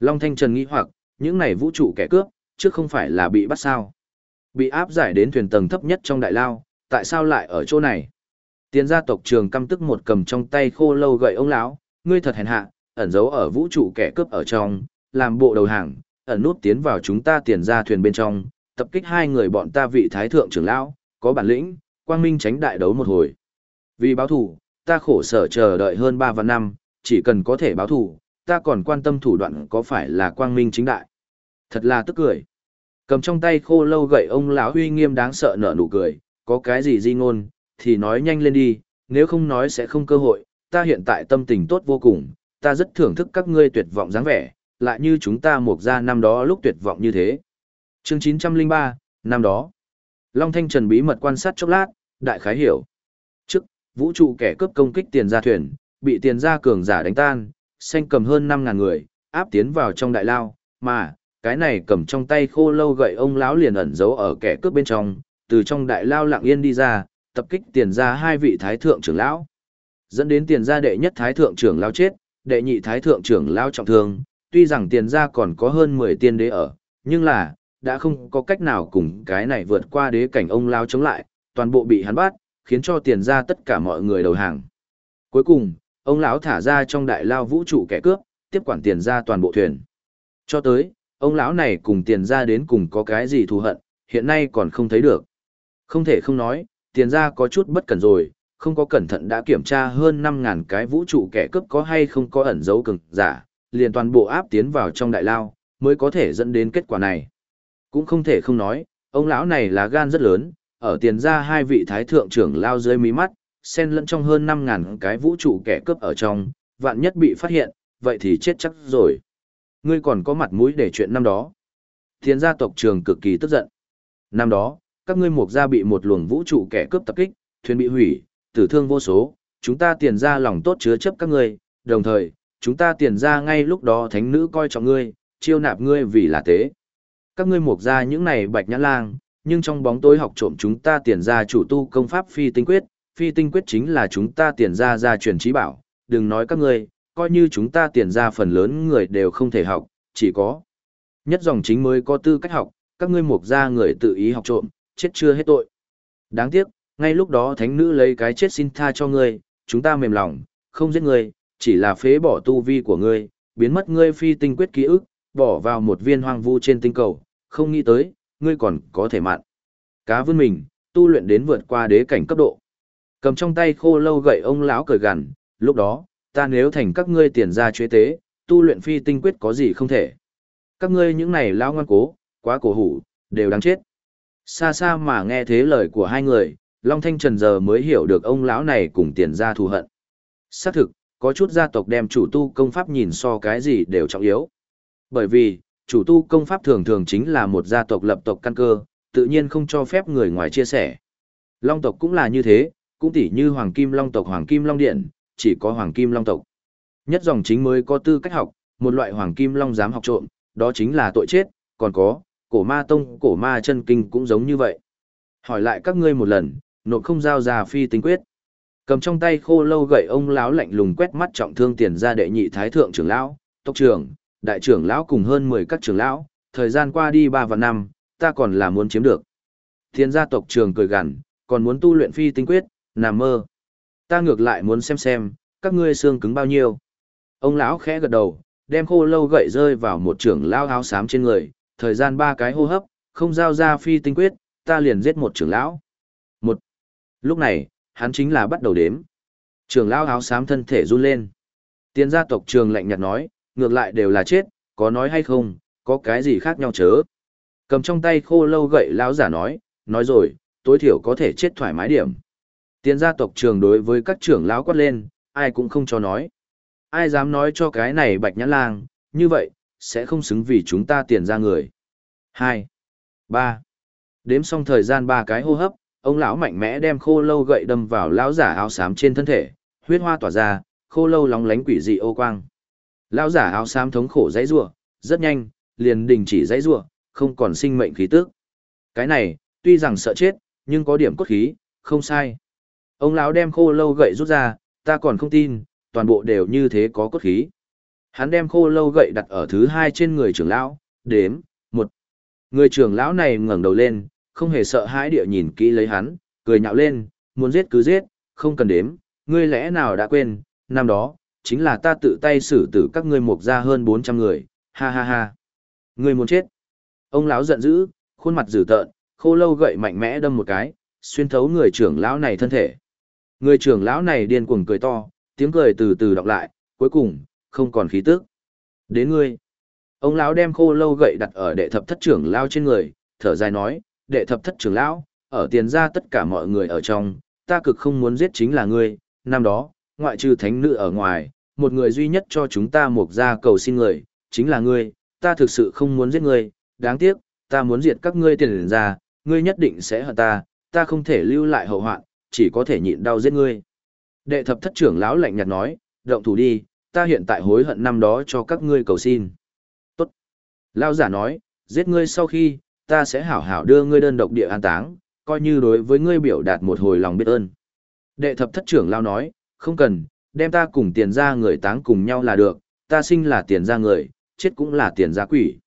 Long Thanh Trần nghĩ hoặc, những này vũ trụ kẻ cướp, trước không phải là bị bắt sao. Bị áp giải đến thuyền tầng thấp nhất trong đại lao, tại sao lại ở chỗ này? Tiền gia tộc trường căm tức một cầm trong tay khô lâu gậy ông lão, ngươi thật hèn hạ, ẩn giấu ở vũ trụ kẻ cướp ở trong, làm bộ đầu hàng, ẩn nút tiến vào chúng ta tiền ra thuyền bên trong, tập kích hai người bọn ta vị thái thượng trưởng lão, có bản lĩnh, quang minh tránh đại đấu một hồi. Vì báo thủ, ta khổ sở chờ đợi hơn ba vạn năm, chỉ cần có thể báo thủ, ta còn quan tâm thủ đoạn có phải là quang minh chính đại. Thật là tức cười. Cầm trong tay khô lâu gậy ông lão uy nghiêm đáng sợ nở nụ cười, có cái gì di ngôn, thì nói nhanh lên đi, nếu không nói sẽ không cơ hội, ta hiện tại tâm tình tốt vô cùng, ta rất thưởng thức các ngươi tuyệt vọng dáng vẻ, lại như chúng ta mục ra năm đó lúc tuyệt vọng như thế. Chương 903, năm đó. Long Thanh Trần bí mật quan sát chốc lát, đại khái hiểu. Trước, vũ trụ kẻ cướp công kích tiền gia thuyền, bị tiền gia cường giả đánh tan, xanh cầm hơn 5.000 người, áp tiến vào trong đại lao, mà, cái này cầm trong tay khô lâu gậy ông lão liền ẩn giấu ở kẻ cướp bên trong, từ trong đại lao lặng yên đi ra, tập kích tiền gia hai vị thái thượng trưởng lão. Dẫn đến tiền gia đệ nhất thái thượng trưởng lão chết, đệ nhị thái thượng trưởng lão trọng thương, tuy rằng tiền gia còn có hơn 10 tiên đế ở, nhưng là, đã không có cách nào cùng cái này vượt qua đế cảnh ông lão chống lại, toàn bộ bị hắn bắt, khiến cho tiền gia tất cả mọi người đầu hàng. Cuối cùng, ông lão thả ra trong đại lao vũ trụ kẻ cướp, tiếp quản tiền gia toàn bộ thuyền. Cho tới, ông lão này cùng tiền gia đến cùng có cái gì thù hận, hiện nay còn không thấy được. Không thể không nói, tiền gia có chút bất cẩn rồi, không có cẩn thận đã kiểm tra hơn 5.000 cái vũ trụ kẻ cướp có hay không có ẩn dấu cực giả, liền toàn bộ áp tiến vào trong đại lao, mới có thể dẫn đến kết quả này. Cũng không thể không nói, ông lão này là gan rất lớn, ở tiền gia hai vị thái thượng trưởng lao dưới mí mắt, xen lẫn trong hơn 5.000 cái vũ trụ kẻ cướp ở trong, vạn nhất bị phát hiện, vậy thì chết chắc rồi. Ngươi còn có mặt mũi để chuyện năm đó. Tiền gia tộc trường cực kỳ tức giận. Năm đó, các ngươi mục gia bị một luồng vũ trụ kẻ cướp tập kích, thuyền bị hủy, tử thương vô số, chúng ta tiền ra lòng tốt chứa chấp các ngươi, đồng thời, chúng ta tiền ra ngay lúc đó thánh nữ coi trọng ngươi, chiêu nạp ngươi vì là tế. Các ngươi mục ra những này bạch nhãn lang, nhưng trong bóng tối học trộm chúng ta tiền ra chủ tu công pháp phi tinh quyết, phi tinh quyết chính là chúng ta tiền ra ra truyền trí bảo, đừng nói các ngươi, coi như chúng ta tiền ra phần lớn người đều không thể học, chỉ có nhất dòng chính mới có tư cách học, các ngươi mục ra người tự ý học trộm, chết chưa hết tội. Đáng tiếc, ngay lúc đó thánh nữ lấy cái chết xin tha cho ngươi, chúng ta mềm lòng, không giết ngươi, chỉ là phế bỏ tu vi của ngươi, biến mất ngươi phi tinh quyết ký ức, bỏ vào một viên hoang vu trên tinh cầu, không nghĩ tới, ngươi còn có thể mạn. Cá vươn mình, tu luyện đến vượt qua đế cảnh cấp độ. Cầm trong tay khô lâu gậy ông lão cười gằn, lúc đó, ta nếu thành các ngươi tiền ra chế tế, tu luyện phi tinh quyết có gì không thể. Các ngươi những này lão ngoan cố, quá cổ hủ, đều đáng chết. Xa xa mà nghe thế lời của hai người, Long Thanh Trần giờ mới hiểu được ông lão này cùng tiền gia thù hận. Xác thực, có chút gia tộc đem chủ tu công pháp nhìn so cái gì đều trọng yếu. Bởi vì, chủ tu công pháp thường thường chính là một gia tộc lập tộc căn cơ, tự nhiên không cho phép người ngoài chia sẻ. Long tộc cũng là như thế, cũng tỉ như Hoàng Kim Long tộc Hoàng Kim Long Điện, chỉ có Hoàng Kim Long tộc. Nhất dòng chính mới có tư cách học, một loại Hoàng Kim Long dám học trộm, đó chính là tội chết, còn có, cổ ma tông, cổ ma chân kinh cũng giống như vậy. Hỏi lại các ngươi một lần, nộp không giao ra phi tinh quyết. Cầm trong tay khô lâu gậy ông lão lạnh lùng quét mắt trọng thương tiền ra đệ nhị thái thượng trưởng lão, tộc trưởng, đại trưởng lão cùng hơn 10 các trưởng lão, thời gian qua đi 3 và năm, ta còn là muốn chiếm được. Thiên gia tộc trưởng cười gằn, còn muốn tu luyện phi tinh quyết, nằm mơ. Ta ngược lại muốn xem xem, các ngươi xương cứng bao nhiêu. Ông lão khẽ gật đầu, đem khô lâu gậy rơi vào một trưởng lão áo xám trên người, thời gian ba cái hô hấp, không giao ra phi tinh quyết, ta liền giết một trưởng lão. Một. Lúc này, hắn chính là bắt đầu đếm. Trưởng lão áo xám thân thể run lên. Tiên gia tộc trường lạnh nhạt nói, ngược lại đều là chết, có nói hay không, có cái gì khác nhau chớ. Cầm trong tay khô lâu gậy lão giả nói, nói rồi, tối thiểu có thể chết thoải mái điểm. Tiên gia tộc trường đối với các trưởng lão quát lên, ai cũng không cho nói. Ai dám nói cho cái này bạch nhãn lang, như vậy, sẽ không xứng vì chúng ta tiền ra người. hai, ba. Đếm xong thời gian ba cái hô hấp, ông lão mạnh mẽ đem khô lâu gậy đâm vào lão giả áo xám trên thân thể, huyết hoa tỏa ra, khô lâu lóng lánh quỷ dị ô quang. Lão giả áo xám thống khổ dãy rủa, rất nhanh, liền đình chỉ dãy rủa, không còn sinh mệnh khí tức. Cái này, tuy rằng sợ chết, nhưng có điểm cốt khí, không sai. Ông lão đem khô lâu gậy rút ra, ta còn không tin, toàn bộ đều như thế có cốt khí. Hắn đem khô lâu gậy đặt ở thứ hai trên người trưởng lão, đếm, một. Người trưởng lão này ngẩng đầu lên, không hề sợ hãi địa nhìn kỹ lấy hắn, cười nhạo lên, muốn giết cứ giết, không cần đếm, ngươi lẽ nào đã quên, năm đó, chính là ta tự tay xử tử các ngươi mục ra hơn 400 người, ha ha ha. Ngươi muốn chết. Ông lão giận dữ, khuôn mặt dữ tợn, khô lâu gậy mạnh mẽ đâm một cái, xuyên thấu người trưởng lão này thân thể. Người trưởng lão này điên cuồng cười to, tiếng cười từ từ đọc lại, cuối cùng, không còn khí tức. Đến ngươi. Ông lão đem khô lâu gậy đặt ở đệ thập thất trưởng lão trên người, thở dài nói, đệ thập thất trưởng lão, ở tiền ra tất cả mọi người ở trong, ta cực không muốn giết chính là ngươi, năm đó, ngoại trừ thánh nữ ở ngoài, một người duy nhất cho chúng ta mục ra cầu xin người, chính là ngươi, ta thực sự không muốn giết ngươi, đáng tiếc, ta muốn diệt các ngươi tiền ra, ngươi nhất định sẽ hận ta, ta không thể lưu lại hậu hoạn, chỉ có thể nhịn đau giết ngươi. Đệ thập thất trưởng lão lạnh nhạt nói, động thủ đi, ta hiện tại hối hận năm đó cho các ngươi cầu xin. Tốt. lao giả nói, giết ngươi sau khi, ta sẽ hảo hảo đưa ngươi đơn độc địa an táng, coi như đối với ngươi biểu đạt một hồi lòng biết ơn. Đệ thập thất trưởng lao nói, không cần, đem ta cùng tiền ra người táng cùng nhau là được, ta sinh là tiền ra người, chết cũng là tiền ra quỷ.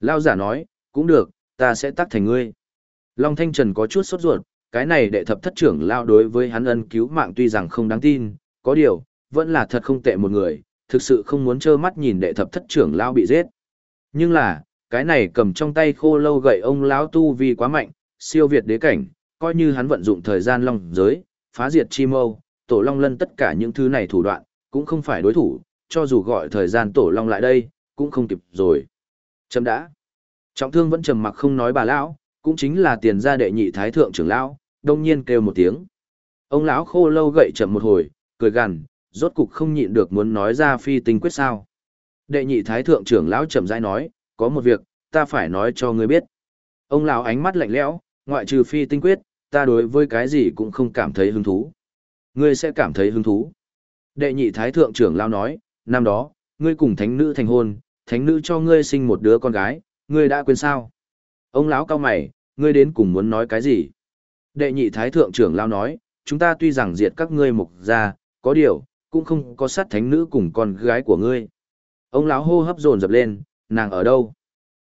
lao giả nói, cũng được, ta sẽ tắt thành ngươi. Long Thanh Trần có chút sốt ruột, cái này đệ thập thất trưởng lao đối với hắn ân cứu mạng tuy rằng không đáng tin, có điều, vẫn là thật không tệ một người, thực sự không muốn trơ mắt nhìn đệ thập thất trưởng lao bị giết. Nhưng là, cái này cầm trong tay khô lâu gậy ông lão tu vi quá mạnh, siêu việt đế cảnh, coi như hắn vận dụng thời gian long giới, phá diệt chi mâu, tổ long lân tất cả những thứ này thủ đoạn, cũng không phải đối thủ, cho dù gọi thời gian tổ long lại đây, cũng không kịp rồi. Chấm đã. Trọng thương vẫn trầm mặc không nói bà lão, cũng chính là tiền gia đệ nhị thái thượng trưởng lão, đông nhiên kêu một tiếng. Ông lão khô lâu gậy chậm một hồi, cười gằn, rốt cục không nhịn được muốn nói ra phi tinh quyết sao. Đệ nhị thái thượng trưởng lão chậm rãi nói, có một việc, ta phải nói cho ngươi biết. Ông lão ánh mắt lạnh lẽo, ngoại trừ phi tinh quyết, ta đối với cái gì cũng không cảm thấy hứng thú. Ngươi sẽ cảm thấy hứng thú. Đệ nhị thái thượng trưởng lão nói, năm đó, ngươi cùng thánh nữ thành hôn, thánh nữ cho ngươi sinh một đứa con gái, ngươi đã quên sao? Ông lão cao mày, ngươi đến cùng muốn nói cái gì? Đệ nhị thái thượng trưởng lão nói, chúng ta tuy rằng diệt các ngươi mục ra, có điều, cũng không có sát thánh nữ cùng con gái của ngươi. Ông lão hô hấp dồn dập lên, nàng ở đâu?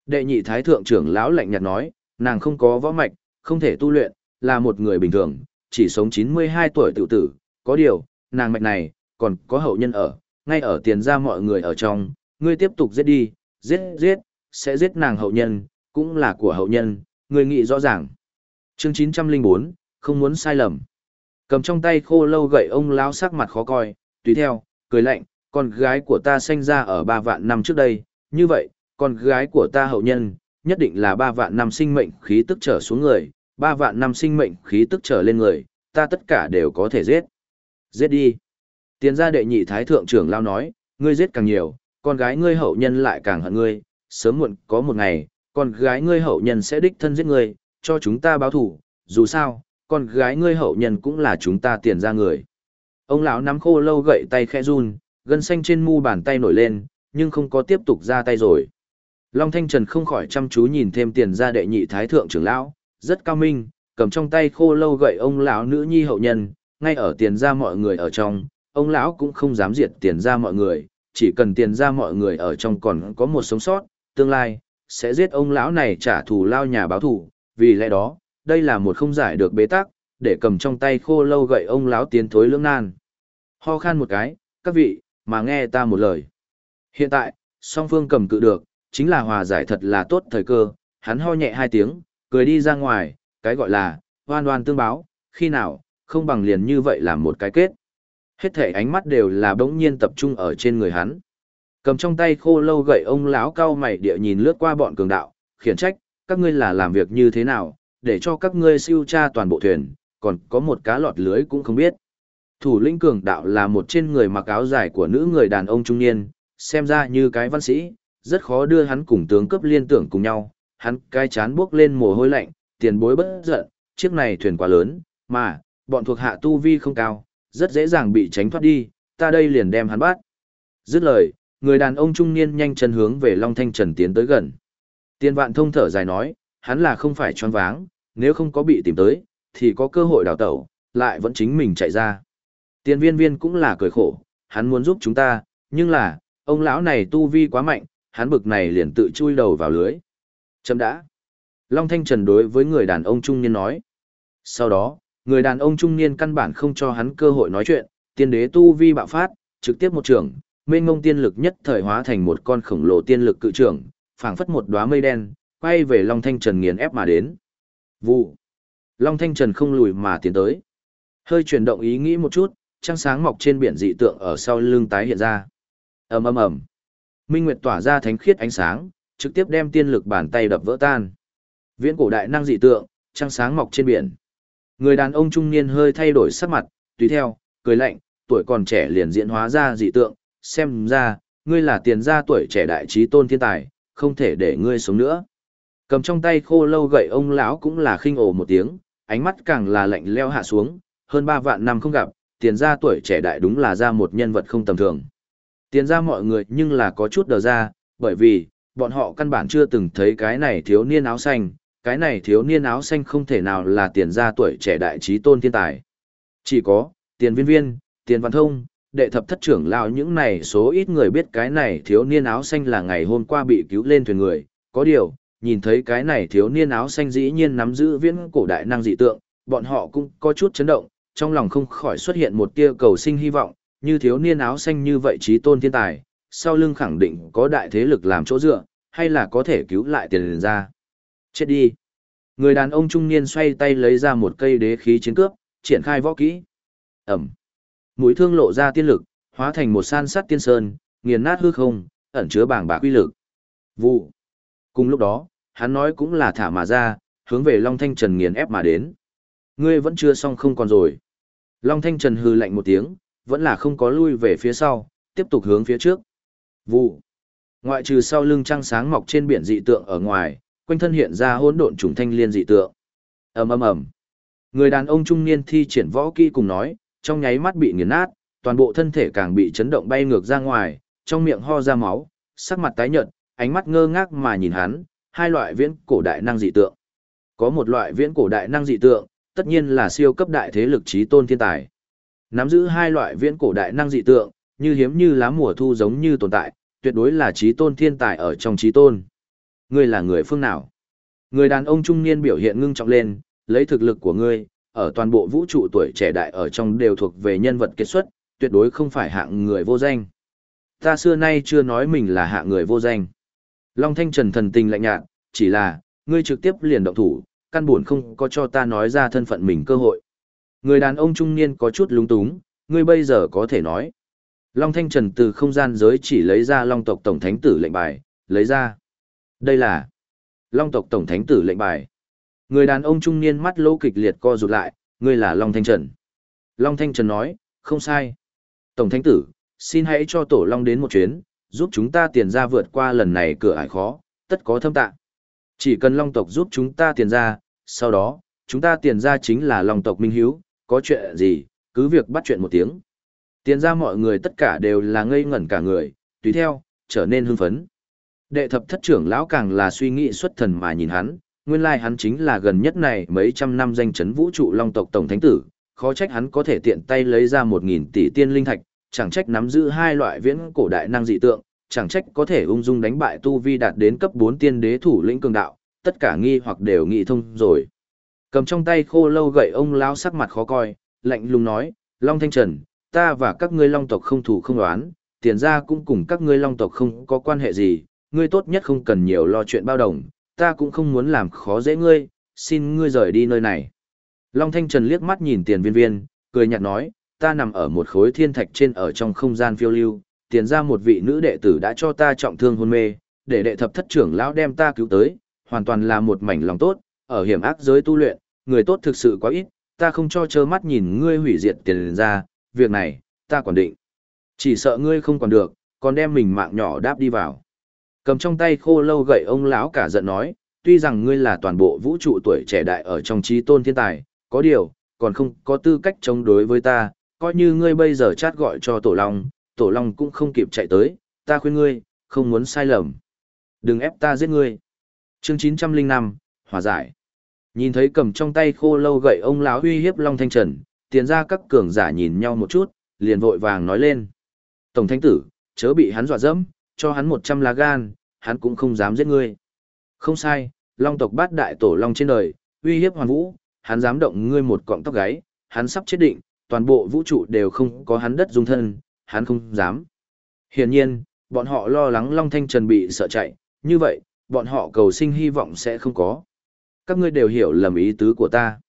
Đệ nhị thái thượng trưởng lão lạnh nhạt nói, nàng không có võ mạch, không thể tu luyện, là một người bình thường, chỉ sống 92 tuổi tự tử, có điều, nàng mạch này, còn có hậu nhân ở, ngay ở tiền ra mọi người ở trong, ngươi tiếp tục giết đi, giết giết, sẽ giết nàng hậu nhân, cũng là của hậu nhân, ngươi nghĩ rõ ràng. Chương 904, không muốn sai lầm. Cầm trong tay khô lâu gậy ông lão sắc mặt khó coi, tùy theo, cười lạnh, con gái của ta sinh ra ở ba vạn năm trước đây, như vậy, con gái của ta hậu nhân, nhất định là ba vạn năm sinh mệnh khí tức trở xuống người, ba vạn năm sinh mệnh khí tức trở lên người, ta tất cả đều có thể giết. Giết đi. Tiến gia đệ nhị thái thượng trưởng lao nói, ngươi giết càng nhiều, con gái ngươi hậu nhân lại càng hận ngươi, sớm muộn có một ngày, con gái ngươi hậu nhân sẽ đích thân giết ngươi, cho chúng ta báo thủ, dù sao, con gái ngươi hậu nhân cũng là chúng ta tiền ra người. Ông lão nắm khô lâu gậy tay khẽ run, gân xanh trên mu bàn tay nổi lên, nhưng không có tiếp tục ra tay rồi. Long Thanh Trần không khỏi chăm chú nhìn thêm tiền ra đệ nhị thái thượng trưởng lão, rất cao minh, cầm trong tay khô lâu gậy ông lão nữ nhi hậu nhân, ngay ở tiền ra mọi người ở trong, ông lão cũng không dám diệt tiền ra mọi người, chỉ cần tiền ra mọi người ở trong còn có một sống sót, tương lai, sẽ giết ông lão này trả thù lao nhà báo thù, vì lẽ đó, đây là một không giải được bế tắc, để cầm trong tay khô lâu gậy ông lão tiến thối lưỡng nan. Ho khan một cái, các vị, mà nghe ta một lời. Hiện tại, song phương cầm cự được, chính là hòa giải thật là tốt thời cơ, hắn ho nhẹ hai tiếng, cười đi ra ngoài, cái gọi là, hoan hoan tương báo, khi nào, không bằng liền như vậy làm một cái kết. Hết thể ánh mắt đều là bỗng nhiên tập trung ở trên người hắn. Cầm trong tay khô lâu gậy ông lão cao mày địa nhìn lướt qua bọn cường đạo, khiển trách, các ngươi là làm việc như thế nào, để cho các ngươi siêu tra toàn bộ thuyền, còn có một cá lọt lưới cũng không biết. Thủ lĩnh cường đạo là một trên người mặc áo dài của nữ người đàn ông trung niên, xem ra như cái văn sĩ, rất khó đưa hắn cùng tướng cấp liên tưởng cùng nhau, hắn cái chán buốc lên mồ hôi lạnh, tiền bối bất giận, chiếc này thuyền quá lớn, mà, bọn thuộc hạ tu vi không cao, rất dễ dàng bị tránh thoát đi, ta đây liền đem hắn bắt. Dứt lời, người đàn ông trung niên nhanh chân hướng về Long Thanh Trần tiến tới gần. Tiên vạn thông thở dài nói, hắn là không phải choáng váng, nếu không có bị tìm tới, thì có cơ hội đào tẩu, lại vẫn chính mình chạy ra. Tiên viên viên cũng là cười khổ, hắn muốn giúp chúng ta, nhưng là, ông lão này tu vi quá mạnh, hắn bực này liền tự chui đầu vào lưới. Chấm đã. Long Thanh Trần đối với người đàn ông trung niên nói. Sau đó, người đàn ông trung niên căn bản không cho hắn cơ hội nói chuyện, tiên đế tu vi bạo phát, trực tiếp một trường, mênh ngông tiên lực nhất thời hóa thành một con khổng lồ tiên lực cự trưởng, phảng phất một đóa mây đen, quay về Long Thanh Trần nghiền ép mà đến. Vụ. Long Thanh Trần không lùi mà tiến tới. Hơi chuyển động ý nghĩ một chút, trăng sáng mọc trên biển dị tượng ở sau lưng tái hiện ra. ầm ầm ầm. Minh Nguyệt tỏa ra thánh khiết ánh sáng, trực tiếp đem tiên lực bàn tay đập vỡ tan. Viễn cổ đại năng dị tượng, trăng sáng mọc trên biển. Người đàn ông trung niên hơi thay đổi sắc mặt, tùy theo, cười lạnh, tuổi còn trẻ liền diễn hóa ra dị tượng, xem ra, ngươi là tiền gia tuổi trẻ đại trí tôn thiên tài, không thể để ngươi sống nữa. Cầm trong tay khô lâu gậy ông lão cũng là khinh ồ một tiếng, ánh mắt càng là lạnh leo hạ xuống, hơn ba vạn năm không gặp, tiền gia tuổi trẻ đại đúng là ra một nhân vật không tầm thường. Tiền gia mọi người nhưng là có chút đờ ra, bởi vì, bọn họ căn bản chưa từng thấy cái này thiếu niên áo xanh, cái này thiếu niên áo xanh không thể nào là tiền gia tuổi trẻ đại trí tôn thiên tài. Chỉ có, tiền viên viên, tiền văn thông, đệ thập thất trưởng lão những này số ít người biết cái này thiếu niên áo xanh là ngày hôm qua bị cứu lên thuyền người, có điều, nhìn thấy cái này thiếu niên áo xanh dĩ nhiên nắm giữ viễn cổ đại năng dị tượng, bọn họ cũng có chút chấn động, trong lòng không khỏi xuất hiện một tia cầu sinh hy vọng, như thiếu niên áo xanh như vậy trí tôn thiên tài, sau lưng khẳng định có đại thế lực làm chỗ dựa, hay là có thể cứu lại tiền liền ra. Chết đi. Người đàn ông trung niên xoay tay lấy ra một cây đế khí chiến cướp, triển khai võ kỹ. Ẩm. Mũi thương lộ ra tiên lực, hóa thành một san sắt tiên sơn, nghiền nát hư không, ẩn chứa bảng bạc uy lực. Vụ. Cùng lúc đó, hắn nói cũng là thả mà ra, hướng về Long Thanh Trần nghiền ép mà đến. Ngươi vẫn chưa xong không còn rồi. Long Thanh Trần hư lạnh một tiếng, vẫn là không có lui về phía sau, tiếp tục hướng phía trước. Vụ. Ngoại trừ sau lưng trăng sáng mọc trên biển dị tượng ở ngoài, quanh thân hiện ra hỗn độn trùng thanh liên dị tượng. Ầm ầm ầm. Người đàn ông trung niên thi triển võ kỹ cùng nói, trong nháy mắt bị nghiền nát, toàn bộ thân thể càng bị chấn động bay ngược ra ngoài, trong miệng ho ra máu, sắc mặt tái nhợt, ánh mắt ngơ ngác mà nhìn hắn, hai loại viễn cổ đại năng dị tượng. Có một loại viễn cổ đại năng dị tượng, tất nhiên là siêu cấp đại thế lực trí tôn thiên tài. Nắm giữ hai loại viễn cổ đại năng dị tượng, như hiếm như lá mùa thu giống như tồn tại, tuyệt đối là trí tôn thiên tài ở trong trí tôn. Ngươi là người phương nào? Người đàn ông trung niên biểu hiện ngưng trọng lên, lấy thực lực của ngươi, ở toàn bộ vũ trụ tuổi trẻ đại ở trong đều thuộc về nhân vật kết xuất, tuyệt đối không phải hạng người vô danh. Ta xưa nay chưa nói mình là hạng người vô danh. Long Thanh Trần thần tình lạnh nhạt, chỉ là, ngươi trực tiếp liền động thủ, căn buồn không có cho ta nói ra thân phận mình cơ hội. Người đàn ông trung niên có chút lúng túng, ngươi bây giờ có thể nói. Long Thanh Trần từ không gian giới chỉ lấy ra Long tộc Tổng Thánh tử lệnh bài, lấy ra. Đây là Long tộc Tổng Thánh tử lệnh bài. Người đàn ông trung niên mắt lỗ kịch liệt co rụt lại, ngươi là Long Thanh Trần. Long Thanh Trần nói, không sai. Tổng Thánh tử, xin hãy cho Tổ Long đến một chuyến, giúp chúng ta tiền ra vượt qua lần này cửa ải khó, tất có thâm tạ. Chỉ cần Long tộc giúp chúng ta tiền ra, sau đó, chúng ta tiền ra chính là Long tộc Minh Hiếu, có chuyện gì, cứ việc bắt chuyện một tiếng. Tiền ra mọi người tất cả đều là ngây ngẩn cả người, tùy theo, trở nên hưng phấn. Đệ thập thất trưởng lão càng là suy nghĩ xuất thần mà nhìn hắn, nguyên lai hắn chính là gần nhất này mấy trăm năm danh chấn vũ trụ long tộc tổng thánh tử, khó trách hắn có thể tiện tay lấy ra một nghìn tỷ tiên linh thạch, chẳng trách nắm giữ hai loại viễn cổ đại năng dị tượng, chẳng trách có thể ung dung đánh bại tu vi đạt đến cấp 4 tiên đế thủ lĩnh cường đạo, tất cả nghi hoặc đều nghĩ thông rồi. Cầm trong tay khô lâu gậy ông lão sắc mặt khó coi, lạnh lùng nói, Long Thanh Trần, ta và các ngươi long tộc không thủ không đoán, tiền ra cũng cùng các ngươi long tộc không có quan hệ gì, ngươi tốt nhất không cần nhiều lo chuyện bao đồng, ta cũng không muốn làm khó dễ ngươi, xin ngươi rời đi nơi này. Long Thanh Trần liếc mắt nhìn tiền viên viên, cười nhạt nói, ta nằm ở một khối thiên thạch trên ở trong không gian phiêu lưu, tiền ra một vị nữ đệ tử đã cho ta trọng thương hôn mê, để đệ thập thất trưởng lão đem ta cứu tới, hoàn toàn là một mảnh lòng tốt, ở hiểm ác giới tu luyện, người tốt thực sự quá ít, ta không cho trơ mắt nhìn ngươi hủy diệt tiền ra, việc này, ta quản định. Chỉ sợ ngươi không còn được, còn đem mình mạng nhỏ đáp đi vào. Cầm trong tay khô lâu gậy ông lão cả giận nói, tuy rằng ngươi là toàn bộ vũ trụ tuổi trẻ đại ở trong trí tôn thiên tài, có điều, còn không có tư cách chống đối với ta, coi như ngươi bây giờ chát gọi cho Tổ Long, Tổ Long cũng không kịp chạy tới, ta khuyên ngươi, không muốn sai lầm. Đừng ép ta giết ngươi. Chương 905, Hòa giải. Nhìn thấy cầm trong tay khô lâu gậy ông lão uy hiếp Long Thanh Trần, tiền ra các cường giả nhìn nhau một chút, liền vội vàng nói lên. Tổng thánh tử, chớ bị hắn dọa dẫm, cho hắn 100 lá gan, hắn cũng không dám giết ngươi. Không sai, Long tộc bát đại tổ Long trên đời, uy hiếp hoàn vũ, hắn dám động ngươi một cọng tóc gáy, hắn sắp chết định, toàn bộ vũ trụ đều không có hắn đất dung thân, hắn không dám. Hiển nhiên, bọn họ lo lắng Long Thanh Trần bị sợ chạy, như vậy, bọn họ cầu sinh hy vọng sẽ không có. Các ngươi đều hiểu lầm ý tứ của ta.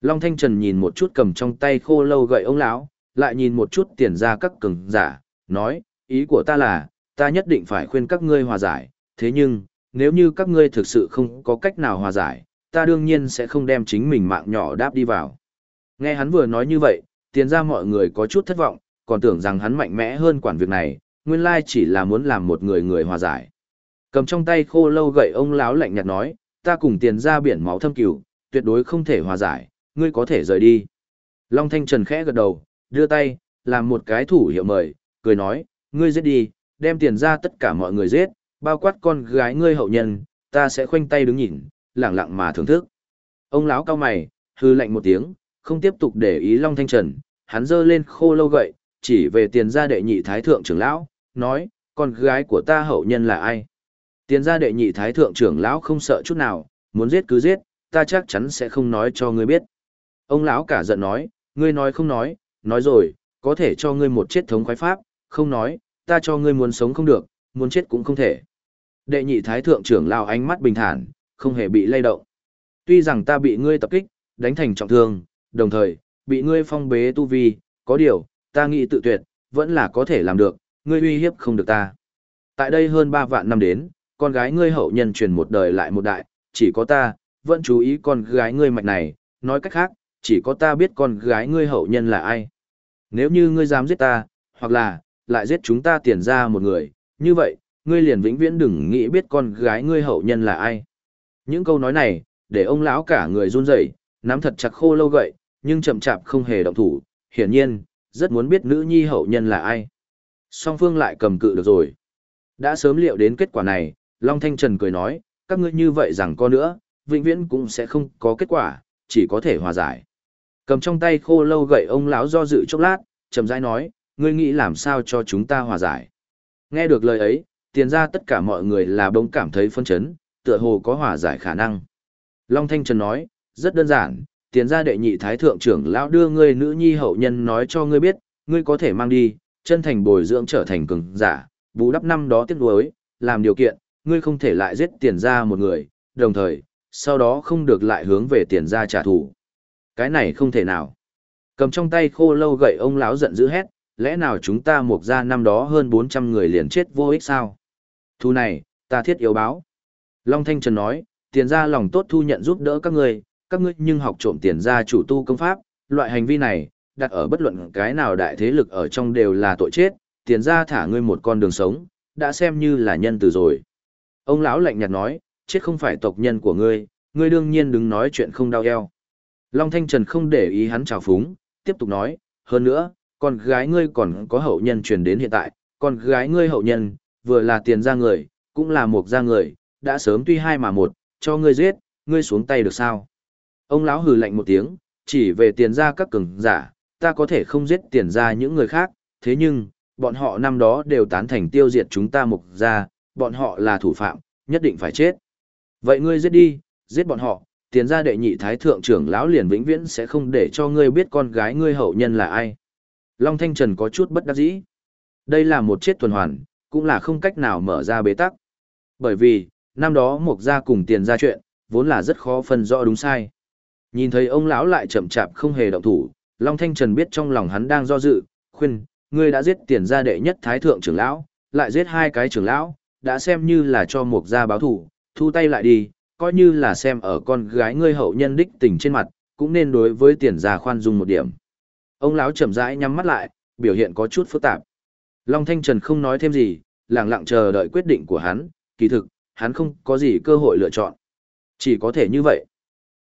Long Thanh Trần nhìn một chút cầm trong tay khô lâu gậy ông lão, lại nhìn một chút tiền ra các cường giả, nói, ý của ta là, ta nhất định phải khuyên các ngươi hòa giải, thế nhưng, nếu như các ngươi thực sự không có cách nào hòa giải, ta đương nhiên sẽ không đem chính mình mạng nhỏ đáp đi vào. Nghe hắn vừa nói như vậy, tiền ra mọi người có chút thất vọng, còn tưởng rằng hắn mạnh mẽ hơn quản việc này, nguyên lai chỉ là muốn làm một người người hòa giải. Cầm trong tay khô lâu gậy ông lão lạnh nhạt nói, ta cùng tiền ra biển máu thâm cửu, tuyệt đối không thể hòa giải, ngươi có thể rời đi. Long Thanh Trần khẽ gật đầu, đưa tay, làm một cái thủ hiệu mời, cười nói, ngươi giết đi, đem tiền ra tất cả mọi người giết, bao quát con gái ngươi hậu nhân, ta sẽ khoanh tay đứng nhìn, lặng lặng mà thưởng thức. Ông lão cao mày, hư lạnh một tiếng, không tiếp tục để ý Long Thanh Trần, hắn giơ lên khô lâu gậy, chỉ về tiền gia đệ nhị thái thượng trưởng lão, nói, con gái của ta hậu nhân là ai? Tiền gia đệ nhị thái thượng trưởng lão không sợ chút nào, muốn giết cứ giết, ta chắc chắn sẽ không nói cho ngươi biết. Ông lão cả giận nói, ngươi nói không nói, nói rồi, có thể cho ngươi một chết thống khoái pháp, không nói, ta cho ngươi muốn sống không được, muốn chết cũng không thể. Đệ nhị thái thượng trưởng lão ánh mắt bình thản, không hề bị lay động. Tuy rằng ta bị ngươi tập kích, đánh thành trọng thương, đồng thời, bị ngươi phong bế tu vi, có điều, ta nghĩ tự tuyệt, vẫn là có thể làm được, ngươi uy hiếp không được ta. Tại đây hơn 3 vạn năm đến, con gái ngươi hậu nhân truyền một đời lại một đại, chỉ có ta, vẫn chú ý con gái ngươi mạch này, nói cách khác, chỉ có ta biết con gái ngươi hậu nhân là ai. Nếu như ngươi dám giết ta, hoặc là, lại giết chúng ta tiền ra một người, như vậy, ngươi liền vĩnh viễn đừng nghĩ biết con gái ngươi hậu nhân là ai. Những câu nói này, để ông lão cả người run rẩy, nắm thật chặt khô lâu gậy, nhưng chậm chạp không hề động thủ, hiển nhiên, rất muốn biết nữ nhi hậu nhân là ai. Song phương lại cầm cự được rồi. Đã sớm liệu đến kết quả này, Long Thanh Trần cười nói, các ngươi như vậy rằng có nữa, vĩnh viễn cũng sẽ không có kết quả, chỉ có thể hòa giải. Cầm trong tay khô lâu gậy ông lão do dự chốc lát, chậm rãi nói, ngươi nghĩ làm sao cho chúng ta hòa giải. Nghe được lời ấy, tiền ra tất cả mọi người là bỗng cảm thấy phân chấn, tựa hồ có hòa giải khả năng. Long Thanh Trần nói, rất đơn giản, tiền ra đệ nhị thái thượng trưởng lão đưa ngươi nữ nhi hậu nhân nói cho ngươi biết, ngươi có thể mang đi, chân thành bồi dưỡng trở thành cường giả, bù đắp năm đó tiếc nuối, làm điều kiện, ngươi không thể lại giết tiền ra một người, đồng thời, sau đó không được lại hướng về tiền ra trả thù. Cái này không thể nào. Cầm trong tay khô lâu gậy ông lão giận dữ hét, lẽ nào chúng ta mục ra năm đó hơn 400 người liền chết vô ích sao? Thu này, ta thiết yếu báo. Long Thanh Trần nói, tiền ra lòng tốt thu nhận giúp đỡ các ngươi, các ngươi nhưng học trộm tiền ra chủ tu công pháp, loại hành vi này, đặt ở bất luận cái nào đại thế lực ở trong đều là tội chết, tiền ra thả ngươi một con đường sống, đã xem như là nhân từ rồi. Ông lão lạnh nhạt nói, chết không phải tộc nhân của ngươi, ngươi đương nhiên đừng nói chuyện không đau eo. Long Thanh Trần không để ý hắn trào phúng, tiếp tục nói, hơn nữa, con gái ngươi còn có hậu nhân truyền đến hiện tại, con gái ngươi hậu nhân, vừa là tiền ra người, cũng là một ra người, đã sớm tuy hai mà một, cho ngươi giết, ngươi xuống tay được sao? Ông lão hừ lạnh một tiếng, chỉ về tiền ra các cường giả, ta có thể không giết tiền ra những người khác, thế nhưng, bọn họ năm đó đều tán thành tiêu diệt chúng ta mục ra, bọn họ là thủ phạm, nhất định phải chết. Vậy ngươi giết đi, giết bọn họ, tiền ra đệ nhị thái thượng trưởng lão liền vĩnh viễn sẽ không để cho ngươi biết con gái ngươi hậu nhân là ai. Long Thanh Trần có chút bất đắc dĩ. Đây là một chết tuần hoàn, cũng là không cách nào mở ra bế tắc. Bởi vì, năm đó mục gia cùng tiền ra chuyện, vốn là rất khó phân rõ đúng sai. Nhìn thấy ông lão lại chậm chạp không hề động thủ, Long Thanh Trần biết trong lòng hắn đang do dự, khuyên, ngươi đã giết tiền gia đệ nhất thái thượng trưởng lão, lại giết hai cái trưởng lão, đã xem như là cho mục gia báo thủ, thu tay lại đi, coi như là xem ở con gái ngươi hậu nhân đích tình trên mặt, cũng nên đối với tiền gia khoan dung một điểm. Ông lão chậm rãi nhắm mắt lại, biểu hiện có chút phức tạp. Long Thanh Trần không nói thêm gì, lặng lặng chờ đợi quyết định của hắn, kỳ thực, hắn không có gì cơ hội lựa chọn. Chỉ có thể như vậy.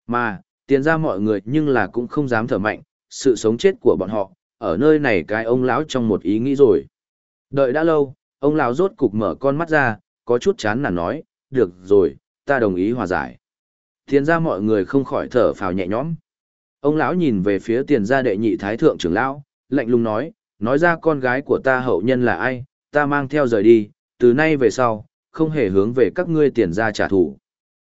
Mà, tiền ra mọi người nhưng là cũng không dám thở mạnh, sự sống chết của bọn họ, ở nơi này cái ông lão trong một ý nghĩ rồi. Đợi đã lâu, ông lão rốt cục mở con mắt ra, có chút chán nản nói, được rồi, ta đồng ý hòa giải. Tiền ra mọi người không khỏi thở phào nhẹ nhõm. Ông lão nhìn về phía tiền gia đệ nhị thái thượng trưởng lão, lạnh lùng nói, nói ra con gái của ta hậu nhân là ai, ta mang theo rời đi, từ nay về sau, không hề hướng về các ngươi tiền gia trả thù.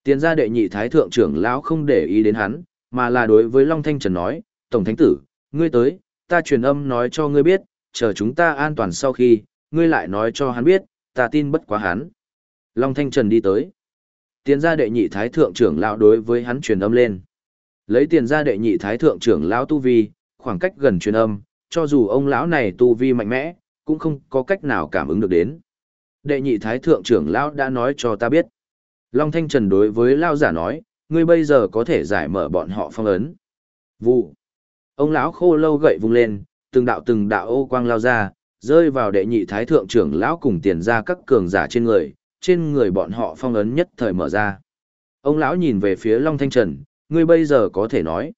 Tiền gia đệ nhị thái thượng trưởng lão không để ý đến hắn, mà là đối với Long Thanh Trần nói, Tổng Thánh Tử, ngươi tới, ta truyền âm nói cho ngươi biết, chờ chúng ta an toàn sau khi, ngươi lại nói cho hắn biết, ta tin bất quá hắn. Long Thanh Trần đi tới. Tiền gia đệ nhị thái thượng trưởng lão đối với hắn truyền âm lên. Lấy tiền gia đệ nhị thái thượng trưởng lão tu vi, khoảng cách gần truyền âm, cho dù ông lão này tu vi mạnh mẽ, cũng không có cách nào cảm ứng được đến. Đệ nhị thái thượng trưởng lão đã nói cho ta biết. Long Thanh Trần đối với lão giả nói, ngươi bây giờ có thể giải mở bọn họ phong ấn. Vụ. Ông lão khô lâu gậy vung lên, từng đạo từng đạo ô quang lao ra, rơi vào đệ nhị thái thượng trưởng lão cùng tiền ra các cường giả trên người, trên người bọn họ phong ấn nhất thời mở ra. Ông lão nhìn về phía Long Thanh Trần, ngươi bây giờ có thể nói.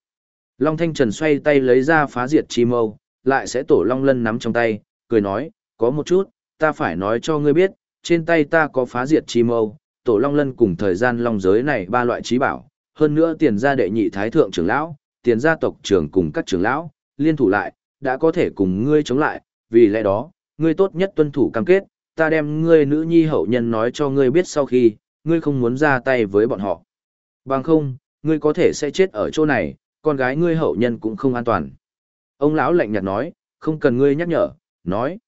Long Thanh Trần xoay tay lấy ra phá diệt chi mâu, lại sẽ tổ Long Lân nắm trong tay, cười nói, có một chút, ta phải nói cho ngươi biết, trên tay ta có phá diệt chi mâu, tổ long lân cùng thời gian long giới này ba loại trí bảo, hơn nữa tiền gia đệ nhị thái thượng trưởng lão, tiền gia tộc trưởng cùng các trưởng lão, liên thủ lại, đã có thể cùng ngươi chống lại, vì lẽ đó, ngươi tốt nhất tuân thủ cam kết, ta đem ngươi nữ nhi hậu nhân nói cho ngươi biết sau khi, ngươi không muốn ra tay với bọn họ. Bằng không, ngươi có thể sẽ chết ở chỗ này, con gái ngươi hậu nhân cũng không an toàn. Ông lão lạnh nhạt nói, không cần ngươi nhắc nhở, nói.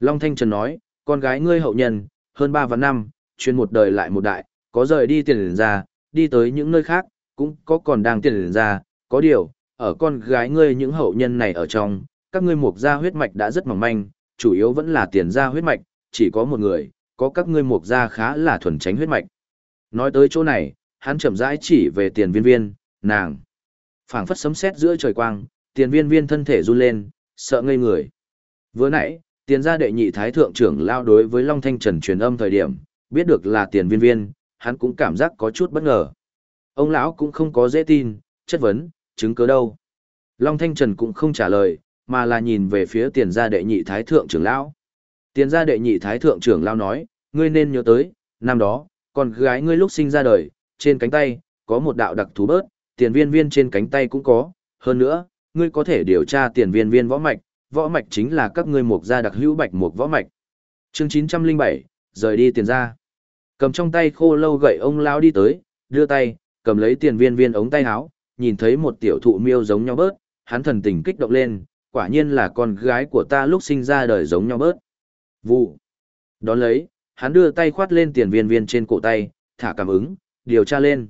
Long Thanh Trần nói, con gái ngươi hậu nhân, hơn ba và năm. Chuyên một đời lại một đại, có rời đi tiền ra, đi tới những nơi khác, cũng có còn đang tiền ra, có điều, ở con gái ngươi những hậu nhân này ở trong, các ngươi mục gia huyết mạch đã rất mỏng manh, chủ yếu vẫn là tiền gia huyết mạch, chỉ có một người, có các ngươi mục gia khá là thuần tránh huyết mạch. Nói tới chỗ này, hắn chậm rãi chỉ về tiền viên viên, nàng. phảng phất sấm sét giữa trời quang, tiền viên viên thân thể run lên, sợ ngây người. Vừa nãy, tiền gia đệ nhị thái thượng trưởng lao đối với Long Thanh Trần truyền âm thời điểm, biết được là tiền viên viên, hắn cũng cảm giác có chút bất ngờ. Ông lão cũng không có dễ tin, chất vấn, chứng cứ đâu. Long Thanh Trần cũng không trả lời, mà là nhìn về phía tiền gia đệ nhị thái thượng trưởng lão. Tiền gia đệ nhị thái thượng trưởng lão nói, ngươi nên nhớ tới, năm đó, con gái ngươi lúc sinh ra đời, trên cánh tay, có một đạo đặc thú bớt, tiền viên viên trên cánh tay cũng có, hơn nữa, ngươi có thể điều tra tiền viên viên võ mạch, võ mạch chính là các ngươi mục gia đặc hữu bạch mục võ mạch. Chương 907, rời đi tiền gia. Cầm trong tay khô lâu gậy ông lao đi tới, đưa tay, cầm lấy tiền viên viên ống tay áo, nhìn thấy một tiểu thụ miêu giống nhau bớt, hắn thần tình kích động lên, quả nhiên là con gái của ta lúc sinh ra đời giống nhau bớt. Vụ. Đón lấy, hắn đưa tay khoát lên tiền viên viên trên cổ tay, thả cảm ứng, điều tra lên.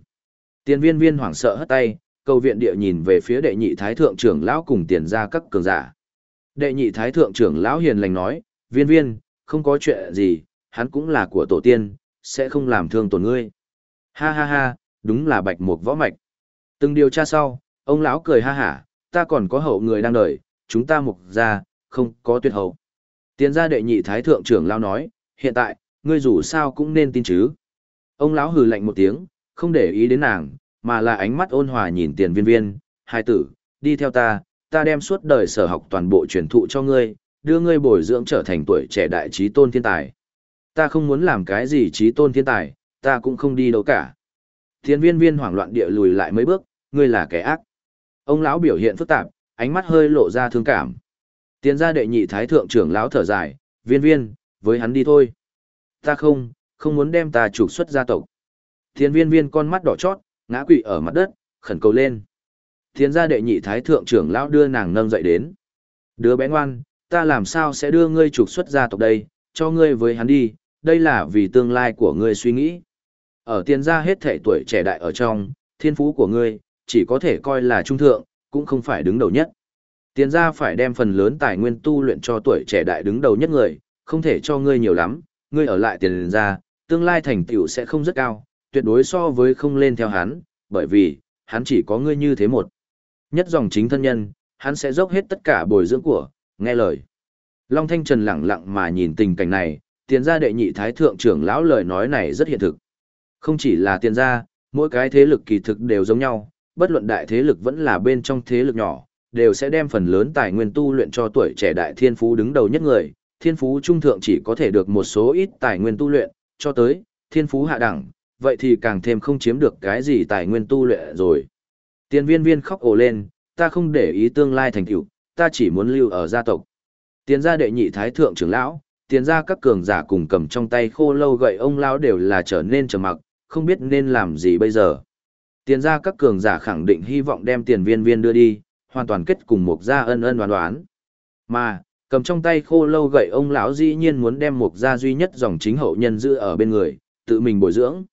Tiền viên viên hoảng sợ hất tay, cầu viện địa nhìn về phía đệ nhị thái thượng trưởng lão cùng tiền ra các cường giả. Đệ nhị thái thượng trưởng lão hiền lành nói, viên viên, không có chuyện gì, hắn cũng là của tổ tiên, sẽ không làm thương tổn ngươi. Ha ha ha, đúng là bạch mục võ mạch. Từng điều tra sau, ông lão cười ha hả, ta còn có hậu người đang đợi, chúng ta mục ra, không có tuyệt hậu. Tiền gia đệ nhị thái thượng trưởng lão nói, hiện tại, ngươi dù sao cũng nên tin chứ. Ông lão hừ lạnh một tiếng, không để ý đến nàng, mà là ánh mắt ôn hòa nhìn tiền viên viên, hai tử, đi theo ta, ta đem suốt đời sở học toàn bộ truyền thụ cho ngươi, đưa ngươi bồi dưỡng trở thành tuổi trẻ đại trí tôn thiên tài. Ta không muốn làm cái gì trí tôn thiên tài, ta cũng không đi đâu cả. Thiên viên viên hoảng loạn địa lùi lại mấy bước, ngươi là kẻ ác. Ông lão biểu hiện phức tạp, ánh mắt hơi lộ ra thương cảm. Tiến gia đệ nhị thái thượng trưởng lão thở dài, viên viên, với hắn đi thôi. Ta không, không muốn đem ta trục xuất gia tộc. Thiên viên viên con mắt đỏ chót, ngã quỵ ở mặt đất, khẩn cầu lên. Thiên gia đệ nhị thái thượng trưởng lão đưa nàng nâng dậy đến. Đứa bé ngoan, ta làm sao sẽ đưa ngươi trục xuất gia tộc đây, cho ngươi với hắn đi, đây là vì tương lai của ngươi suy nghĩ. Ở tiền gia hết thể tuổi trẻ đại ở trong, thiên phú của ngươi, chỉ có thể coi là trung thượng, cũng không phải đứng đầu nhất. Tiền gia phải đem phần lớn tài nguyên tu luyện cho tuổi trẻ đại đứng đầu nhất người, không thể cho ngươi nhiều lắm, ngươi ở lại tiền gia, tương lai thành tựu sẽ không rất cao, tuyệt đối so với không lên theo hắn, bởi vì, hắn chỉ có ngươi như thế một. Nhất dòng chính thân nhân, hắn sẽ dốc hết tất cả bồi dưỡng của, nghe lời. Long Thanh Trần lặng lặng mà nhìn tình cảnh này, tiền gia đệ nhị thái thượng trưởng lão lời nói này rất hiện thực. Không chỉ là tiền gia, mỗi cái thế lực kỳ thực đều giống nhau, bất luận đại thế lực vẫn là bên trong thế lực nhỏ, đều sẽ đem phần lớn tài nguyên tu luyện cho tuổi trẻ đại thiên phú đứng đầu nhất người, thiên phú trung thượng chỉ có thể được một số ít tài nguyên tu luyện, cho tới thiên phú hạ đẳng, vậy thì càng thêm không chiếm được cái gì tài nguyên tu luyện rồi. Tiền viên viên khóc ồ lên, ta không để ý tương lai thành tựu, ta chỉ muốn lưu ở gia tộc. Tiền gia đệ nhị thái thượng trưởng lão, tiền gia các cường giả cùng cầm trong tay khô lâu gậy ông lão đều là trở nên trầm mặc, không biết nên làm gì bây giờ. Tiền gia các cường giả khẳng định hy vọng đem tiền viên viên đưa đi, hoàn toàn kết cùng một gia ân ân đoán đoán. Mà, cầm trong tay khô lâu gậy ông lão dĩ nhiên muốn đem một gia duy nhất dòng chính hậu nhân giữ ở bên người, tự mình bồi dưỡng.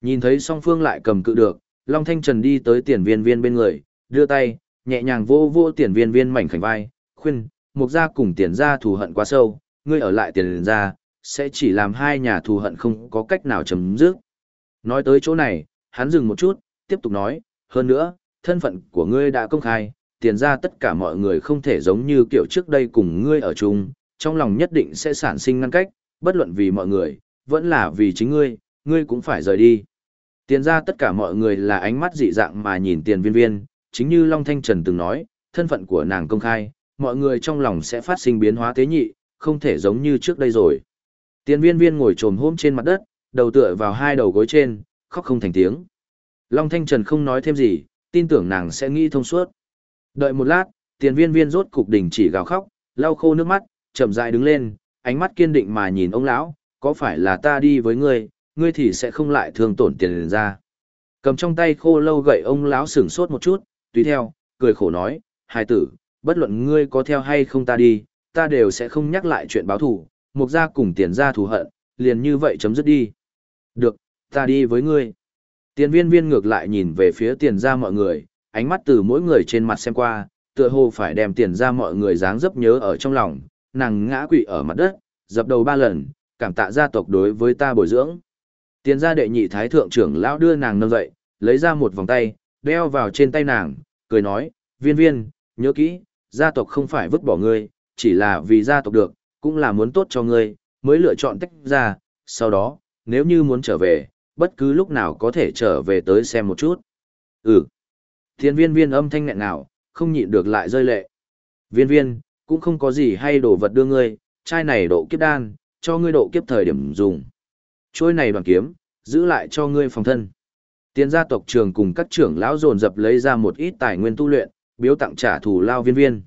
Nhìn thấy song phương lại cầm cự được, Long Thanh Trần đi tới tiền viên viên bên người, đưa tay, nhẹ nhàng vô vô tiền viên viên mảnh khảnh vai, khuyên, một gia cùng tiền gia thù hận quá sâu, ngươi ở lại tiền gia, sẽ chỉ làm hai nhà thù hận không có cách nào chấm dứt. Nói tới chỗ này, hắn dừng một chút, tiếp tục nói, hơn nữa, thân phận của ngươi đã công khai, tiền ra tất cả mọi người không thể giống như kiểu trước đây cùng ngươi ở chung, trong lòng nhất định sẽ sản sinh ngăn cách, bất luận vì mọi người, vẫn là vì chính ngươi, ngươi cũng phải rời đi. Tiền ra tất cả mọi người là ánh mắt dị dạng mà nhìn tiền viên viên, chính như Long Thanh Trần từng nói, thân phận của nàng công khai, mọi người trong lòng sẽ phát sinh biến hóa thế nhị, không thể giống như trước đây rồi. Tiền viên viên ngồi trồm hôm trên mặt đất, đầu tựa vào hai đầu gối trên, khóc không thành tiếng. Long Thanh Trần không nói thêm gì, tin tưởng nàng sẽ nghĩ thông suốt. Đợi một lát, tiền viên viên rốt cục đỉnh chỉ gào khóc, lau khô nước mắt, chậm rãi đứng lên, ánh mắt kiên định mà nhìn ông lão, có phải là ta đi với ngươi, ngươi thì sẽ không lại thương tổn tiền ra. Cầm trong tay khô lâu gậy ông lão sửng sốt một chút, tùy theo, cười khổ nói, hai tử, bất luận ngươi có theo hay không ta đi, ta đều sẽ không nhắc lại chuyện báo thù, mục gia cùng tiền gia thù hận, liền như vậy chấm dứt đi. Được, ta đi với ngươi. Tiền viên viên ngược lại nhìn về phía tiền gia mọi người, ánh mắt từ mỗi người trên mặt xem qua, tựa hồ phải đem tiền ra mọi người dáng dấp nhớ ở trong lòng, nàng ngã quỵ ở mặt đất, dập đầu ba lần, cảm tạ gia tộc đối với ta bồi dưỡng. Tiền gia đệ nhị thái thượng trưởng lão đưa nàng nâng dậy, lấy ra một vòng tay, đeo vào trên tay nàng, cười nói, viên viên, nhớ kỹ, gia tộc không phải vứt bỏ ngươi, chỉ là vì gia tộc được, cũng là muốn tốt cho ngươi, mới lựa chọn tách ra, sau đó, nếu như muốn trở về, bất cứ lúc nào có thể trở về tới xem một chút. Ừ. Thiên viên viên âm thanh nghẹn nào, không nhịn được lại rơi lệ. Viên viên, cũng không có gì hay đồ vật đưa ngươi, chai này độ kiếp đan, cho ngươi độ kiếp thời điểm dùng. Trôi này đoàn kiếm, giữ lại cho ngươi phòng thân. Tiên gia tộc trường cùng các trưởng lão dồn dập lấy ra một ít tài nguyên tu luyện, biếu tặng trả thù lao viên viên.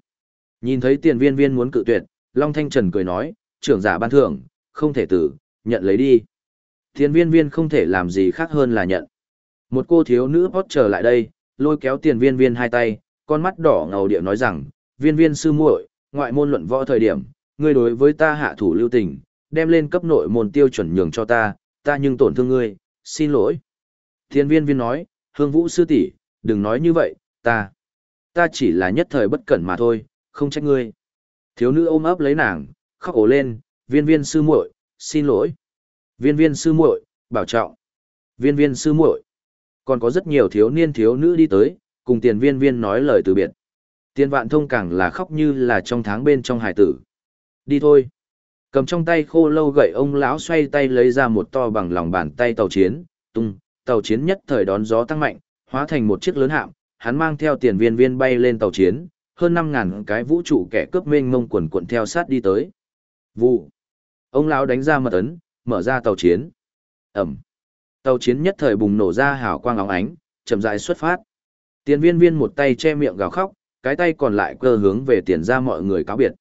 Nhìn thấy tiền viên viên muốn cự tuyệt, Long Thanh Trần cười nói, trưởng giả ban thưởng, không thể tử, nhận lấy đi. Tiền viên viên không thể làm gì khác hơn là nhận. Một cô thiếu nữ hót trở lại đây, lôi kéo tiền viên viên hai tay, con mắt đỏ ngầu điệu nói rằng, viên viên sư muội, ngoại môn luận võ thời điểm, ngươi đối với ta hạ thủ lưu tình, đem lên cấp nội môn tiêu chuẩn nhường cho ta, ta nhưng tổn thương ngươi, xin lỗi. Tiền viên viên nói, hương vũ sư tỷ, đừng nói như vậy, ta, ta chỉ là nhất thời bất cẩn mà thôi, không trách ngươi. Thiếu nữ ôm ấp lấy nàng, khóc ổ lên, viên viên sư muội, xin lỗi. Viên viên sư muội, bảo trọng. Viên viên sư muội. Còn có rất nhiều thiếu niên thiếu nữ đi tới, cùng tiền viên viên nói lời từ biệt. Tiền vạn thông càng là khóc như là trong tháng bên trong hải tử. Đi thôi. Cầm trong tay khô lâu gậy ông lão xoay tay lấy ra một to bằng lòng bàn tay tàu chiến, tung, tàu chiến nhất thời đón gió tăng mạnh, hóa thành một chiếc lớn hạm, hắn mang theo tiền viên viên bay lên tàu chiến, hơn năm ngàn cái vũ trụ kẻ cướp mênh mông quần quận theo sát đi tới. Vụ. Ông lão đánh ra mật ấn, mở ra tàu chiến. Ẩm. Tàu chiến nhất thời bùng nổ ra hào quang óng ánh, chậm rãi xuất phát. Tiền viên viên một tay che miệng gào khóc, cái tay còn lại cơ hướng về tiền ra mọi người cáo biệt.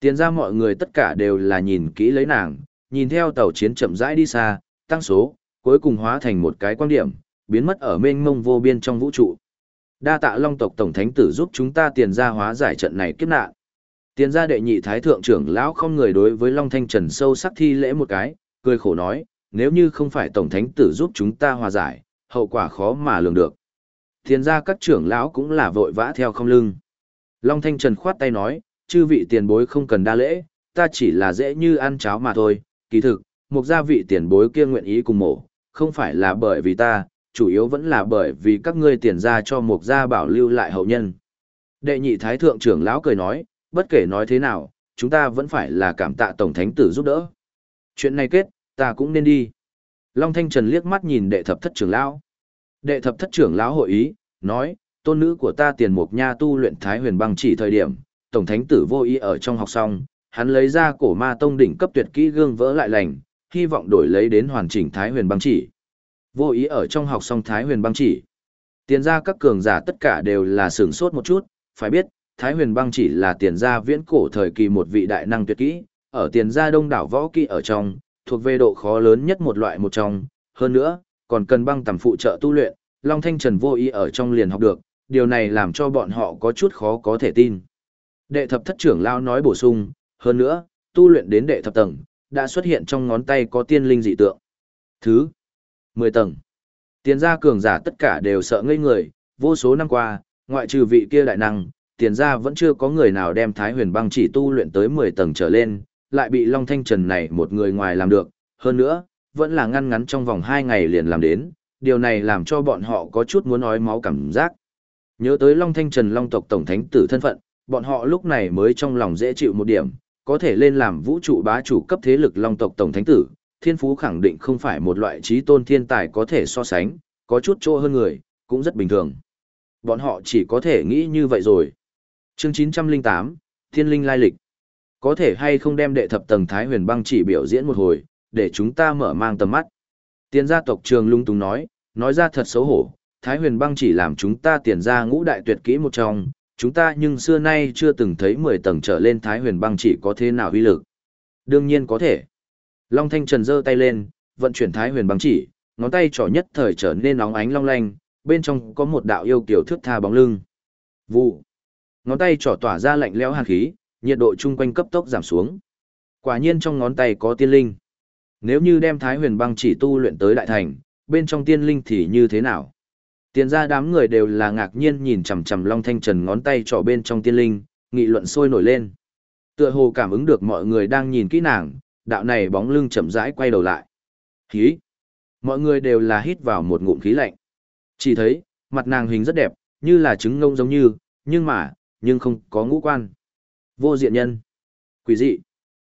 Tiền ra mọi người tất cả đều là nhìn kỹ lấy nàng, nhìn theo tàu chiến chậm rãi đi xa, tăng số, cuối cùng hóa thành một cái quan điểm, biến mất ở mênh mông vô biên trong vũ trụ. Đa tạ Long tộc tổng thánh tử giúp chúng ta tiền ra hóa giải trận này kiếp nạn. Tiền gia đệ nhị thái thượng trưởng lão không người đối với Long Thanh Trần sâu sắc thi lễ một cái, cười khổ nói, nếu như không phải tổng thánh tử giúp chúng ta hòa giải, hậu quả khó mà lường được. Tiền gia các trưởng lão cũng là vội vã theo không lưng. Long Thanh Trần khoát tay nói, chư vị tiền bối không cần đa lễ, ta chỉ là dễ như ăn cháo mà thôi, kỳ thực, một gia vị tiền bối kia nguyện ý cùng mổ, không phải là bởi vì ta, chủ yếu vẫn là bởi vì các ngươi tiền ra cho một gia bảo lưu lại hậu nhân. Đệ nhị thái thượng trưởng lão cười nói, bất kể nói thế nào, chúng ta vẫn phải là cảm tạ tổng thánh tử giúp đỡ. Chuyện này kết, ta cũng nên đi. Long Thanh Trần liếc mắt nhìn đệ thập thất trưởng lão. Đệ thập thất trưởng lão hội ý, nói, tôn nữ của ta tiền mục nha tu luyện thái huyền băng chỉ thời điểm, tổng thánh tử vô ý ở trong học xong, hắn lấy ra cổ ma tông đỉnh cấp tuyệt kỹ gương vỡ lại lành, hy vọng đổi lấy đến hoàn chỉnh thái huyền băng chỉ. Vô ý ở trong học song thái huyền băng chỉ. Tiền ra các cường giả tất cả đều là sửng sốt một chút, phải biết, thái huyền băng chỉ là tiền gia viễn cổ thời kỳ một vị đại năng tuyệt kỹ, ở tiền gia đông đảo võ kỹ ở trong, thuộc về độ khó lớn nhất một loại một trong, hơn nữa, còn cần băng tầm phụ trợ tu luyện, Long Thanh Trần vô ý ở trong liền học được, điều này làm cho bọn họ có chút khó có thể tin. Đệ thập thất trưởng lao nói bổ sung, hơn nữa, tu luyện đến đệ thập tầng, đã xuất hiện trong ngón tay có tiên linh dị tượng. Thứ 10 tầng. Tiền gia cường giả tất cả đều sợ ngây người, vô số năm qua, ngoại trừ vị kia đại năng, tiền gia vẫn chưa có người nào đem Thái Huyền Băng chỉ tu luyện tới 10 tầng trở lên, lại bị Long Thanh Trần này một người ngoài làm được, hơn nữa, vẫn là ngăn ngắn trong vòng 2 ngày liền làm đến, điều này làm cho bọn họ có chút muốn nói máu cảm giác. Nhớ tới Long Thanh Trần Long tộc Tổng Thánh tử thân phận, bọn họ lúc này mới trong lòng dễ chịu một điểm, có thể lên làm vũ trụ bá chủ cấp thế lực Long tộc Tổng Thánh tử, thiên phú khẳng định không phải một loại trí tôn thiên tài có thể so sánh, có chút chỗ hơn người, cũng rất bình thường. Bọn họ chỉ có thể nghĩ như vậy rồi. Chương 908, Thiên Linh Lai Lịch. Có thể hay không đem đệ thập tầng Thái huyền băng chỉ biểu diễn một hồi, để chúng ta mở mang tầm mắt. Tiền gia tộc trường lung tung nói, nói ra thật xấu hổ, Thái huyền băng chỉ làm chúng ta tiền ra ngũ đại tuyệt kỹ một trong, chúng ta nhưng xưa nay chưa từng thấy 10 tầng trở lên Thái huyền băng chỉ có thế nào uy lực. Đương nhiên có thể. Long Thanh Trần giơ tay lên, vận chuyển Thái huyền băng chỉ, ngón tay trỏ nhất thời trở nên nóng ánh long lanh, bên trong có một đạo yêu kiều thước tha bóng lưng. Vụ. Ngón tay trỏ tỏa ra lạnh lẽo hàn khí, nhiệt độ chung quanh cấp tốc giảm xuống. Quả nhiên trong ngón tay có tiên linh. Nếu như đem Thái Huyền Băng chỉ tu luyện tới đại thành, bên trong tiên linh thì như thế nào? Tiền ra đám người đều là ngạc nhiên nhìn chằm chằm Long Thanh Trần ngón tay trỏ bên trong tiên linh, nghị luận sôi nổi lên. Tựa hồ cảm ứng được mọi người đang nhìn kỹ nàng, đạo này bóng lưng chậm rãi quay đầu lại. Khí! Mọi người đều là hít vào một ngụm khí lạnh. Chỉ thấy, mặt nàng hình rất đẹp, như là trứng ngông giống như, nhưng mà, nhưng không có ngũ quan. Vô diện nhân. Quỷ dị.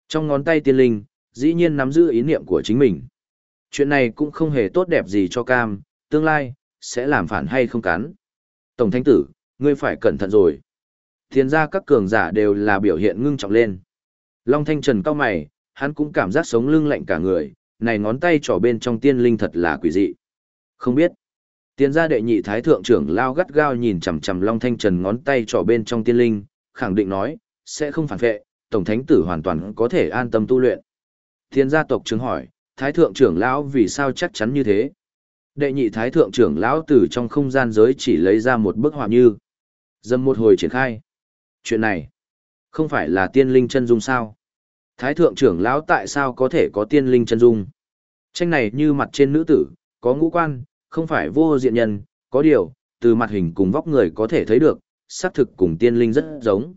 Trong ngón tay tiên linh, dĩ nhiên nắm giữ ý niệm của chính mình. Chuyện này cũng không hề tốt đẹp gì cho cam, tương lai, sẽ làm phản hay không cắn. Tổng thánh tử, ngươi phải cẩn thận rồi. Thiên gia các cường giả đều là biểu hiện ngưng trọng lên. Long thanh trần cao mày, hắn cũng cảm giác sống lưng lạnh cả người, này ngón tay trỏ bên trong tiên linh thật là quỷ dị. Không biết. Tiên gia đệ nhị thái thượng trưởng lao gắt gao nhìn chằm chằm Long Thanh Trần ngón tay trỏ bên trong tiên linh, khẳng định nói, sẽ không phản vệ, tổng thánh tử hoàn toàn có thể an tâm tu luyện. Thiên gia tộc trưởng hỏi, thái thượng trưởng lão vì sao chắc chắn như thế? Đệ nhị thái thượng trưởng lão từ trong không gian giới chỉ lấy ra một bức họa như. Dâm một hồi triển khai. Chuyện này, không phải là tiên linh chân dung sao? Thái thượng trưởng lão tại sao có thể có tiên linh chân dung? Tranh này như mặt trên nữ tử, có ngũ quan, không phải vô diện nhân, có điều, từ mặt hình cùng vóc người có thể thấy được, xác thực cùng tiên linh rất giống.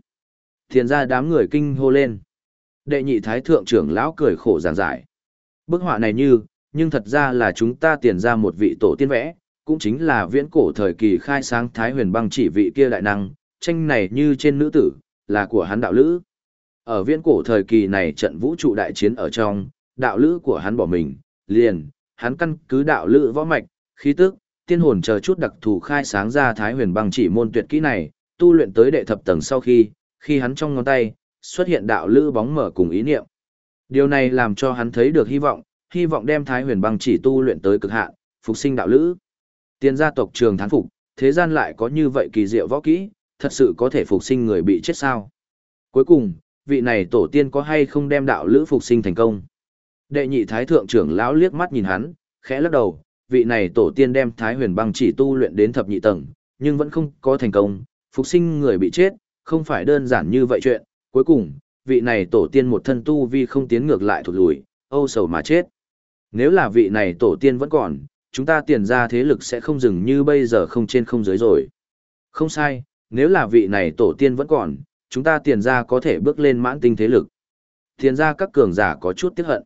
Thiền ra đám người kinh hô lên. Đệ nhị thái thượng trưởng lão cười khổ giảng giải. Bức họa này như, nhưng thật ra là chúng ta tiền ra một vị tổ tiên vẽ, cũng chính là viễn cổ thời kỳ khai sáng thái huyền băng chỉ vị kia đại năng, tranh này như trên nữ tử, là của hắn đạo lữ. Ở viễn cổ thời kỳ này trận vũ trụ đại chiến ở trong, đạo lữ của hắn bỏ mình, liền, hắn căn cứ đạo lữ võ mạch, khí tức, tiên hồn chờ chút đặc thù khai sáng ra thái huyền băng chỉ môn tuyệt kỹ này, tu luyện tới đệ thập tầng sau khi, khi hắn trong ngón tay, xuất hiện đạo lữ bóng mở cùng ý niệm. Điều này làm cho hắn thấy được hy vọng, hy vọng đem thái huyền băng chỉ tu luyện tới cực hạn, phục sinh đạo lữ. Tiên gia tộc trường thán phục, thế gian lại có như vậy kỳ diệu võ kỹ, thật sự có thể phục sinh người bị chết sao. Cuối cùng, vị này tổ tiên có hay không đem đạo lữ phục sinh thành công. Đệ nhị thái thượng trưởng lão liếc mắt nhìn hắn, khẽ lắc đầu, vị này tổ tiên đem thái huyền băng chỉ tu luyện đến thập nhị tầng, nhưng vẫn không có thành công, phục sinh người bị chết, không phải đơn giản như vậy chuyện, cuối cùng, vị này tổ tiên một thân tu vi không tiến ngược lại thụt lùi, âu sầu mà chết. Nếu là vị này tổ tiên vẫn còn, chúng ta tiền ra thế lực sẽ không dừng như bây giờ không trên không dưới rồi. Không sai, nếu là vị này tổ tiên vẫn còn, chúng ta tiền ra có thể bước lên mãn tinh thế lực. Tiền ra các cường giả có chút tiếc hận.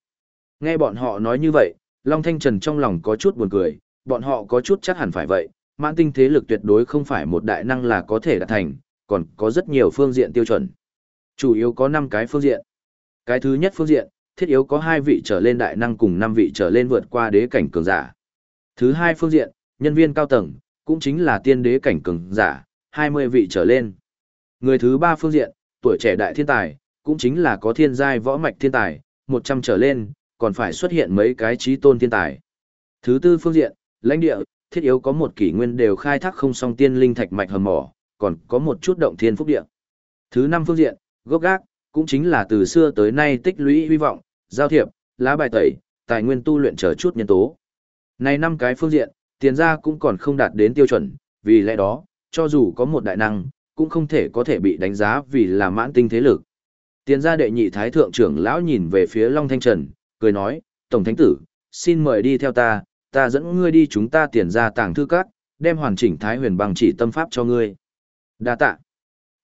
Nghe bọn họ nói như vậy, Long Thanh Trần trong lòng có chút buồn cười, bọn họ có chút chắc hẳn phải vậy, mãn tinh thế lực tuyệt đối không phải một đại năng là có thể đạt thành, còn có rất nhiều phương diện tiêu chuẩn. Chủ yếu có 5 cái phương diện. Cái thứ nhất phương diện, thiết yếu có 2 vị trở lên đại năng cùng 5 vị trở lên vượt qua đế cảnh cường giả. Thứ hai phương diện, nhân viên cao tầng, cũng chính là tiên đế cảnh cường giả, 20 vị trở lên. Người thứ ba phương diện, tuổi trẻ đại thiên tài, cũng chính là có thiên giai võ mạch thiên tài, 100 trở lên, còn phải xuất hiện mấy cái trí tôn thiên tài. Thứ tư phương diện, lãnh địa, thiết yếu có một kỷ nguyên đều khai thác không song tiên linh thạch mạch hầm mỏ, còn có một chút động thiên phúc địa. Thứ năm phương diện, gốc gác, cũng chính là từ xưa tới nay tích lũy hy vọng, giao thiệp, lá bài tẩy, tài nguyên tu luyện trở chút nhân tố. Này năm cái phương diện, tiền ra cũng còn không đạt đến tiêu chuẩn, vì lẽ đó, cho dù có một đại năng, cũng không thể có thể bị đánh giá vì là mãn tinh thế lực. Tiền gia đệ nhị thái thượng trưởng lão nhìn về phía Long Thanh Trần, cười nói, Tổng Thánh Tử, xin mời đi theo ta, ta dẫn ngươi đi chúng ta tiền ra tàng thư các, đem hoàn chỉnh thái huyền bằng chỉ tâm pháp cho ngươi. Đa tạ.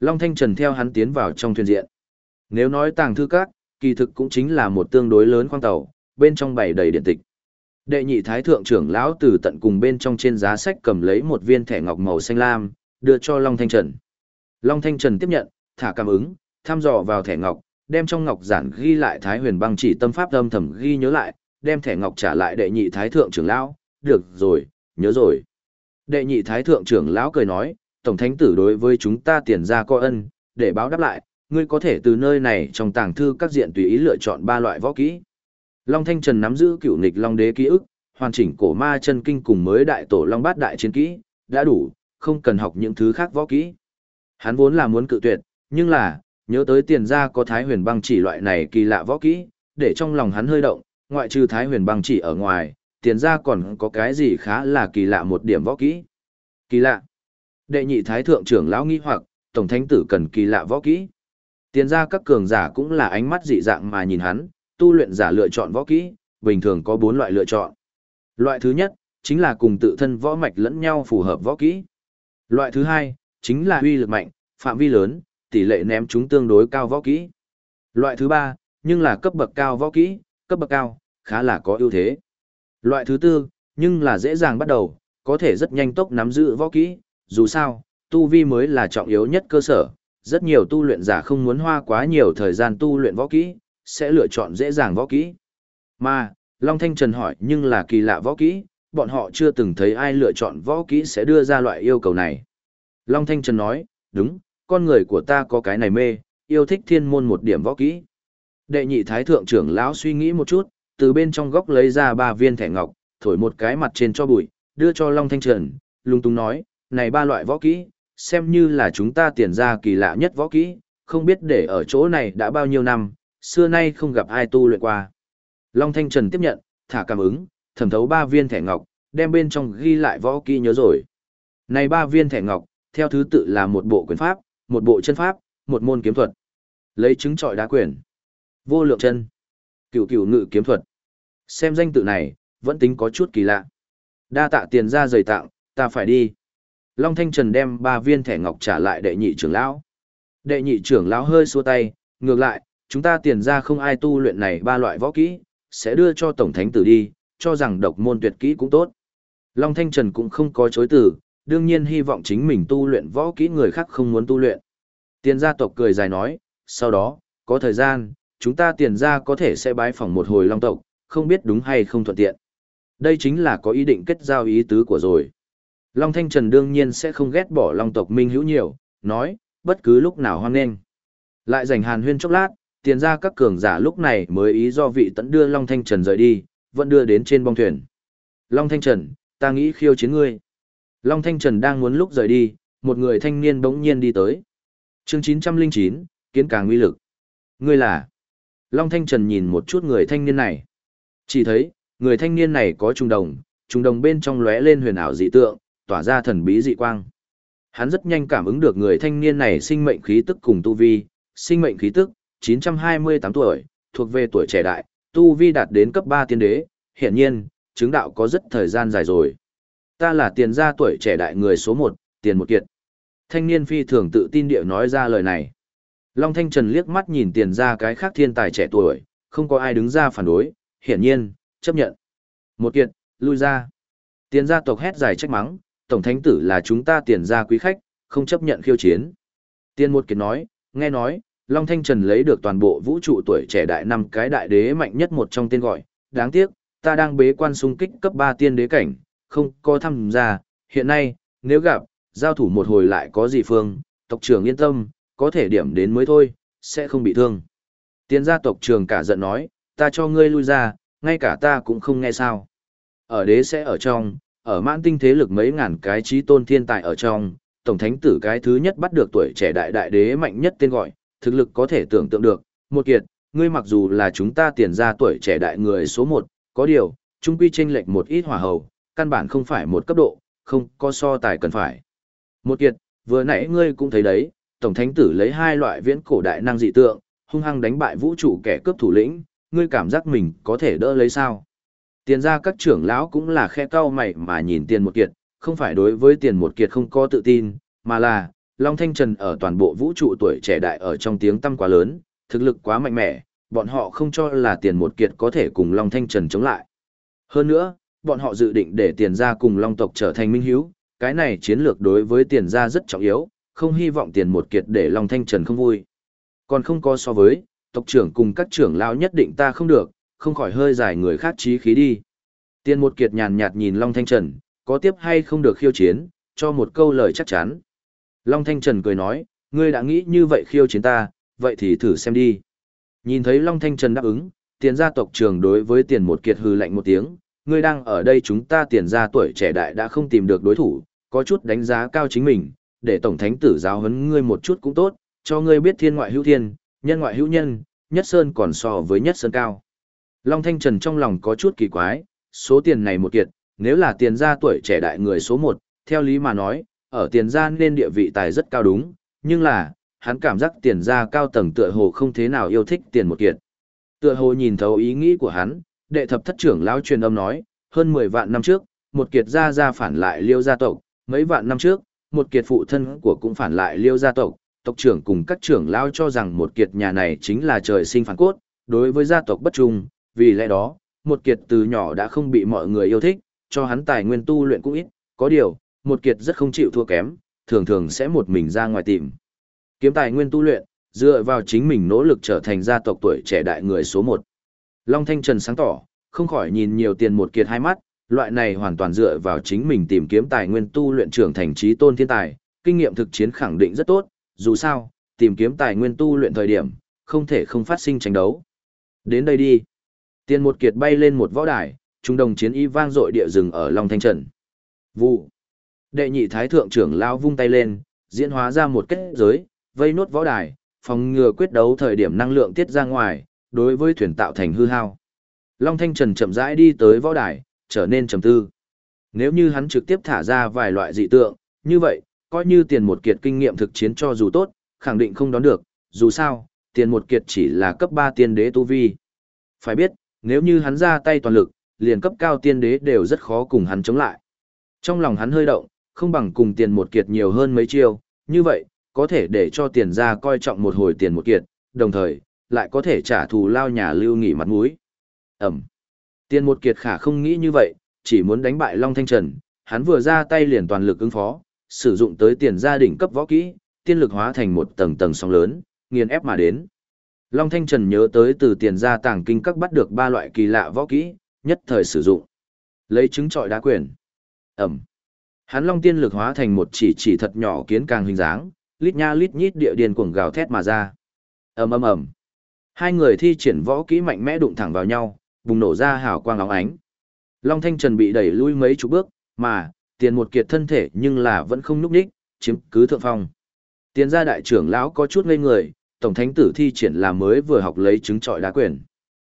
Long Thanh Trần theo hắn tiến vào trong thuyền diện. Nếu nói tàng thư các, kỳ thực cũng chính là một tương đối lớn khoang tàu, bên trong bày đầy điện tịch. Đệ nhị thái thượng trưởng lão từ tận cùng bên trong trên giá sách cầm lấy một viên thẻ ngọc màu xanh lam, đưa cho Long Thanh Trần. Long Thanh Trần tiếp nhận, thả cảm ứng, thăm dò vào thẻ ngọc, đem trong ngọc giản ghi lại Thái Huyền Băng chỉ tâm pháp âm thầm ghi nhớ lại, đem thẻ ngọc trả lại đệ nhị thái thượng trưởng lão, "Được rồi, nhớ rồi." Đệ nhị thái thượng trưởng lão cười nói, "Tổng thánh tử đối với chúng ta tiền ra có ân, để báo đáp lại, ngươi có thể từ nơi này trong tàng thư các diện tùy ý lựa chọn ba loại võ kỹ." Long Thanh Trần nắm giữ cựu nghịch Long Đế ký ức, hoàn chỉnh cổ ma chân kinh cùng mới đại tổ Long Bát đại chiến kỹ, đã đủ, không cần học những thứ khác võ kỹ. Hắn vốn là muốn cự tuyệt, nhưng là, nhớ tới tiền ra có Thái Huyền băng chỉ loại này kỳ lạ võ kỹ, để trong lòng hắn hơi động, ngoại trừ Thái Huyền băng chỉ ở ngoài, tiền ra còn có cái gì khá là kỳ lạ một điểm võ kỹ. Kỳ lạ. Đệ nhị Thái Thượng trưởng lão nghi hoặc, Tổng Thánh Tử cần kỳ lạ võ kỹ. Tiền ra các cường giả cũng là ánh mắt dị dạng mà nhìn hắn, tu luyện giả lựa chọn võ kỹ, bình thường có bốn loại lựa chọn. Loại thứ nhất, chính là cùng tự thân võ mạch lẫn nhau phù hợp võ kỹ. Loại thứ hai, chính là uy lực mạnh, phạm vi lớn, tỷ lệ ném chúng tương đối cao võ kỹ. Loại thứ ba, nhưng là cấp bậc cao võ kỹ, cấp bậc cao, khá là có ưu thế. Loại thứ tư, nhưng là dễ dàng bắt đầu, có thể rất nhanh tốc nắm giữ võ kỹ, dù sao, tu vi mới là trọng yếu nhất cơ sở, rất nhiều tu luyện giả không muốn hoa quá nhiều thời gian tu luyện võ kỹ, sẽ lựa chọn dễ dàng võ kỹ. Mà, Long Thanh Trần hỏi nhưng là kỳ lạ võ kỹ, bọn họ chưa từng thấy ai lựa chọn võ kỹ sẽ đưa ra loại yêu cầu này. Long Thanh Trần nói, đúng, con người của ta có cái này mê, yêu thích thiên môn một điểm võ kỹ. Đệ nhị thái thượng trưởng lão suy nghĩ một chút, từ bên trong góc lấy ra ba viên thẻ ngọc, thổi một cái mặt trên cho bụi, đưa cho Long Thanh Trần, lung tung nói, này ba loại võ kỹ, xem như là chúng ta tiền ra kỳ lạ nhất võ kỹ, không biết để ở chỗ này đã bao nhiêu năm, xưa nay không gặp ai tu luyện qua. Long Thanh Trần tiếp nhận, thả cảm ứng, thẩm thấu ba viên thẻ ngọc, đem bên trong ghi lại võ kỹ nhớ rồi. Này ba viên thẻ ngọc, theo thứ tự là một bộ quyền pháp, một bộ chân pháp, một môn kiếm thuật. Lấy trứng trọi đá quyền. Vô lượng chân. Cửu cửu ngự kiếm thuật. Xem danh tự này, vẫn tính có chút kỳ lạ. Đa tạ tiền ra dày tặng, ta phải đi. Long Thanh Trần đem ba viên thẻ ngọc trả lại đệ nhị trưởng lão. Đệ nhị trưởng lão hơi xua tay, ngược lại, chúng ta tiền ra không ai tu luyện này ba loại võ kỹ, sẽ đưa cho Tổng Thánh Tử đi, cho rằng độc môn tuyệt kỹ cũng tốt. Long Thanh Trần cũng không có chối từ, đương nhiên hy vọng chính mình tu luyện võ kỹ người khác không muốn tu luyện. Tiền gia tộc cười dài nói, sau đó, có thời gian, chúng ta tiền gia có thể sẽ bái phỏng một hồi long tộc, không biết đúng hay không thuận tiện. Đây chính là có ý định kết giao ý tứ của rồi. Long Thanh Trần đương nhiên sẽ không ghét bỏ long tộc minh hữu nhiều, nói, bất cứ lúc nào hoan nghênh. Lại dành hàn huyên chốc lát, tiền ra các cường giả lúc này mới ý do vị tẫn đưa Long Thanh Trần rời đi, vẫn đưa đến trên bong thuyền. Long Thanh Trần, ta nghĩ khiêu chiến ngươi. Long Thanh Trần đang muốn lúc rời đi, một người thanh niên bỗng nhiên đi tới. chương 909, kiến càng nguy lực. Ngươi là? Long Thanh Trần nhìn một chút người thanh niên này. Chỉ thấy, người thanh niên này có trùng đồng, trùng đồng bên trong lóe lên huyền ảo dị tượng, tỏa ra thần bí dị quang. Hắn rất nhanh cảm ứng được người thanh niên này sinh mệnh khí tức cùng tu vi, sinh mệnh khí tức, 928 tuổi, thuộc về tuổi trẻ đại, tu vi đạt đến cấp 3 tiên đế, hiện nhiên, chứng đạo có rất thời gian dài rồi. Ta là tiền gia tuổi trẻ đại người số một, tiền một kiệt. Thanh niên phi thường tự tin địa nói ra lời này. Long Thanh Trần liếc mắt nhìn tiền gia cái khác thiên tài trẻ tuổi, không có ai đứng ra phản đối, hiển nhiên, chấp nhận. Một kiệt, lui ra. Tiền gia tộc hét dài trách mắng, tổng thánh tử là chúng ta tiền gia quý khách, không chấp nhận khiêu chiến. Tiền một kiệt nói, nghe nói, Long Thanh Trần lấy được toàn bộ vũ trụ tuổi trẻ đại năm cái đại đế mạnh nhất một trong tên gọi, đáng tiếc, ta đang bế quan xung kích cấp 3 tiên đế cảnh, không có tham gia, hiện nay, nếu gặp, giao thủ một hồi lại có gì phương, tộc trưởng yên tâm, có thể điểm đến mới thôi, sẽ không bị thương. tiến gia tộc trưởng cả giận nói, ta cho ngươi lui ra, ngay cả ta cũng không nghe sao. Ở đế sẽ ở trong, ở mãn tinh thế lực mấy ngàn cái trí tôn thiên tài ở trong, tổng thánh tử cái thứ nhất bắt được tuổi trẻ đại đại đế mạnh nhất tên gọi, thực lực có thể tưởng tượng được. Một kiệt, ngươi mặc dù là chúng ta tiền ra tuổi trẻ đại người số một, có điều, trung quy chênh lệch một ít hỏa hầu, căn bản không phải một cấp độ, không có so tài cần phải. Một kiệt, vừa nãy ngươi cũng thấy đấy, tổng thánh tử lấy hai loại viễn cổ đại năng dị tượng, hung hăng đánh bại vũ trụ kẻ cướp thủ lĩnh, ngươi cảm giác mình có thể đỡ lấy sao? Tiền ra các trưởng lão cũng là khe cao mày mà nhìn tiền một kiệt, không phải đối với tiền một kiệt không có tự tin, mà là, Long Thanh Trần ở toàn bộ vũ trụ tuổi trẻ đại ở trong tiếng tăm quá lớn, thực lực quá mạnh mẽ, bọn họ không cho là tiền một kiệt có thể cùng Long Thanh Trần chống lại. Hơn nữa, bọn họ dự định để tiền gia cùng Long tộc trở thành minh hiếu, cái này chiến lược đối với tiền gia rất trọng yếu, không hy vọng tiền một kiệt để Long Thanh Trần không vui. Còn không có so với, tộc trưởng cùng các trưởng lão nhất định ta không được, không khỏi hơi giải người khác trí khí đi. Tiền một kiệt nhàn nhạt nhìn Long Thanh Trần, có tiếp hay không được khiêu chiến, cho một câu lời chắc chắn. Long Thanh Trần cười nói, ngươi đã nghĩ như vậy khiêu chiến ta, vậy thì thử xem đi. Nhìn thấy Long Thanh Trần đáp ứng, tiền gia tộc trưởng đối với tiền một kiệt hư lạnh một tiếng, ngươi đang ở đây chúng ta tiền gia tuổi trẻ đại đã không tìm được đối thủ, có chút đánh giá cao chính mình, để tổng thánh tử giáo huấn ngươi một chút cũng tốt, cho ngươi biết thiên ngoại hữu thiên, nhân ngoại hữu nhân, nhất sơn còn so với nhất sơn cao. Long Thanh Trần trong lòng có chút kỳ quái, số tiền này một kiệt, nếu là tiền gia tuổi trẻ đại người số một, theo lý mà nói, ở tiền gia nên địa vị tài rất cao đúng, nhưng là, hắn cảm giác tiền gia cao tầng tựa hồ không thế nào yêu thích tiền một kiệt. Tựa hồ nhìn thấu ý nghĩ của hắn, đệ thập thất trưởng lão truyền âm nói, hơn 10 vạn năm trước, một kiệt gia gia phản lại liêu gia tộc, mấy vạn năm trước, một kiệt phụ thân của cũng phản lại liêu gia tộc, tộc trưởng cùng các trưởng lão cho rằng một kiệt nhà này chính là trời sinh phản cốt, đối với gia tộc bất trung, vì lẽ đó, một kiệt từ nhỏ đã không bị mọi người yêu thích, cho hắn tài nguyên tu luyện cũng ít, có điều, một kiệt rất không chịu thua kém, thường thường sẽ một mình ra ngoài tìm. Kiếm tài nguyên tu luyện, dựa vào chính mình nỗ lực trở thành gia tộc tuổi trẻ đại người số một. Long Thanh Trần sáng tỏ, không khỏi nhìn nhiều tiền một kiệt hai mắt, loại này hoàn toàn dựa vào chính mình tìm kiếm tài nguyên tu luyện trưởng thành trí tôn thiên tài, kinh nghiệm thực chiến khẳng định rất tốt, dù sao, tìm kiếm tài nguyên tu luyện thời điểm, không thể không phát sinh tranh đấu. Đến đây đi. Tiền một kiệt bay lên một võ đài, trung đồng chiến y vang dội địa rừng ở Long Thanh Trần. Vụ. Đệ nhị thái thượng trưởng lao vung tay lên, diễn hóa ra một kết giới, vây nốt võ đài, phòng ngừa quyết đấu thời điểm năng lượng tiết ra ngoài, đối với thuyền tạo thành hư hao. Long Thanh Trần chậm rãi đi tới võ đài, trở nên trầm tư. Nếu như hắn trực tiếp thả ra vài loại dị tượng, như vậy, coi như tiền một kiệt kinh nghiệm thực chiến cho dù tốt, khẳng định không đón được, dù sao, tiền một kiệt chỉ là cấp 3 tiên đế tu vi. Phải biết, nếu như hắn ra tay toàn lực, liền cấp cao tiên đế đều rất khó cùng hắn chống lại. Trong lòng hắn hơi động, không bằng cùng tiền một kiệt nhiều hơn mấy chiêu, như vậy, có thể để cho tiền ra coi trọng một hồi tiền một kiệt, đồng thời, lại có thể trả thù lao nhà lưu nghỉ mặt mũi. Ẩm. tiên một kiệt khả không nghĩ như vậy, chỉ muốn đánh bại Long Thanh Trần, hắn vừa ra tay liền toàn lực ứng phó, sử dụng tới tiền gia đình cấp võ kỹ, tiên lực hóa thành một tầng tầng sóng lớn, nghiền ép mà đến. Long Thanh Trần nhớ tới từ tiền gia tàng kinh các bắt được ba loại kỳ lạ võ kỹ, nhất thời sử dụng. Lấy trứng trọi đá quyền. Ẩm. Hắn long tiên lực hóa thành một chỉ chỉ thật nhỏ kiến càng hình dáng, lít nha lít nhít địa điền cuồng gào thét mà ra. ầm ầm ầm. Hai người thi triển võ kỹ mạnh mẽ đụng thẳng vào nhau, bùng nổ ra hào quang óng ánh. Long Thanh Trần bị đẩy lui mấy chục bước, mà tiền một kiệt thân thể nhưng là vẫn không núp đích, chiếm cứ thượng phong. Tiền gia đại trưởng lão có chút ngây người, tổng thánh tử thi triển là mới vừa học lấy chứng trọi đá quyền.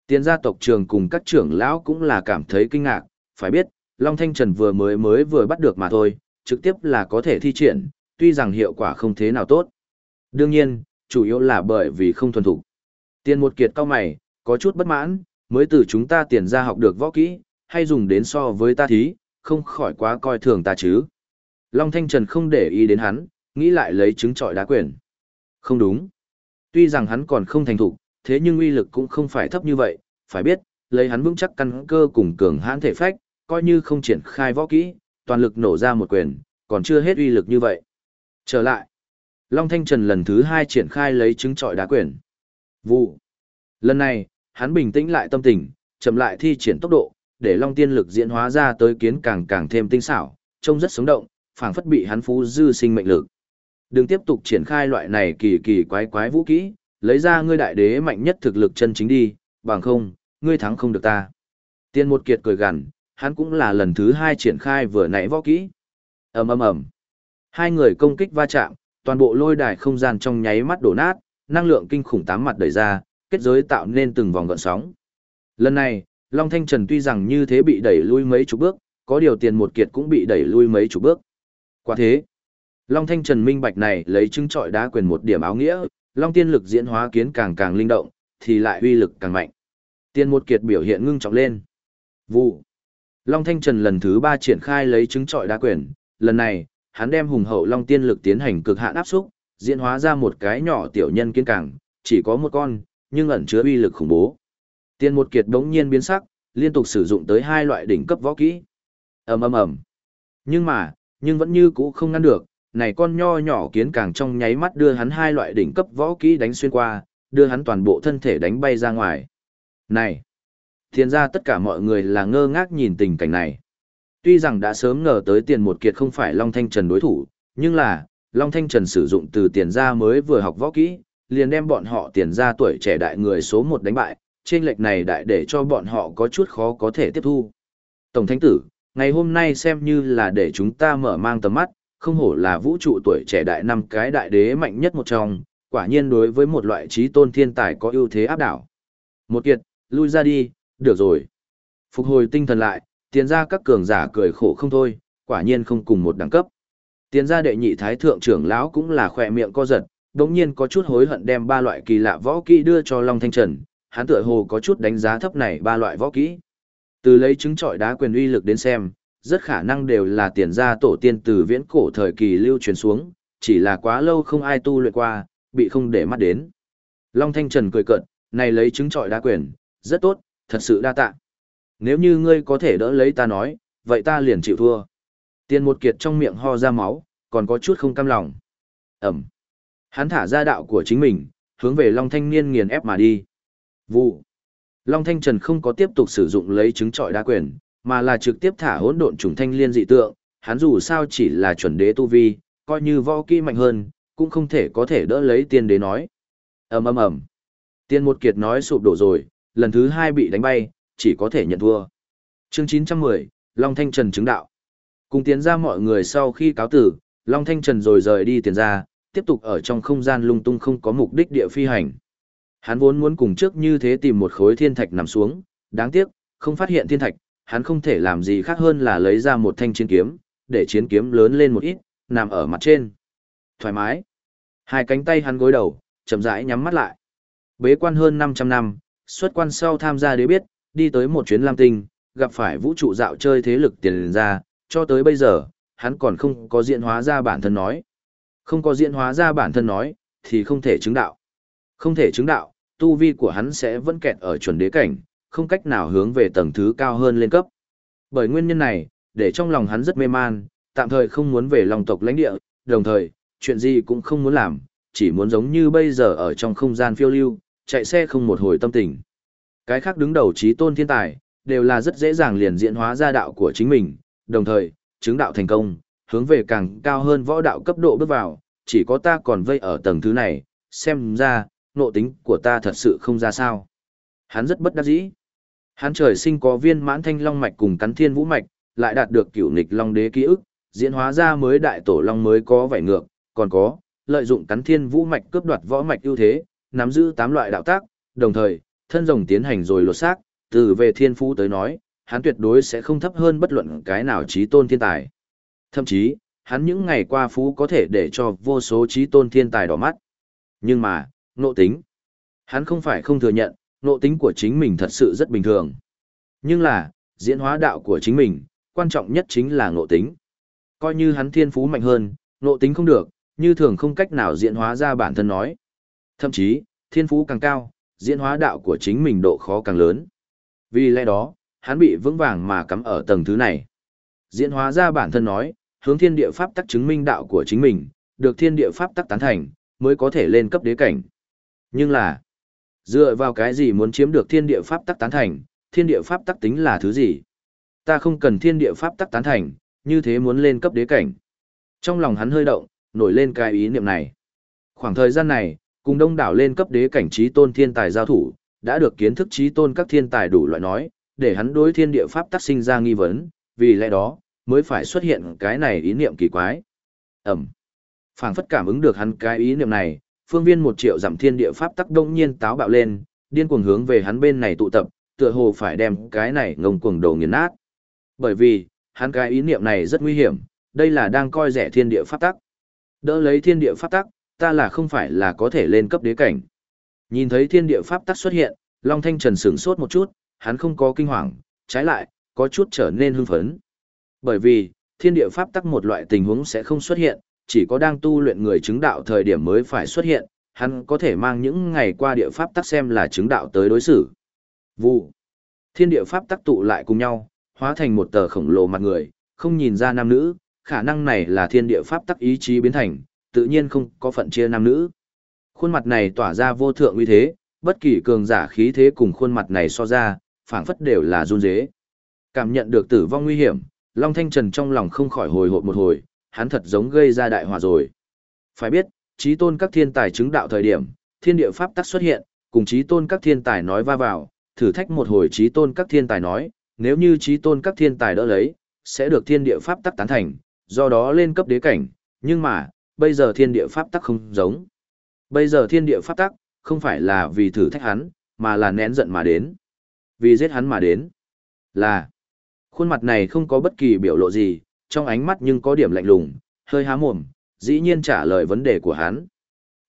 Tiền gia tộc trường cùng các trưởng lão cũng là cảm thấy kinh ngạc, phải biết, Long Thanh Trần vừa mới mới vừa bắt được mà thôi, trực tiếp là có thể thi triển, tuy rằng hiệu quả không thế nào tốt. Đương nhiên, chủ yếu là bởi vì không thuần thục. Tiền một kiệt cao mày, có chút bất mãn, mới từ chúng ta tiền ra học được võ kỹ, hay dùng đến so với ta thí, không khỏi quá coi thường ta chứ. Long Thanh Trần không để ý đến hắn, nghĩ lại lấy trứng trọi đá quyền. Không đúng. Tuy rằng hắn còn không thành thục, thế nhưng uy lực cũng không phải thấp như vậy, phải biết, lấy hắn vững chắc căn cơ cùng cường hãn thể phách, coi như không triển khai võ kỹ, toàn lực nổ ra một quyền, còn chưa hết uy lực như vậy. Trở lại, Long Thanh Trần lần thứ hai triển khai lấy trứng trọi đá quyền. Vụ. Lần này, hắn bình tĩnh lại tâm tình, chậm lại thi triển tốc độ, để long tiên lực diễn hóa ra tới kiến càng càng thêm tinh xảo, trông rất sống động, phảng phất bị hắn phú dư sinh mệnh lực. Đừng tiếp tục triển khai loại này kỳ kỳ quái quái vũ kỹ, lấy ra ngươi đại đế mạnh nhất thực lực chân chính đi, bằng không, ngươi thắng không được ta. Tiên một kiệt cười gằn, hắn cũng là lần thứ hai triển khai vừa nãy võ kỹ. ầm ầm ầm, hai người công kích va chạm, toàn bộ lôi đài không gian trong nháy mắt đổ nát, năng lượng kinh khủng tám mặt đẩy ra, kết giới tạo nên từng vòng gợn sóng. Lần này, Long Thanh Trần tuy rằng như thế bị đẩy lui mấy chục bước, có điều tiền một kiệt cũng bị đẩy lui mấy chục bước. Quả thế, Long Thanh Trần minh bạch này lấy chứng trọi đá quyền một điểm áo nghĩa, Long tiên lực diễn hóa kiến càng càng linh động, thì lại uy lực càng mạnh. Tiền một kiệt biểu hiện ngưng trọng lên. Vụ. Long Thanh Trần lần thứ ba triển khai lấy chứng trọi đá quyền, lần này, hắn đem hùng hậu Long tiên lực tiến hành cực hạn áp xúc, diễn hóa ra một cái nhỏ tiểu nhân kiến càng, chỉ có một con, nhưng ẩn chứa uy lực khủng bố. tiên một kiệt đống nhiên biến sắc, liên tục sử dụng tới hai loại đỉnh cấp võ kỹ. ầm ầm ầm. Nhưng mà, nhưng vẫn như cũ không ngăn được, này con nho nhỏ kiến càng trong nháy mắt đưa hắn hai loại đỉnh cấp võ kỹ đánh xuyên qua, đưa hắn toàn bộ thân thể đánh bay ra ngoài. Này! Thiên ra tất cả mọi người là ngơ ngác nhìn tình cảnh này. Tuy rằng đã sớm ngờ tới tiền một kiệt không phải Long Thanh Trần đối thủ, nhưng là, Long Thanh Trần sử dụng từ tiền Gia mới vừa học võ kỹ, liền đem bọn họ tiền Gia tuổi trẻ đại người số một đánh bại, trên lệch này đại để cho bọn họ có chút khó có thể tiếp thu. Tổng Thánh Tử, ngày hôm nay xem như là để chúng ta mở mang tầm mắt, không hổ là vũ trụ tuổi trẻ đại năm cái đại đế mạnh nhất một trong, quả nhiên đối với một loại trí tôn thiên tài có ưu thế áp đảo. Một kiệt, lui ra đi, được rồi. Phục hồi tinh thần lại, tiền ra các cường giả cười khổ không thôi, quả nhiên không cùng một đẳng cấp. Tiền gia đệ nhị thái thượng trưởng lão cũng là khỏe miệng co giật, đống nhiên có chút hối hận đem ba loại kỳ lạ võ kỹ đưa cho Long Thanh Trần, hắn tựa hồ có chút đánh giá thấp này ba loại võ kỹ. Từ lấy chứng trọi đá quyền uy lực đến xem, rất khả năng đều là tiền gia tổ tiên từ viễn cổ thời kỳ lưu truyền xuống, chỉ là quá lâu không ai tu luyện qua, bị không để mắt đến. Long Thanh Trần cười cợt, này lấy chứng trọi đá quyền, rất tốt, thật sự đa tạ. Nếu như ngươi có thể đỡ lấy ta nói, vậy ta liền chịu thua. Tiền một kiệt trong miệng ho ra máu, còn có chút không cam lòng. Ẩm. Hắn thả ra đạo của chính mình, hướng về Long Thanh Niên nghiền ép mà đi. Vụ. Long Thanh Trần không có tiếp tục sử dụng lấy chứng trọi đa quyền, mà là trực tiếp thả hỗn độn trùng thanh liên dị tượng, hắn dù sao chỉ là chuẩn đế tu vi, coi như võ kỹ mạnh hơn, cũng không thể có thể đỡ lấy tiên đế nói. ầm ầm ầm. Tiên một kiệt nói sụp đổ rồi, lần thứ hai bị đánh bay, chỉ có thể nhận thua. Chương 910, Long Thanh Trần chứng đạo. Cùng tiến ra mọi người sau khi cáo tử, Long Thanh Trần rồi rời đi tiền ra, tiếp tục ở trong không gian lung tung không có mục đích địa phi hành. Hắn vốn muốn cùng trước như thế tìm một khối thiên thạch nằm xuống, đáng tiếc, không phát hiện thiên thạch, hắn không thể làm gì khác hơn là lấy ra một thanh chiến kiếm, để chiến kiếm lớn lên một ít, nằm ở mặt trên. Thoải mái. Hai cánh tay hắn gối đầu, chậm rãi nhắm mắt lại. Bế quan hơn 500 năm, xuất quan sau tham gia đế biết, đi tới một chuyến lam tinh, gặp phải vũ trụ dạo chơi thế lực tiền ra, cho tới bây giờ, hắn còn không có diễn hóa ra bản thân nói. Không có diễn hóa ra bản thân nói, thì không thể chứng đạo. Không thể chứng đạo, tu vi của hắn sẽ vẫn kẹt ở chuẩn đế cảnh, không cách nào hướng về tầng thứ cao hơn lên cấp. Bởi nguyên nhân này, để trong lòng hắn rất mê man, tạm thời không muốn về lòng tộc lãnh địa, đồng thời, chuyện gì cũng không muốn làm, chỉ muốn giống như bây giờ ở trong không gian phiêu lưu, chạy xe không một hồi tâm tình. Cái khác đứng đầu trí tôn thiên tài, đều là rất dễ dàng liền diễn hóa ra đạo của chính mình, đồng thời, chứng đạo thành công, hướng về càng cao hơn võ đạo cấp độ bước vào, chỉ có ta còn vây ở tầng thứ này, xem ra, nộ tính của ta thật sự không ra sao. Hắn rất bất đắc dĩ. Hắn trời sinh có viên mãn thanh long mạch cùng cắn thiên vũ mạch, lại đạt được cửu nghịch long đế ký ức, diễn hóa ra mới đại tổ long mới có vảy ngược, còn có, lợi dụng cắn thiên vũ mạch cướp đoạt võ mạch ưu thế, nắm giữ tám loại đạo tác, đồng thời, thân rồng tiến hành rồi lột xác, từ về thiên phú tới nói, hắn tuyệt đối sẽ không thấp hơn bất luận cái nào trí tôn thiên tài. Thậm chí, hắn những ngày qua phú có thể để cho vô số trí tôn thiên tài đỏ mắt. Nhưng mà, nộ tính. Hắn không phải không thừa nhận, nộ tính của chính mình thật sự rất bình thường. Nhưng là, diễn hóa đạo của chính mình, quan trọng nhất chính là nộ tính. Coi như hắn thiên phú mạnh hơn, nộ tính không được, như thường không cách nào diễn hóa ra bản thân nói. Thậm chí, thiên phú càng cao, diễn hóa đạo của chính mình độ khó càng lớn. Vì lẽ đó, hắn bị vững vàng mà cắm ở tầng thứ này. Diễn hóa ra bản thân nói, hướng thiên địa pháp tắc chứng minh đạo của chính mình, được thiên địa pháp tắc tán thành, mới có thể lên cấp đế cảnh. Nhưng là, dựa vào cái gì muốn chiếm được thiên địa pháp tắc tán thành, thiên địa pháp tắc tính là thứ gì? Ta không cần thiên địa pháp tắc tán thành, như thế muốn lên cấp đế cảnh. Trong lòng hắn hơi động, nổi lên cái ý niệm này. Khoảng thời gian này, cùng đông đảo lên cấp đế cảnh trí tôn thiên tài giao thủ, đã được kiến thức trí tôn các thiên tài đủ loại nói, để hắn đối thiên địa pháp tác sinh ra nghi vấn, vì lẽ đó, mới phải xuất hiện cái này ý niệm kỳ quái. Ẩm. phảng phất cảm ứng được hắn cái ý niệm này, phương viên một triệu giảm thiên địa pháp tắc đông nhiên táo bạo lên, điên cuồng hướng về hắn bên này tụ tập, tựa hồ phải đem cái này ngông cuồng đồ nghiền nát. Bởi vì, hắn cái ý niệm này rất nguy hiểm, đây là đang coi rẻ thiên địa pháp tắc. Đỡ lấy thiên địa pháp tắc, ta là không phải là có thể lên cấp đế cảnh. Nhìn thấy thiên địa pháp tắc xuất hiện, Long Thanh Trần sửng sốt một chút, hắn không có kinh hoàng, trái lại, có chút trở nên hưng phấn. Bởi vì, thiên địa pháp tắc một loại tình huống sẽ không xuất hiện, chỉ có đang tu luyện người chứng đạo thời điểm mới phải xuất hiện, hắn có thể mang những ngày qua địa pháp tắc xem là chứng đạo tới đối xử. Vụ. Thiên địa pháp tắc tụ lại cùng nhau, hóa thành một tờ khổng lồ mặt người, không nhìn ra nam nữ, khả năng này là thiên địa pháp tắc ý chí biến thành, tự nhiên không có phận chia nam nữ. Khuôn mặt này tỏa ra vô thượng uy thế, bất kỳ cường giả khí thế cùng khuôn mặt này so ra, phảng phất đều là run rế. Cảm nhận được tử vong nguy hiểm, Long Thanh Trần trong lòng không khỏi hồi hộp một hồi, hắn thật giống gây ra đại hòa rồi. Phải biết, trí tôn các thiên tài chứng đạo thời điểm, thiên địa pháp tắc xuất hiện, cùng trí tôn các thiên tài nói va vào, thử thách một hồi trí tôn các thiên tài nói, nếu như trí tôn các thiên tài đỡ lấy, sẽ được thiên địa pháp tắc tán thành, do đó lên cấp đế cảnh, nhưng mà, bây giờ thiên địa pháp tắc không giống. Bây giờ thiên địa pháp tắc, không phải là vì thử thách hắn, mà là nén giận mà đến. Vì giết hắn mà đến. Là, khuôn mặt này không có bất kỳ biểu lộ gì, trong ánh mắt nhưng có điểm lạnh lùng, hơi há mồm, dĩ nhiên trả lời vấn đề của hắn.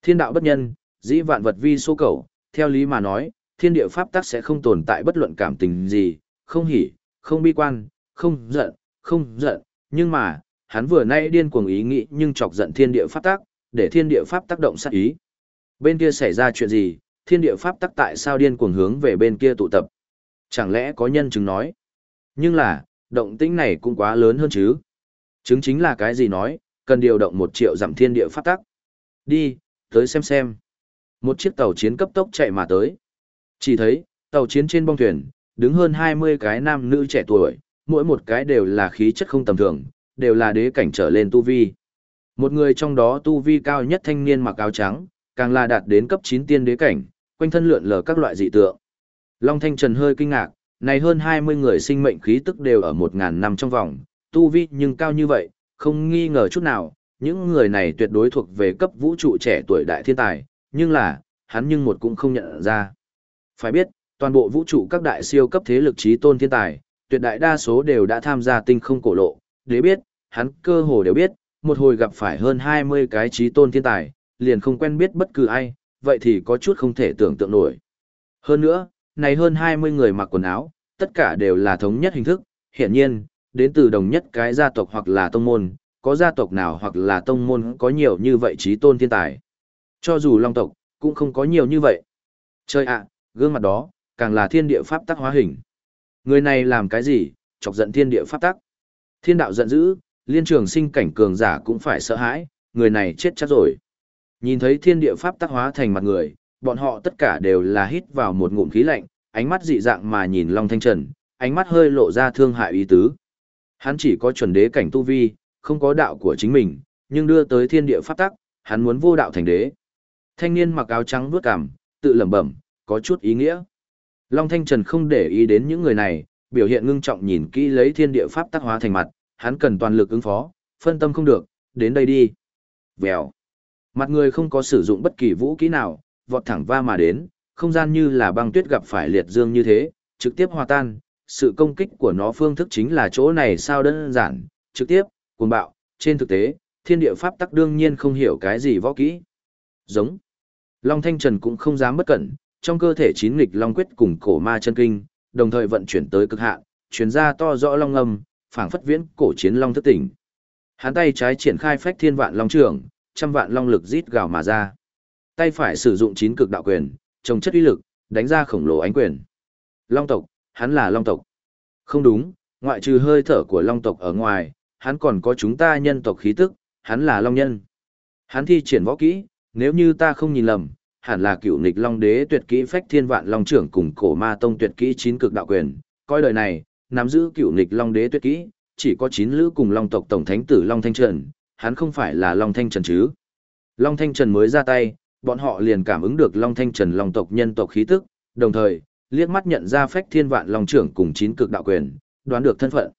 Thiên đạo bất nhân, dĩ vạn vật vi số cầu, theo lý mà nói, thiên địa pháp tắc sẽ không tồn tại bất luận cảm tình gì, không hỉ, không bi quan, không giận, không giận, nhưng mà, hắn vừa nay điên cuồng ý nghĩ nhưng chọc giận thiên địa pháp tắc, để thiên địa pháp tác động sát ý. Bên kia xảy ra chuyện gì, thiên địa pháp tắc tại sao điên cuồng hướng về bên kia tụ tập? Chẳng lẽ có nhân chứng nói? Nhưng là, động tĩnh này cũng quá lớn hơn chứ. Chứng chính là cái gì nói, cần điều động một triệu giảm thiên địa pháp tắc. Đi, tới xem xem. Một chiếc tàu chiến cấp tốc chạy mà tới. Chỉ thấy, tàu chiến trên bong thuyền, đứng hơn 20 cái nam nữ trẻ tuổi, mỗi một cái đều là khí chất không tầm thường, đều là đế cảnh trở lên tu vi. Một người trong đó tu vi cao nhất thanh niên mặc áo trắng, càng là đạt đến cấp 9 tiên đế cảnh, quanh thân lượn lờ các loại dị tượng. Long Thanh Trần hơi kinh ngạc, này hơn 20 người sinh mệnh khí tức đều ở 1000 năm trong vòng, tu vi nhưng cao như vậy, không nghi ngờ chút nào, những người này tuyệt đối thuộc về cấp vũ trụ trẻ tuổi đại thiên tài, nhưng là, hắn nhưng một cũng không nhận ra. Phải biết, toàn bộ vũ trụ các đại siêu cấp thế lực trí tôn thiên tài, tuyệt đại đa số đều đã tham gia tinh không cổ lộ, để biết, hắn cơ hồ đều biết, một hồi gặp phải hơn 20 cái trí tôn thiên tài, liền không quen biết bất cứ ai, vậy thì có chút không thể tưởng tượng nổi. Hơn nữa, này hơn 20 người mặc quần áo, tất cả đều là thống nhất hình thức, hiển nhiên, đến từ đồng nhất cái gia tộc hoặc là tông môn, có gia tộc nào hoặc là tông môn có nhiều như vậy trí tôn thiên tài. Cho dù long tộc, cũng không có nhiều như vậy. Chơi ạ, gương mặt đó, càng là thiên địa pháp tắc hóa hình. Người này làm cái gì, chọc giận thiên địa pháp tắc. Thiên đạo giận dữ, liên trường sinh cảnh cường giả cũng phải sợ hãi, người này chết chắc rồi. Nhìn thấy thiên địa pháp tắc hóa thành mặt người, bọn họ tất cả đều là hít vào một ngụm khí lạnh, ánh mắt dị dạng mà nhìn Long Thanh Trần, ánh mắt hơi lộ ra thương hại ý tứ. Hắn chỉ có chuẩn đế cảnh tu vi, không có đạo của chính mình, nhưng đưa tới thiên địa pháp tắc, hắn muốn vô đạo thành đế. Thanh niên mặc áo trắng vuốt cằm, tự lẩm bẩm, có chút ý nghĩa. Long Thanh Trần không để ý đến những người này, biểu hiện ngưng trọng nhìn kỹ lấy thiên địa pháp Tắc hóa thành mặt, hắn cần toàn lực ứng phó, phân tâm không được, đến đây đi. Vèo. Mặt người không có sử dụng bất kỳ vũ kỹ nào, vọt thẳng va mà đến, không gian như là băng tuyết gặp phải liệt dương như thế, trực tiếp hòa tan. Sự công kích của nó phương thức chính là chỗ này sao đơn giản, trực tiếp, cuồng bạo, trên thực tế, thiên địa pháp tắc đương nhiên không hiểu cái gì võ kỹ. Giống. Long Thanh Trần cũng không dám bất cẩn, trong cơ thể chín nghịch long quyết cùng cổ ma chân kinh, đồng thời vận chuyển tới cực hạn, truyền ra to rõ long âm, phảng phất viễn cổ chiến long thức tỉnh. Hắn tay trái triển khai phách thiên vạn long trường, trăm vạn long lực rít gào mà ra. Tay phải sử dụng chín cực đạo quyền, trồng chất uy lực, đánh ra khổng lồ ánh quyền. Long tộc, hắn là long tộc. Không đúng, ngoại trừ hơi thở của long tộc ở ngoài, hắn còn có chúng ta nhân tộc khí tức, hắn là long nhân. Hắn thi triển võ kỹ, nếu như ta không nhìn lầm, hẳn là cựu nịch long đế tuyệt kỹ phách thiên vạn long trưởng cùng cổ ma tông tuyệt kỹ chín cực đạo quyền, coi đời này, nắm giữ cựu nịch Long Đế tuyệt kỹ, chỉ có chín lữ cùng Long tộc tổng thánh tử Long Thanh Trần, hắn không phải là Long Thanh Trần chứ. Long Thanh Trần mới ra tay, bọn họ liền cảm ứng được Long Thanh Trần Long tộc nhân tộc khí tức, đồng thời, liếc mắt nhận ra phách thiên vạn Long trưởng cùng chín cực đạo quyền, đoán được thân phận.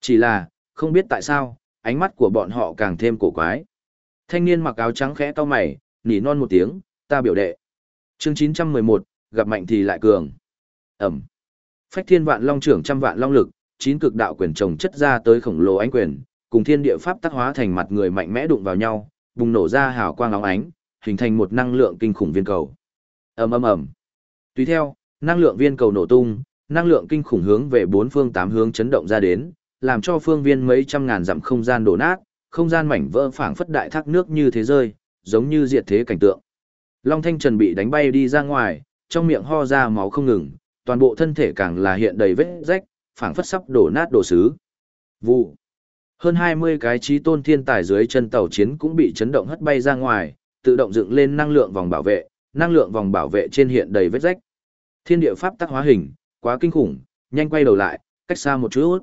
Chỉ là, không biết tại sao, ánh mắt của bọn họ càng thêm cổ quái. Thanh niên mặc áo trắng khẽ to mày, nỉ non một tiếng, ta biểu đệ. Chương 911, gặp mạnh thì lại cường. Ẩm. Phách thiên vạn long trưởng trăm vạn long lực, chín cực đạo quyền chồng chất ra tới khổng lồ ánh quyền, cùng thiên địa pháp tác hóa thành mặt người mạnh mẽ đụng vào nhau, bùng nổ ra hào quang óng ánh, hình thành một năng lượng kinh khủng viên cầu. Ầm ầm ầm. Tùy theo, năng lượng viên cầu nổ tung, năng lượng kinh khủng hướng về bốn phương tám hướng chấn động ra đến, làm cho phương viên mấy trăm ngàn dặm không gian đổ nát, không gian mảnh vỡ phảng phất đại thác nước như thế rơi, giống như diệt thế cảnh tượng. Long Thanh Trần bị đánh bay đi ra ngoài, trong miệng ho ra máu không ngừng, toàn bộ thân thể càng là hiện đầy vết rách, phảng phất sắp đổ nát đổ sứ. Vụ. Hơn 20 cái trí tôn thiên tài dưới chân tàu chiến cũng bị chấn động hất bay ra ngoài, tự động dựng lên năng lượng vòng bảo vệ, năng lượng vòng bảo vệ trên hiện đầy vết rách. Thiên địa pháp tắc hóa hình, quá kinh khủng, nhanh quay đầu lại, cách xa một chút.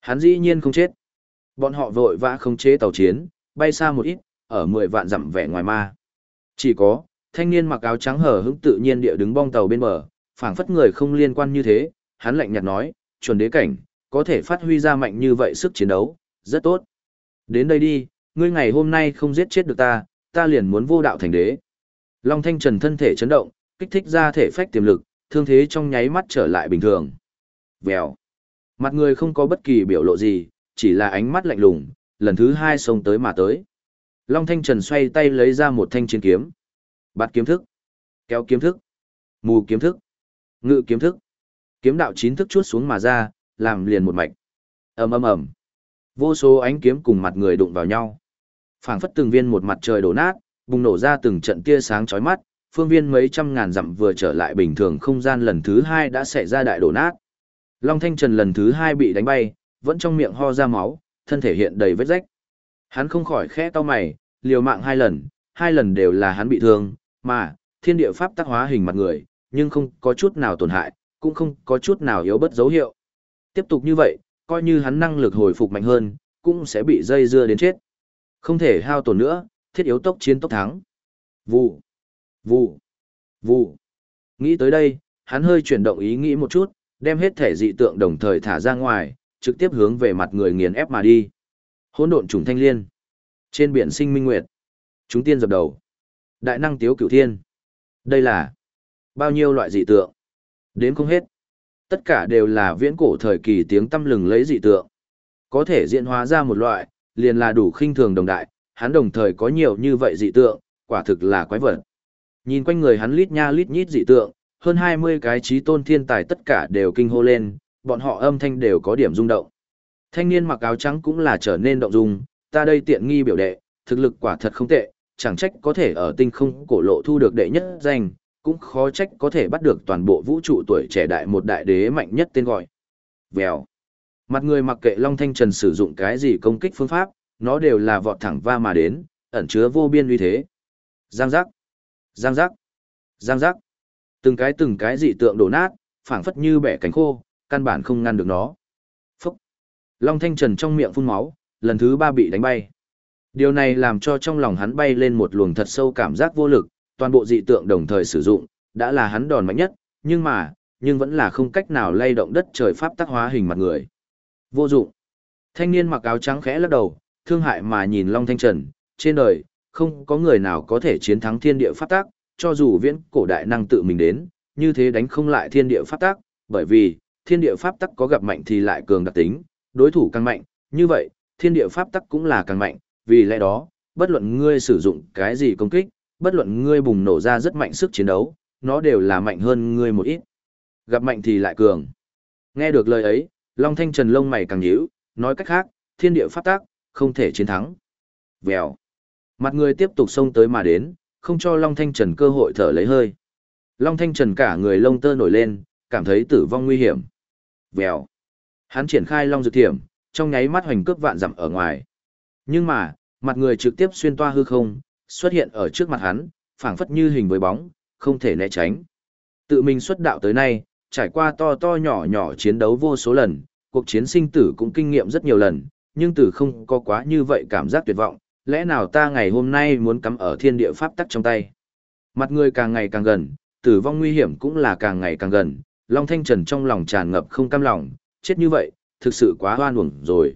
Hắn dĩ nhiên không chết. Bọn họ vội vã không chế tàu chiến, bay xa một ít, ở 10 vạn dặm vẻ ngoài ma. Chỉ có, thanh niên mặc áo trắng hở hững tự nhiên địa đứng bong tàu bên bờ, phảng phất người không liên quan như thế, hắn lạnh nhạt nói, chuẩn đế cảnh, có thể phát huy ra mạnh như vậy sức chiến đấu, rất tốt. Đến đây đi, ngươi ngày hôm nay không giết chết được ta, ta liền muốn vô đạo thành đế. Long Thanh Trần thân thể chấn động, kích thích ra thể phách tiềm lực, thương thế trong nháy mắt trở lại bình thường. Vèo. Mặt người không có bất kỳ biểu lộ gì, chỉ là ánh mắt lạnh lùng, lần thứ hai xông tới mà tới. Long Thanh Trần xoay tay lấy ra một thanh chiến kiếm. Bắt kiếm thức. Kéo kiếm thức. Mù kiếm thức. Ngự kiếm thức. Kiếm đạo chín thức chuốt xuống mà ra, làm liền một mạch. ầm ầm ầm. Vô số ánh kiếm cùng mặt người đụng vào nhau. Phảng phất từng viên một mặt trời đổ nát, bùng nổ ra từng trận tia sáng chói mắt, phương viên mấy trăm ngàn dặm vừa trở lại bình thường không gian lần thứ hai đã xảy ra đại đổ nát. Long Thanh Trần lần thứ hai bị đánh bay, vẫn trong miệng ho ra máu, thân thể hiện đầy vết rách. Hắn không khỏi khẽ to mày, liều mạng hai lần, hai lần đều là hắn bị thương, mà, thiên địa pháp tác hóa hình mặt người, nhưng không có chút nào tổn hại, cũng không có chút nào yếu bất dấu hiệu. Tiếp tục như vậy, coi như hắn năng lực hồi phục mạnh hơn, cũng sẽ bị dây dưa đến chết. Không thể hao tổn nữa, thiết yếu tốc chiến tốc thắng. Vụ, vụ, vụ. Nghĩ tới đây, hắn hơi chuyển động ý nghĩ một chút, đem hết thể dị tượng đồng thời thả ra ngoài, trực tiếp hướng về mặt người nghiền ép mà đi. Hỗn độn trùng thanh liên. Trên biển sinh minh nguyệt. Chúng tiên dập đầu. Đại năng tiếu cửu thiên. Đây là bao nhiêu loại dị tượng? Đến không hết. Tất cả đều là viễn cổ thời kỳ tiếng tâm lừng lấy dị tượng. Có thể diễn hóa ra một loại, liền là đủ khinh thường đồng đại, hắn đồng thời có nhiều như vậy dị tượng, quả thực là quái vật. Nhìn quanh người hắn lít nha lít nhít dị tượng, hơn 20 cái trí tôn thiên tài tất cả đều kinh hô lên, bọn họ âm thanh đều có điểm rung động. Thanh niên mặc áo trắng cũng là trở nên động dung, ta đây tiện nghi biểu đệ, thực lực quả thật không tệ, chẳng trách có thể ở tinh không cổ lộ thu được đệ nhất danh, cũng khó trách có thể bắt được toàn bộ vũ trụ tuổi trẻ đại một đại đế mạnh nhất tên gọi. Vèo. Mặt người mặc kệ Long Thanh Trần sử dụng cái gì công kích phương pháp, nó đều là vọt thẳng va mà đến, ẩn chứa vô biên uy thế. Giang giác. Giang giác. Giang giác. Từng cái từng cái dị tượng đổ nát, phảng phất như bẻ cánh khô, căn bản không ngăn được nó. Phúc. Long Thanh Trần trong miệng phun máu, lần thứ ba bị đánh bay. Điều này làm cho trong lòng hắn bay lên một luồng thật sâu cảm giác vô lực, toàn bộ dị tượng đồng thời sử dụng, đã là hắn đòn mạnh nhất, nhưng mà, nhưng vẫn là không cách nào lay động đất trời pháp tác hóa hình mặt người. Vô dụng. Thanh niên mặc áo trắng khẽ lắc đầu, thương hại mà nhìn Long Thanh Trần, trên đời, không có người nào có thể chiến thắng thiên địa pháp tác, cho dù viễn cổ đại năng tự mình đến, như thế đánh không lại thiên địa pháp tác, bởi vì, thiên địa pháp tắc có gặp mạnh thì lại cường đặc tính, đối thủ càng mạnh, như vậy, thiên địa pháp tắc cũng là càng mạnh, vì lẽ đó, bất luận ngươi sử dụng cái gì công kích, bất luận ngươi bùng nổ ra rất mạnh sức chiến đấu, nó đều là mạnh hơn ngươi một ít. Gặp mạnh thì lại cường. Nghe được lời ấy, Long Thanh Trần lông mày càng nhíu, nói cách khác, thiên địa pháp tác, không thể chiến thắng. Vèo. Mặt người tiếp tục xông tới mà đến, không cho Long Thanh Trần cơ hội thở lấy hơi. Long Thanh Trần cả người lông tơ nổi lên, cảm thấy tử vong nguy hiểm. Vèo. Hắn triển khai long dược thiểm, trong nháy mắt hoành cướp vạn dặm ở ngoài. Nhưng mà, mặt người trực tiếp xuyên toa hư không, xuất hiện ở trước mặt hắn, phảng phất như hình với bóng, không thể né tránh. Tự mình xuất đạo tới nay, trải qua to to nhỏ nhỏ chiến đấu vô số lần, cuộc chiến sinh tử cũng kinh nghiệm rất nhiều lần, nhưng từ không có quá như vậy cảm giác tuyệt vọng, lẽ nào ta ngày hôm nay muốn cắm ở thiên địa pháp tắc trong tay. Mặt người càng ngày càng gần, tử vong nguy hiểm cũng là càng ngày càng gần, Long Thanh Trần trong lòng tràn ngập không cam lòng, chết như vậy, thực sự quá hoan uổng rồi.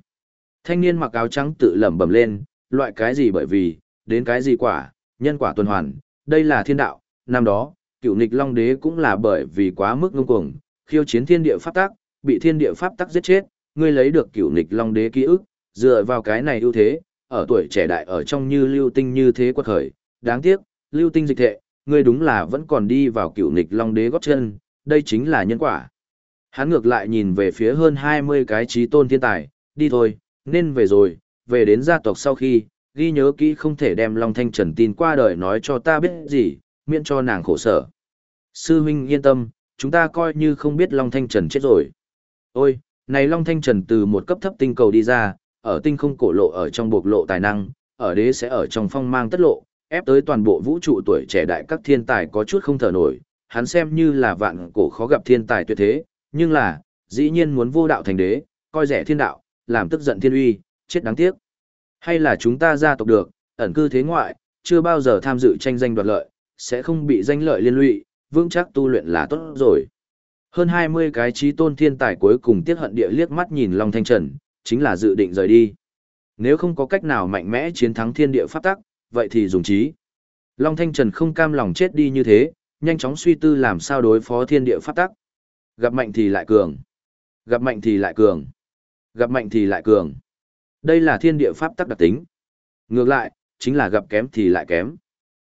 Thanh niên mặc áo trắng tự lẩm bẩm lên, loại cái gì bởi vì, đến cái gì quả, nhân quả tuần hoàn, đây là thiên đạo, năm đó, cựu nịch Long Đế cũng là bởi vì quá mức ngông cuồng, khiêu chiến thiên địa pháp tắc, bị thiên địa pháp tắc giết chết, ngươi lấy được cựu nịch Long Đế ký ức, dựa vào cái này ưu thế, ở tuổi trẻ đại ở trong như lưu tinh như thế quật khởi, đáng tiếc, lưu tinh dịch thệ, ngươi đúng là vẫn còn đi vào cựu nịch Long Đế góp chân, đây chính là nhân quả. Hắn ngược lại nhìn về phía hơn 20 cái trí tôn thiên tài, đi thôi, nên về rồi, về đến gia tộc sau khi, ghi nhớ kỹ không thể đem Long Thanh Trần tin qua đời nói cho ta biết gì, miễn cho nàng khổ sở. Sư huynh yên tâm, chúng ta coi như không biết Long Thanh Trần chết rồi. Ôi, này Long Thanh Trần từ một cấp thấp tinh cầu đi ra, ở tinh không cổ lộ ở trong bộc lộ tài năng, ở đế sẽ ở trong phong mang tất lộ, ép tới toàn bộ vũ trụ tuổi trẻ đại các thiên tài có chút không thở nổi, hắn xem như là vạn cổ khó gặp thiên tài tuyệt thế, nhưng là, dĩ nhiên muốn vô đạo thành đế, coi rẻ thiên đạo, làm tức giận thiên uy, chết đáng tiếc. Hay là chúng ta gia tộc được, ẩn cư thế ngoại, chưa bao giờ tham dự tranh danh đoạt lợi, sẽ không bị danh lợi liên lụy, vững chắc tu luyện là tốt rồi. Hơn 20 cái trí tôn thiên tài cuối cùng tiết hận địa liếc mắt nhìn Long Thanh Trần, chính là dự định rời đi. Nếu không có cách nào mạnh mẽ chiến thắng thiên địa pháp tắc, vậy thì dùng trí. Long Thanh Trần không cam lòng chết đi như thế, nhanh chóng suy tư làm sao đối phó thiên địa pháp tắc. Gặp mạnh thì lại cường. Gặp mạnh thì lại cường. Gặp mạnh thì lại cường. Đây là thiên địa pháp tắc đặc tính. Ngược lại, chính là gặp kém thì lại kém.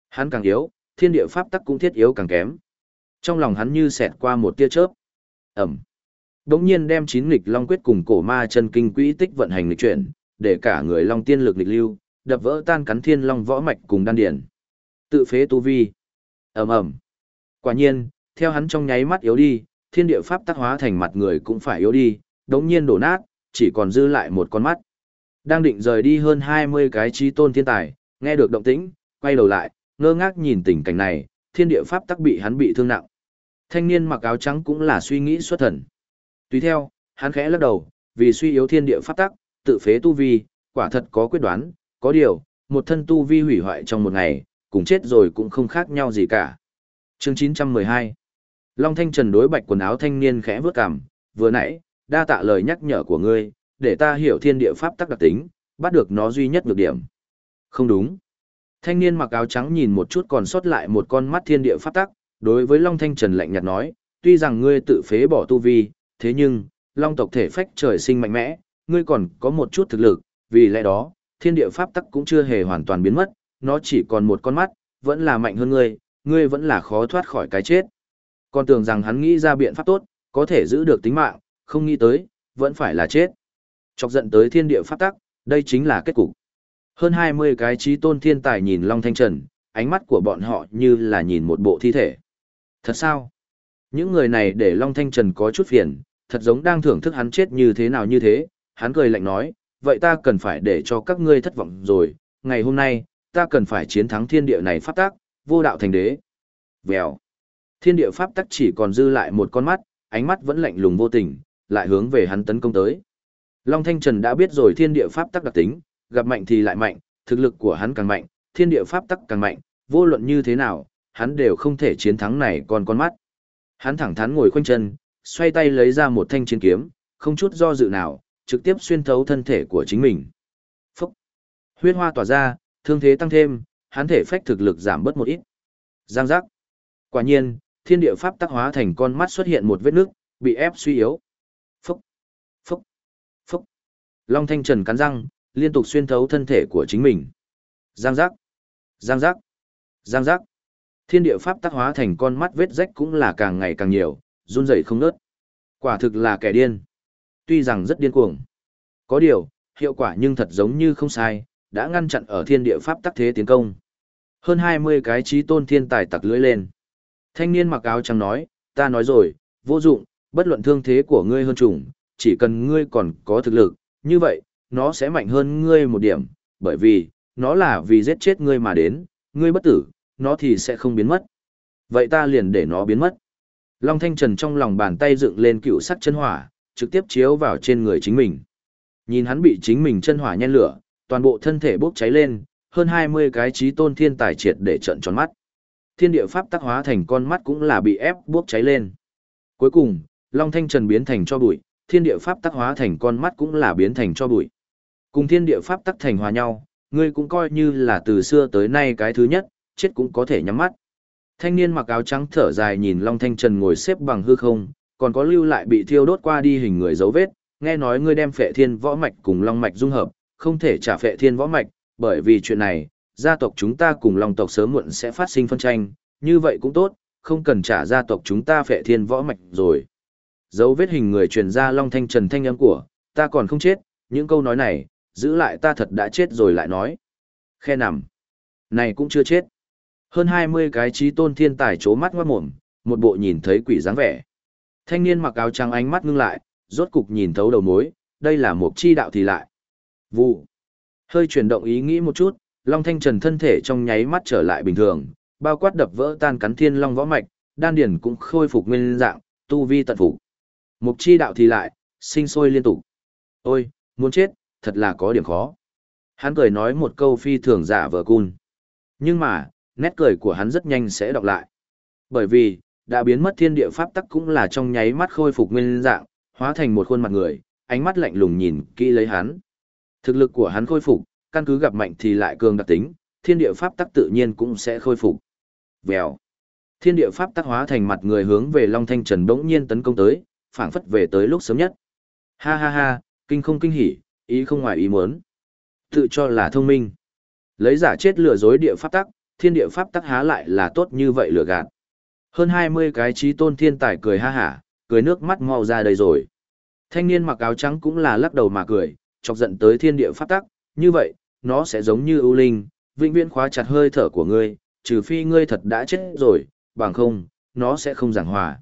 Hắn càng yếu, thiên địa pháp tắc cũng thiết yếu càng kém. Trong lòng hắn như xẹt qua một tia chớp. Ẩm. Đống nhiên đem chín nghịch long quyết cùng cổ ma chân kinh quỹ tích vận hành lịch chuyển, để cả người long tiên lực lịch lưu, đập vỡ tan cắn thiên long võ mạch cùng đan điển. Tự phế tu vi. Ầm ầm. Quả nhiên, theo hắn trong nháy mắt yếu đi, thiên địa pháp tác hóa thành mặt người cũng phải yếu đi, đống nhiên đổ nát, chỉ còn dư lại một con mắt. Đang định rời đi hơn 20 cái trí tôn thiên tài, nghe được động tĩnh, quay đầu lại, ngơ ngác nhìn tình cảnh này, thiên địa pháp tắc bị hắn bị thương nặng. Thanh niên mặc áo trắng cũng là suy nghĩ xuất thần. Tùy theo, hắn khẽ lắc đầu, vì suy yếu thiên địa pháp tắc, tự phế tu vi, quả thật có quyết đoán, có điều, một thân tu vi hủy hoại trong một ngày, cùng chết rồi cũng không khác nhau gì cả. Chương 912 Long Thanh Trần đối bạch quần áo thanh niên khẽ vướt cằm, vừa nãy, đa tạ lời nhắc nhở của ngươi, để ta hiểu thiên địa pháp tắc đặc tính, bắt được nó duy nhất nhược điểm. Không đúng. Thanh niên mặc áo trắng nhìn một chút còn sót lại một con mắt thiên địa pháp tắc, đối với Long Thanh Trần lạnh nhạt nói, tuy rằng ngươi tự phế bỏ tu vi, thế nhưng, Long tộc thể phách trời sinh mạnh mẽ, ngươi còn có một chút thực lực, vì lẽ đó, thiên địa pháp tắc cũng chưa hề hoàn toàn biến mất, nó chỉ còn một con mắt, vẫn là mạnh hơn ngươi, ngươi vẫn là khó thoát khỏi cái chết. Còn tưởng rằng hắn nghĩ ra biện pháp tốt, có thể giữ được tính mạng, không nghĩ tới, vẫn phải là chết. Chọc giận tới thiên địa pháp tắc, đây chính là kết cục. Hơn 20 cái trí tôn thiên tài nhìn Long Thanh Trần, ánh mắt của bọn họ như là nhìn một bộ thi thể. Thật sao? Những người này để Long Thanh Trần có chút phiền, thật giống đang thưởng thức hắn chết như thế nào như thế, hắn cười lạnh nói, vậy ta cần phải để cho các ngươi thất vọng rồi, ngày hôm nay, ta cần phải chiến thắng thiên địa này pháp tác, vô đạo thành đế. Vèo. Thiên địa pháp tắc chỉ còn dư lại một con mắt, ánh mắt vẫn lạnh lùng vô tình, lại hướng về hắn tấn công tới. Long Thanh Trần đã biết rồi thiên địa pháp tắc đặc tính, gặp mạnh thì lại mạnh, thực lực của hắn càng mạnh, thiên địa pháp tắc càng mạnh, vô luận như thế nào, hắn đều không thể chiến thắng này còn con mắt. Hắn thẳng thắn ngồi khoanh chân, xoay tay lấy ra một thanh chiến kiếm, không chút do dự nào, trực tiếp xuyên thấu thân thể của chính mình. Phúc! Huyết hoa tỏa ra, thương thế tăng thêm, hắn thể phách thực lực giảm bớt một ít. Giang giác! Quả nhiên, thiên địa pháp tắc hóa thành con mắt xuất hiện một vết nước, bị ép suy yếu. Phúc! Phúc! Phúc! Long Thanh Trần cắn răng, liên tục xuyên thấu thân thể của chính mình. Giang giác! Giang giác! Giang giác! Thiên địa pháp tác hóa thành con mắt vết rách cũng là càng ngày càng nhiều, run rẩy không ngớt. Quả thực là kẻ điên. Tuy rằng rất điên cuồng. Có điều, hiệu quả nhưng thật giống như không sai, đã ngăn chặn ở thiên địa pháp tắc thế tiến công. Hơn 20 cái trí tôn thiên tài tặc lưỡi lên. Thanh niên mặc áo trắng nói, ta nói rồi, vô dụng, bất luận thương thế của ngươi hơn trùng, chỉ cần ngươi còn có thực lực, như vậy, nó sẽ mạnh hơn ngươi một điểm, bởi vì, nó là vì giết chết ngươi mà đến, ngươi bất tử, nó thì sẽ không biến mất. Vậy ta liền để nó biến mất. Long Thanh Trần trong lòng bàn tay dựng lên cựu sắc chân hỏa, trực tiếp chiếu vào trên người chính mình. Nhìn hắn bị chính mình chân hỏa nhen lửa, toàn bộ thân thể bốc cháy lên, hơn 20 cái trí tôn thiên tài triệt để trận tròn mắt. Thiên địa pháp tác hóa thành con mắt cũng là bị ép bốc cháy lên. Cuối cùng, Long Thanh Trần biến thành cho bụi, thiên địa pháp tác hóa thành con mắt cũng là biến thành cho bụi. Cùng thiên địa pháp tắc thành hòa nhau, ngươi cũng coi như là từ xưa tới nay cái thứ nhất, chết cũng có thể nhắm mắt. Thanh niên mặc áo trắng thở dài nhìn Long Thanh Trần ngồi xếp bằng hư không, còn có lưu lại bị thiêu đốt qua đi hình người dấu vết, nghe nói ngươi đem phệ thiên võ mạch cùng long mạch dung hợp, không thể trả phệ thiên võ mạch, bởi vì chuyện này, gia tộc chúng ta cùng long tộc sớm muộn sẽ phát sinh phân tranh, như vậy cũng tốt, không cần trả gia tộc chúng ta phệ thiên võ mạch rồi. Dấu vết hình người truyền ra Long Thanh Trần thanh âm của, ta còn không chết, những câu nói này, giữ lại ta thật đã chết rồi lại nói. Khe nằm. Này cũng chưa chết. Hơn 20 cái trí tôn thiên tài chố mắt ngoát mồm, một bộ nhìn thấy quỷ dáng vẻ. Thanh niên mặc áo trắng ánh mắt ngưng lại, rốt cục nhìn thấu đầu mối, đây là một chi đạo thì lại. Vụ. Hơi chuyển động ý nghĩ một chút, Long Thanh Trần thân thể trong nháy mắt trở lại bình thường, bao quát đập vỡ tan cắn thiên long võ mạch, đan điển cũng khôi phục nguyên dạng, tu vi tận phục. Mục chi đạo thì lại, sinh sôi liên tục. Ôi, muốn chết, thật là có điểm khó. Hắn cười nói một câu phi thường giả vờ cun. Nhưng mà, nét cười của hắn rất nhanh sẽ đọc lại. Bởi vì, đã biến mất thiên địa pháp tắc cũng là trong nháy mắt khôi phục nguyên dạng, hóa thành một khuôn mặt người, ánh mắt lạnh lùng nhìn kỹ lấy hắn. Thực lực của hắn khôi phục, căn cứ gặp mạnh thì lại cường đặc tính, thiên địa pháp tắc tự nhiên cũng sẽ khôi phục. Vèo. Thiên địa pháp tắc hóa thành mặt người hướng về Long Thanh Trần bỗng nhiên tấn công tới, phảng phất về tới lúc sớm nhất. Ha ha ha, kinh không kinh hỉ, ý không ngoài ý muốn. Tự cho là thông minh. Lấy giả chết lừa dối địa pháp tắc, thiên địa pháp tắc há lại là tốt như vậy lừa gạt. Hơn 20 cái trí tôn thiên tài cười ha hả, cười nước mắt mau ra đây rồi. Thanh niên mặc áo trắng cũng là lắc đầu mà cười, chọc giận tới thiên địa pháp tắc, như vậy, nó sẽ giống như ưu linh, vĩnh viễn khóa chặt hơi thở của ngươi, trừ phi ngươi thật đã chết rồi, bằng không, nó sẽ không giảng hòa.